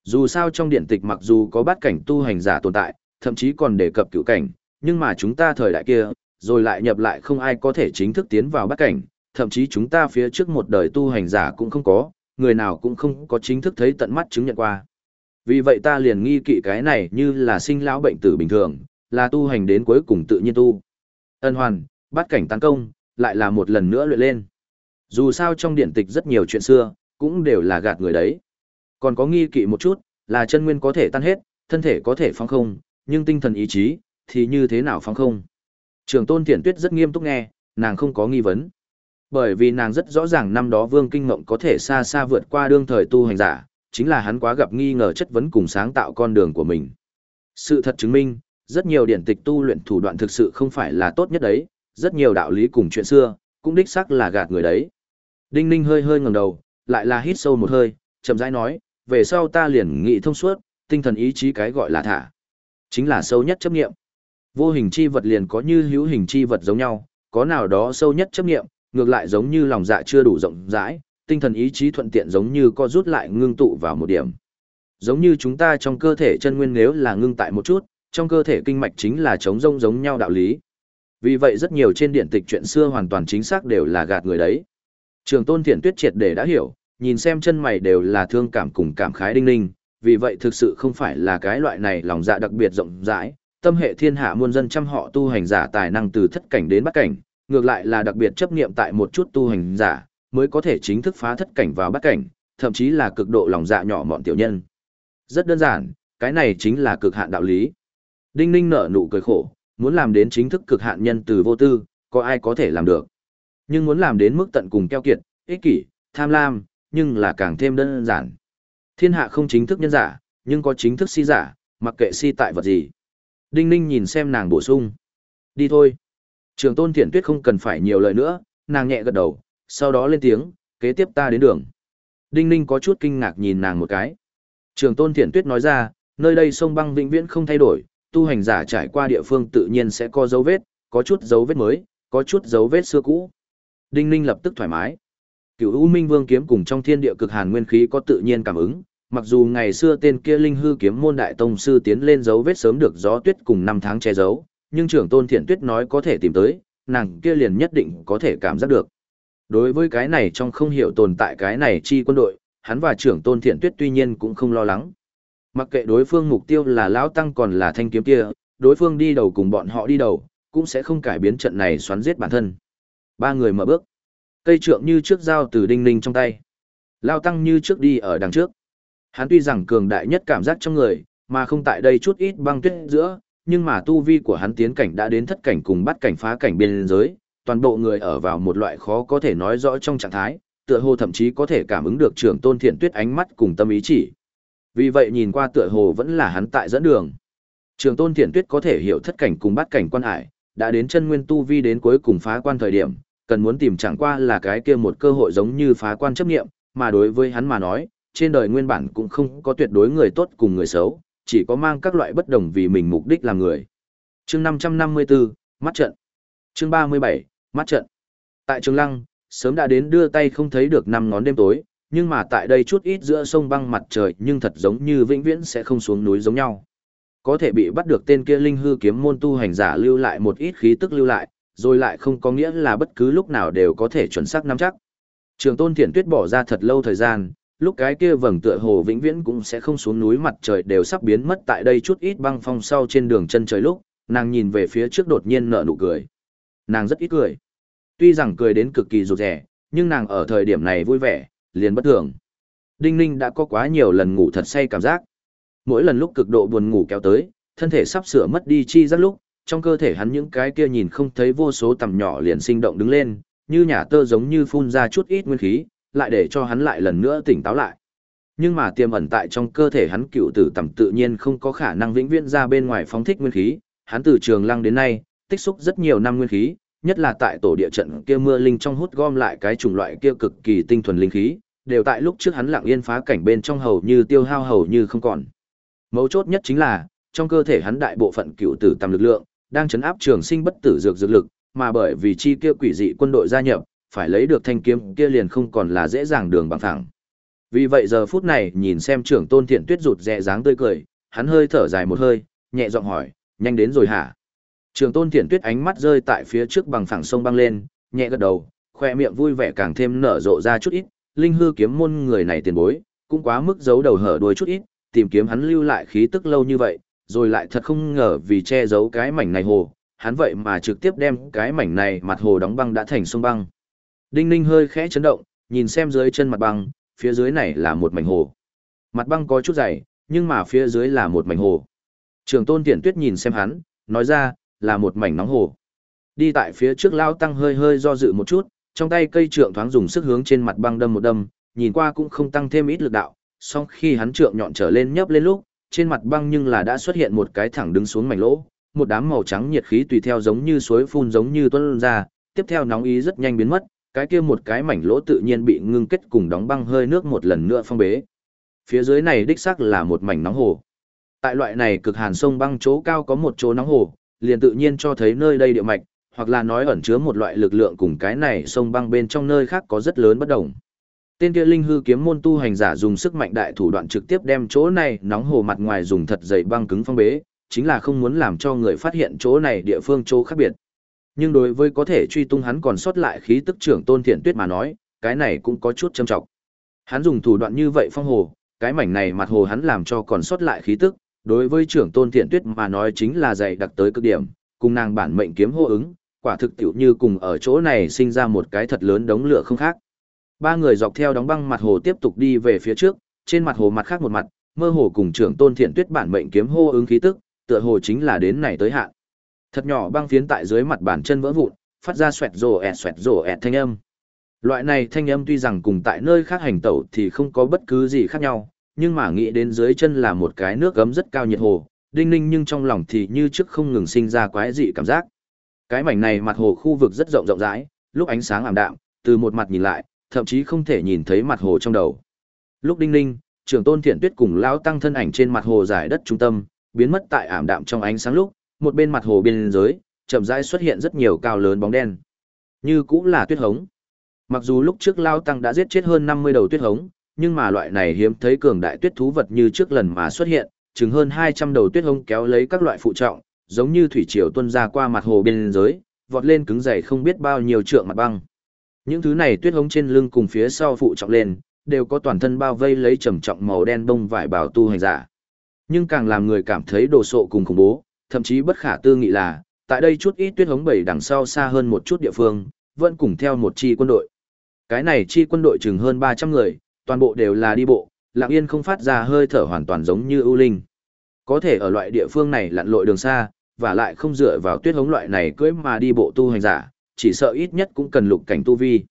Dù sao trong điện tịch mặc dù có bát cảnh tu hành giả tồn tại, thậm chí còn đề cập cựu cảnh, nhưng mà chúng ta thời đại kia, rồi lại nhập lại không ai có thể chính thức tiến vào bát cảnh, thậm chí chúng ta phía trước một đời tu hành giả cũng không có, người nào cũng không có chính thức thấy tận mắt chứng nhận qua. Vì vậy ta liền nghi kỵ cái này như là sinh lão bệnh tử bình thường, là tu hành đến cuối cùng tự nhiên tu. Ân hoàn, bắt cảnh tấn công, lại là một lần nữa luyện lên. Dù sao trong điển tịch rất nhiều chuyện xưa, cũng đều là gạt người đấy. Còn có nghi kỵ một chút, là chân nguyên có thể tan hết, thân thể có thể phóng không, nhưng tinh thần ý chí, thì như thế nào phóng không. Trường tôn thiển tuyết rất nghiêm túc nghe, nàng không có nghi vấn. Bởi vì nàng rất rõ ràng năm đó Vương Kinh Ngộng có thể xa xa vượt qua đương thời tu hành giả, chính là hắn quá gặp nghi ngờ chất vấn cùng sáng tạo con đường của mình. Sự thật chứng minh, rất nhiều điển tịch tu luyện thủ đoạn thực sự không phải là tốt nhất đấy, rất nhiều đạo lý cùng chuyện xưa, cũng đích xác là gạt người đấy. Đinh Ninh hơi hơi ngẩng đầu, lại là hít sâu một hơi, chậm rãi nói, về sau ta liền nghĩ thông suốt, tinh thần ý chí cái gọi là thả. Chính là sâu nhất chấp nghiệm. Vô hình chi vật liền có như hữu hình chi vật giống nhau, có nào đó sâu nhất chấp nghiệm, ngược lại giống như lòng dạ chưa đủ rộng rãi, tinh thần ý chí thuận tiện giống như co rút lại ngưng tụ vào một điểm. Giống như chúng ta trong cơ thể chân nguyên nếu là ngưng tại một chút, trong cơ thể kinh mạch chính là chống rông giống nhau đạo lý. Vì vậy rất nhiều trên điện tịch chuyện xưa hoàn toàn chính xác đều là gạt người đấy. Trường tôn thiện tuyết triệt để đã hiểu, nhìn xem chân mày đều là thương cảm cùng cảm khái đinh ninh, vì vậy thực sự không phải là cái loại này lòng dạ đặc biệt rộng rãi, tâm hệ thiên hạ muôn dân trăm họ tu hành giả tài năng từ thất cảnh đến bắt cảnh, ngược lại là đặc biệt chấp niệm tại một chút tu hành giả, mới có thể chính thức phá thất cảnh vào bắt cảnh, thậm chí là cực độ lòng dạ nhỏ mọn tiểu nhân. Rất đơn giản, cái này chính là cực hạn đạo lý. Đinh Ninh nở nụ cười khổ, muốn làm đến chính thức cực hạn nhân từ vô tư, có ai có thể làm được. Nhưng muốn làm đến mức tận cùng keo kiệt, ích kỷ, tham lam, nhưng là càng thêm đơn giản. Thiên hạ không chính thức nhân giả, nhưng có chính thức si giả, mặc kệ si tại vật gì. Đinh Ninh nhìn xem nàng bổ sung. Đi thôi. Trường tôn thiện tuyết không cần phải nhiều lời nữa, nàng nhẹ gật đầu, sau đó lên tiếng, kế tiếp ta đến đường. Đinh Ninh có chút kinh ngạc nhìn nàng một cái. Trường tôn thiển tuyết nói ra, nơi đây sông băng vĩnh viễn không thay đổi, tu hành giả trải qua địa phương tự nhiên sẽ có dấu vết, có chút dấu vết mới, có chút dấu vết xưa cũ. Đinh Ninh lập tức thoải mái. Cửu U Minh Vương kiếm cùng trong thiên địa cực hàn nguyên khí có tự nhiên cảm ứng, mặc dù ngày xưa tên kia linh hư kiếm môn đại tông sư tiến lên dấu vết sớm được gió tuyết cùng năm tháng che giấu, nhưng trưởng tôn thiện tuyết nói có thể tìm tới, nàng kia liền nhất định có thể cảm giác được. Đối với cái này trong không hiểu tồn tại cái này chi quân đội, hắn và trưởng tôn thiện tuyết tuy nhiên cũng không lo lắng. Mặc kệ đối phương mục tiêu là lão tăng còn là thanh kiếm kia, đối phương đi đầu cùng bọn họ đi đầu, cũng sẽ không cải biến trận này xoắn giết bản thân. Ba người mở bước. Cây trượng như trước dao từ đinh ninh trong tay. Lao tăng như trước đi ở đằng trước. Hắn tuy rằng cường đại nhất cảm giác trong người, mà không tại đây chút ít băng tuyết giữa, nhưng mà tu vi của hắn tiến cảnh đã đến thất cảnh cùng bắt cảnh phá cảnh biên giới, toàn bộ người ở vào một loại khó có thể nói rõ trong trạng thái, tựa hồ thậm chí có thể cảm ứng được trưởng tôn thiện tuyết ánh mắt cùng tâm ý chỉ. Vì vậy nhìn qua tựa hồ vẫn là hắn tại dẫn đường. Trường tôn thiện tuyết có thể hiểu thất cảnh cùng bắt cảnh quan hải, đã đến chân nguyên tu vi đến cuối cùng phá quan thời điểm, cần muốn tìm chẳng qua là cái kia một cơ hội giống như phá quan chấp nghiệm, mà đối với hắn mà nói, trên đời nguyên bản cũng không có tuyệt đối người tốt cùng người xấu, chỉ có mang các loại bất đồng vì mình mục đích làm người. Chương 554, mắt trận. Chương 37, mắt trận. Tại Trường Lăng, sớm đã đến đưa tay không thấy được năm ngón đêm tối, nhưng mà tại đây chút ít giữa sông băng mặt trời nhưng thật giống như vĩnh viễn sẽ không xuống núi giống nhau. Có thể bị bắt được tên kia linh hư kiếm môn tu hành giả lưu lại một ít khí tức lưu lại, rồi lại không có nghĩa là bất cứ lúc nào đều có thể chuẩn xác nắm chắc. Trường tôn thiển tuyết bỏ ra thật lâu thời gian, lúc cái kia vầng tựa hồ vĩnh viễn cũng sẽ không xuống núi mặt trời đều sắp biến mất tại đây chút ít băng phong sau trên đường chân trời lúc, nàng nhìn về phía trước đột nhiên nở nụ cười. Nàng rất ít cười. Tuy rằng cười đến cực kỳ rụt rẻ, nhưng nàng ở thời điểm này vui vẻ, liền bất thường. Đinh Ninh đã có quá nhiều lần ngủ thật say cảm giác. Mỗi lần lúc cực độ buồn ngủ kéo tới, thân thể sắp sửa mất đi chi giác lúc, trong cơ thể hắn những cái kia nhìn không thấy vô số tầm nhỏ liền sinh động đứng lên, như nhà tơ giống như phun ra chút ít nguyên khí, lại để cho hắn lại lần nữa tỉnh táo lại. Nhưng mà tiềm ẩn tại trong cơ thể hắn cựu tử tầm tự nhiên không có khả năng vĩnh viễn ra bên ngoài phóng thích nguyên khí, hắn từ trường lăng đến nay, tích xúc rất nhiều năm nguyên khí, nhất là tại tổ địa trận kia mưa linh trong hút gom lại cái chủng loại kia cực kỳ tinh thuần linh khí, đều tại lúc trước hắn lặng yên phá cảnh bên trong hầu như tiêu hao hầu như không còn. Mấu chốt nhất chính là, trong cơ thể hắn đại bộ phận cựu tử tầm lực lượng, đang chấn áp trường sinh bất tử dược dược lực, mà bởi vì chi kia quỷ dị quân đội gia nhập, phải lấy được thanh kiếm kia liền không còn là dễ dàng đường bằng phẳng. Vì vậy giờ phút này nhìn xem trưởng tôn thiện tuyết rụt rè dáng tươi cười, hắn hơi thở dài một hơi, nhẹ giọng hỏi, nhanh đến rồi hả? Trường tôn thiện tuyết ánh mắt rơi tại phía trước bằng phẳng sông băng lên, nhẹ gật đầu, khoe miệng vui vẻ càng thêm nở rộ ra chút ít, linh hư kiếm môn người này tiền bối, cũng quá mức giấu đầu hở đuôi chút ít, tìm kiếm hắn lưu lại khí tức lâu như vậy, rồi lại thật không ngờ vì che giấu cái mảnh này hồ, hắn vậy mà trực tiếp đem cái mảnh này mặt hồ đóng băng đã thành sông băng. Đinh Ninh hơi khẽ chấn động, nhìn xem dưới chân mặt băng, phía dưới này là một mảnh hồ. Mặt băng có chút dày, nhưng mà phía dưới là một mảnh hồ. Trường tôn Tiễn tuyết nhìn xem hắn, nói ra, là một mảnh nóng hồ. Đi tại phía trước lao tăng hơi hơi do dự một chút, trong tay cây trượng thoáng dùng sức hướng trên mặt băng đâm một đâm, nhìn qua cũng không tăng thêm ít lực đạo, song khi hắn trượng nhọn trở lên nhấp lên lúc, trên mặt băng nhưng là đã xuất hiện một cái thẳng đứng xuống mảnh lỗ, một đám màu trắng nhiệt khí tùy theo giống như suối phun giống như tuôn ra, tiếp theo nóng ý rất nhanh biến mất, cái kia một cái mảnh lỗ tự nhiên bị ngưng kết cùng đóng băng hơi nước một lần nữa phong bế. Phía dưới này đích xác là một mảnh nóng hồ. Tại loại này cực hàn sông băng chỗ cao có một chỗ nóng hồ, liền tự nhiên cho thấy nơi đây địa mạch, hoặc là nói ẩn chứa một loại lực lượng cùng cái này sông băng bên trong nơi khác có rất lớn bất đồng. Tên kia linh hư kiếm môn tu hành giả dùng sức mạnh đại thủ đoạn trực tiếp đem chỗ này nóng hồ mặt ngoài dùng thật dày băng cứng phong bế, chính là không muốn làm cho người phát hiện chỗ này địa phương chỗ khác biệt. Nhưng đối với có thể truy tung hắn còn sót lại khí tức trưởng tôn thiện tuyết mà nói, cái này cũng có chút châm trọng. Hắn dùng thủ đoạn như vậy phong hồ, cái mảnh này mặt hồ hắn làm cho còn sót lại khí tức, đối với trưởng tôn thiện tuyết mà nói chính là dày đặc tới cực điểm, cùng nàng bản mệnh kiếm hô ứng, quả thực tiểu như cùng ở chỗ này sinh ra một cái thật lớn đống lửa không khác. Ba người dọc theo đóng băng mặt hồ tiếp tục đi về phía trước, trên mặt hồ mặt khác một mặt, mơ hồ cùng trưởng tôn thiện tuyết bản mệnh kiếm hô ứng khí tức, tựa hồ chính là đến này tới hạn. Thật nhỏ băng phiến tại dưới mặt bàn chân vỡ vụn, phát ra xoẹt rồ ẹt xoẹt rồ ẹt thanh âm. Loại này thanh âm tuy rằng cùng tại nơi khác hành tẩu thì không có bất cứ gì khác nhau, nhưng mà nghĩ đến dưới chân là một cái nước gấm rất cao nhiệt hồ, đinh ninh nhưng trong lòng thì như trước không ngừng sinh ra quái dị cảm giác. Cái mảnh này mặt hồ khu vực rất rộng rộng rãi, lúc ánh sáng ảm đạm, từ một mặt nhìn lại, thậm chí không thể nhìn thấy mặt hồ trong đầu. Lúc đinh ninh, trưởng tôn thiện tuyết cùng lão tăng thân ảnh trên mặt hồ giải đất trung tâm, biến mất tại ảm đạm trong ánh sáng lúc, một bên mặt hồ biên giới, chậm rãi xuất hiện rất nhiều cao lớn bóng đen. Như cũng là tuyết hống. Mặc dù lúc trước Lao Tăng đã giết chết hơn 50 đầu tuyết hống, nhưng mà loại này hiếm thấy cường đại tuyết thú vật như trước lần mà xuất hiện, chừng hơn 200 đầu tuyết hống kéo lấy các loại phụ trọng, giống như thủy triều tuôn ra qua mặt hồ bên dưới, vọt lên cứng dày không biết bao nhiêu trượng mặt băng. Những thứ này tuyết hống trên lưng cùng phía sau phụ trọng lên, đều có toàn thân bao vây lấy trầm trọng màu đen bông vải bảo tu hành giả. Nhưng càng làm người cảm thấy đồ sộ cùng khủng bố, thậm chí bất khả tư nghị là, tại đây chút ít tuyết hống bảy đằng sau xa hơn một chút địa phương, vẫn cùng theo một chi quân đội. Cái này chi quân đội chừng hơn 300 người, toàn bộ đều là đi bộ, lặng yên không phát ra hơi thở hoàn toàn giống như ưu linh. Có thể ở loại địa phương này lặn lội đường xa, và lại không dựa vào tuyết hống loại này cưỡi mà đi bộ tu hành giả, chỉ sợ ít nhất cũng cần lục cảnh tu vi.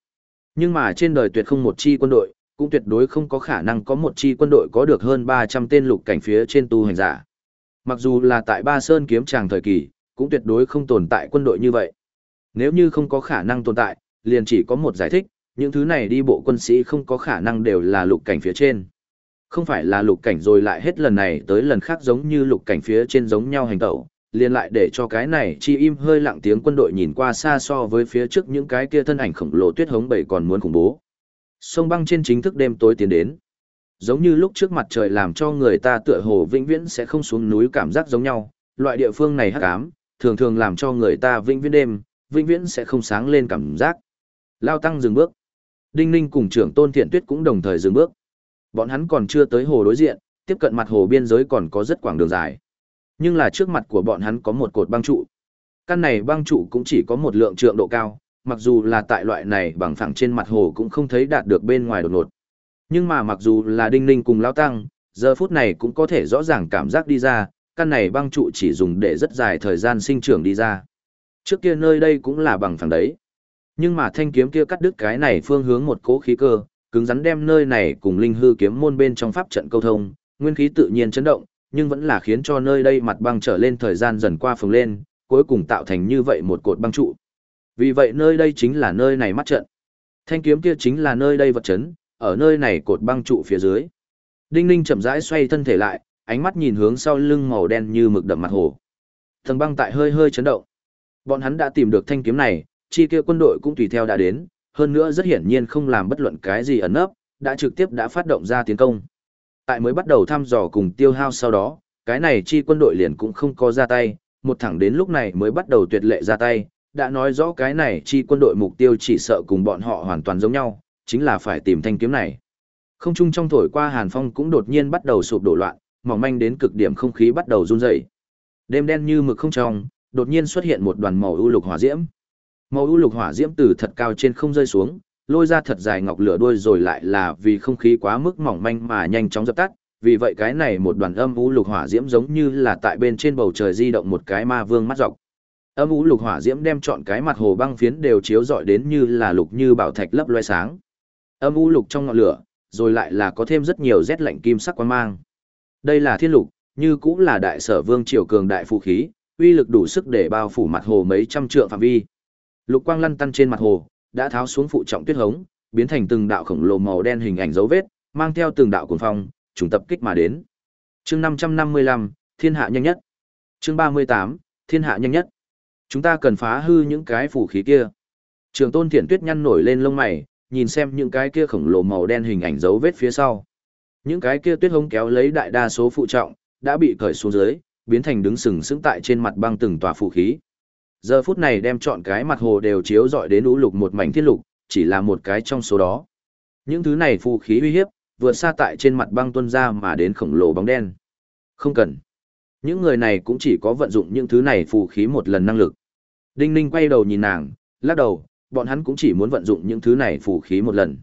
Nhưng mà trên đời tuyệt không một chi quân đội, cũng tuyệt đối không có khả năng có một chi quân đội có được hơn 300 tên lục cảnh phía trên tu hành giả. Mặc dù là tại Ba Sơn kiếm tràng thời kỳ, cũng tuyệt đối không tồn tại quân đội như vậy. Nếu như không có khả năng tồn tại, liền chỉ có một giải thích, những thứ này đi bộ quân sĩ không có khả năng đều là lục cảnh phía trên. Không phải là lục cảnh rồi lại hết lần này tới lần khác giống như lục cảnh phía trên giống nhau hành tẩu, liền lại để cho cái này chi im hơi lặng tiếng quân đội nhìn qua xa so với phía trước những cái kia thân ảnh khổng lồ tuyết hống bảy còn muốn khủng bố. Sông băng trên chính thức đêm tối tiến đến. Giống như lúc trước mặt trời làm cho người ta tựa hồ vĩnh viễn sẽ không xuống núi cảm giác giống nhau, loại địa phương này hắc ám, thường thường làm cho người ta vĩnh viễn đêm, vĩnh viễn sẽ không sáng lên cảm giác. Lao tăng dừng bước. Đinh Ninh cùng trưởng Tôn Thiện Tuyết cũng đồng thời dừng bước. Bọn hắn còn chưa tới hồ đối diện, tiếp cận mặt hồ biên giới còn có rất quảng đường dài. Nhưng là trước mặt của bọn hắn có một cột băng trụ. Căn này băng trụ cũng chỉ có một lượng trượng độ cao, mặc dù là tại loại này bằng phẳng trên mặt hồ cũng không thấy đạt được bên ngoài đột ngột. Nhưng mà mặc dù là Đinh Ninh cùng Lão Tăng, giờ phút này cũng có thể rõ ràng cảm giác đi ra, căn này băng trụ chỉ dùng để rất dài thời gian sinh trưởng đi ra. Trước kia nơi đây cũng là bằng phẳng đấy. Nhưng mà thanh kiếm kia cắt đứt cái này phương hướng một cố khí cơ, cứng rắn đem nơi này cùng linh hư kiếm môn bên trong pháp trận câu thông, nguyên khí tự nhiên chấn động, nhưng vẫn là khiến cho nơi đây mặt băng trở lên thời gian dần qua phồng lên, cuối cùng tạo thành như vậy một cột băng trụ. Vì vậy nơi đây chính là nơi này mắt trận. Thanh kiếm kia chính là nơi đây vật chấn, ở nơi này cột băng trụ phía dưới. Đinh Ninh chậm rãi xoay thân thể lại, ánh mắt nhìn hướng sau lưng màu đen như mực đậm mặt hồ. Tầng băng tại hơi hơi chấn động. Bọn hắn đã tìm được thanh kiếm này, chi kia quân đội cũng tùy theo đã đến, hơn nữa rất hiển nhiên không làm bất luận cái gì ẩn nấp, đã trực tiếp đã phát động ra tiến công. Tại mới bắt đầu thăm dò cùng tiêu hao sau đó, cái này chi quân đội liền cũng không có ra tay, một thẳng đến lúc này mới bắt đầu tuyệt lệ ra tay, đã nói rõ cái này chi quân đội mục tiêu chỉ sợ cùng bọn họ hoàn toàn giống nhau, chính là phải tìm thanh kiếm này. Không trung trong thổi qua hàn phong cũng đột nhiên bắt đầu sụp đổ loạn, mỏng manh đến cực điểm không khí bắt đầu run rẩy. Đêm đen như mực không trong, đột nhiên xuất hiện một đoàn màu u lục hỏa diễm. Màu u lục hỏa diễm từ thật cao trên không rơi xuống, lôi ra thật dài ngọc lửa đuôi rồi lại là vì không khí quá mức mỏng manh mà nhanh chóng dập tắt, vì vậy cái này một đoàn âm u lục hỏa diễm giống như là tại bên trên bầu trời di động một cái ma vương mắt dọc. Âm u lục hỏa diễm đem chọn cái mặt hồ băng phiến đều chiếu rọi đến như là lục như bảo thạch lấp loe sáng. Âm u lục trong ngọn lửa, rồi lại là có thêm rất nhiều rét lạnh kim sắc quan mang. Đây là thiên lục, như cũng là đại sở vương triều cường đại phù khí, uy lực đủ sức để bao phủ mặt hồ mấy trăm trượng phạm vi. Lục quang lăn tăn trên mặt hồ, đã tháo xuống phụ trọng tuyết hống, biến thành từng đạo khổng lồ màu đen hình ảnh dấu vết, mang theo từng đạo cuồng phong, trùng tập kích mà đến. Chương 555, Thiên hạ nhanh nhất. Chương 38, Thiên hạ nhanh nhất. Chúng ta cần phá hư những cái phù khí kia. Trường Tôn Thiện Tuyết nhăn nổi lên lông mày, nhìn xem những cái kia khổng lồ màu đen hình ảnh dấu vết phía sau. Những cái kia tuyết hống kéo lấy đại đa số phụ trọng, đã bị cởi xuống dưới, biến thành đứng sừng sững tại trên mặt băng từng tòa phù khí. Giờ phút này đem chọn cái mặt hồ đều chiếu rọi đến ú lục một mảnh thiết lục, chỉ là một cái trong số đó. Những thứ này phù khí uy hiếp, vượt xa tại trên mặt băng tuân ra mà đến khổng lồ bóng đen. Không cần. Những người này cũng chỉ có vận dụng những thứ này phù khí một lần năng lực. Đinh Ninh quay đầu nhìn nàng, lắc đầu, bọn hắn cũng chỉ muốn vận dụng những thứ này phù khí một lần.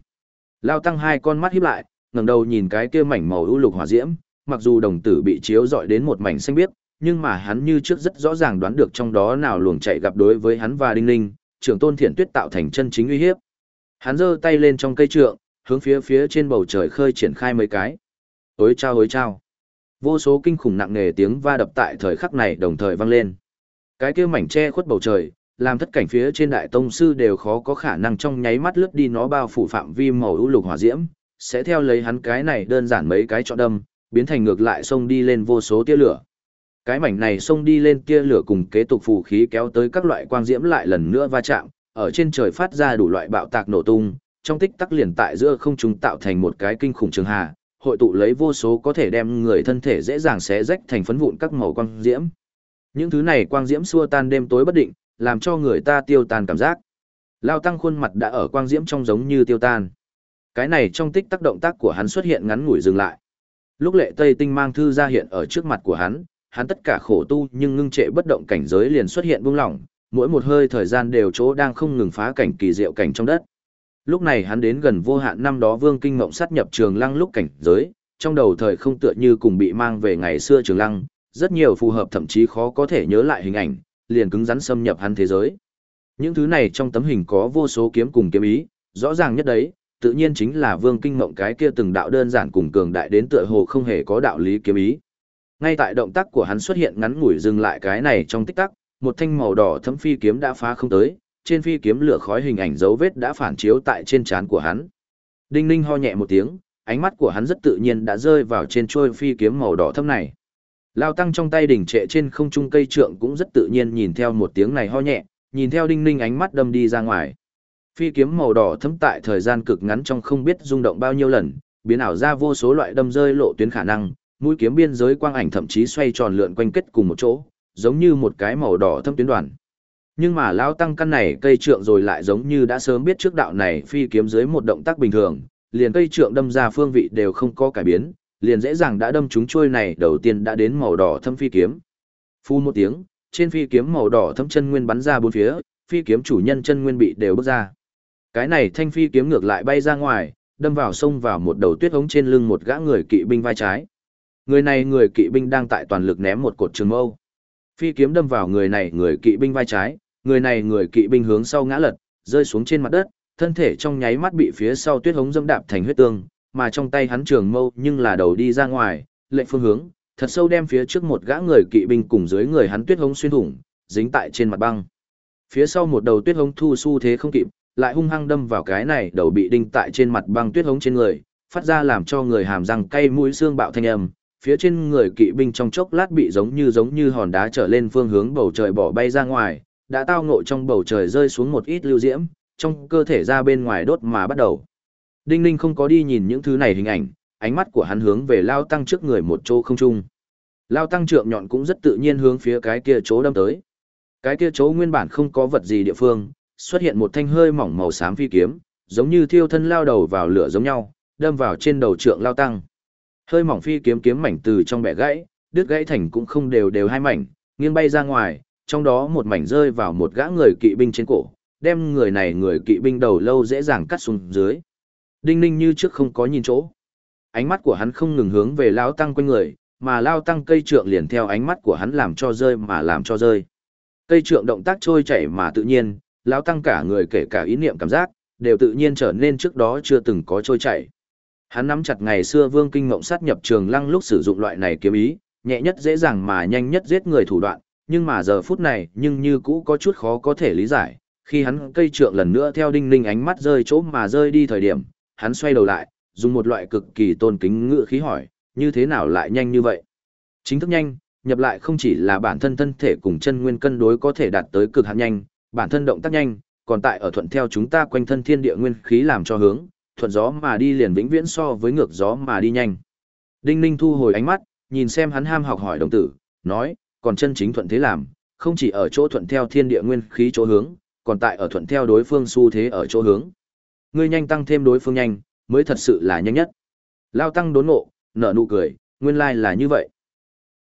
Lao tăng hai con mắt híp lại, ngẩng đầu nhìn cái kia mảnh màu ưu lục hỏa diễm, mặc dù đồng tử bị chiếu rọi đến một mảnh xanh biếc, nhưng mà hắn như trước rất rõ ràng đoán được trong đó nào luồng chạy gặp đối với hắn và Đinh Ninh, trưởng tôn thiện tuyết tạo thành chân chính uy hiếp. Hắn giơ tay lên trong cây trượng, hướng phía phía trên bầu trời khơi triển khai mấy cái. Ối trao ối trao Vô số kinh khủng nặng nề tiếng va đập tại thời khắc này đồng thời vang lên. Cái kia mảnh che khuất bầu trời, làm thất cảnh phía trên đại tông sư đều khó có khả năng trong nháy mắt lướt đi nó bao phủ phạm vi màu ưu lục hỏa diễm, sẽ theo lấy hắn cái này đơn giản mấy cái trọ đâm, biến thành ngược lại xông đi lên vô số tia lửa. Cái mảnh này xông đi lên tia lửa cùng kế tục phù khí kéo tới các loại quang diễm lại lần nữa va chạm, ở trên trời phát ra đủ loại bạo tạc nổ tung, trong tích tắc liền tại giữa không trung tạo thành một cái kinh khủng trường hà, hội tụ lấy vô số có thể đem người thân thể dễ dàng xé rách thành phấn vụn các màu quang diễm. Những thứ này quang diễm xua tan đêm tối bất định, làm cho người ta tiêu tan cảm giác. Lao tăng khuôn mặt đã ở quang diễm trong giống như tiêu tan. Cái này trong tích tắc động tác của hắn xuất hiện ngắn ngủi dừng lại. Lúc lệ Tây Tinh mang thư ra hiện ở trước mặt của hắn, hắn tất cả khổ tu nhưng ngưng trệ bất động cảnh giới liền xuất hiện buông lỏng, mỗi một hơi thời gian đều chỗ đang không ngừng phá cảnh kỳ diệu cảnh trong đất. Lúc này hắn đến gần vô hạn năm đó Vương Kinh Ngộng sát nhập Trường Lăng lúc cảnh giới, trong đầu thời không tựa như cùng bị mang về ngày xưa Trường Lăng, rất nhiều phù hợp thậm chí khó có thể nhớ lại hình ảnh, liền cứng rắn xâm nhập hắn thế giới. Những thứ này trong tấm hình có vô số kiếm cùng kiếm ý, rõ ràng nhất đấy, tự nhiên chính là Vương Kinh Ngộng cái kia từng đạo đơn giản cùng cường đại đến tựa hồ không hề có đạo lý kiếm ý. Ngay tại động tác của hắn xuất hiện ngắn ngủi dừng lại cái này trong tích tắc, một thanh màu đỏ thấm phi kiếm đã phá không tới, trên phi kiếm lửa khói hình ảnh dấu vết đã phản chiếu tại trên trán của hắn. Đinh Ninh ho nhẹ một tiếng, ánh mắt của hắn rất tự nhiên đã rơi vào trên trôi phi kiếm màu đỏ thâm này. Lao tăng trong tay đỉnh trệ trên không trung cây trượng cũng rất tự nhiên nhìn theo một tiếng này ho nhẹ, nhìn theo Đinh Ninh ánh mắt đâm đi ra ngoài. Phi kiếm màu đỏ thấm tại thời gian cực ngắn trong không biết rung động bao nhiêu lần, biến ảo ra vô số loại đâm rơi lộ tuyến khả năng, mũi kiếm biên giới quang ảnh thậm chí xoay tròn lượn quanh kết cùng một chỗ, giống như một cái màu đỏ thâm tuyến đoàn. Nhưng mà lão tăng căn này cây trượng rồi lại giống như đã sớm biết trước đạo này phi kiếm dưới một động tác bình thường, liền cây trượng đâm ra phương vị đều không có cải biến, liền dễ dàng đã đâm trúng trôi này đầu tiên đã đến màu đỏ thâm phi kiếm. Phu một tiếng, trên phi kiếm màu đỏ thâm chân nguyên bắn ra bốn phía, phi kiếm chủ nhân chân nguyên bị đều bước ra. Cái này thanh phi kiếm ngược lại bay ra ngoài, đâm vào sông vào một đầu tuyết ống trên lưng một gã người kỵ binh vai trái. Người này người kỵ binh đang tại toàn lực ném một cột trường mâu. Phi kiếm đâm vào người này người kỵ binh vai trái, người này người kỵ binh hướng sau ngã lật, rơi xuống trên mặt đất, thân thể trong nháy mắt bị phía sau tuyết hống dâm đạp thành huyết tương, mà trong tay hắn trường mâu nhưng là đầu đi ra ngoài, lệnh phương hướng, thật sâu đem phía trước một gã người kỵ binh cùng dưới người hắn tuyết hống xuyên thủng, dính tại trên mặt băng. Phía sau một đầu tuyết hống thu su thế không kịp, lại hung hăng đâm vào cái này đầu bị đinh tại trên mặt băng tuyết hống trên người, phát ra làm cho người hàm răng cay mũi xương bạo thanh âm, phía trên người kỵ binh trong chốc lát bị giống như giống như hòn đá trở lên phương hướng bầu trời bỏ bay ra ngoài, đã tao ngộ trong bầu trời rơi xuống một ít lưu diễm, trong cơ thể ra bên ngoài đốt mà bắt đầu. Đinh Ninh không có đi nhìn những thứ này hình ảnh, ánh mắt của hắn hướng về Lao Tăng trước người một chỗ không trung. Lao Tăng trượng nhọn cũng rất tự nhiên hướng phía cái kia chỗ đâm tới. Cái kia chỗ nguyên bản không có vật gì địa phương, xuất hiện một thanh hơi mỏng màu xám phi kiếm, giống như thiêu thân lao đầu vào lửa giống nhau, đâm vào trên đầu trượng Lao Tăng. Hơi mỏng phi kiếm kiếm mảnh từ trong bẻ gãy, đứt gãy thành cũng không đều đều hai mảnh, nghiêng bay ra ngoài, trong đó một mảnh rơi vào một gã người kỵ binh trên cổ, đem người này người kỵ binh đầu lâu dễ dàng cắt xuống dưới. Đinh ninh như trước không có nhìn chỗ. Ánh mắt của hắn không ngừng hướng về Lao Tăng quanh người, mà Lao Tăng cây trượng liền theo ánh mắt của hắn làm cho rơi mà làm cho rơi. Cây trượng động tác trôi chảy mà tự nhiên, Lao Tăng cả người kể cả ý niệm cảm giác, đều tự nhiên trở nên trước đó chưa từng có trôi chảy. Hắn nắm chặt ngày xưa Vương Kinh Ngộng sát nhập trường lăng lúc sử dụng loại này kiếm ý, nhẹ nhất dễ dàng mà nhanh nhất giết người thủ đoạn, nhưng mà giờ phút này, nhưng như cũ có chút khó có thể lý giải, khi hắn cây trượng lần nữa theo đinh ninh ánh mắt rơi chỗ mà rơi đi thời điểm, hắn xoay đầu lại, dùng một loại cực kỳ tôn kính ngựa khí hỏi, như thế nào lại nhanh như vậy? Chính thức nhanh, nhập lại không chỉ là bản thân thân thể cùng chân nguyên cân đối có thể đạt tới cực hạn nhanh, bản thân động tác nhanh, còn tại ở thuận theo chúng ta quanh thân thiên địa nguyên khí làm cho hướng, thuận gió mà đi liền vĩnh viễn so với ngược gió mà đi nhanh. Đinh Ninh thu hồi ánh mắt, nhìn xem hắn ham học hỏi đồng tử, nói, còn chân chính thuận thế làm, không chỉ ở chỗ thuận theo thiên địa nguyên khí chỗ hướng, còn tại ở thuận theo đối phương xu thế ở chỗ hướng. Ngươi nhanh tăng thêm đối phương nhanh, mới thật sự là nhanh nhất. Lao tăng đốn ngộ, nở nụ cười, nguyên lai like là như vậy.